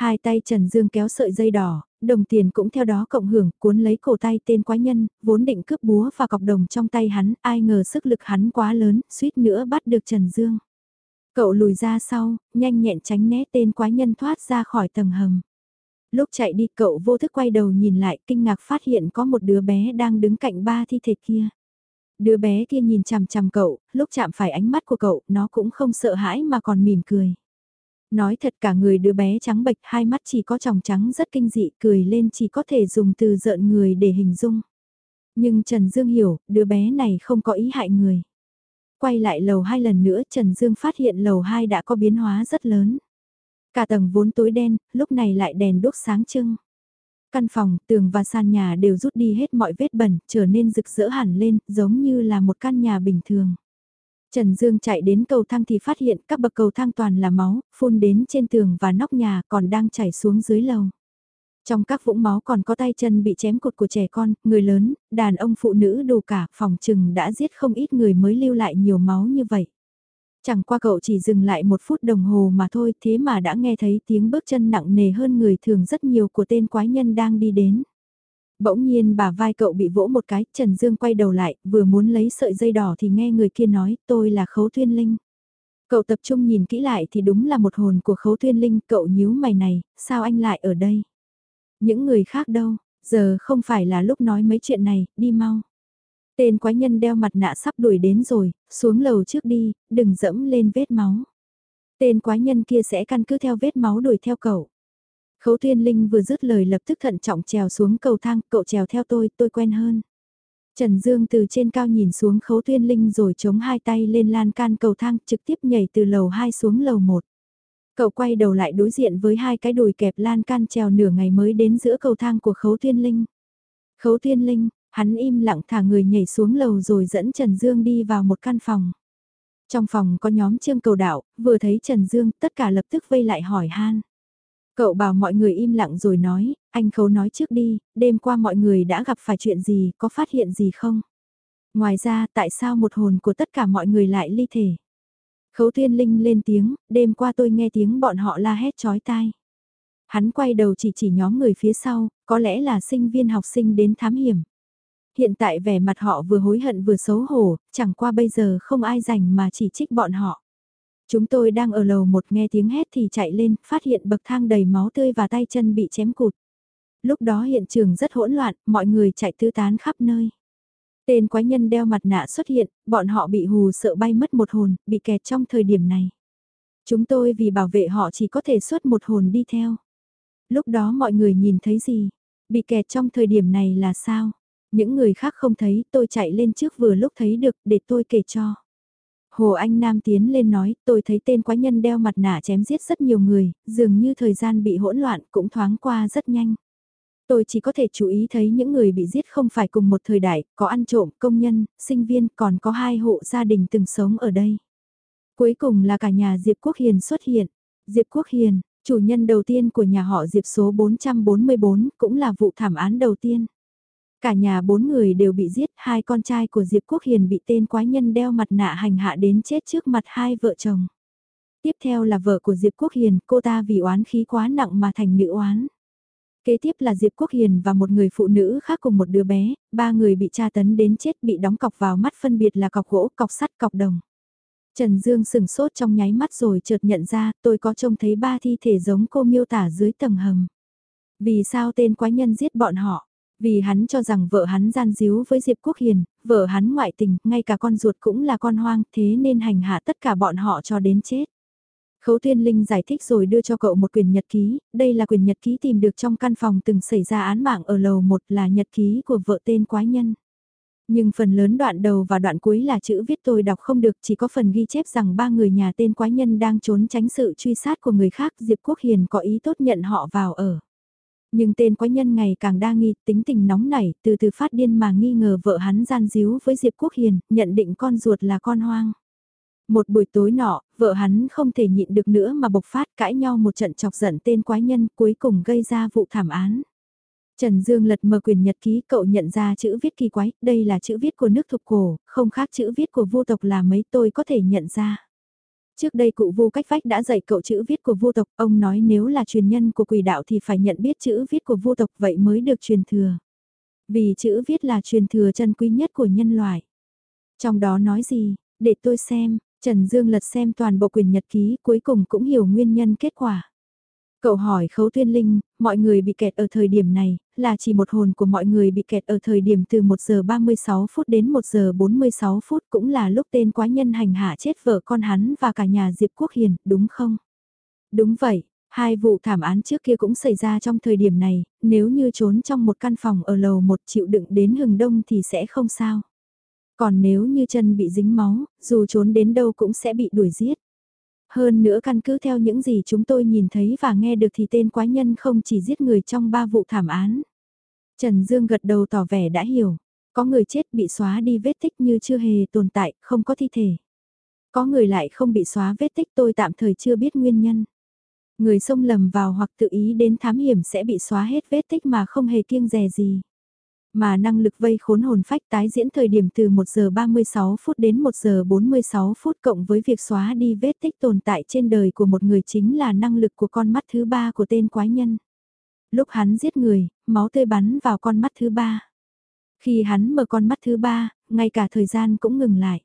Hai tay Trần Dương kéo sợi dây đỏ, đồng tiền cũng theo đó cộng hưởng, cuốn lấy cổ tay tên quái nhân, vốn định cướp búa và cọc đồng trong tay hắn, ai ngờ sức lực hắn quá lớn, suýt nữa bắt được Trần Dương. Cậu lùi ra sau, nhanh nhẹn tránh né tên quái nhân thoát ra khỏi tầng hầm. Lúc chạy đi cậu vô thức quay đầu nhìn lại kinh ngạc phát hiện có một đứa bé đang đứng cạnh ba thi thể kia. Đứa bé kia nhìn chằm chằm cậu, lúc chạm phải ánh mắt của cậu, nó cũng không sợ hãi mà còn mỉm cười. Nói thật cả người đứa bé trắng bệch hai mắt chỉ có tròng trắng rất kinh dị cười lên chỉ có thể dùng từ giận người để hình dung. Nhưng Trần Dương hiểu, đứa bé này không có ý hại người. Quay lại lầu hai lần nữa Trần Dương phát hiện lầu hai đã có biến hóa rất lớn. Cả tầng vốn tối đen, lúc này lại đèn đốt sáng trưng. Căn phòng, tường và sàn nhà đều rút đi hết mọi vết bẩn, trở nên rực rỡ hẳn lên, giống như là một căn nhà bình thường. Trần Dương chạy đến cầu thang thì phát hiện các bậc cầu thang toàn là máu, phun đến trên tường và nóc nhà còn đang chảy xuống dưới lầu. Trong các vũng máu còn có tay chân bị chém cột của trẻ con, người lớn, đàn ông phụ nữ đủ cả, phòng trừng đã giết không ít người mới lưu lại nhiều máu như vậy. Chẳng qua cậu chỉ dừng lại một phút đồng hồ mà thôi thế mà đã nghe thấy tiếng bước chân nặng nề hơn người thường rất nhiều của tên quái nhân đang đi đến. Bỗng nhiên bà vai cậu bị vỗ một cái, Trần Dương quay đầu lại, vừa muốn lấy sợi dây đỏ thì nghe người kia nói, tôi là Khấu Thuyên Linh. Cậu tập trung nhìn kỹ lại thì đúng là một hồn của Khấu Thuyên Linh, cậu nhíu mày này, sao anh lại ở đây? Những người khác đâu, giờ không phải là lúc nói mấy chuyện này, đi mau. Tên quái nhân đeo mặt nạ sắp đuổi đến rồi, xuống lầu trước đi, đừng dẫm lên vết máu. Tên quái nhân kia sẽ căn cứ theo vết máu đuổi theo cậu. Khấu Thiên Linh vừa dứt lời lập tức thận trọng trèo xuống cầu thang, cậu trèo theo tôi, tôi quen hơn. Trần Dương từ trên cao nhìn xuống Khấu Thiên Linh rồi chống hai tay lên lan can cầu thang trực tiếp nhảy từ lầu 2 xuống lầu 1. Cậu quay đầu lại đối diện với hai cái đùi kẹp lan can trèo nửa ngày mới đến giữa cầu thang của Khấu Thiên Linh. Khấu Thiên Linh, hắn im lặng thả người nhảy xuống lầu rồi dẫn Trần Dương đi vào một căn phòng. Trong phòng có nhóm trương cầu đạo, vừa thấy Trần Dương tất cả lập tức vây lại hỏi han. Cậu bảo mọi người im lặng rồi nói, anh Khấu nói trước đi, đêm qua mọi người đã gặp phải chuyện gì, có phát hiện gì không? Ngoài ra, tại sao một hồn của tất cả mọi người lại ly thể? Khấu Thiên Linh lên tiếng, đêm qua tôi nghe tiếng bọn họ la hét chói tai. Hắn quay đầu chỉ chỉ nhóm người phía sau, có lẽ là sinh viên học sinh đến thám hiểm. Hiện tại vẻ mặt họ vừa hối hận vừa xấu hổ, chẳng qua bây giờ không ai rảnh mà chỉ trích bọn họ. Chúng tôi đang ở lầu một nghe tiếng hét thì chạy lên, phát hiện bậc thang đầy máu tươi và tay chân bị chém cụt. Lúc đó hiện trường rất hỗn loạn, mọi người chạy tứ tán khắp nơi. Tên quái nhân đeo mặt nạ xuất hiện, bọn họ bị hù sợ bay mất một hồn, bị kẹt trong thời điểm này. Chúng tôi vì bảo vệ họ chỉ có thể xuất một hồn đi theo. Lúc đó mọi người nhìn thấy gì? Bị kẹt trong thời điểm này là sao? Những người khác không thấy, tôi chạy lên trước vừa lúc thấy được để tôi kể cho. Hồ Anh Nam tiến lên nói, tôi thấy tên quái nhân đeo mặt nạ chém giết rất nhiều người, dường như thời gian bị hỗn loạn cũng thoáng qua rất nhanh. Tôi chỉ có thể chú ý thấy những người bị giết không phải cùng một thời đại, có ăn trộm, công nhân, sinh viên, còn có hai hộ gia đình từng sống ở đây. Cuối cùng là cả nhà Diệp Quốc Hiền xuất hiện. Diệp Quốc Hiền, chủ nhân đầu tiên của nhà họ Diệp số 444, cũng là vụ thảm án đầu tiên. Cả nhà bốn người đều bị giết, hai con trai của Diệp Quốc Hiền bị tên quái nhân đeo mặt nạ hành hạ đến chết trước mặt hai vợ chồng. Tiếp theo là vợ của Diệp Quốc Hiền, cô ta vì oán khí quá nặng mà thành nữ oán. Kế tiếp là Diệp Quốc Hiền và một người phụ nữ khác cùng một đứa bé, ba người bị tra tấn đến chết bị đóng cọc vào mắt phân biệt là cọc gỗ, cọc sắt, cọc đồng. Trần Dương sừng sốt trong nháy mắt rồi chợt nhận ra tôi có trông thấy ba thi thể giống cô miêu tả dưới tầng hầm. Vì sao tên quái nhân giết bọn họ? Vì hắn cho rằng vợ hắn gian díu với Diệp Quốc Hiền, vợ hắn ngoại tình, ngay cả con ruột cũng là con hoang, thế nên hành hạ tất cả bọn họ cho đến chết. Khấu Thiên Linh giải thích rồi đưa cho cậu một quyền nhật ký, đây là quyền nhật ký tìm được trong căn phòng từng xảy ra án mạng ở lầu 1 là nhật ký của vợ tên quái nhân. Nhưng phần lớn đoạn đầu và đoạn cuối là chữ viết tôi đọc không được chỉ có phần ghi chép rằng ba người nhà tên quái nhân đang trốn tránh sự truy sát của người khác Diệp Quốc Hiền có ý tốt nhận họ vào ở. Nhưng tên quái nhân ngày càng đa nghi, tính tình nóng nảy, từ từ phát điên mà nghi ngờ vợ hắn gian díu với Diệp Quốc Hiền, nhận định con ruột là con hoang. Một buổi tối nọ, vợ hắn không thể nhịn được nữa mà bộc phát cãi nhau một trận chọc giận tên quái nhân cuối cùng gây ra vụ thảm án. Trần Dương lật mở quyền nhật ký cậu nhận ra chữ viết kỳ quái, đây là chữ viết của nước thục cổ, không khác chữ viết của vô tộc là mấy tôi có thể nhận ra. Trước đây cụ vô cách vách đã dạy cậu chữ viết của vô tộc, ông nói nếu là truyền nhân của quỷ đạo thì phải nhận biết chữ viết của vô tộc vậy mới được truyền thừa. Vì chữ viết là truyền thừa chân quý nhất của nhân loại. Trong đó nói gì, để tôi xem, Trần Dương lật xem toàn bộ quyền nhật ký cuối cùng cũng hiểu nguyên nhân kết quả. Cậu hỏi Khấu Tuyên Linh, mọi người bị kẹt ở thời điểm này, là chỉ một hồn của mọi người bị kẹt ở thời điểm từ 1 giờ 36 phút đến 1 giờ 46 phút cũng là lúc tên quái nhân hành hạ chết vợ con hắn và cả nhà Diệp Quốc Hiền, đúng không? Đúng vậy, hai vụ thảm án trước kia cũng xảy ra trong thời điểm này, nếu như trốn trong một căn phòng ở lầu một chịu đựng đến hừng đông thì sẽ không sao. Còn nếu như chân bị dính máu, dù trốn đến đâu cũng sẽ bị đuổi giết. Hơn nữa căn cứ theo những gì chúng tôi nhìn thấy và nghe được thì tên quái nhân không chỉ giết người trong ba vụ thảm án. Trần Dương gật đầu tỏ vẻ đã hiểu. Có người chết bị xóa đi vết tích như chưa hề tồn tại, không có thi thể. Có người lại không bị xóa vết tích tôi tạm thời chưa biết nguyên nhân. Người xông lầm vào hoặc tự ý đến thám hiểm sẽ bị xóa hết vết tích mà không hề kiêng dè gì. Mà năng lực vây khốn hồn phách tái diễn thời điểm từ 1 giờ 36 phút đến 1 giờ 46 phút cộng với việc xóa đi vết tích tồn tại trên đời của một người chính là năng lực của con mắt thứ ba của tên quái nhân. Lúc hắn giết người, máu tươi bắn vào con mắt thứ ba. Khi hắn mở con mắt thứ ba, ngay cả thời gian cũng ngừng lại.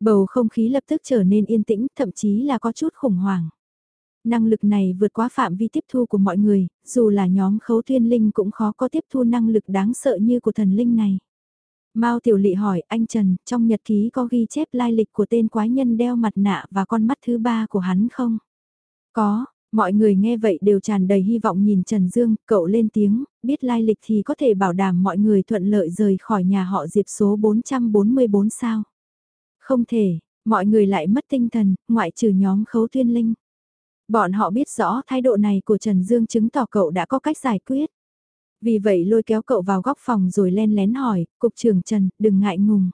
Bầu không khí lập tức trở nên yên tĩnh, thậm chí là có chút khủng hoảng. Năng lực này vượt quá phạm vi tiếp thu của mọi người, dù là nhóm khấu thiên linh cũng khó có tiếp thu năng lực đáng sợ như của thần linh này. Mao Tiểu Lị hỏi anh Trần, trong nhật ký có ghi chép lai lịch của tên quái nhân đeo mặt nạ và con mắt thứ ba của hắn không? Có, mọi người nghe vậy đều tràn đầy hy vọng nhìn Trần Dương, cậu lên tiếng, biết lai lịch thì có thể bảo đảm mọi người thuận lợi rời khỏi nhà họ Diệp số 444 sao? Không thể, mọi người lại mất tinh thần, ngoại trừ nhóm khấu tuyên linh. Bọn họ biết rõ thái độ này của Trần Dương chứng tỏ cậu đã có cách giải quyết. Vì vậy lôi kéo cậu vào góc phòng rồi len lén hỏi, Cục trưởng Trần, đừng ngại ngùng.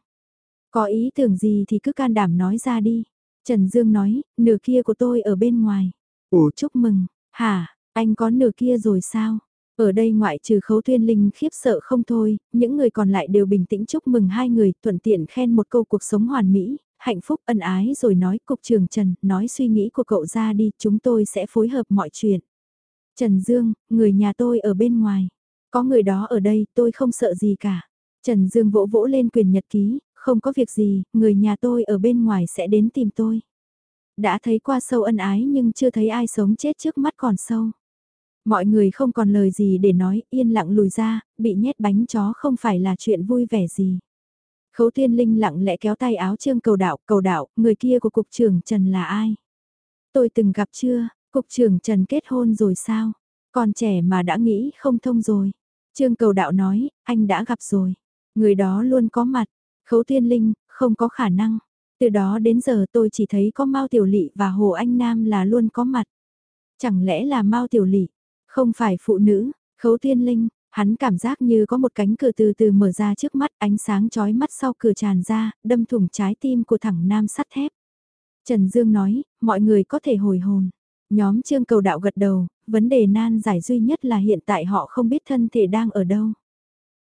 Có ý tưởng gì thì cứ can đảm nói ra đi. Trần Dương nói, nửa kia của tôi ở bên ngoài. Ủa chúc mừng, hả, anh có nửa kia rồi sao? Ở đây ngoại trừ khấu tuyên linh khiếp sợ không thôi, những người còn lại đều bình tĩnh chúc mừng hai người, thuận tiện khen một câu cuộc sống hoàn mỹ, hạnh phúc ân ái rồi nói cục trường Trần, nói suy nghĩ của cậu ra đi, chúng tôi sẽ phối hợp mọi chuyện. Trần Dương, người nhà tôi ở bên ngoài. Có người đó ở đây, tôi không sợ gì cả. Trần Dương vỗ vỗ lên quyền nhật ký, không có việc gì, người nhà tôi ở bên ngoài sẽ đến tìm tôi. Đã thấy qua sâu ân ái nhưng chưa thấy ai sống chết trước mắt còn sâu. Mọi người không còn lời gì để nói, yên lặng lùi ra, bị nhét bánh chó không phải là chuyện vui vẻ gì. Khấu Thiên Linh lặng lẽ kéo tay áo Trương Cầu Đạo, Cầu Đạo, người kia của Cục trưởng Trần là ai? Tôi từng gặp chưa, Cục trưởng Trần kết hôn rồi sao? Còn trẻ mà đã nghĩ không thông rồi. Trương Cầu Đạo nói, anh đã gặp rồi. Người đó luôn có mặt. Khấu Thiên Linh, không có khả năng. Từ đó đến giờ tôi chỉ thấy có Mao Tiểu Lị và Hồ Anh Nam là luôn có mặt. Chẳng lẽ là Mao Tiểu Lị? Không phải phụ nữ, Khấu Thiên Linh, Hắn cảm giác như có một cánh cửa từ từ mở ra trước mắt ánh sáng chói mắt sau cửa tràn ra, đâm thủng trái tim của thẳng nam sắt thép. Trần Dương nói, mọi người có thể hồi hồn. Nhóm trương cầu đạo gật đầu, vấn đề nan giải duy nhất là hiện tại họ không biết thân thể đang ở đâu.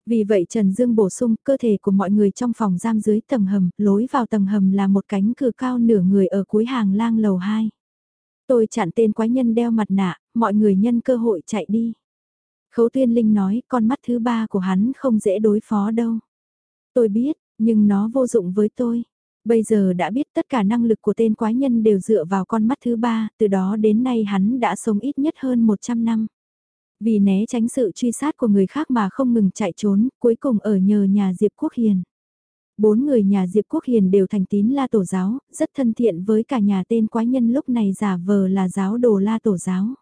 Vì vậy Trần Dương bổ sung cơ thể của mọi người trong phòng giam dưới tầng hầm, lối vào tầng hầm là một cánh cửa cao nửa người ở cuối hàng lang lầu 2. Tôi chặn tên quái nhân đeo mặt nạ, mọi người nhân cơ hội chạy đi. Khấu Tuyên Linh nói con mắt thứ ba của hắn không dễ đối phó đâu. Tôi biết, nhưng nó vô dụng với tôi. Bây giờ đã biết tất cả năng lực của tên quái nhân đều dựa vào con mắt thứ ba, từ đó đến nay hắn đã sống ít nhất hơn 100 năm. Vì né tránh sự truy sát của người khác mà không ngừng chạy trốn, cuối cùng ở nhờ nhà Diệp Quốc Hiền. Bốn người nhà Diệp Quốc Hiền đều thành tín la tổ giáo, rất thân thiện với cả nhà tên quái nhân lúc này giả vờ là giáo đồ la tổ giáo.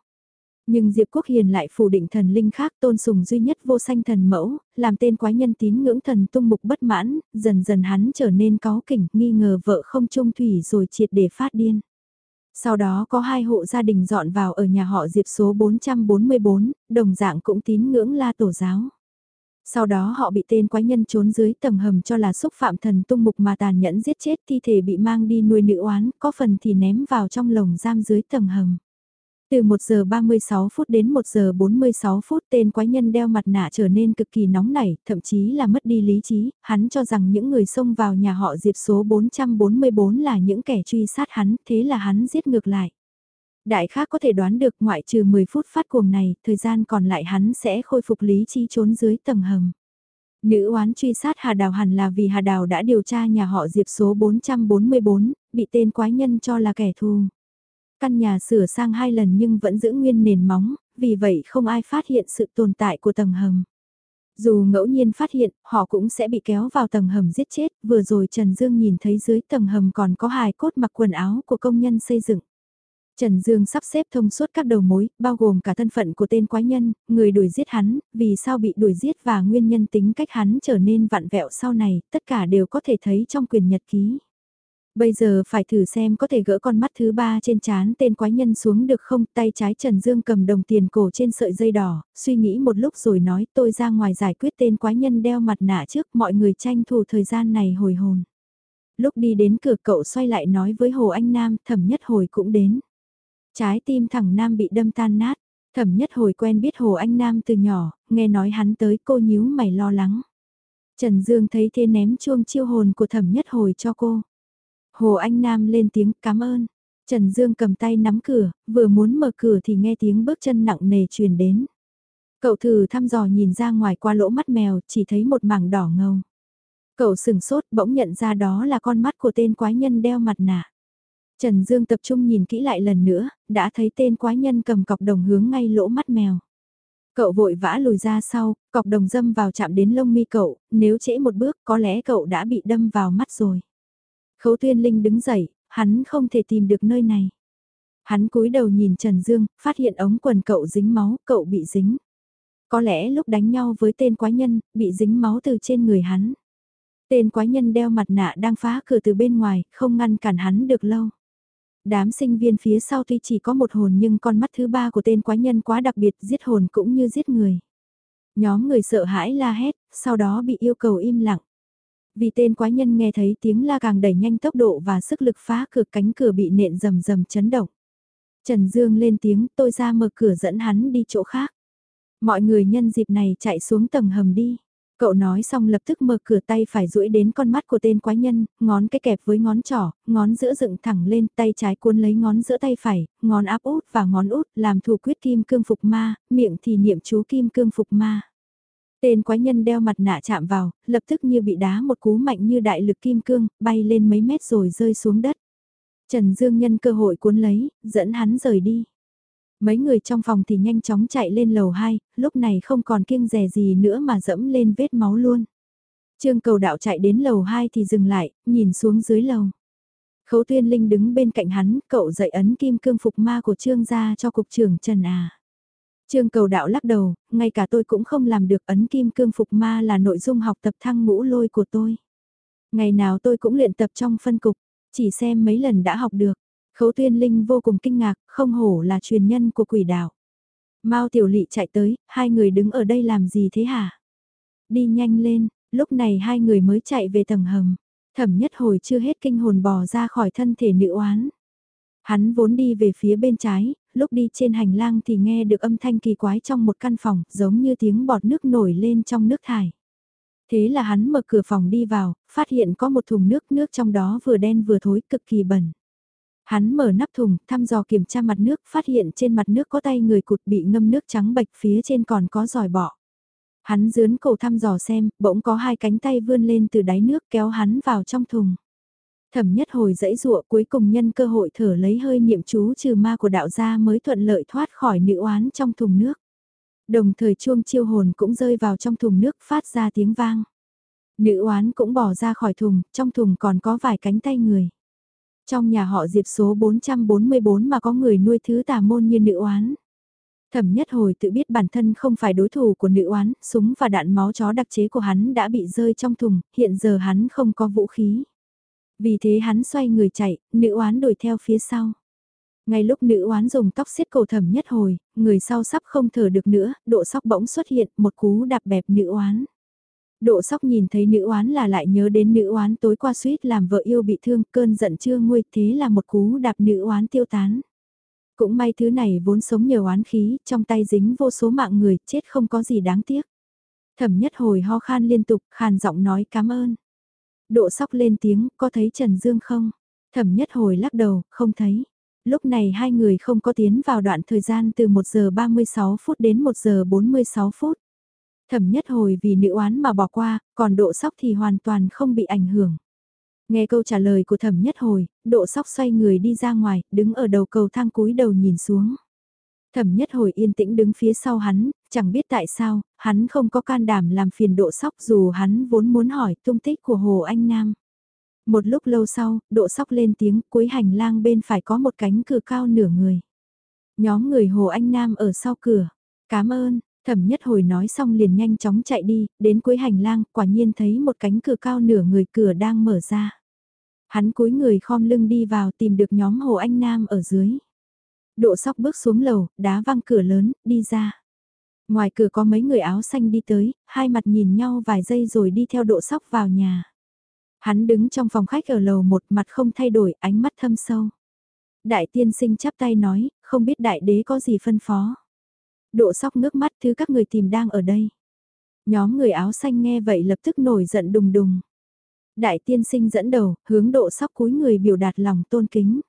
Nhưng Diệp Quốc Hiền lại phủ định thần linh khác tôn sùng duy nhất vô sanh thần mẫu, làm tên quái nhân tín ngưỡng thần tung mục bất mãn, dần dần hắn trở nên có kỉnh, nghi ngờ vợ không trung thủy rồi triệt để phát điên. Sau đó có hai hộ gia đình dọn vào ở nhà họ Diệp số 444, đồng dạng cũng tín ngưỡng la tổ giáo. Sau đó họ bị tên quái nhân trốn dưới tầng hầm cho là xúc phạm thần tung mục mà tàn nhẫn giết chết thi thể bị mang đi nuôi nữ oán, có phần thì ném vào trong lồng giam dưới tầng hầm. Từ 1 giờ 36 phút đến 1 giờ 46 phút tên quái nhân đeo mặt nạ trở nên cực kỳ nóng nảy, thậm chí là mất đi lý trí, hắn cho rằng những người xông vào nhà họ Diệp số 444 là những kẻ truy sát hắn, thế là hắn giết ngược lại. Đại khác có thể đoán được ngoại trừ 10 phút phát cuồng này, thời gian còn lại hắn sẽ khôi phục lý trí trốn dưới tầng hầm. Nữ oán truy sát Hà Đào hẳn là vì Hà Đào đã điều tra nhà họ Diệp số 444, bị tên quái nhân cho là kẻ thù. Căn nhà sửa sang hai lần nhưng vẫn giữ nguyên nền móng, vì vậy không ai phát hiện sự tồn tại của tầng hầm. Dù ngẫu nhiên phát hiện, họ cũng sẽ bị kéo vào tầng hầm giết chết, vừa rồi Trần Dương nhìn thấy dưới tầng hầm còn có hài cốt mặc quần áo của công nhân xây dựng. Trần Dương sắp xếp thông suốt các đầu mối, bao gồm cả thân phận của tên quái nhân, người đuổi giết hắn, vì sao bị đuổi giết và nguyên nhân tính cách hắn trở nên vặn vẹo sau này, tất cả đều có thể thấy trong quyền nhật ký. Bây giờ phải thử xem có thể gỡ con mắt thứ ba trên chán tên quái nhân xuống được không, tay trái Trần Dương cầm đồng tiền cổ trên sợi dây đỏ, suy nghĩ một lúc rồi nói tôi ra ngoài giải quyết tên quái nhân đeo mặt nạ trước mọi người tranh thủ thời gian này hồi hồn. Lúc đi đến cửa cậu xoay lại nói với Hồ Anh Nam thẩm nhất hồi cũng đến. Trái tim thẳng Nam bị đâm tan nát, thẩm nhất hồi quen biết Hồ Anh Nam từ nhỏ, nghe nói hắn tới cô nhíu mày lo lắng. Trần Dương thấy thế ném chuông chiêu hồn của thẩm nhất hồi cho cô. Hồ Anh Nam lên tiếng cảm ơn. Trần Dương cầm tay nắm cửa, vừa muốn mở cửa thì nghe tiếng bước chân nặng nề truyền đến. Cậu thử thăm dò nhìn ra ngoài qua lỗ mắt mèo, chỉ thấy một mảng đỏ ngầu. Cậu sừng sốt bỗng nhận ra đó là con mắt của tên quái nhân đeo mặt nạ. Trần Dương tập trung nhìn kỹ lại lần nữa, đã thấy tên quái nhân cầm cọc đồng hướng ngay lỗ mắt mèo. Cậu vội vã lùi ra sau, cọc đồng dâm vào chạm đến lông mi cậu, nếu trễ một bước có lẽ cậu đã bị đâm vào mắt rồi. Khấu tuyên linh đứng dậy, hắn không thể tìm được nơi này. Hắn cúi đầu nhìn Trần Dương, phát hiện ống quần cậu dính máu, cậu bị dính. Có lẽ lúc đánh nhau với tên quái nhân, bị dính máu từ trên người hắn. Tên quái nhân đeo mặt nạ đang phá cửa từ bên ngoài, không ngăn cản hắn được lâu. Đám sinh viên phía sau tuy chỉ có một hồn nhưng con mắt thứ ba của tên quái nhân quá đặc biệt giết hồn cũng như giết người. Nhóm người sợ hãi la hét, sau đó bị yêu cầu im lặng. Vì tên quái nhân nghe thấy tiếng la càng đẩy nhanh tốc độ và sức lực phá cửa cánh cửa bị nện rầm rầm chấn động. Trần Dương lên tiếng tôi ra mở cửa dẫn hắn đi chỗ khác. Mọi người nhân dịp này chạy xuống tầng hầm đi. Cậu nói xong lập tức mở cửa tay phải duỗi đến con mắt của tên quái nhân, ngón cái kẹp với ngón trỏ, ngón giữa dựng thẳng lên, tay trái cuốn lấy ngón giữa tay phải, ngón áp út và ngón út làm thủ quyết kim cương phục ma, miệng thì niệm chú kim cương phục ma. Tên quái nhân đeo mặt nạ chạm vào, lập tức như bị đá một cú mạnh như đại lực kim cương, bay lên mấy mét rồi rơi xuống đất. Trần Dương nhân cơ hội cuốn lấy, dẫn hắn rời đi. Mấy người trong phòng thì nhanh chóng chạy lên lầu 2, lúc này không còn kiêng rè gì nữa mà dẫm lên vết máu luôn. Trương cầu đạo chạy đến lầu 2 thì dừng lại, nhìn xuống dưới lầu. Khấu tuyên linh đứng bên cạnh hắn, cậu dạy ấn kim cương phục ma của trương gia cho cục trưởng Trần à. Trương cầu đạo lắc đầu, ngay cả tôi cũng không làm được ấn kim cương phục ma là nội dung học tập thăng ngũ lôi của tôi. Ngày nào tôi cũng luyện tập trong phân cục, chỉ xem mấy lần đã học được. Khấu tuyên linh vô cùng kinh ngạc, không hổ là truyền nhân của quỷ đạo. Mao tiểu lị chạy tới, hai người đứng ở đây làm gì thế hả? Đi nhanh lên, lúc này hai người mới chạy về tầng hầm. Thẩm nhất hồi chưa hết kinh hồn bò ra khỏi thân thể nữ oán. Hắn vốn đi về phía bên trái, lúc đi trên hành lang thì nghe được âm thanh kỳ quái trong một căn phòng, giống như tiếng bọt nước nổi lên trong nước thải. Thế là hắn mở cửa phòng đi vào, phát hiện có một thùng nước, nước trong đó vừa đen vừa thối, cực kỳ bẩn. Hắn mở nắp thùng, thăm dò kiểm tra mặt nước, phát hiện trên mặt nước có tay người cụt bị ngâm nước trắng bạch phía trên còn có giỏi bọ. Hắn dướn cổ thăm dò xem, bỗng có hai cánh tay vươn lên từ đáy nước kéo hắn vào trong thùng. Thẩm nhất hồi dãy dụa cuối cùng nhân cơ hội thở lấy hơi niệm chú trừ ma của đạo gia mới thuận lợi thoát khỏi nữ oán trong thùng nước. Đồng thời chuông chiêu hồn cũng rơi vào trong thùng nước phát ra tiếng vang. Nữ oán cũng bỏ ra khỏi thùng, trong thùng còn có vài cánh tay người. Trong nhà họ Diệp số 444 mà có người nuôi thứ tà môn như nữ oán. Thẩm nhất hồi tự biết bản thân không phải đối thủ của nữ oán, súng và đạn máu chó đặc chế của hắn đã bị rơi trong thùng, hiện giờ hắn không có vũ khí. Vì thế hắn xoay người chạy, nữ oán đuổi theo phía sau. Ngay lúc nữ oán dùng tóc xiết cổ thẩm nhất hồi, người sau sắp không thở được nữa, độ sóc bỗng xuất hiện, một cú đạp bẹp nữ oán. Độ sóc nhìn thấy nữ oán là lại nhớ đến nữ oán tối qua suýt làm vợ yêu bị thương, cơn giận chưa nguôi thế là một cú đạp nữ oán tiêu tán. Cũng may thứ này vốn sống nhờ oán khí, trong tay dính vô số mạng người, chết không có gì đáng tiếc. Thẩm nhất hồi ho khan liên tục, khàn giọng nói cảm ơn. Độ sóc lên tiếng, có thấy Trần Dương không? Thẩm nhất hồi lắc đầu, không thấy. Lúc này hai người không có tiến vào đoạn thời gian từ 1 giờ 36 phút đến 1 giờ 46 phút. Thẩm nhất hồi vì nữ oán mà bỏ qua, còn độ sóc thì hoàn toàn không bị ảnh hưởng. Nghe câu trả lời của thẩm nhất hồi, độ sóc xoay người đi ra ngoài, đứng ở đầu cầu thang cúi đầu nhìn xuống. Thẩm nhất hồi yên tĩnh đứng phía sau hắn, chẳng biết tại sao, hắn không có can đảm làm phiền độ sóc dù hắn vốn muốn hỏi tung tích của Hồ Anh Nam. Một lúc lâu sau, độ sóc lên tiếng cuối hành lang bên phải có một cánh cửa cao nửa người. Nhóm người Hồ Anh Nam ở sau cửa. Cảm ơn, thẩm nhất hồi nói xong liền nhanh chóng chạy đi, đến cuối hành lang, quả nhiên thấy một cánh cửa cao nửa người cửa đang mở ra. Hắn cúi người khom lưng đi vào tìm được nhóm Hồ Anh Nam ở dưới. Độ sóc bước xuống lầu, đá văng cửa lớn, đi ra. Ngoài cửa có mấy người áo xanh đi tới, hai mặt nhìn nhau vài giây rồi đi theo độ sóc vào nhà. Hắn đứng trong phòng khách ở lầu một mặt không thay đổi, ánh mắt thâm sâu. Đại tiên sinh chắp tay nói, không biết đại đế có gì phân phó. Độ sóc ngước mắt thứ các người tìm đang ở đây. Nhóm người áo xanh nghe vậy lập tức nổi giận đùng đùng. Đại tiên sinh dẫn đầu, hướng độ sóc cúi người biểu đạt lòng tôn kính.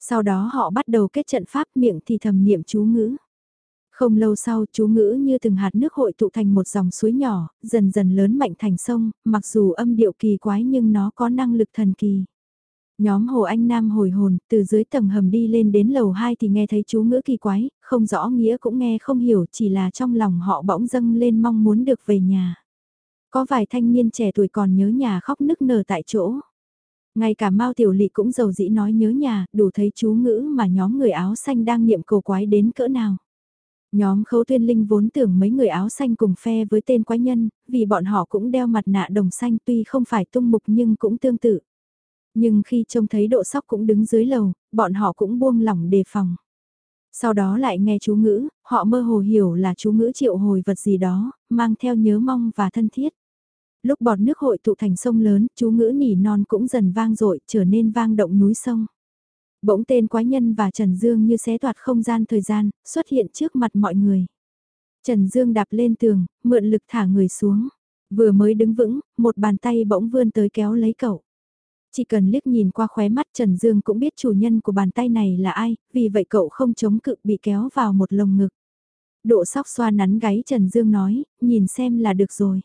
Sau đó họ bắt đầu kết trận pháp miệng thì thầm niệm chú ngữ. Không lâu sau chú ngữ như từng hạt nước hội tụ thành một dòng suối nhỏ, dần dần lớn mạnh thành sông, mặc dù âm điệu kỳ quái nhưng nó có năng lực thần kỳ. Nhóm Hồ Anh Nam hồi hồn, từ dưới tầng hầm đi lên đến lầu 2 thì nghe thấy chú ngữ kỳ quái, không rõ nghĩa cũng nghe không hiểu, chỉ là trong lòng họ bỗng dâng lên mong muốn được về nhà. Có vài thanh niên trẻ tuổi còn nhớ nhà khóc nức nở tại chỗ. Ngay cả Mao Tiểu Lị cũng giàu dĩ nói nhớ nhà, đủ thấy chú ngữ mà nhóm người áo xanh đang niệm cầu quái đến cỡ nào. Nhóm khấu tuyên linh vốn tưởng mấy người áo xanh cùng phe với tên quái nhân, vì bọn họ cũng đeo mặt nạ đồng xanh tuy không phải tung mục nhưng cũng tương tự. Nhưng khi trông thấy độ sóc cũng đứng dưới lầu, bọn họ cũng buông lỏng đề phòng. Sau đó lại nghe chú ngữ, họ mơ hồ hiểu là chú ngữ triệu hồi vật gì đó, mang theo nhớ mong và thân thiết. Lúc bọt nước hội tụ thành sông lớn, chú ngữ nỉ non cũng dần vang dội trở nên vang động núi sông. Bỗng tên quái nhân và Trần Dương như xé toạt không gian thời gian, xuất hiện trước mặt mọi người. Trần Dương đạp lên tường, mượn lực thả người xuống. Vừa mới đứng vững, một bàn tay bỗng vươn tới kéo lấy cậu. Chỉ cần liếc nhìn qua khóe mắt Trần Dương cũng biết chủ nhân của bàn tay này là ai, vì vậy cậu không chống cự bị kéo vào một lồng ngực. Độ sóc xoa nắn gáy Trần Dương nói, nhìn xem là được rồi.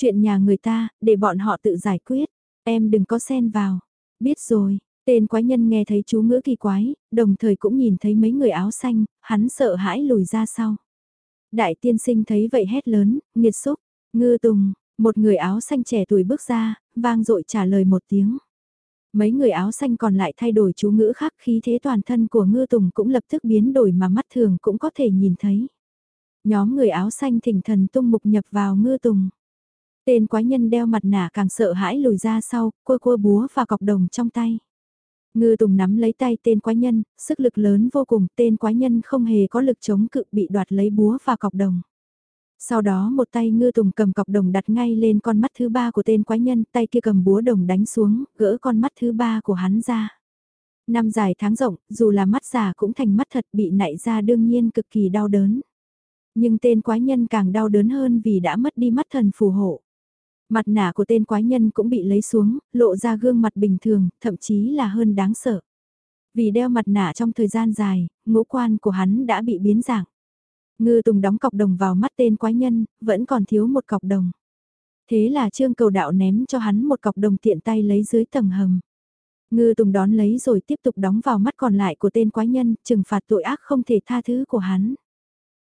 Chuyện nhà người ta, để bọn họ tự giải quyết, em đừng có xen vào. Biết rồi, tên quái nhân nghe thấy chú ngữ kỳ quái, đồng thời cũng nhìn thấy mấy người áo xanh, hắn sợ hãi lùi ra sau. Đại tiên sinh thấy vậy hét lớn, nghiệt xúc, ngư tùng, một người áo xanh trẻ tuổi bước ra, vang dội trả lời một tiếng. Mấy người áo xanh còn lại thay đổi chú ngữ khác khí thế toàn thân của ngư tùng cũng lập tức biến đổi mà mắt thường cũng có thể nhìn thấy. Nhóm người áo xanh thỉnh thần tung mục nhập vào ngư tùng. Tên quái nhân đeo mặt nạ càng sợ hãi lùi ra sau, cua cua búa và cọc đồng trong tay. Ngư Tùng nắm lấy tay tên quái nhân, sức lực lớn vô cùng, tên quái nhân không hề có lực chống cự bị đoạt lấy búa và cọc đồng. Sau đó một tay ngư tùng cầm cọc đồng đặt ngay lên con mắt thứ ba của tên quái nhân, tay kia cầm búa đồng đánh xuống, gỡ con mắt thứ ba của hắn ra. Năm dài tháng rộng, dù là mắt già cũng thành mắt thật bị nại ra đương nhiên cực kỳ đau đớn. Nhưng tên quái nhân càng đau đớn hơn vì đã mất đi mắt thần phù hộ. Mặt nạ của tên quái nhân cũng bị lấy xuống, lộ ra gương mặt bình thường, thậm chí là hơn đáng sợ. Vì đeo mặt nạ trong thời gian dài, ngũ quan của hắn đã bị biến dạng. Ngư Tùng đóng cọc đồng vào mắt tên quái nhân, vẫn còn thiếu một cọc đồng. Thế là Trương Cầu Đạo ném cho hắn một cọc đồng tiện tay lấy dưới tầng hầm. Ngư Tùng đón lấy rồi tiếp tục đóng vào mắt còn lại của tên quái nhân, trừng phạt tội ác không thể tha thứ của hắn.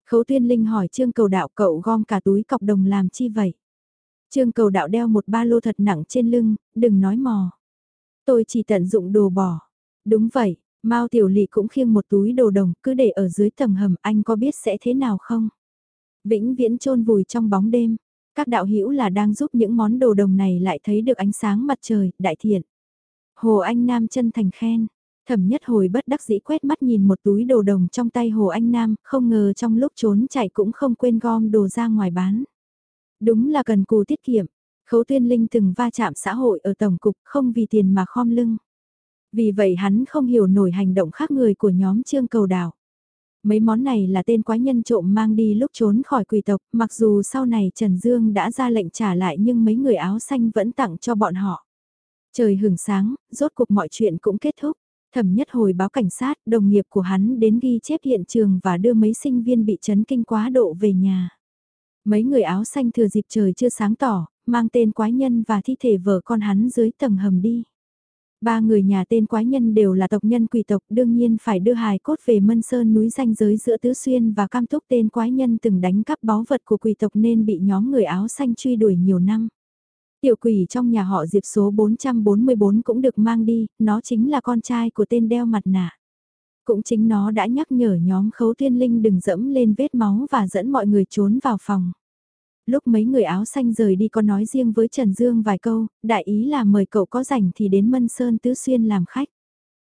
Khấu Tuyên Linh hỏi Trương Cầu Đạo cậu gom cả túi cọc đồng làm chi vậy? Trương cầu đạo đeo một ba lô thật nặng trên lưng, đừng nói mò. Tôi chỉ tận dụng đồ bỏ. Đúng vậy, Mao Tiểu Lị cũng khiêng một túi đồ đồng, cứ để ở dưới tầng hầm, anh có biết sẽ thế nào không? Vĩnh viễn trôn vùi trong bóng đêm. Các đạo hữu là đang giúp những món đồ đồng này lại thấy được ánh sáng mặt trời, đại thiện. Hồ Anh Nam chân thành khen. Thẩm nhất hồi bất đắc dĩ quét mắt nhìn một túi đồ đồng trong tay Hồ Anh Nam, không ngờ trong lúc trốn chạy cũng không quên gom đồ ra ngoài bán. Đúng là cần cù tiết kiệm. Khấu tuyên linh từng va chạm xã hội ở Tổng cục không vì tiền mà khom lưng. Vì vậy hắn không hiểu nổi hành động khác người của nhóm trương cầu Đào. Mấy món này là tên quái nhân trộm mang đi lúc trốn khỏi quỷ tộc, mặc dù sau này Trần Dương đã ra lệnh trả lại nhưng mấy người áo xanh vẫn tặng cho bọn họ. Trời hưởng sáng, rốt cuộc mọi chuyện cũng kết thúc. Thẩm nhất hồi báo cảnh sát, đồng nghiệp của hắn đến ghi chép hiện trường và đưa mấy sinh viên bị chấn kinh quá độ về nhà. Mấy người áo xanh thừa dịp trời chưa sáng tỏ, mang tên quái nhân và thi thể vợ con hắn dưới tầng hầm đi. Ba người nhà tên quái nhân đều là tộc nhân quỷ tộc đương nhiên phải đưa hài cốt về mân sơn núi danh giới giữa Tứ Xuyên và Cam Túc tên quái nhân từng đánh cắp báu vật của quỷ tộc nên bị nhóm người áo xanh truy đuổi nhiều năm. Tiểu quỷ trong nhà họ Diệp số 444 cũng được mang đi, nó chính là con trai của tên đeo mặt nạ. Cũng chính nó đã nhắc nhở nhóm khấu tiên linh đừng dẫm lên vết máu và dẫn mọi người trốn vào phòng. Lúc mấy người áo xanh rời đi có nói riêng với Trần Dương vài câu, đại ý là mời cậu có rảnh thì đến Mân Sơn Tứ Xuyên làm khách.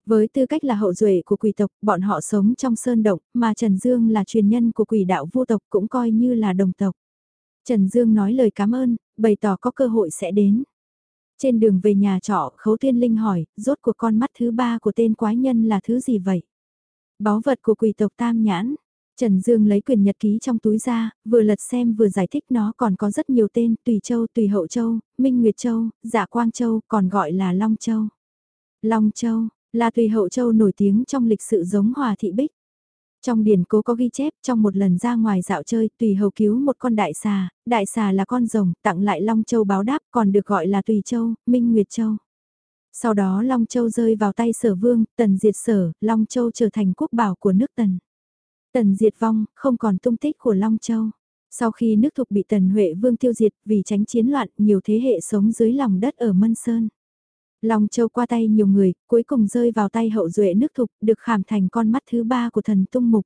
Với tư cách là hậu duệ của quỷ tộc, bọn họ sống trong sơn động, mà Trần Dương là truyền nhân của quỷ đạo vô tộc cũng coi như là đồng tộc. Trần Dương nói lời cảm ơn, bày tỏ có cơ hội sẽ đến. Trên đường về nhà trọ, Khấu Tiên Linh hỏi, rốt cuộc con mắt thứ ba của tên quái nhân là thứ gì vậy? Báu vật của quỷ tộc Tam Nhãn. Trần Dương lấy quyền nhật ký trong túi ra, vừa lật xem vừa giải thích nó còn có rất nhiều tên, Tùy Châu, Tùy Hậu Châu, Minh Nguyệt Châu, Dạ Quang Châu, còn gọi là Long Châu. Long Châu, là Tùy Hậu Châu nổi tiếng trong lịch sử giống Hòa Thị Bích. Trong điển cố có ghi chép trong một lần ra ngoài dạo chơi tùy hầu cứu một con đại xà, đại xà là con rồng tặng lại Long Châu báo đáp còn được gọi là Tùy Châu, Minh Nguyệt Châu. Sau đó Long Châu rơi vào tay sở vương, tần diệt sở, Long Châu trở thành quốc bảo của nước tần. Tần diệt vong, không còn tung tích của Long Châu. Sau khi nước thục bị tần Huệ vương tiêu diệt vì tránh chiến loạn nhiều thế hệ sống dưới lòng đất ở Mân Sơn. Long Châu qua tay nhiều người, cuối cùng rơi vào tay hậu duệ nước thục, được khảm thành con mắt thứ ba của thần tung mục.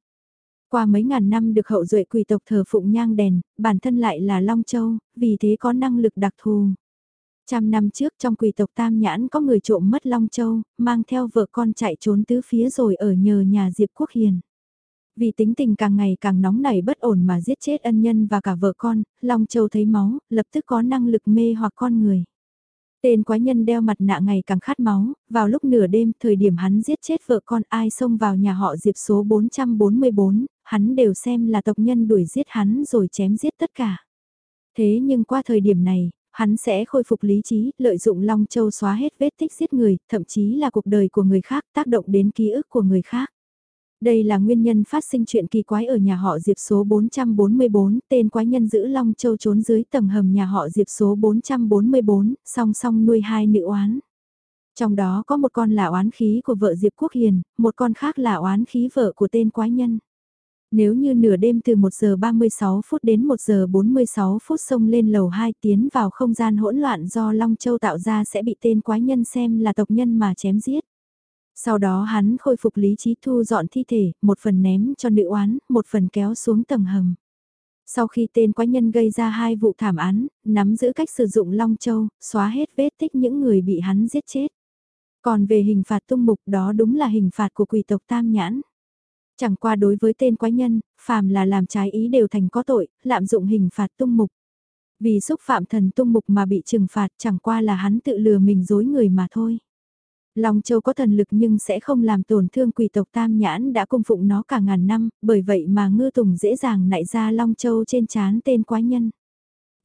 Qua mấy ngàn năm được hậu duệ quỷ tộc thờ phụng nhang đèn, bản thân lại là Long Châu, vì thế có năng lực đặc thù. Trăm năm trước trong quỷ tộc Tam Nhãn có người trộm mất Long Châu, mang theo vợ con chạy trốn tứ phía rồi ở nhờ nhà Diệp Quốc Hiền. Vì tính tình càng ngày càng nóng nảy bất ổn mà giết chết ân nhân và cả vợ con, Long Châu thấy máu, lập tức có năng lực mê hoặc con người. Tên quái nhân đeo mặt nạ ngày càng khát máu, vào lúc nửa đêm, thời điểm hắn giết chết vợ con ai xông vào nhà họ Diệp số 444, hắn đều xem là tộc nhân đuổi giết hắn rồi chém giết tất cả. Thế nhưng qua thời điểm này, hắn sẽ khôi phục lý trí, lợi dụng Long Châu xóa hết vết tích giết người, thậm chí là cuộc đời của người khác tác động đến ký ức của người khác. Đây là nguyên nhân phát sinh chuyện kỳ quái ở nhà họ Diệp số 444, tên quái nhân giữ Long Châu trốn dưới tầng hầm nhà họ Diệp số 444, song song nuôi hai nữ oán. Trong đó có một con là oán khí của vợ Diệp Quốc Hiền, một con khác là oán khí vợ của tên quái nhân. Nếu như nửa đêm từ 1 giờ 36 phút đến 1 giờ 46 phút xông lên lầu 2 tiến vào không gian hỗn loạn do Long Châu tạo ra sẽ bị tên quái nhân xem là tộc nhân mà chém giết. Sau đó hắn khôi phục lý trí thu dọn thi thể, một phần ném cho nữ oán, một phần kéo xuống tầng hầm. Sau khi tên quái nhân gây ra hai vụ thảm án, nắm giữ cách sử dụng Long Châu, xóa hết vết tích những người bị hắn giết chết. Còn về hình phạt tung mục đó đúng là hình phạt của quỷ tộc Tam Nhãn. Chẳng qua đối với tên quái nhân, phàm là làm trái ý đều thành có tội, lạm dụng hình phạt tung mục. Vì xúc phạm thần tung mục mà bị trừng phạt chẳng qua là hắn tự lừa mình dối người mà thôi. Long Châu có thần lực nhưng sẽ không làm tổn thương quỷ tộc Tam Nhãn đã cung phụng nó cả ngàn năm, bởi vậy mà ngư tùng dễ dàng nại ra Long Châu trên chán tên quái nhân.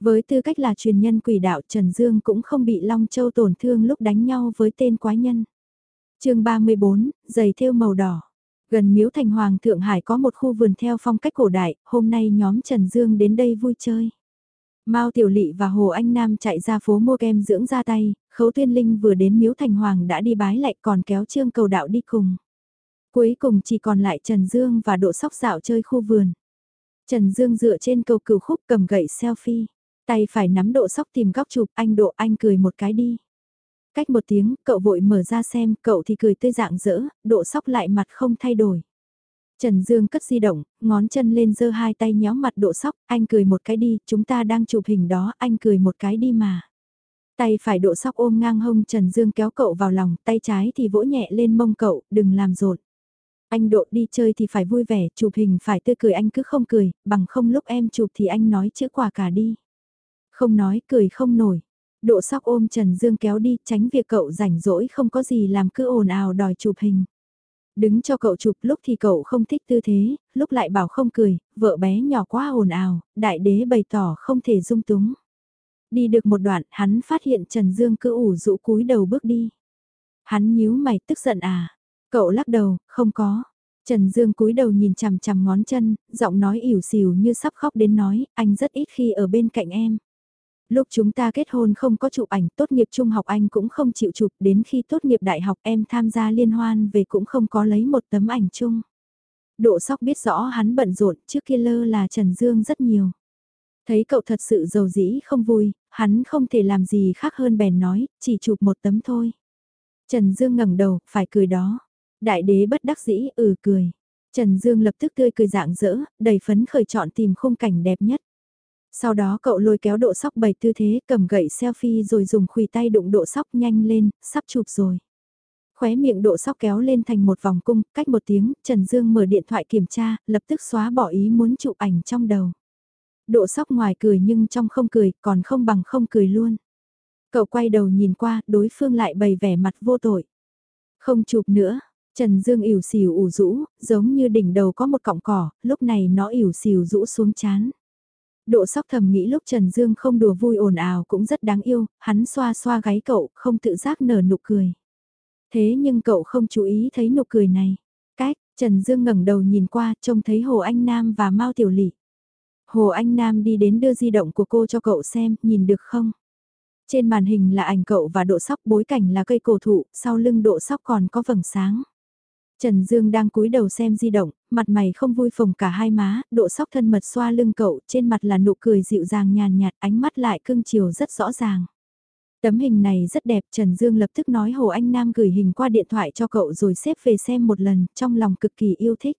Với tư cách là truyền nhân quỷ đạo Trần Dương cũng không bị Long Châu tổn thương lúc đánh nhau với tên quái nhân. chương 34, giày thêu màu đỏ. Gần miếu thành hoàng Thượng Hải có một khu vườn theo phong cách cổ đại, hôm nay nhóm Trần Dương đến đây vui chơi. Mao Tiểu Lị và Hồ Anh Nam chạy ra phố mua kem dưỡng da tay, Khấu Tuyên Linh vừa đến miếu thành hoàng đã đi bái lại còn kéo Trương Cầu Đạo đi cùng. Cuối cùng chỉ còn lại Trần Dương và Độ Sóc dạo chơi khu vườn. Trần Dương dựa trên cầu cửu khúc cầm gậy selfie. Tay phải nắm độ sóc tìm góc chụp, anh độ anh cười một cái đi. Cách một tiếng, cậu vội mở ra xem, cậu thì cười tươi dạng dỡ, độ sóc lại mặt không thay đổi. Trần Dương cất di động, ngón chân lên giơ hai tay nhéo mặt độ sóc, anh cười một cái đi, chúng ta đang chụp hình đó, anh cười một cái đi mà. Tay phải độ sóc ôm ngang hông Trần Dương kéo cậu vào lòng, tay trái thì vỗ nhẹ lên mông cậu, đừng làm rộn. Anh độ đi chơi thì phải vui vẻ, chụp hình phải tươi cười anh cứ không cười, bằng không lúc em chụp thì anh nói chữ quả cả đi. Không nói, cười không nổi. Độ sóc ôm Trần Dương kéo đi, tránh việc cậu rảnh rỗi không có gì làm cứ ồn ào đòi chụp hình. Đứng cho cậu chụp lúc thì cậu không thích tư thế, lúc lại bảo không cười, vợ bé nhỏ quá ồn ào, đại đế bày tỏ không thể dung túng. Đi được một đoạn, hắn phát hiện Trần Dương cứ ủ rũ cúi đầu bước đi. Hắn nhíu mày tức giận à? Cậu lắc đầu, không có. Trần Dương cúi đầu nhìn chằm chằm ngón chân, giọng nói ỉu xìu như sắp khóc đến nói, anh rất ít khi ở bên cạnh em. Lúc chúng ta kết hôn không có chụp ảnh, tốt nghiệp trung học anh cũng không chịu chụp, đến khi tốt nghiệp đại học em tham gia liên hoan về cũng không có lấy một tấm ảnh chung. Độ sóc biết rõ hắn bận rộn, trước kia lơ là Trần Dương rất nhiều. Thấy cậu thật sự giàu dĩ không vui, hắn không thể làm gì khác hơn bèn nói, chỉ chụp một tấm thôi. Trần Dương ngẩng đầu, phải cười đó. Đại đế bất đắc dĩ, ừ cười. Trần Dương lập tức tươi cười dạng dỡ, đầy phấn khởi chọn tìm khung cảnh đẹp nhất. Sau đó cậu lôi kéo độ sóc bày tư thế cầm gậy selfie rồi dùng khuỷu tay đụng độ sóc nhanh lên, sắp chụp rồi. Khóe miệng độ sóc kéo lên thành một vòng cung, cách một tiếng, Trần Dương mở điện thoại kiểm tra, lập tức xóa bỏ ý muốn chụp ảnh trong đầu. Độ sóc ngoài cười nhưng trong không cười, còn không bằng không cười luôn. Cậu quay đầu nhìn qua, đối phương lại bày vẻ mặt vô tội. Không chụp nữa, Trần Dương ỉu xìu ủ rũ, giống như đỉnh đầu có một cọng cỏ, lúc này nó ỉu xìu rũ xuống chán. Độ sóc thầm nghĩ lúc Trần Dương không đùa vui ồn ào cũng rất đáng yêu, hắn xoa xoa gáy cậu, không tự giác nở nụ cười. Thế nhưng cậu không chú ý thấy nụ cười này. Cách, Trần Dương ngẩng đầu nhìn qua, trông thấy Hồ Anh Nam và Mao Tiểu Lị. Hồ Anh Nam đi đến đưa di động của cô cho cậu xem, nhìn được không? Trên màn hình là ảnh cậu và độ sóc bối cảnh là cây cổ thụ, sau lưng độ sóc còn có vầng sáng. Trần Dương đang cúi đầu xem di động, mặt mày không vui phồng cả hai má, độ sóc thân mật xoa lưng cậu, trên mặt là nụ cười dịu dàng nhàn nhạt, ánh mắt lại cưng chiều rất rõ ràng. Tấm hình này rất đẹp, Trần Dương lập tức nói Hồ Anh Nam gửi hình qua điện thoại cho cậu rồi xếp về xem một lần, trong lòng cực kỳ yêu thích.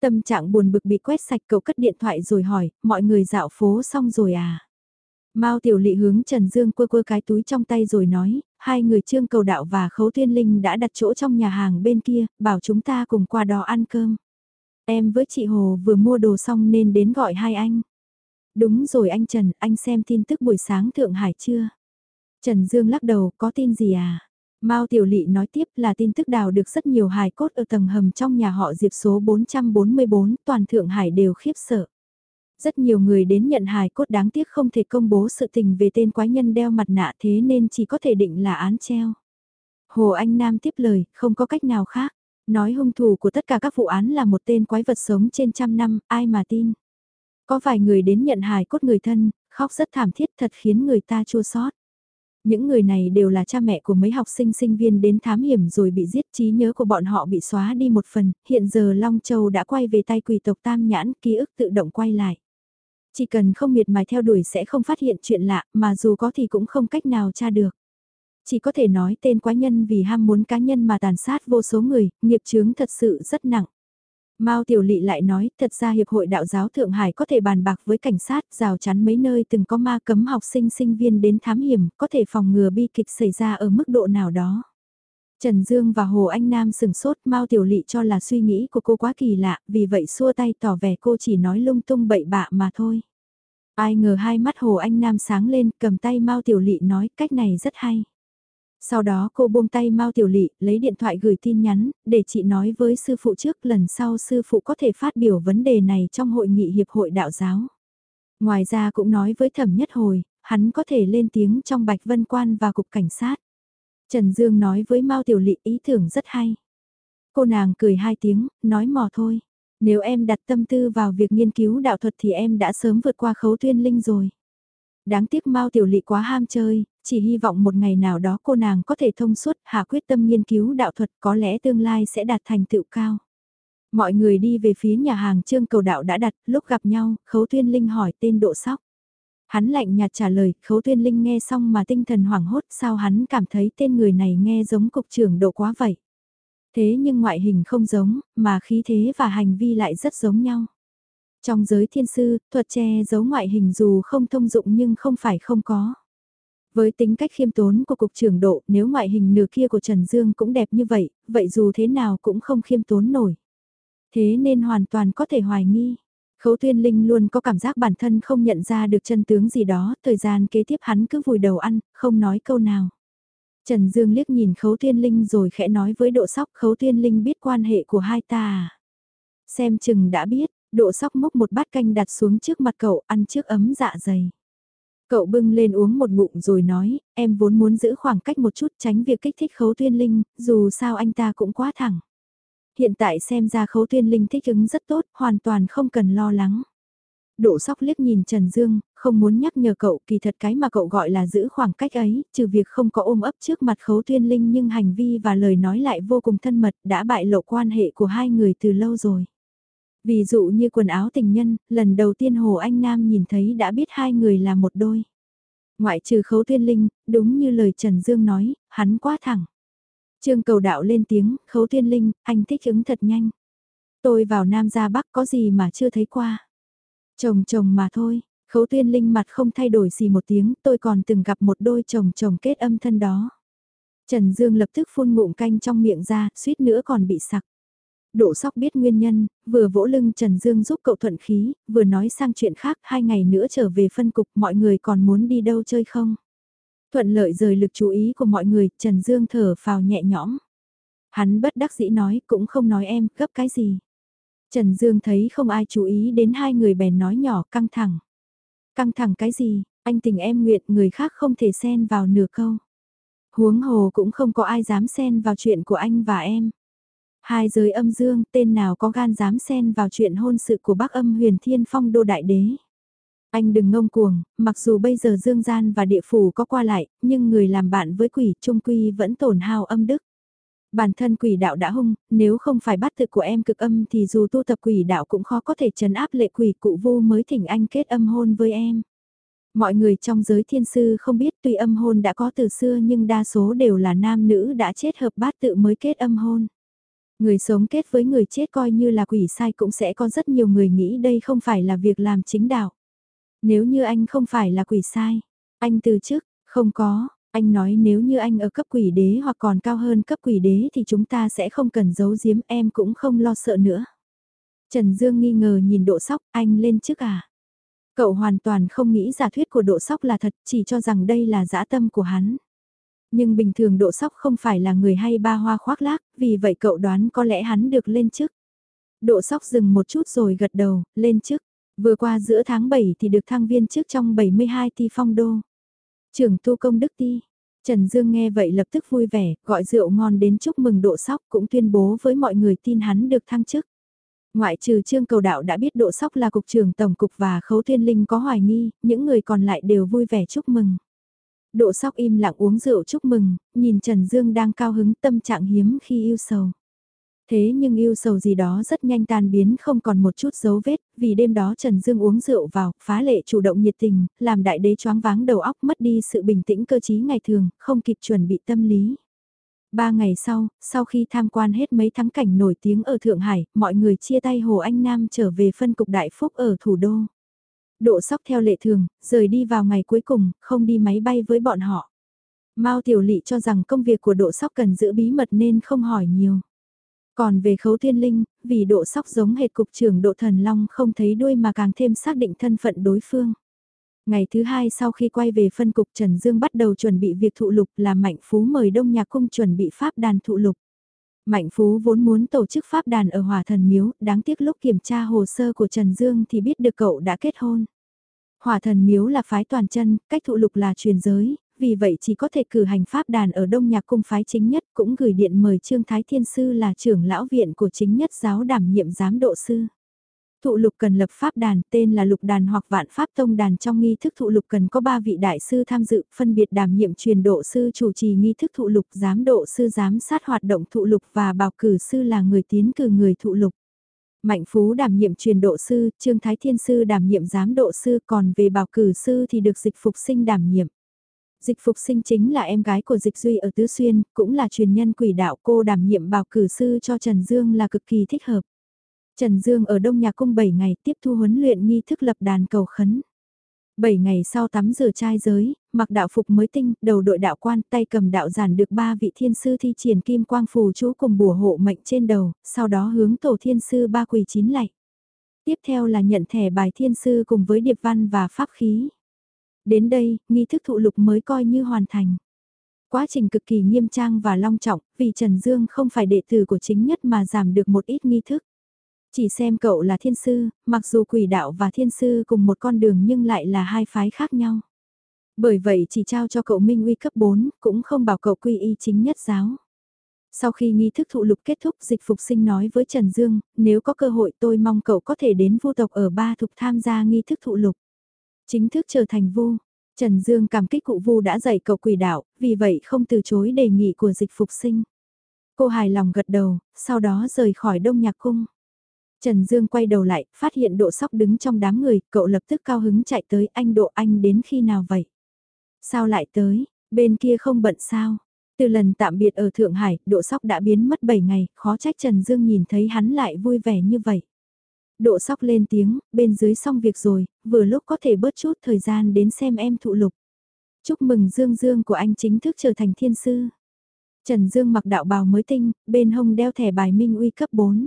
Tâm trạng buồn bực bị quét sạch cậu cất điện thoại rồi hỏi, mọi người dạo phố xong rồi à? Mao Tiểu Lị hướng Trần Dương quơ quơ cái túi trong tay rồi nói, hai người Trương Cầu Đạo và Khấu thiên Linh đã đặt chỗ trong nhà hàng bên kia, bảo chúng ta cùng qua đó ăn cơm. Em với chị Hồ vừa mua đồ xong nên đến gọi hai anh. Đúng rồi anh Trần, anh xem tin tức buổi sáng Thượng Hải chưa? Trần Dương lắc đầu, có tin gì à? Mao Tiểu Lị nói tiếp là tin tức đào được rất nhiều hài cốt ở tầng hầm trong nhà họ Diệp số 444, toàn Thượng Hải đều khiếp sợ. Rất nhiều người đến nhận hài cốt đáng tiếc không thể công bố sự tình về tên quái nhân đeo mặt nạ thế nên chỉ có thể định là án treo. Hồ Anh Nam tiếp lời, không có cách nào khác. Nói hung thủ của tất cả các vụ án là một tên quái vật sống trên trăm năm, ai mà tin. Có vài người đến nhận hài cốt người thân, khóc rất thảm thiết thật khiến người ta chua xót. Những người này đều là cha mẹ của mấy học sinh sinh viên đến thám hiểm rồi bị giết trí nhớ của bọn họ bị xóa đi một phần, hiện giờ Long Châu đã quay về tay quỷ tộc Tam Nhãn, ký ức tự động quay lại. Chỉ cần không miệt mài theo đuổi sẽ không phát hiện chuyện lạ, mà dù có thì cũng không cách nào tra được. Chỉ có thể nói tên quái nhân vì ham muốn cá nhân mà tàn sát vô số người, nghiệp chướng thật sự rất nặng. Mao Tiểu Lị lại nói, thật ra Hiệp hội Đạo giáo Thượng Hải có thể bàn bạc với cảnh sát, rào chắn mấy nơi từng có ma cấm học sinh sinh viên đến thám hiểm, có thể phòng ngừa bi kịch xảy ra ở mức độ nào đó. Trần Dương và Hồ Anh Nam sừng sốt, Mao Tiểu Lị cho là suy nghĩ của cô quá kỳ lạ, vì vậy xua tay tỏ vẻ cô chỉ nói lung tung bậy bạ mà thôi. Ai ngờ hai mắt Hồ Anh Nam sáng lên, cầm tay Mao Tiểu Lị nói cách này rất hay. Sau đó cô buông tay Mao Tiểu Lị, lấy điện thoại gửi tin nhắn, để chị nói với sư phụ trước lần sau sư phụ có thể phát biểu vấn đề này trong hội nghị hiệp hội đạo giáo. Ngoài ra cũng nói với thẩm nhất hồi, hắn có thể lên tiếng trong Bạch Vân Quan và Cục Cảnh sát. Trần Dương nói với Mao Tiểu Lị ý tưởng rất hay. Cô nàng cười hai tiếng, nói mò thôi. Nếu em đặt tâm tư vào việc nghiên cứu đạo thuật thì em đã sớm vượt qua khấu tuyên linh rồi. Đáng tiếc Mao Tiểu Lị quá ham chơi, chỉ hy vọng một ngày nào đó cô nàng có thể thông suốt, hạ quyết tâm nghiên cứu đạo thuật có lẽ tương lai sẽ đạt thành tựu cao. Mọi người đi về phía nhà hàng trương cầu đạo đã đặt, lúc gặp nhau, khấu tuyên linh hỏi tên độ sóc. Hắn lạnh nhạt trả lời, khấu tuyên linh nghe xong mà tinh thần hoảng hốt sao hắn cảm thấy tên người này nghe giống cục trưởng độ quá vậy. Thế nhưng ngoại hình không giống, mà khí thế và hành vi lại rất giống nhau. Trong giới thiên sư, thuật che giấu ngoại hình dù không thông dụng nhưng không phải không có. Với tính cách khiêm tốn của cục trưởng độ, nếu ngoại hình nửa kia của Trần Dương cũng đẹp như vậy, vậy dù thế nào cũng không khiêm tốn nổi. Thế nên hoàn toàn có thể hoài nghi. Khấu Tuyên Linh luôn có cảm giác bản thân không nhận ra được chân tướng gì đó, thời gian kế tiếp hắn cứ vùi đầu ăn, không nói câu nào. Trần Dương liếc nhìn Khấu Tuyên Linh rồi khẽ nói với Độ Sóc Khấu Tuyên Linh biết quan hệ của hai ta à. Xem chừng đã biết, Độ Sóc múc một bát canh đặt xuống trước mặt cậu ăn trước ấm dạ dày. Cậu bưng lên uống một ngụm rồi nói, em vốn muốn giữ khoảng cách một chút tránh việc kích thích Khấu Tuyên Linh, dù sao anh ta cũng quá thẳng. Hiện tại xem ra Khấu Tuyên Linh thích ứng rất tốt, hoàn toàn không cần lo lắng. Đỗ sóc liếc nhìn Trần Dương, không muốn nhắc nhở cậu kỳ thật cái mà cậu gọi là giữ khoảng cách ấy, trừ việc không có ôm ấp trước mặt khấu tuyên linh nhưng hành vi và lời nói lại vô cùng thân mật đã bại lộ quan hệ của hai người từ lâu rồi. Ví dụ như quần áo tình nhân, lần đầu tiên Hồ Anh Nam nhìn thấy đã biết hai người là một đôi. Ngoại trừ khấu tuyên linh, đúng như lời Trần Dương nói, hắn quá thẳng. Trương cầu đạo lên tiếng, khấu thiên linh, anh thích ứng thật nhanh. Tôi vào Nam ra Bắc có gì mà chưa thấy qua. Chồng chồng mà thôi, khấu thiên linh mặt không thay đổi gì một tiếng, tôi còn từng gặp một đôi chồng chồng kết âm thân đó. Trần Dương lập tức phun ngụm canh trong miệng ra, suýt nữa còn bị sặc. Độ sóc biết nguyên nhân, vừa vỗ lưng Trần Dương giúp cậu thuận khí, vừa nói sang chuyện khác, hai ngày nữa trở về phân cục mọi người còn muốn đi đâu chơi không? Thuận lợi rời lực chú ý của mọi người, Trần Dương thở phào nhẹ nhõm. Hắn bất đắc dĩ nói, cũng không nói em, gấp cái gì. Trần Dương thấy không ai chú ý đến hai người bèn nói nhỏ căng thẳng. Căng thẳng cái gì, anh tình em nguyện người khác không thể xen vào nửa câu. Huống hồ cũng không có ai dám xen vào chuyện của anh và em. Hai giới âm dương, tên nào có gan dám xen vào chuyện hôn sự của bác âm huyền thiên phong đô đại đế. Anh đừng ngông cuồng, mặc dù bây giờ dương gian và địa phủ có qua lại, nhưng người làm bạn với quỷ trung quy vẫn tổn hao âm đức. Bản thân quỷ đạo đã hung, nếu không phải bắt thực của em cực âm thì dù tu tập quỷ đạo cũng khó có thể chấn áp lệ quỷ cụ vô mới thỉnh anh kết âm hôn với em. Mọi người trong giới thiên sư không biết tuy âm hôn đã có từ xưa nhưng đa số đều là nam nữ đã chết hợp bát tự mới kết âm hôn. Người sống kết với người chết coi như là quỷ sai cũng sẽ có rất nhiều người nghĩ đây không phải là việc làm chính đạo. Nếu như anh không phải là quỷ sai, anh từ chức, không có, anh nói nếu như anh ở cấp quỷ đế hoặc còn cao hơn cấp quỷ đế thì chúng ta sẽ không cần giấu giếm em cũng không lo sợ nữa. Trần Dương nghi ngờ nhìn độ sóc, anh lên chức à? Cậu hoàn toàn không nghĩ giả thuyết của độ sóc là thật, chỉ cho rằng đây là dã tâm của hắn. Nhưng bình thường độ sóc không phải là người hay ba hoa khoác lác, vì vậy cậu đoán có lẽ hắn được lên chức. Độ sóc dừng một chút rồi gật đầu, lên chức. Vừa qua giữa tháng 7 thì được thăng viên trước trong 72 ti phong đô. Trưởng tu công đức ti. Trần Dương nghe vậy lập tức vui vẻ, gọi rượu ngon đến chúc mừng độ sóc cũng tuyên bố với mọi người tin hắn được thăng chức. Ngoại trừ trương cầu đạo đã biết độ sóc là cục trưởng tổng cục và khấu thiên linh có hoài nghi, những người còn lại đều vui vẻ chúc mừng. Độ sóc im lặng uống rượu chúc mừng, nhìn Trần Dương đang cao hứng tâm trạng hiếm khi yêu sầu. Thế nhưng yêu sầu gì đó rất nhanh tan biến không còn một chút dấu vết, vì đêm đó Trần Dương uống rượu vào, phá lệ chủ động nhiệt tình, làm đại đế choáng váng đầu óc mất đi sự bình tĩnh cơ trí ngày thường, không kịp chuẩn bị tâm lý. Ba ngày sau, sau khi tham quan hết mấy thắng cảnh nổi tiếng ở Thượng Hải, mọi người chia tay Hồ Anh Nam trở về phân cục Đại Phúc ở thủ đô. Độ sóc theo lệ thường, rời đi vào ngày cuối cùng, không đi máy bay với bọn họ. Mao Tiểu Lị cho rằng công việc của độ sóc cần giữ bí mật nên không hỏi nhiều. Còn về khấu thiên linh, vì độ sóc giống hệt cục trưởng độ thần long không thấy đuôi mà càng thêm xác định thân phận đối phương. Ngày thứ hai sau khi quay về phân cục Trần Dương bắt đầu chuẩn bị việc thụ lục là Mạnh Phú mời Đông Nhạc Cung chuẩn bị pháp đàn thụ lục. Mạnh Phú vốn muốn tổ chức pháp đàn ở Hòa Thần Miếu, đáng tiếc lúc kiểm tra hồ sơ của Trần Dương thì biết được cậu đã kết hôn. Hòa Thần Miếu là phái toàn chân, cách thụ lục là truyền giới, vì vậy chỉ có thể cử hành pháp đàn ở Đông Nhạc Cung phái chính nhất cũng gửi điện mời Trương Thái Thiên Sư là trưởng lão viện của chính nhất giáo đảm nhiệm giám độ sư. Thụ lục cần lập pháp đàn tên là lục đàn hoặc vạn pháp tông đàn trong nghi thức thụ lục cần có ba vị đại sư tham dự phân biệt đảm nhiệm truyền độ sư chủ trì nghi thức thụ lục giám độ sư giám sát hoạt động thụ lục và bảo cử sư là người tiến cử người thụ lục. Mạnh Phú đảm nhiệm truyền độ sư, Trương Thái Thiên Sư đảm nhiệm giám độ sư, còn về bảo cử sư thì được dịch phục sinh đảm nhiệm. Dịch phục sinh chính là em gái của dịch duy ở Tứ Xuyên, cũng là truyền nhân quỷ đạo cô đảm nhiệm bảo cử sư cho Trần Dương là cực kỳ thích hợp. Trần Dương ở Đông Nhà Cung 7 ngày tiếp thu huấn luyện nghi thức lập đàn cầu khấn. 7 ngày sau tắm rửa trai giới, mặc đạo phục mới tinh, đầu đội đạo quan, tay cầm đạo giản được ba vị thiên sư thi triển kim quang phù chú cùng bùa hộ mệnh trên đầu, sau đó hướng tổ thiên sư ba quỳ chín lạy. Tiếp theo là nhận thẻ bài thiên sư cùng với điệp văn và pháp khí. Đến đây, nghi thức thụ lục mới coi như hoàn thành. Quá trình cực kỳ nghiêm trang và long trọng, vì Trần Dương không phải đệ tử của chính nhất mà giảm được một ít nghi thức. Chỉ xem cậu là thiên sư, mặc dù quỷ đạo và thiên sư cùng một con đường nhưng lại là hai phái khác nhau. Bởi vậy chỉ trao cho cậu Minh uy cấp 4, cũng không bảo cậu quy y chính nhất giáo. Sau khi nghi thức thụ lục kết thúc dịch phục sinh nói với Trần Dương, nếu có cơ hội tôi mong cậu có thể đến vô tộc ở ba thục tham gia nghi thức thụ lục. Chính thức trở thành vu. Trần Dương cảm kích cụ vu đã dạy cậu quỷ đạo, vì vậy không từ chối đề nghị của dịch phục sinh. Cô hài lòng gật đầu, sau đó rời khỏi đông nhạc cung. Trần Dương quay đầu lại, phát hiện độ sóc đứng trong đám người, cậu lập tức cao hứng chạy tới anh độ anh đến khi nào vậy? Sao lại tới, bên kia không bận sao? Từ lần tạm biệt ở Thượng Hải, độ sóc đã biến mất 7 ngày, khó trách Trần Dương nhìn thấy hắn lại vui vẻ như vậy. Độ sóc lên tiếng, bên dưới xong việc rồi, vừa lúc có thể bớt chút thời gian đến xem em thụ lục. Chúc mừng Dương Dương của anh chính thức trở thành thiên sư. Trần Dương mặc đạo bào mới tinh, bên hông đeo thẻ bài minh uy cấp 4.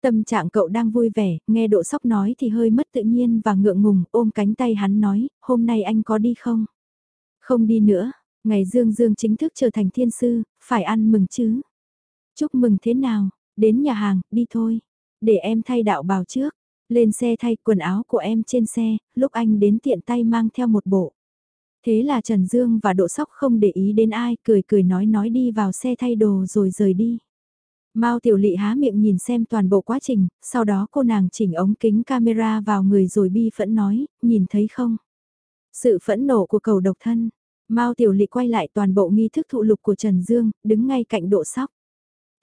Tâm trạng cậu đang vui vẻ, nghe độ sóc nói thì hơi mất tự nhiên và ngượng ngùng, ôm cánh tay hắn nói, hôm nay anh có đi không? Không đi nữa, ngày Dương Dương chính thức trở thành thiên sư, phải ăn mừng chứ. Chúc mừng thế nào, đến nhà hàng, đi thôi. Để em thay đạo bào trước, lên xe thay quần áo của em trên xe, lúc anh đến tiện tay mang theo một bộ. Thế là Trần Dương và Độ Sóc không để ý đến ai, cười cười nói nói đi vào xe thay đồ rồi rời đi. Mao Tiểu Lị há miệng nhìn xem toàn bộ quá trình, sau đó cô nàng chỉnh ống kính camera vào người rồi bi phẫn nói, nhìn thấy không? Sự phẫn nộ của cầu độc thân. Mao Tiểu Lị quay lại toàn bộ nghi thức thụ lục của Trần Dương, đứng ngay cạnh độ sóc.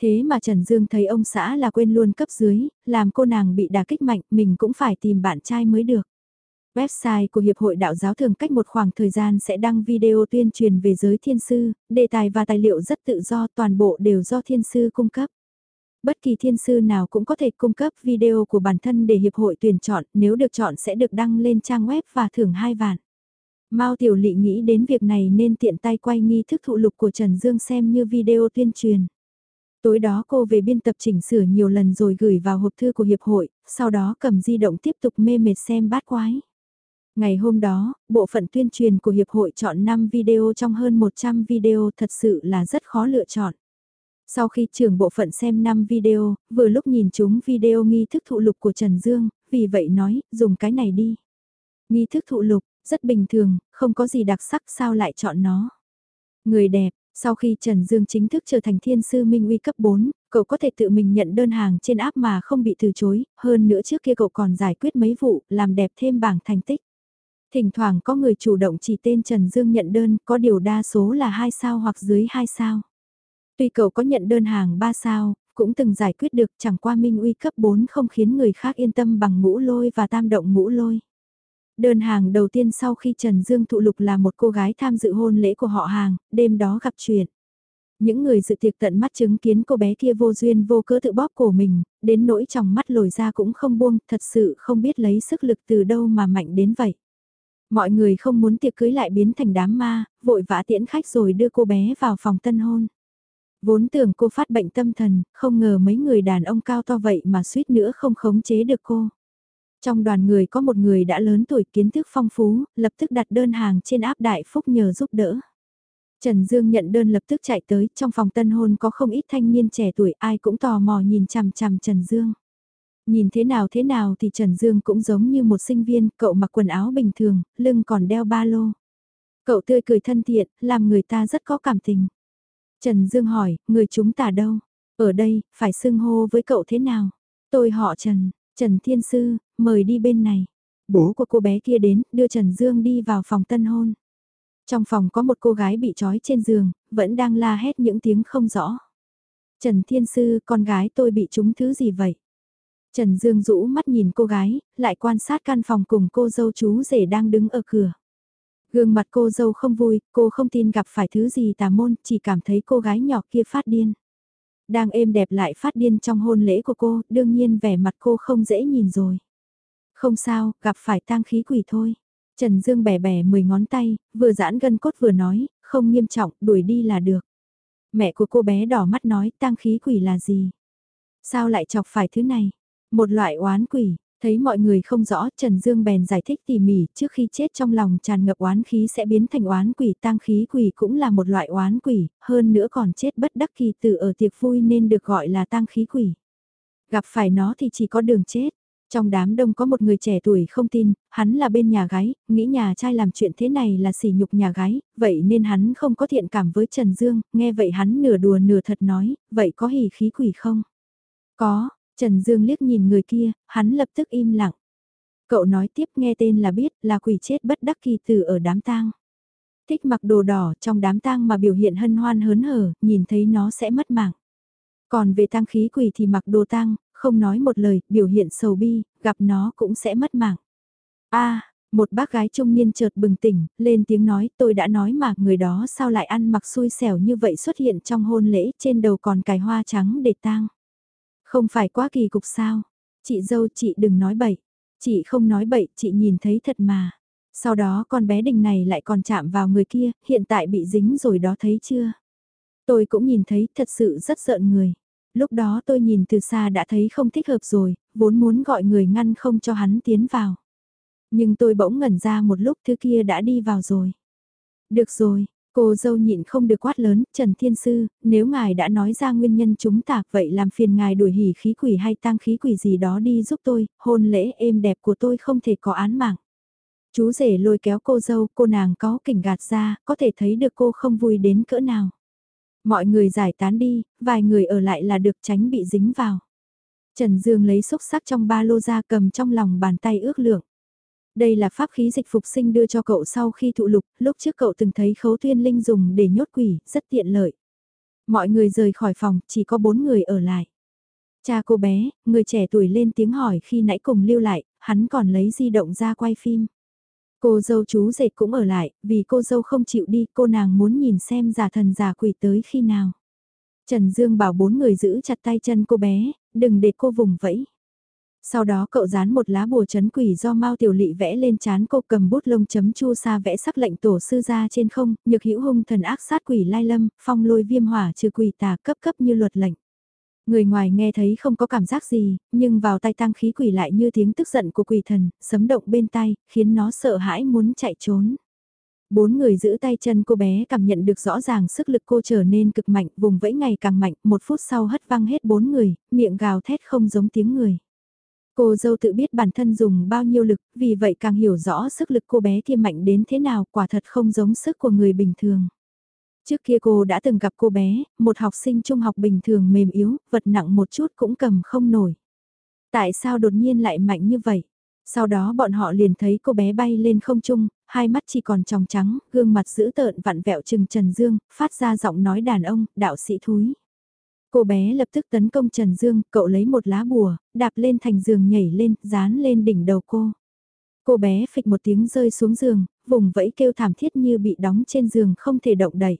Thế mà Trần Dương thấy ông xã là quên luôn cấp dưới, làm cô nàng bị đả kích mạnh, mình cũng phải tìm bạn trai mới được. Website của Hiệp hội Đạo giáo thường cách một khoảng thời gian sẽ đăng video tuyên truyền về giới thiên sư, đề tài và tài liệu rất tự do toàn bộ đều do thiên sư cung cấp. Bất kỳ thiên sư nào cũng có thể cung cấp video của bản thân để hiệp hội tuyển chọn, nếu được chọn sẽ được đăng lên trang web và thưởng hai vạn. Mao Tiểu Lị nghĩ đến việc này nên tiện tay quay nghi thức thụ lục của Trần Dương xem như video tuyên truyền. Tối đó cô về biên tập chỉnh sửa nhiều lần rồi gửi vào hộp thư của hiệp hội, sau đó cầm di động tiếp tục mê mệt xem bát quái. Ngày hôm đó, bộ phận tuyên truyền của hiệp hội chọn 5 video trong hơn 100 video thật sự là rất khó lựa chọn. Sau khi trưởng bộ phận xem 5 video, vừa lúc nhìn chúng video nghi thức thụ lục của Trần Dương, vì vậy nói, dùng cái này đi. Nghi thức thụ lục, rất bình thường, không có gì đặc sắc sao lại chọn nó. Người đẹp, sau khi Trần Dương chính thức trở thành thiên sư minh uy cấp 4, cậu có thể tự mình nhận đơn hàng trên app mà không bị từ chối, hơn nữa trước kia cậu còn giải quyết mấy vụ, làm đẹp thêm bảng thành tích. Thỉnh thoảng có người chủ động chỉ tên Trần Dương nhận đơn, có điều đa số là 2 sao hoặc dưới 2 sao. Tuy cậu có nhận đơn hàng 3 sao, cũng từng giải quyết được chẳng qua minh uy cấp 4 không khiến người khác yên tâm bằng ngũ lôi và tam động ngũ lôi. Đơn hàng đầu tiên sau khi Trần Dương thụ lục là một cô gái tham dự hôn lễ của họ hàng, đêm đó gặp chuyện. Những người dự tiệc tận mắt chứng kiến cô bé kia vô duyên vô cớ tự bóp cổ mình, đến nỗi trong mắt lồi ra cũng không buông, thật sự không biết lấy sức lực từ đâu mà mạnh đến vậy. Mọi người không muốn tiệc cưới lại biến thành đám ma, vội vã tiễn khách rồi đưa cô bé vào phòng tân hôn. Vốn tưởng cô phát bệnh tâm thần, không ngờ mấy người đàn ông cao to vậy mà suýt nữa không khống chế được cô. Trong đoàn người có một người đã lớn tuổi kiến thức phong phú, lập tức đặt đơn hàng trên áp đại phúc nhờ giúp đỡ. Trần Dương nhận đơn lập tức chạy tới, trong phòng tân hôn có không ít thanh niên trẻ tuổi ai cũng tò mò nhìn chằm chằm Trần Dương. Nhìn thế nào thế nào thì Trần Dương cũng giống như một sinh viên, cậu mặc quần áo bình thường, lưng còn đeo ba lô. Cậu tươi cười thân thiện, làm người ta rất có cảm tình. Trần Dương hỏi, người chúng ta đâu? Ở đây, phải xưng hô với cậu thế nào? Tôi họ Trần, Trần Thiên Sư, mời đi bên này. Bố của cô bé kia đến, đưa Trần Dương đi vào phòng tân hôn. Trong phòng có một cô gái bị trói trên giường, vẫn đang la hét những tiếng không rõ. Trần Thiên Sư, con gái tôi bị trúng thứ gì vậy? Trần Dương rũ mắt nhìn cô gái, lại quan sát căn phòng cùng cô dâu chú rể đang đứng ở cửa. Gương mặt cô dâu không vui, cô không tin gặp phải thứ gì tà môn, chỉ cảm thấy cô gái nhỏ kia phát điên. Đang êm đẹp lại phát điên trong hôn lễ của cô, đương nhiên vẻ mặt cô không dễ nhìn rồi. Không sao, gặp phải tang khí quỷ thôi. Trần Dương bẻ bẻ 10 ngón tay, vừa giãn gân cốt vừa nói, không nghiêm trọng, đuổi đi là được. Mẹ của cô bé đỏ mắt nói tang khí quỷ là gì? Sao lại chọc phải thứ này? Một loại oán quỷ, thấy mọi người không rõ Trần Dương bèn giải thích tỉ mỉ trước khi chết trong lòng tràn ngập oán khí sẽ biến thành oán quỷ tang khí quỷ cũng là một loại oán quỷ, hơn nữa còn chết bất đắc kỳ tử ở tiệc vui nên được gọi là tang khí quỷ. Gặp phải nó thì chỉ có đường chết. Trong đám đông có một người trẻ tuổi không tin, hắn là bên nhà gái, nghĩ nhà trai làm chuyện thế này là sỉ nhục nhà gái, vậy nên hắn không có thiện cảm với Trần Dương, nghe vậy hắn nửa đùa nửa thật nói, vậy có hỉ khí quỷ không? Có, Trần Dương liếc nhìn người kia, hắn lập tức im lặng. Cậu nói tiếp nghe tên là biết là quỷ chết bất đắc kỳ tử ở đám tang. Thích mặc đồ đỏ trong đám tang mà biểu hiện hân hoan hớn hở, nhìn thấy nó sẽ mất mạng. Còn về tang khí quỷ thì mặc đồ tang, không nói một lời, biểu hiện sầu bi, gặp nó cũng sẽ mất mạng. a một bác gái trung niên chợt bừng tỉnh, lên tiếng nói tôi đã nói mà người đó sao lại ăn mặc xui xẻo như vậy xuất hiện trong hôn lễ trên đầu còn cài hoa trắng để tang. Không phải quá kỳ cục sao? Chị dâu chị đừng nói bậy. Chị không nói bậy, chị nhìn thấy thật mà. Sau đó con bé đình này lại còn chạm vào người kia, hiện tại bị dính rồi đó thấy chưa? Tôi cũng nhìn thấy thật sự rất sợ người. Lúc đó tôi nhìn từ xa đã thấy không thích hợp rồi, vốn muốn gọi người ngăn không cho hắn tiến vào. Nhưng tôi bỗng ngẩn ra một lúc thứ kia đã đi vào rồi. Được rồi, cô dâu nhịn không được quát lớn, Trần Thiên Sư, nếu ngài đã nói ra nguyên nhân chúng ta vậy làm phiền ngài đuổi hỉ khí quỷ hay tang khí quỷ gì đó đi giúp tôi, hôn lễ êm đẹp của tôi không thể có án mạng. Chú rể lôi kéo cô dâu, cô nàng có kỉnh gạt ra, có thể thấy được cô không vui đến cỡ nào. Mọi người giải tán đi, vài người ở lại là được tránh bị dính vào. Trần Dương lấy xúc sắc trong ba lô ra cầm trong lòng bàn tay ước lượng. Đây là pháp khí dịch phục sinh đưa cho cậu sau khi thụ lục, lúc trước cậu từng thấy khấu tuyên linh dùng để nhốt quỷ, rất tiện lợi. Mọi người rời khỏi phòng, chỉ có bốn người ở lại. Cha cô bé, người trẻ tuổi lên tiếng hỏi khi nãy cùng lưu lại, hắn còn lấy di động ra quay phim. Cô dâu chú dệt cũng ở lại, vì cô dâu không chịu đi, cô nàng muốn nhìn xem giả thần giả quỷ tới khi nào. Trần Dương bảo bốn người giữ chặt tay chân cô bé, đừng để cô vùng vẫy. Sau đó cậu dán một lá bùa chấn quỷ do Mao Tiểu Lị vẽ lên chán cô cầm bút lông chấm chu sa vẽ sắc lệnh tổ sư ra trên không, nhược hữu hung thần ác sát quỷ lai lâm, phong lôi viêm hỏa trừ quỷ tà cấp cấp như luật lệnh. Người ngoài nghe thấy không có cảm giác gì, nhưng vào tay tăng khí quỷ lại như tiếng tức giận của quỷ thần, sấm động bên tay, khiến nó sợ hãi muốn chạy trốn. Bốn người giữ tay chân cô bé cảm nhận được rõ ràng sức lực cô trở nên cực mạnh, vùng vẫy ngày càng mạnh, một phút sau hất văng hết bốn người, miệng gào thét không giống tiếng người. Cô dâu tự biết bản thân dùng bao nhiêu lực, vì vậy càng hiểu rõ sức lực cô bé kia mạnh đến thế nào, quả thật không giống sức của người bình thường. Trước kia cô đã từng gặp cô bé, một học sinh trung học bình thường mềm yếu, vật nặng một chút cũng cầm không nổi. Tại sao đột nhiên lại mạnh như vậy? Sau đó bọn họ liền thấy cô bé bay lên không trung, hai mắt chỉ còn tròng trắng, gương mặt dữ tợn vặn vẹo trừng Trần Dương, phát ra giọng nói đàn ông, đạo sĩ thúi. Cô bé lập tức tấn công Trần Dương, cậu lấy một lá bùa, đạp lên thành giường nhảy lên, dán lên đỉnh đầu cô. Cô bé phịch một tiếng rơi xuống giường, vùng vẫy kêu thảm thiết như bị đóng trên giường không thể động đậy.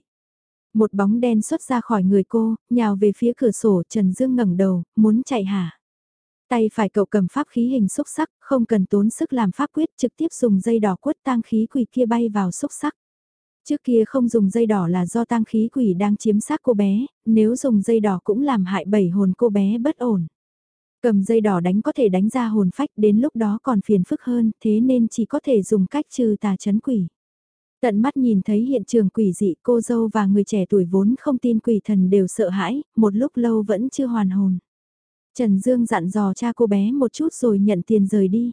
Một bóng đen xuất ra khỏi người cô, nhào về phía cửa sổ Trần Dương ngẩng đầu, muốn chạy hả? Tay phải cậu cầm pháp khí hình xúc sắc, không cần tốn sức làm pháp quyết trực tiếp dùng dây đỏ quất tang khí quỷ kia bay vào xúc sắc. Trước kia không dùng dây đỏ là do tang khí quỷ đang chiếm xác cô bé, nếu dùng dây đỏ cũng làm hại bảy hồn cô bé bất ổn. Cầm dây đỏ đánh có thể đánh ra hồn phách đến lúc đó còn phiền phức hơn, thế nên chỉ có thể dùng cách trừ tà chấn quỷ. Tận mắt nhìn thấy hiện trường quỷ dị cô dâu và người trẻ tuổi vốn không tin quỷ thần đều sợ hãi, một lúc lâu vẫn chưa hoàn hồn. Trần Dương dặn dò cha cô bé một chút rồi nhận tiền rời đi.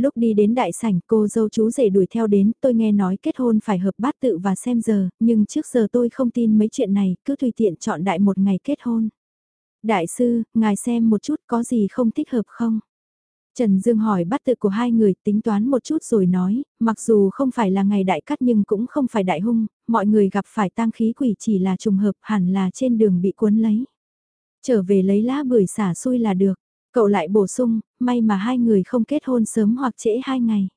Lúc đi đến đại sảnh cô dâu chú rể đuổi theo đến tôi nghe nói kết hôn phải hợp bát tự và xem giờ, nhưng trước giờ tôi không tin mấy chuyện này, cứ tùy tiện chọn đại một ngày kết hôn. Đại sư, ngài xem một chút có gì không thích hợp không? Trần Dương hỏi bắt tự của hai người tính toán một chút rồi nói, mặc dù không phải là ngày đại cắt nhưng cũng không phải đại hung, mọi người gặp phải tang khí quỷ chỉ là trùng hợp hẳn là trên đường bị cuốn lấy. Trở về lấy lá bưởi xả xui là được. Cậu lại bổ sung, may mà hai người không kết hôn sớm hoặc trễ hai ngày.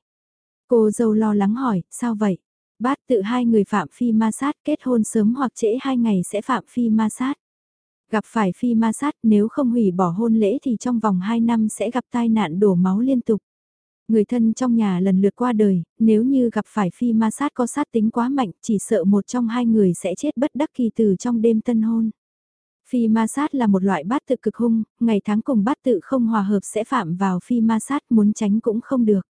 Cô dâu lo lắng hỏi, sao vậy? Bát tự hai người phạm phi ma sát kết hôn sớm hoặc trễ hai ngày sẽ phạm phi ma sát. Gặp phải phi ma sát nếu không hủy bỏ hôn lễ thì trong vòng 2 năm sẽ gặp tai nạn đổ máu liên tục. Người thân trong nhà lần lượt qua đời, nếu như gặp phải phi ma sát có sát tính quá mạnh chỉ sợ một trong hai người sẽ chết bất đắc kỳ từ trong đêm tân hôn. Phi ma sát là một loại bát tự cực hung, ngày tháng cùng bát tự không hòa hợp sẽ phạm vào phi ma sát muốn tránh cũng không được.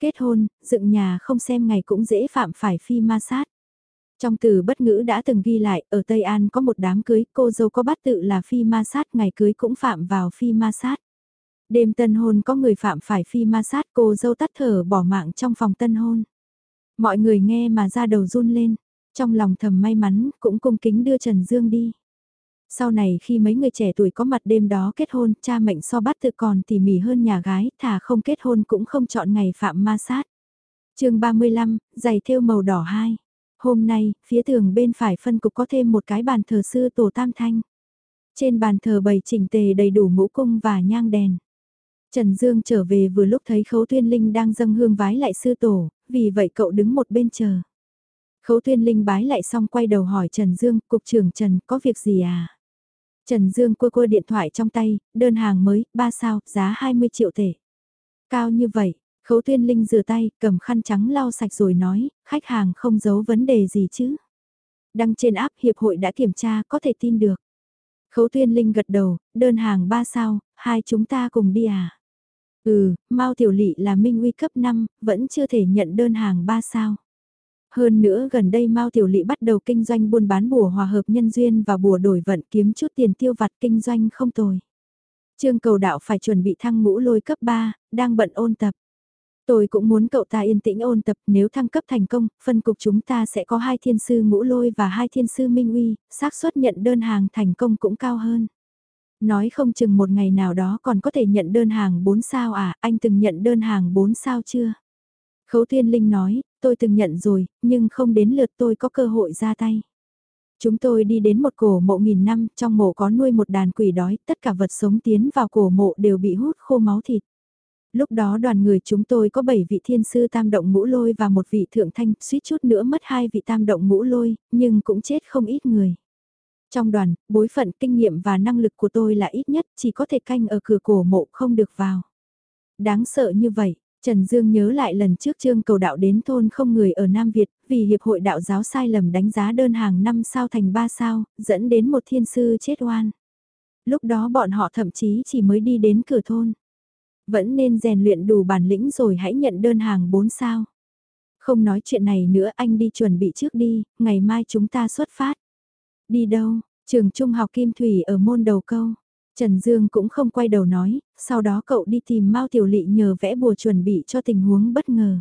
Kết hôn, dựng nhà không xem ngày cũng dễ phạm phải phi ma sát. Trong từ bất ngữ đã từng ghi lại, ở Tây An có một đám cưới, cô dâu có bát tự là phi ma sát, ngày cưới cũng phạm vào phi ma sát. Đêm tân hôn có người phạm phải phi ma sát, cô dâu tắt thở bỏ mạng trong phòng tân hôn. Mọi người nghe mà ra đầu run lên, trong lòng thầm may mắn, cũng cung kính đưa Trần Dương đi. Sau này khi mấy người trẻ tuổi có mặt đêm đó kết hôn, cha mệnh so bắt tự còn tỉ mỉ hơn nhà gái, thà không kết hôn cũng không chọn ngày phạm ma sát. chương 35, giày thêu màu đỏ 2. Hôm nay, phía tường bên phải phân cục có thêm một cái bàn thờ sư tổ tam thanh. Trên bàn thờ bày chỉnh tề đầy đủ ngũ cung và nhang đèn. Trần Dương trở về vừa lúc thấy Khấu Tuyên Linh đang dâng hương vái lại sư tổ, vì vậy cậu đứng một bên chờ. Khấu Tuyên Linh bái lại xong quay đầu hỏi Trần Dương, Cục trưởng Trần, có việc gì à? Trần Dương cua cua điện thoại trong tay, đơn hàng mới, 3 sao, giá 20 triệu tệ. Cao như vậy, Khấu Tuyên Linh rửa tay, cầm khăn trắng lau sạch rồi nói, khách hàng không giấu vấn đề gì chứ. Đăng trên app hiệp hội đã kiểm tra, có thể tin được. Khấu Tuyên Linh gật đầu, đơn hàng 3 sao, hai chúng ta cùng đi à. Ừ, Mao Tiểu Lị là minh uy cấp 5, vẫn chưa thể nhận đơn hàng 3 sao. Hơn nữa gần đây Mao Tiểu Lị bắt đầu kinh doanh buôn bán bùa hòa hợp nhân duyên và bùa đổi vận kiếm chút tiền tiêu vặt kinh doanh không tồi. Trương cầu đạo phải chuẩn bị thăng ngũ lôi cấp 3, đang bận ôn tập. Tôi cũng muốn cậu ta yên tĩnh ôn tập nếu thăng cấp thành công, phân cục chúng ta sẽ có hai thiên sư ngũ lôi và hai thiên sư minh uy, xác suất nhận đơn hàng thành công cũng cao hơn. Nói không chừng một ngày nào đó còn có thể nhận đơn hàng 4 sao à, anh từng nhận đơn hàng 4 sao chưa? Khấu Thiên Linh nói, tôi từng nhận rồi, nhưng không đến lượt tôi có cơ hội ra tay. Chúng tôi đi đến một cổ mộ nghìn năm, trong mộ có nuôi một đàn quỷ đói, tất cả vật sống tiến vào cổ mộ đều bị hút khô máu thịt. Lúc đó đoàn người chúng tôi có 7 vị thiên sư tam động ngũ lôi và một vị thượng thanh, suýt chút nữa mất hai vị tam động ngũ lôi, nhưng cũng chết không ít người. Trong đoàn, bối phận kinh nghiệm và năng lực của tôi là ít nhất chỉ có thể canh ở cửa cổ mộ không được vào. Đáng sợ như vậy, Trần Dương nhớ lại lần trước trương cầu đạo đến thôn không người ở Nam Việt, vì Hiệp hội đạo giáo sai lầm đánh giá đơn hàng 5 sao thành 3 sao, dẫn đến một thiên sư chết oan. Lúc đó bọn họ thậm chí chỉ mới đi đến cửa thôn. Vẫn nên rèn luyện đủ bản lĩnh rồi hãy nhận đơn hàng 4 sao. Không nói chuyện này nữa anh đi chuẩn bị trước đi, ngày mai chúng ta xuất phát. Đi đâu, trường trung học Kim Thủy ở môn đầu câu. Trần Dương cũng không quay đầu nói, sau đó cậu đi tìm Mao Tiểu Lị nhờ vẽ bùa chuẩn bị cho tình huống bất ngờ.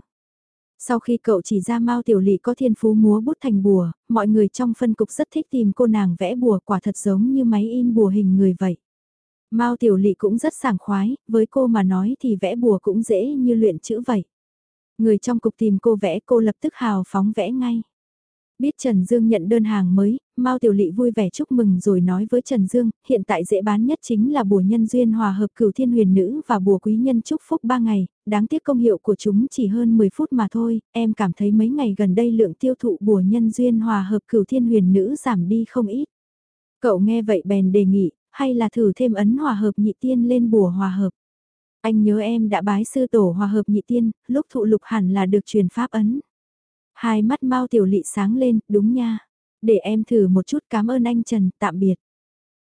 Sau khi cậu chỉ ra Mao Tiểu Lị có thiên phú múa bút thành bùa, mọi người trong phân cục rất thích tìm cô nàng vẽ bùa quả thật giống như máy in bùa hình người vậy. Mao Tiểu Lị cũng rất sảng khoái, với cô mà nói thì vẽ bùa cũng dễ như luyện chữ vậy. Người trong cục tìm cô vẽ cô lập tức hào phóng vẽ ngay. Biết Trần Dương nhận đơn hàng mới, Mao Tiểu Lị vui vẻ chúc mừng rồi nói với Trần Dương, hiện tại dễ bán nhất chính là bùa nhân duyên hòa hợp cửu thiên huyền nữ và bùa quý nhân chúc phúc 3 ngày, đáng tiếc công hiệu của chúng chỉ hơn 10 phút mà thôi, em cảm thấy mấy ngày gần đây lượng tiêu thụ bùa nhân duyên hòa hợp cửu thiên huyền nữ giảm đi không ít. Cậu nghe vậy bèn đề nghị, hay là thử thêm ấn hòa hợp nhị tiên lên bùa hòa hợp. Anh nhớ em đã bái sư tổ hòa hợp nhị tiên, lúc thụ lục hẳn là được truyền pháp ấn. Hai mắt Mao Tiểu Lị sáng lên, đúng nha. Để em thử một chút cảm ơn anh Trần, tạm biệt.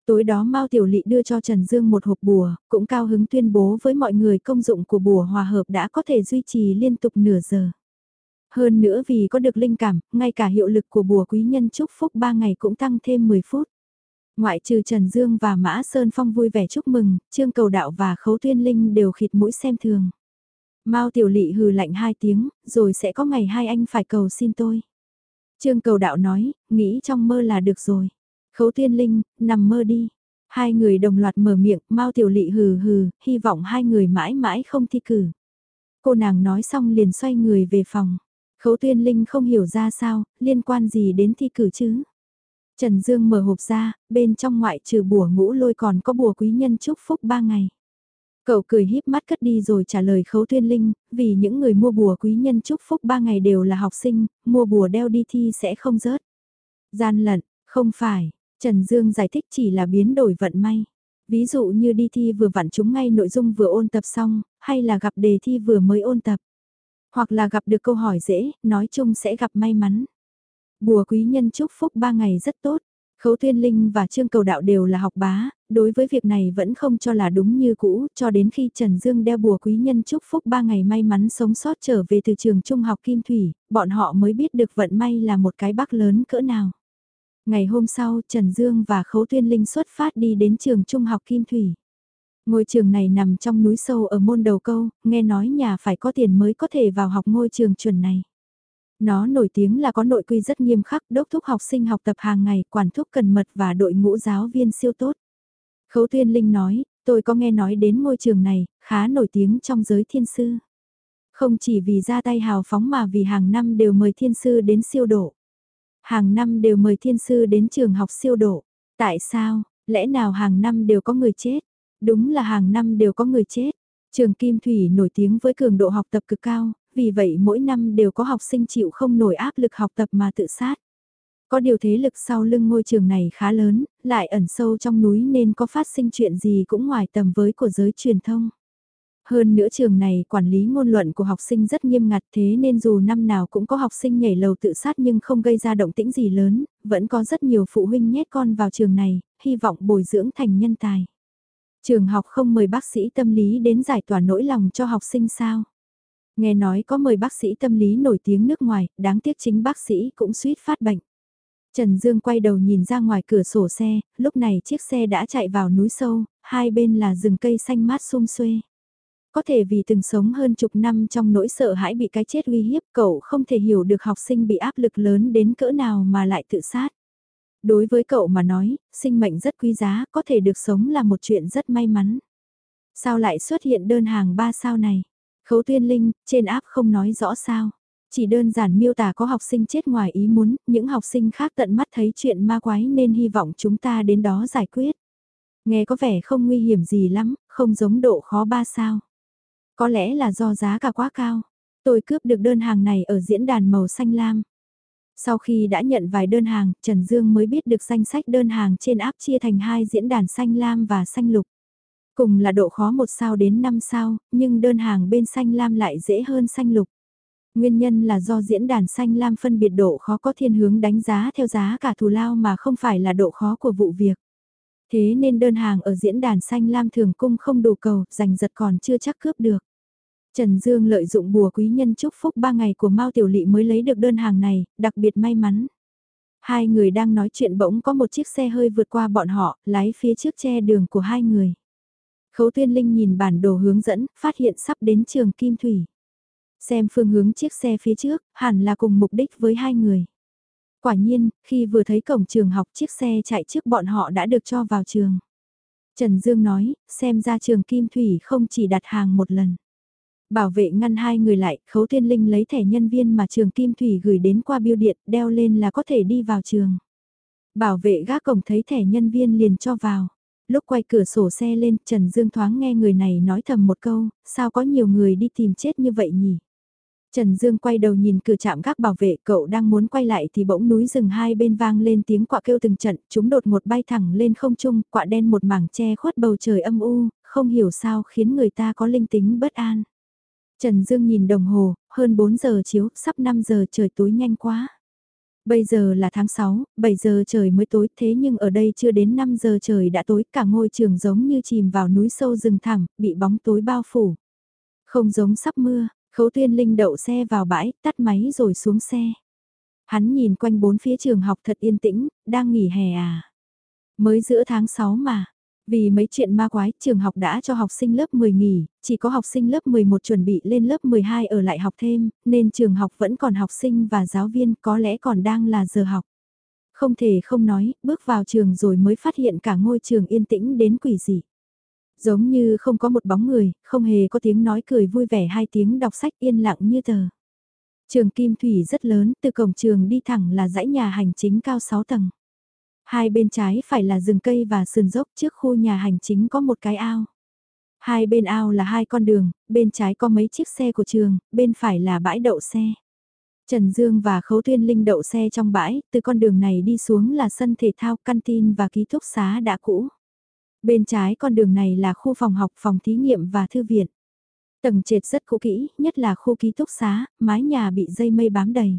Tối đó Mao Tiểu Lị đưa cho Trần Dương một hộp bùa, cũng cao hứng tuyên bố với mọi người công dụng của bùa hòa hợp đã có thể duy trì liên tục nửa giờ. Hơn nữa vì có được linh cảm, ngay cả hiệu lực của bùa quý nhân chúc phúc 3 ngày cũng tăng thêm 10 phút. Ngoại trừ Trần Dương và Mã Sơn Phong vui vẻ chúc mừng, Trương Cầu Đạo và Khấu Tuyên Linh đều khịt mũi xem thường. Mao Tiểu Lị hừ lạnh hai tiếng, rồi sẽ có ngày hai anh phải cầu xin tôi. Trương Cầu Đạo nói, nghĩ trong mơ là được rồi. Khấu Tiên Linh, nằm mơ đi. Hai người đồng loạt mở miệng, Mao Tiểu Lị hừ hừ, hy vọng hai người mãi mãi không thi cử. Cô nàng nói xong liền xoay người về phòng. Khấu Tuyên Linh không hiểu ra sao, liên quan gì đến thi cử chứ. Trần Dương mở hộp ra, bên trong ngoại trừ bùa ngũ lôi còn có bùa quý nhân chúc phúc ba ngày. Cậu cười híp mắt cất đi rồi trả lời khấu tuyên linh, vì những người mua bùa quý nhân chúc phúc ba ngày đều là học sinh, mua bùa đeo đi thi sẽ không rớt. Gian lận, không phải, Trần Dương giải thích chỉ là biến đổi vận may. Ví dụ như đi thi vừa vặn chúng ngay nội dung vừa ôn tập xong, hay là gặp đề thi vừa mới ôn tập. Hoặc là gặp được câu hỏi dễ, nói chung sẽ gặp may mắn. Bùa quý nhân chúc phúc ba ngày rất tốt. Khấu Tuyên Linh và Trương Cầu Đạo đều là học bá, đối với việc này vẫn không cho là đúng như cũ, cho đến khi Trần Dương đeo bùa quý nhân chúc phúc ba ngày may mắn sống sót trở về từ trường trung học Kim Thủy, bọn họ mới biết được vận may là một cái bắc lớn cỡ nào. Ngày hôm sau, Trần Dương và Khấu Tuyên Linh xuất phát đi đến trường trung học Kim Thủy. Ngôi trường này nằm trong núi sâu ở môn đầu câu, nghe nói nhà phải có tiền mới có thể vào học ngôi trường chuẩn này. Nó nổi tiếng là có nội quy rất nghiêm khắc, đốc thúc học sinh học tập hàng ngày, quản thúc cần mật và đội ngũ giáo viên siêu tốt. Khấu Tuyên Linh nói, tôi có nghe nói đến ngôi trường này, khá nổi tiếng trong giới thiên sư. Không chỉ vì ra tay hào phóng mà vì hàng năm đều mời thiên sư đến siêu độ. Hàng năm đều mời thiên sư đến trường học siêu độ. Tại sao, lẽ nào hàng năm đều có người chết? Đúng là hàng năm đều có người chết. Trường Kim Thủy nổi tiếng với cường độ học tập cực cao, vì vậy mỗi năm đều có học sinh chịu không nổi áp lực học tập mà tự sát. Có điều thế lực sau lưng ngôi trường này khá lớn, lại ẩn sâu trong núi nên có phát sinh chuyện gì cũng ngoài tầm với của giới truyền thông. Hơn nữa trường này quản lý ngôn luận của học sinh rất nghiêm ngặt thế nên dù năm nào cũng có học sinh nhảy lầu tự sát nhưng không gây ra động tĩnh gì lớn, vẫn có rất nhiều phụ huynh nhét con vào trường này, hy vọng bồi dưỡng thành nhân tài. Trường học không mời bác sĩ tâm lý đến giải tỏa nỗi lòng cho học sinh sao? Nghe nói có mời bác sĩ tâm lý nổi tiếng nước ngoài, đáng tiếc chính bác sĩ cũng suýt phát bệnh. Trần Dương quay đầu nhìn ra ngoài cửa sổ xe, lúc này chiếc xe đã chạy vào núi sâu, hai bên là rừng cây xanh mát sum xuê. Có thể vì từng sống hơn chục năm trong nỗi sợ hãi bị cái chết uy hiếp cậu không thể hiểu được học sinh bị áp lực lớn đến cỡ nào mà lại tự sát. Đối với cậu mà nói, sinh mệnh rất quý giá, có thể được sống là một chuyện rất may mắn. Sao lại xuất hiện đơn hàng ba sao này? Khấu tuyên linh, trên áp không nói rõ sao. Chỉ đơn giản miêu tả có học sinh chết ngoài ý muốn, những học sinh khác tận mắt thấy chuyện ma quái nên hy vọng chúng ta đến đó giải quyết. Nghe có vẻ không nguy hiểm gì lắm, không giống độ khó ba sao. Có lẽ là do giá cả quá cao. Tôi cướp được đơn hàng này ở diễn đàn màu xanh lam. Sau khi đã nhận vài đơn hàng, Trần Dương mới biết được danh sách đơn hàng trên áp chia thành hai diễn đàn xanh lam và xanh lục. Cùng là độ khó một sao đến 5 sao, nhưng đơn hàng bên xanh lam lại dễ hơn xanh lục. Nguyên nhân là do diễn đàn xanh lam phân biệt độ khó có thiên hướng đánh giá theo giá cả thù lao mà không phải là độ khó của vụ việc. Thế nên đơn hàng ở diễn đàn xanh lam thường cung không đủ cầu, giành giật còn chưa chắc cướp được. Trần Dương lợi dụng bùa quý nhân chúc phúc 3 ngày của Mao Tiểu Lị mới lấy được đơn hàng này, đặc biệt may mắn. Hai người đang nói chuyện bỗng có một chiếc xe hơi vượt qua bọn họ, lái phía trước che đường của hai người. Khấu Tuyên Linh nhìn bản đồ hướng dẫn, phát hiện sắp đến trường Kim Thủy. Xem phương hướng chiếc xe phía trước, hẳn là cùng mục đích với hai người. Quả nhiên, khi vừa thấy cổng trường học chiếc xe chạy trước bọn họ đã được cho vào trường. Trần Dương nói, xem ra trường Kim Thủy không chỉ đặt hàng một lần. Bảo vệ ngăn hai người lại, Khấu Thiên Linh lấy thẻ nhân viên mà trường Kim Thủy gửi đến qua biêu điện, đeo lên là có thể đi vào trường. Bảo vệ gác cổng thấy thẻ nhân viên liền cho vào. Lúc quay cửa sổ xe lên, Trần Dương thoáng nghe người này nói thầm một câu, sao có nhiều người đi tìm chết như vậy nhỉ? Trần Dương quay đầu nhìn cửa chạm gác bảo vệ, cậu đang muốn quay lại thì bỗng núi rừng hai bên vang lên tiếng quạ kêu từng trận, chúng đột một bay thẳng lên không trung, quạ đen một mảng che khuất bầu trời âm u, không hiểu sao khiến người ta có linh tính bất an. Trần Dương nhìn đồng hồ, hơn 4 giờ chiếu, sắp 5 giờ trời tối nhanh quá. Bây giờ là tháng 6, 7 giờ trời mới tối thế nhưng ở đây chưa đến 5 giờ trời đã tối cả ngôi trường giống như chìm vào núi sâu rừng thẳm, bị bóng tối bao phủ. Không giống sắp mưa, khấu tuyên linh đậu xe vào bãi, tắt máy rồi xuống xe. Hắn nhìn quanh bốn phía trường học thật yên tĩnh, đang nghỉ hè à. Mới giữa tháng 6 mà, vì mấy chuyện ma quái, trường học đã cho học sinh lớp 10 nghỉ, chỉ có học sinh lớp 11 chuẩn bị lên lớp 12 ở lại học thêm, nên trường học vẫn còn học sinh và giáo viên có lẽ còn đang là giờ học. Không thể không nói, bước vào trường rồi mới phát hiện cả ngôi trường yên tĩnh đến quỷ dị. Giống như không có một bóng người, không hề có tiếng nói cười vui vẻ hai tiếng đọc sách yên lặng như tờ. Trường Kim Thủy rất lớn, từ cổng trường đi thẳng là dãy nhà hành chính cao 6 tầng. Hai bên trái phải là rừng cây và sườn dốc trước khu nhà hành chính có một cái ao. Hai bên ao là hai con đường, bên trái có mấy chiếc xe của trường, bên phải là bãi đậu xe. Trần Dương và Khấu Tuyên Linh đậu xe trong bãi, từ con đường này đi xuống là sân thể thao, căn tin và ký túc xá đã cũ. Bên trái con đường này là khu phòng học, phòng thí nghiệm và thư viện. Tầng trệt rất cũ kỹ, nhất là khu ký túc xá, mái nhà bị dây mây bám đầy.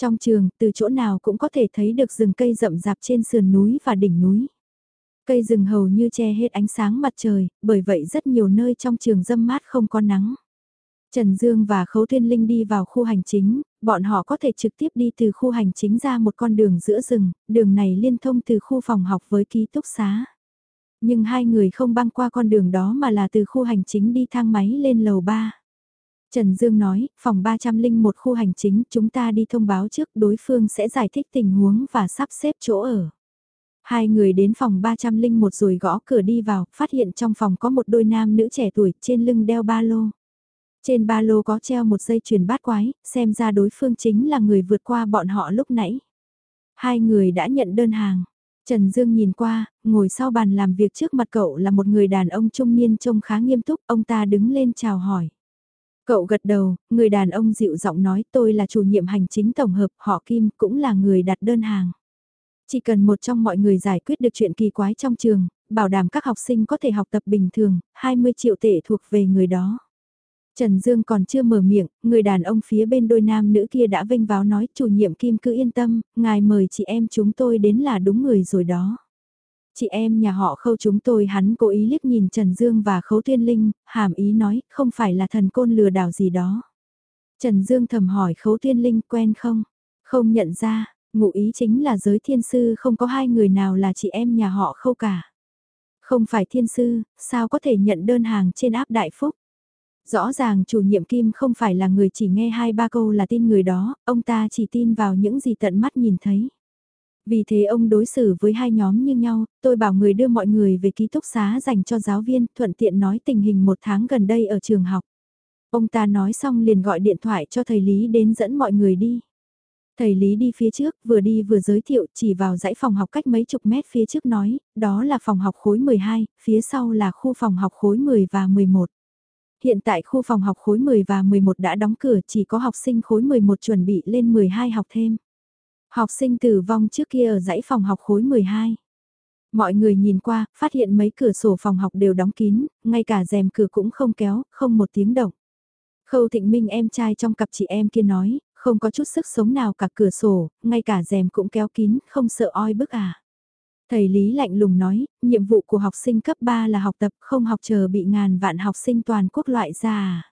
Trong trường, từ chỗ nào cũng có thể thấy được rừng cây rậm rạp trên sườn núi và đỉnh núi. Cây rừng hầu như che hết ánh sáng mặt trời, bởi vậy rất nhiều nơi trong trường dâm mát không có nắng. Trần Dương và Khấu thiên Linh đi vào khu hành chính, bọn họ có thể trực tiếp đi từ khu hành chính ra một con đường giữa rừng, đường này liên thông từ khu phòng học với ký túc xá. Nhưng hai người không băng qua con đường đó mà là từ khu hành chính đi thang máy lên lầu 3. Trần Dương nói, phòng 301 khu hành chính chúng ta đi thông báo trước đối phương sẽ giải thích tình huống và sắp xếp chỗ ở. Hai người đến phòng 301 rồi gõ cửa đi vào, phát hiện trong phòng có một đôi nam nữ trẻ tuổi trên lưng đeo ba lô. Trên ba lô có treo một dây chuyền bát quái, xem ra đối phương chính là người vượt qua bọn họ lúc nãy. Hai người đã nhận đơn hàng. Trần Dương nhìn qua, ngồi sau bàn làm việc trước mặt cậu là một người đàn ông trung niên trông khá nghiêm túc, ông ta đứng lên chào hỏi. Cậu gật đầu, người đàn ông dịu giọng nói tôi là chủ nhiệm hành chính tổng hợp, họ Kim cũng là người đặt đơn hàng. Chỉ cần một trong mọi người giải quyết được chuyện kỳ quái trong trường, bảo đảm các học sinh có thể học tập bình thường, 20 triệu tệ thuộc về người đó. Trần Dương còn chưa mở miệng, người đàn ông phía bên đôi nam nữ kia đã vênh váo nói chủ nhiệm Kim cứ yên tâm, ngài mời chị em chúng tôi đến là đúng người rồi đó. Chị em nhà họ khâu chúng tôi hắn cố ý liếc nhìn Trần Dương và khấu tuyên linh, hàm ý nói không phải là thần côn lừa đảo gì đó. Trần Dương thầm hỏi khấu tuyên linh quen không? Không nhận ra, ngụ ý chính là giới thiên sư không có hai người nào là chị em nhà họ khâu cả. Không phải thiên sư, sao có thể nhận đơn hàng trên áp đại phúc? Rõ ràng chủ nhiệm Kim không phải là người chỉ nghe hai ba câu là tin người đó, ông ta chỉ tin vào những gì tận mắt nhìn thấy. Vì thế ông đối xử với hai nhóm như nhau, tôi bảo người đưa mọi người về ký túc xá dành cho giáo viên, thuận tiện nói tình hình một tháng gần đây ở trường học. Ông ta nói xong liền gọi điện thoại cho thầy Lý đến dẫn mọi người đi. Thầy Lý đi phía trước, vừa đi vừa giới thiệu chỉ vào dãy phòng học cách mấy chục mét phía trước nói, đó là phòng học khối 12, phía sau là khu phòng học khối 10 và 11. Hiện tại khu phòng học khối 10 và 11 đã đóng cửa chỉ có học sinh khối 11 chuẩn bị lên 12 học thêm. Học sinh tử vong trước kia ở dãy phòng học khối 12. Mọi người nhìn qua, phát hiện mấy cửa sổ phòng học đều đóng kín, ngay cả rèm cửa cũng không kéo, không một tiếng động. Khâu Thịnh Minh em trai trong cặp chị em kia nói, không có chút sức sống nào cả cửa sổ, ngay cả rèm cũng kéo kín, không sợ oi bức à. Thầy Lý lạnh lùng nói, nhiệm vụ của học sinh cấp 3 là học tập không học chờ bị ngàn vạn học sinh toàn quốc loại ra à.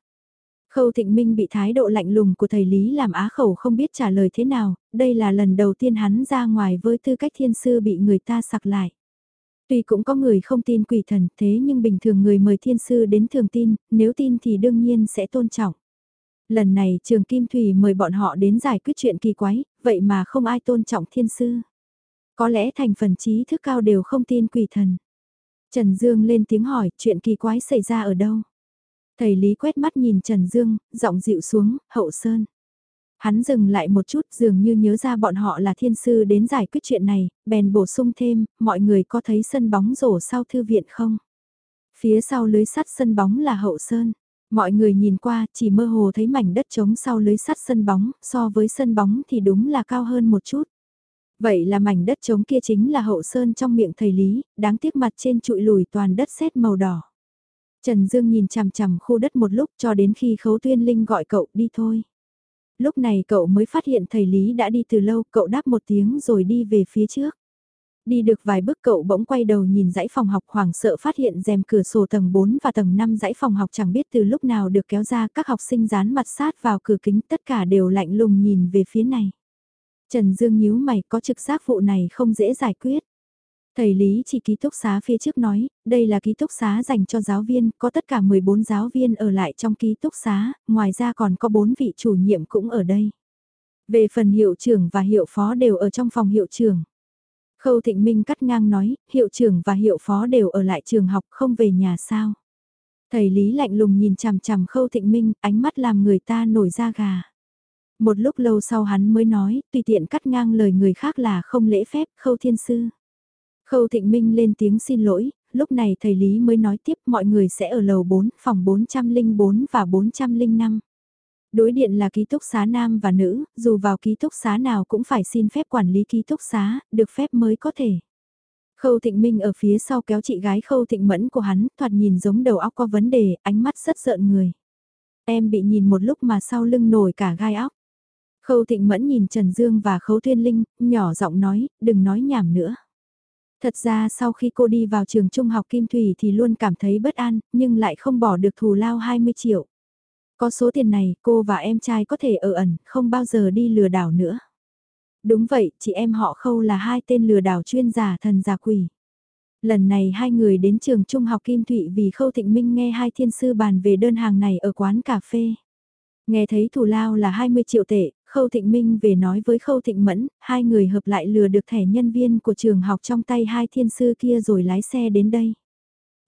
Khâu Thịnh Minh bị thái độ lạnh lùng của thầy Lý làm á khẩu không biết trả lời thế nào, đây là lần đầu tiên hắn ra ngoài với tư cách thiên sư bị người ta sặc lại. Tuy cũng có người không tin quỷ thần thế nhưng bình thường người mời thiên sư đến thường tin, nếu tin thì đương nhiên sẽ tôn trọng. Lần này trường Kim Thủy mời bọn họ đến giải quyết chuyện kỳ quái, vậy mà không ai tôn trọng thiên sư. Có lẽ thành phần trí thức cao đều không tin quỷ thần. Trần Dương lên tiếng hỏi chuyện kỳ quái xảy ra ở đâu. Thầy Lý quét mắt nhìn Trần Dương, giọng dịu xuống, hậu sơn. Hắn dừng lại một chút dường như nhớ ra bọn họ là thiên sư đến giải quyết chuyện này, bèn bổ sung thêm, mọi người có thấy sân bóng rổ sau thư viện không? Phía sau lưới sắt sân bóng là hậu sơn. Mọi người nhìn qua chỉ mơ hồ thấy mảnh đất trống sau lưới sắt sân bóng, so với sân bóng thì đúng là cao hơn một chút. Vậy là mảnh đất trống kia chính là hậu sơn trong miệng thầy Lý, đáng tiếc mặt trên trụi lùi toàn đất sét màu đỏ. Trần Dương nhìn chằm chằm khu đất một lúc cho đến khi Khấu Tuyên Linh gọi cậu đi thôi. Lúc này cậu mới phát hiện thầy Lý đã đi từ lâu, cậu đáp một tiếng rồi đi về phía trước. Đi được vài bước cậu bỗng quay đầu nhìn dãy phòng học hoảng sợ phát hiện rèm cửa sổ tầng 4 và tầng 5 dãy phòng học chẳng biết từ lúc nào được kéo ra các học sinh dán mặt sát vào cửa kính tất cả đều lạnh lùng nhìn về phía này. Trần Dương nhíu mày có trực giác vụ này không dễ giải quyết. Thầy Lý chỉ ký túc xá phía trước nói, đây là ký túc xá dành cho giáo viên, có tất cả 14 giáo viên ở lại trong ký túc xá, ngoài ra còn có 4 vị chủ nhiệm cũng ở đây. Về phần hiệu trưởng và hiệu phó đều ở trong phòng hiệu trưởng. Khâu Thịnh Minh cắt ngang nói, hiệu trưởng và hiệu phó đều ở lại trường học không về nhà sao. Thầy Lý lạnh lùng nhìn chằm chằm Khâu Thịnh Minh, ánh mắt làm người ta nổi da gà. Một lúc lâu sau hắn mới nói, tùy tiện cắt ngang lời người khác là không lễ phép, Khâu Thiên Sư. Khâu Thịnh Minh lên tiếng xin lỗi, lúc này thầy Lý mới nói tiếp mọi người sẽ ở lầu 4, phòng 404 và 405. Đối điện là ký túc xá nam và nữ, dù vào ký túc xá nào cũng phải xin phép quản lý ký túc xá, được phép mới có thể. Khâu Thịnh Minh ở phía sau kéo chị gái Khâu Thịnh Mẫn của hắn, thoạt nhìn giống đầu óc có vấn đề, ánh mắt rất sợ người. Em bị nhìn một lúc mà sau lưng nổi cả gai óc. Khâu Thịnh Mẫn nhìn Trần Dương và Khấu Thiên Linh, nhỏ giọng nói, đừng nói nhảm nữa. Thật ra sau khi cô đi vào trường trung học Kim Thủy thì luôn cảm thấy bất an, nhưng lại không bỏ được thù lao 20 triệu. Có số tiền này, cô và em trai có thể ở ẩn, không bao giờ đi lừa đảo nữa. Đúng vậy, chị em họ khâu là hai tên lừa đảo chuyên giả thần giả quỷ. Lần này hai người đến trường trung học Kim Thụy vì Khâu Thịnh Minh nghe hai thiên sư bàn về đơn hàng này ở quán cà phê. Nghe thấy thù lao là 20 triệu tệ, Khâu Thịnh Minh về nói với Khâu Thịnh Mẫn, hai người hợp lại lừa được thẻ nhân viên của trường học trong tay hai thiên sư kia rồi lái xe đến đây.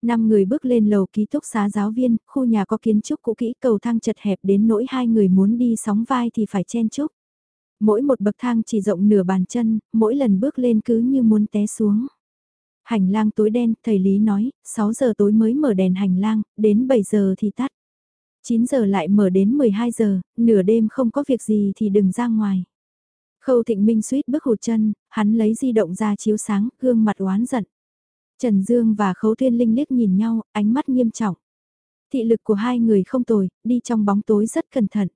Năm người bước lên lầu ký túc xá giáo viên, khu nhà có kiến trúc cũ kỹ cầu thang chật hẹp đến nỗi hai người muốn đi sóng vai thì phải chen chúc. Mỗi một bậc thang chỉ rộng nửa bàn chân, mỗi lần bước lên cứ như muốn té xuống. Hành lang tối đen, thầy Lý nói, 6 giờ tối mới mở đèn hành lang, đến 7 giờ thì tắt. 9 giờ lại mở đến 12 giờ, nửa đêm không có việc gì thì đừng ra ngoài. Khâu Thịnh Minh suýt bước hụt chân, hắn lấy di động ra chiếu sáng, gương mặt oán giận. Trần Dương và Khấu Thiên Linh liếc nhìn nhau, ánh mắt nghiêm trọng. Thị lực của hai người không tồi, đi trong bóng tối rất cẩn thận.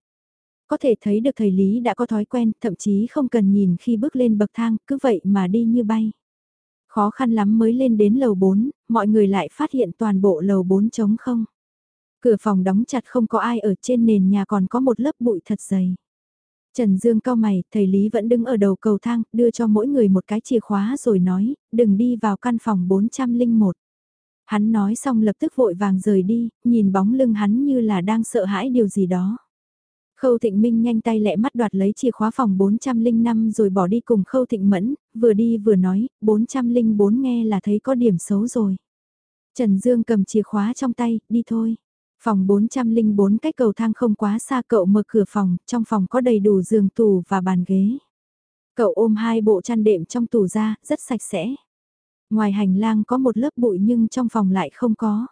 Có thể thấy được thầy Lý đã có thói quen, thậm chí không cần nhìn khi bước lên bậc thang, cứ vậy mà đi như bay. Khó khăn lắm mới lên đến lầu 4, mọi người lại phát hiện toàn bộ lầu 4 trống không. Cửa phòng đóng chặt không có ai ở trên nền nhà còn có một lớp bụi thật dày. Trần Dương cao mày, thầy Lý vẫn đứng ở đầu cầu thang, đưa cho mỗi người một cái chìa khóa rồi nói, đừng đi vào căn phòng 401. Hắn nói xong lập tức vội vàng rời đi, nhìn bóng lưng hắn như là đang sợ hãi điều gì đó. Khâu Thịnh Minh nhanh tay lẹ mắt đoạt lấy chìa khóa phòng 405 rồi bỏ đi cùng Khâu Thịnh Mẫn, vừa đi vừa nói, 404 nghe là thấy có điểm xấu rồi. Trần Dương cầm chìa khóa trong tay, đi thôi. Phòng 404 cách cầu thang không quá xa cậu mở cửa phòng, trong phòng có đầy đủ giường tủ và bàn ghế. Cậu ôm hai bộ chăn đệm trong tủ ra, rất sạch sẽ. Ngoài hành lang có một lớp bụi nhưng trong phòng lại không có.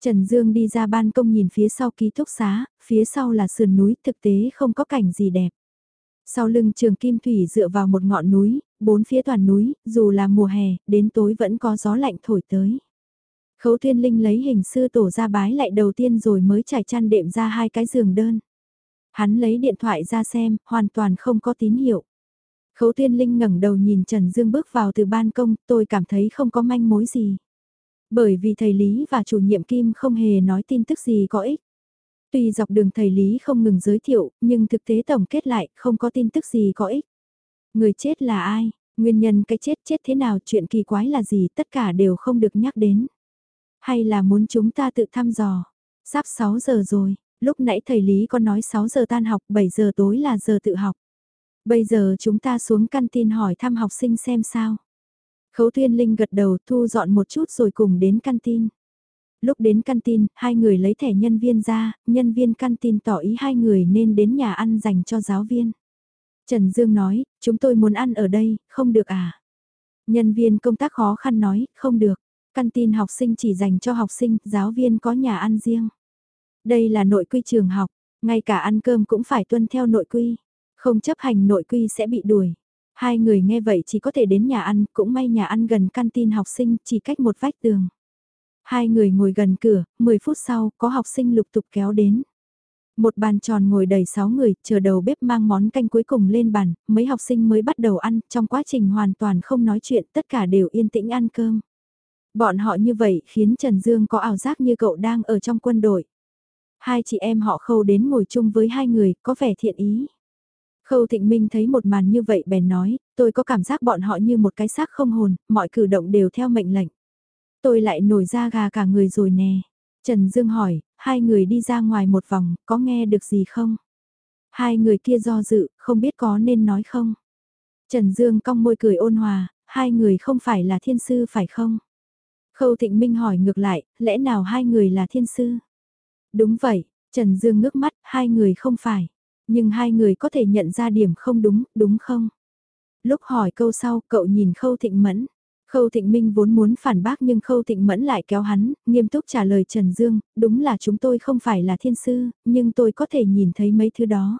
Trần Dương đi ra ban công nhìn phía sau ký túc xá, phía sau là sườn núi thực tế không có cảnh gì đẹp. Sau lưng trường Kim Thủy dựa vào một ngọn núi, bốn phía toàn núi, dù là mùa hè, đến tối vẫn có gió lạnh thổi tới. Khấu Thiên Linh lấy hình sư tổ ra bái lại đầu tiên rồi mới trải chăn đệm ra hai cái giường đơn. Hắn lấy điện thoại ra xem, hoàn toàn không có tín hiệu. Khấu Thiên Linh ngẩng đầu nhìn Trần Dương bước vào từ ban công, tôi cảm thấy không có manh mối gì. Bởi vì thầy Lý và chủ nhiệm Kim không hề nói tin tức gì có ích. Tuy dọc đường thầy Lý không ngừng giới thiệu, nhưng thực tế tổng kết lại không có tin tức gì có ích. Người chết là ai? Nguyên nhân cái chết chết thế nào chuyện kỳ quái là gì tất cả đều không được nhắc đến. Hay là muốn chúng ta tự thăm dò? Sắp 6 giờ rồi, lúc nãy thầy Lý có nói 6 giờ tan học, 7 giờ tối là giờ tự học. Bây giờ chúng ta xuống căn tin hỏi thăm học sinh xem sao. Khấu Thiên Linh gật đầu thu dọn một chút rồi cùng đến căn tin. Lúc đến căn tin, hai người lấy thẻ nhân viên ra, nhân viên căn tin tỏ ý hai người nên đến nhà ăn dành cho giáo viên. Trần Dương nói, chúng tôi muốn ăn ở đây, không được à? Nhân viên công tác khó khăn nói, không được. Căn tin học sinh chỉ dành cho học sinh, giáo viên có nhà ăn riêng. Đây là nội quy trường học, ngay cả ăn cơm cũng phải tuân theo nội quy. Không chấp hành nội quy sẽ bị đuổi. Hai người nghe vậy chỉ có thể đến nhà ăn, cũng may nhà ăn gần căn tin học sinh, chỉ cách một vách tường. Hai người ngồi gần cửa, 10 phút sau, có học sinh lục tục kéo đến. Một bàn tròn ngồi đầy 6 người, chờ đầu bếp mang món canh cuối cùng lên bàn, mấy học sinh mới bắt đầu ăn, trong quá trình hoàn toàn không nói chuyện, tất cả đều yên tĩnh ăn cơm. Bọn họ như vậy khiến Trần Dương có ảo giác như cậu đang ở trong quân đội. Hai chị em họ khâu đến ngồi chung với hai người, có vẻ thiện ý. Khâu Thịnh Minh thấy một màn như vậy bèn nói, tôi có cảm giác bọn họ như một cái xác không hồn, mọi cử động đều theo mệnh lệnh. Tôi lại nổi ra gà cả người rồi nè. Trần Dương hỏi, hai người đi ra ngoài một vòng, có nghe được gì không? Hai người kia do dự, không biết có nên nói không? Trần Dương cong môi cười ôn hòa, hai người không phải là thiên sư phải không? Khâu Thịnh Minh hỏi ngược lại, lẽ nào hai người là thiên sư? Đúng vậy, Trần Dương ngước mắt, hai người không phải. Nhưng hai người có thể nhận ra điểm không đúng, đúng không? Lúc hỏi câu sau, cậu nhìn Khâu Thịnh Mẫn. Khâu Thịnh Minh vốn muốn phản bác nhưng Khâu Thịnh Mẫn lại kéo hắn, nghiêm túc trả lời Trần Dương, đúng là chúng tôi không phải là thiên sư, nhưng tôi có thể nhìn thấy mấy thứ đó.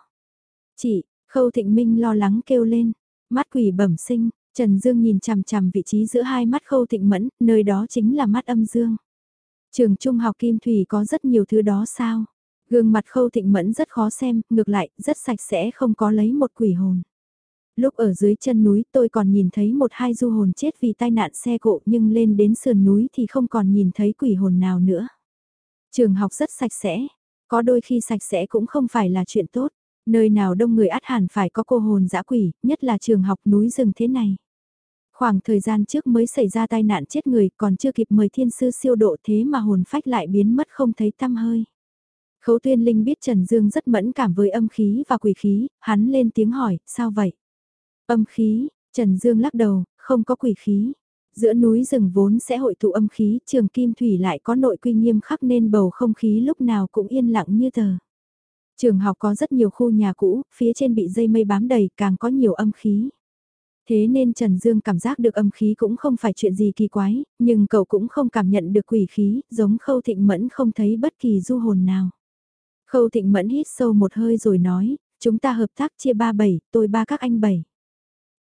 Chị, Khâu Thịnh Minh lo lắng kêu lên, mắt quỷ bẩm sinh, Trần Dương nhìn chằm chằm vị trí giữa hai mắt Khâu Thịnh Mẫn, nơi đó chính là mắt âm dương. Trường trung học Kim Thủy có rất nhiều thứ đó sao? Gương mặt Khâu Thịnh Mẫn rất khó xem, ngược lại, rất sạch sẽ không có lấy một quỷ hồn. Lúc ở dưới chân núi tôi còn nhìn thấy một hai du hồn chết vì tai nạn xe cộ nhưng lên đến sườn núi thì không còn nhìn thấy quỷ hồn nào nữa. Trường học rất sạch sẽ, có đôi khi sạch sẽ cũng không phải là chuyện tốt. Nơi nào đông người át hẳn phải có cô hồn dã quỷ, nhất là trường học núi rừng thế này. Khoảng thời gian trước mới xảy ra tai nạn chết người còn chưa kịp mời thiên sư siêu độ thế mà hồn phách lại biến mất không thấy tăm hơi. Khấu tuyên linh biết Trần Dương rất mẫn cảm với âm khí và quỷ khí, hắn lên tiếng hỏi, sao vậy? Âm khí, Trần Dương lắc đầu, không có quỷ khí. Giữa núi rừng vốn sẽ hội tụ âm khí, trường kim thủy lại có nội quy nghiêm khắc nên bầu không khí lúc nào cũng yên lặng như tờ. Trường học có rất nhiều khu nhà cũ, phía trên bị dây mây bám đầy càng có nhiều âm khí. Thế nên Trần Dương cảm giác được âm khí cũng không phải chuyện gì kỳ quái, nhưng cậu cũng không cảm nhận được quỷ khí, giống Khâu Thịnh Mẫn không thấy bất kỳ du hồn nào. Khâu Thịnh Mẫn hít sâu một hơi rồi nói, chúng ta hợp tác chia ba bảy, tôi ba các anh bảy.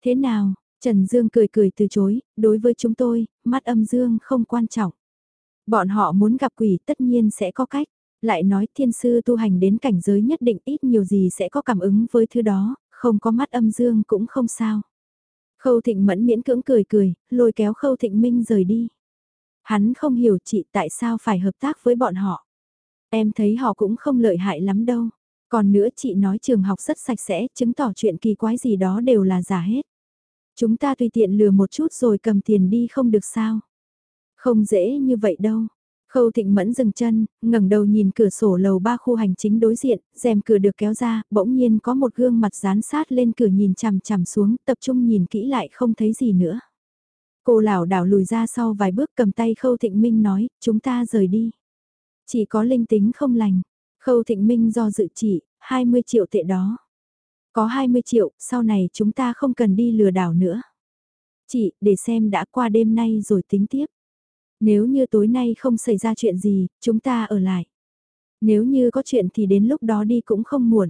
Thế nào, Trần Dương cười cười từ chối, đối với chúng tôi, mắt âm dương không quan trọng. Bọn họ muốn gặp quỷ tất nhiên sẽ có cách. Lại nói thiên sư tu hành đến cảnh giới nhất định ít nhiều gì sẽ có cảm ứng với thứ đó, không có mắt âm dương cũng không sao. Khâu thịnh mẫn miễn cưỡng cười cười, lôi kéo khâu thịnh minh rời đi. Hắn không hiểu chị tại sao phải hợp tác với bọn họ. Em thấy họ cũng không lợi hại lắm đâu. Còn nữa chị nói trường học rất sạch sẽ, chứng tỏ chuyện kỳ quái gì đó đều là giả hết. Chúng ta tùy tiện lừa một chút rồi cầm tiền đi không được sao. Không dễ như vậy đâu. Khâu Thịnh Mẫn dừng chân, ngẩng đầu nhìn cửa sổ lầu ba khu hành chính đối diện, rèm cửa được kéo ra, bỗng nhiên có một gương mặt dán sát lên cửa nhìn chằm chằm xuống, tập trung nhìn kỹ lại không thấy gì nữa. Cô lảo đảo lùi ra sau vài bước cầm tay Khâu Thịnh Minh nói, chúng ta rời đi. Chỉ có linh tính không lành. Khâu Thịnh Minh do dự chỉ, 20 triệu tệ đó. Có 20 triệu, sau này chúng ta không cần đi lừa đảo nữa. Chị, để xem đã qua đêm nay rồi tính tiếp. Nếu như tối nay không xảy ra chuyện gì, chúng ta ở lại. Nếu như có chuyện thì đến lúc đó đi cũng không muộn.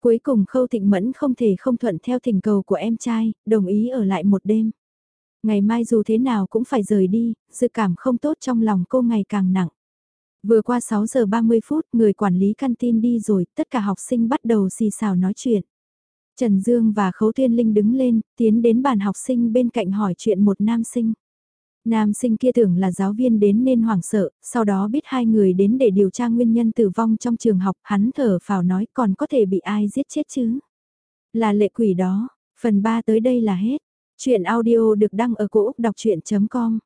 Cuối cùng Khâu Thịnh Mẫn không thể không thuận theo thỉnh cầu của em trai, đồng ý ở lại một đêm. Ngày mai dù thế nào cũng phải rời đi, dự cảm không tốt trong lòng cô ngày càng nặng. Vừa qua 6 giờ 30 phút, người quản lý canteen đi rồi, tất cả học sinh bắt đầu xì xào nói chuyện. Trần Dương và Khấu Thiên Linh đứng lên, tiến đến bàn học sinh bên cạnh hỏi chuyện một nam sinh. Nam sinh kia tưởng là giáo viên đến nên hoảng sợ, sau đó biết hai người đến để điều tra nguyên nhân tử vong trong trường học, hắn thở phào nói còn có thể bị ai giết chết chứ. Là lệ quỷ đó, phần 3 tới đây là hết. Chuyện audio được đăng ở cổ Úc đọc chuyện.com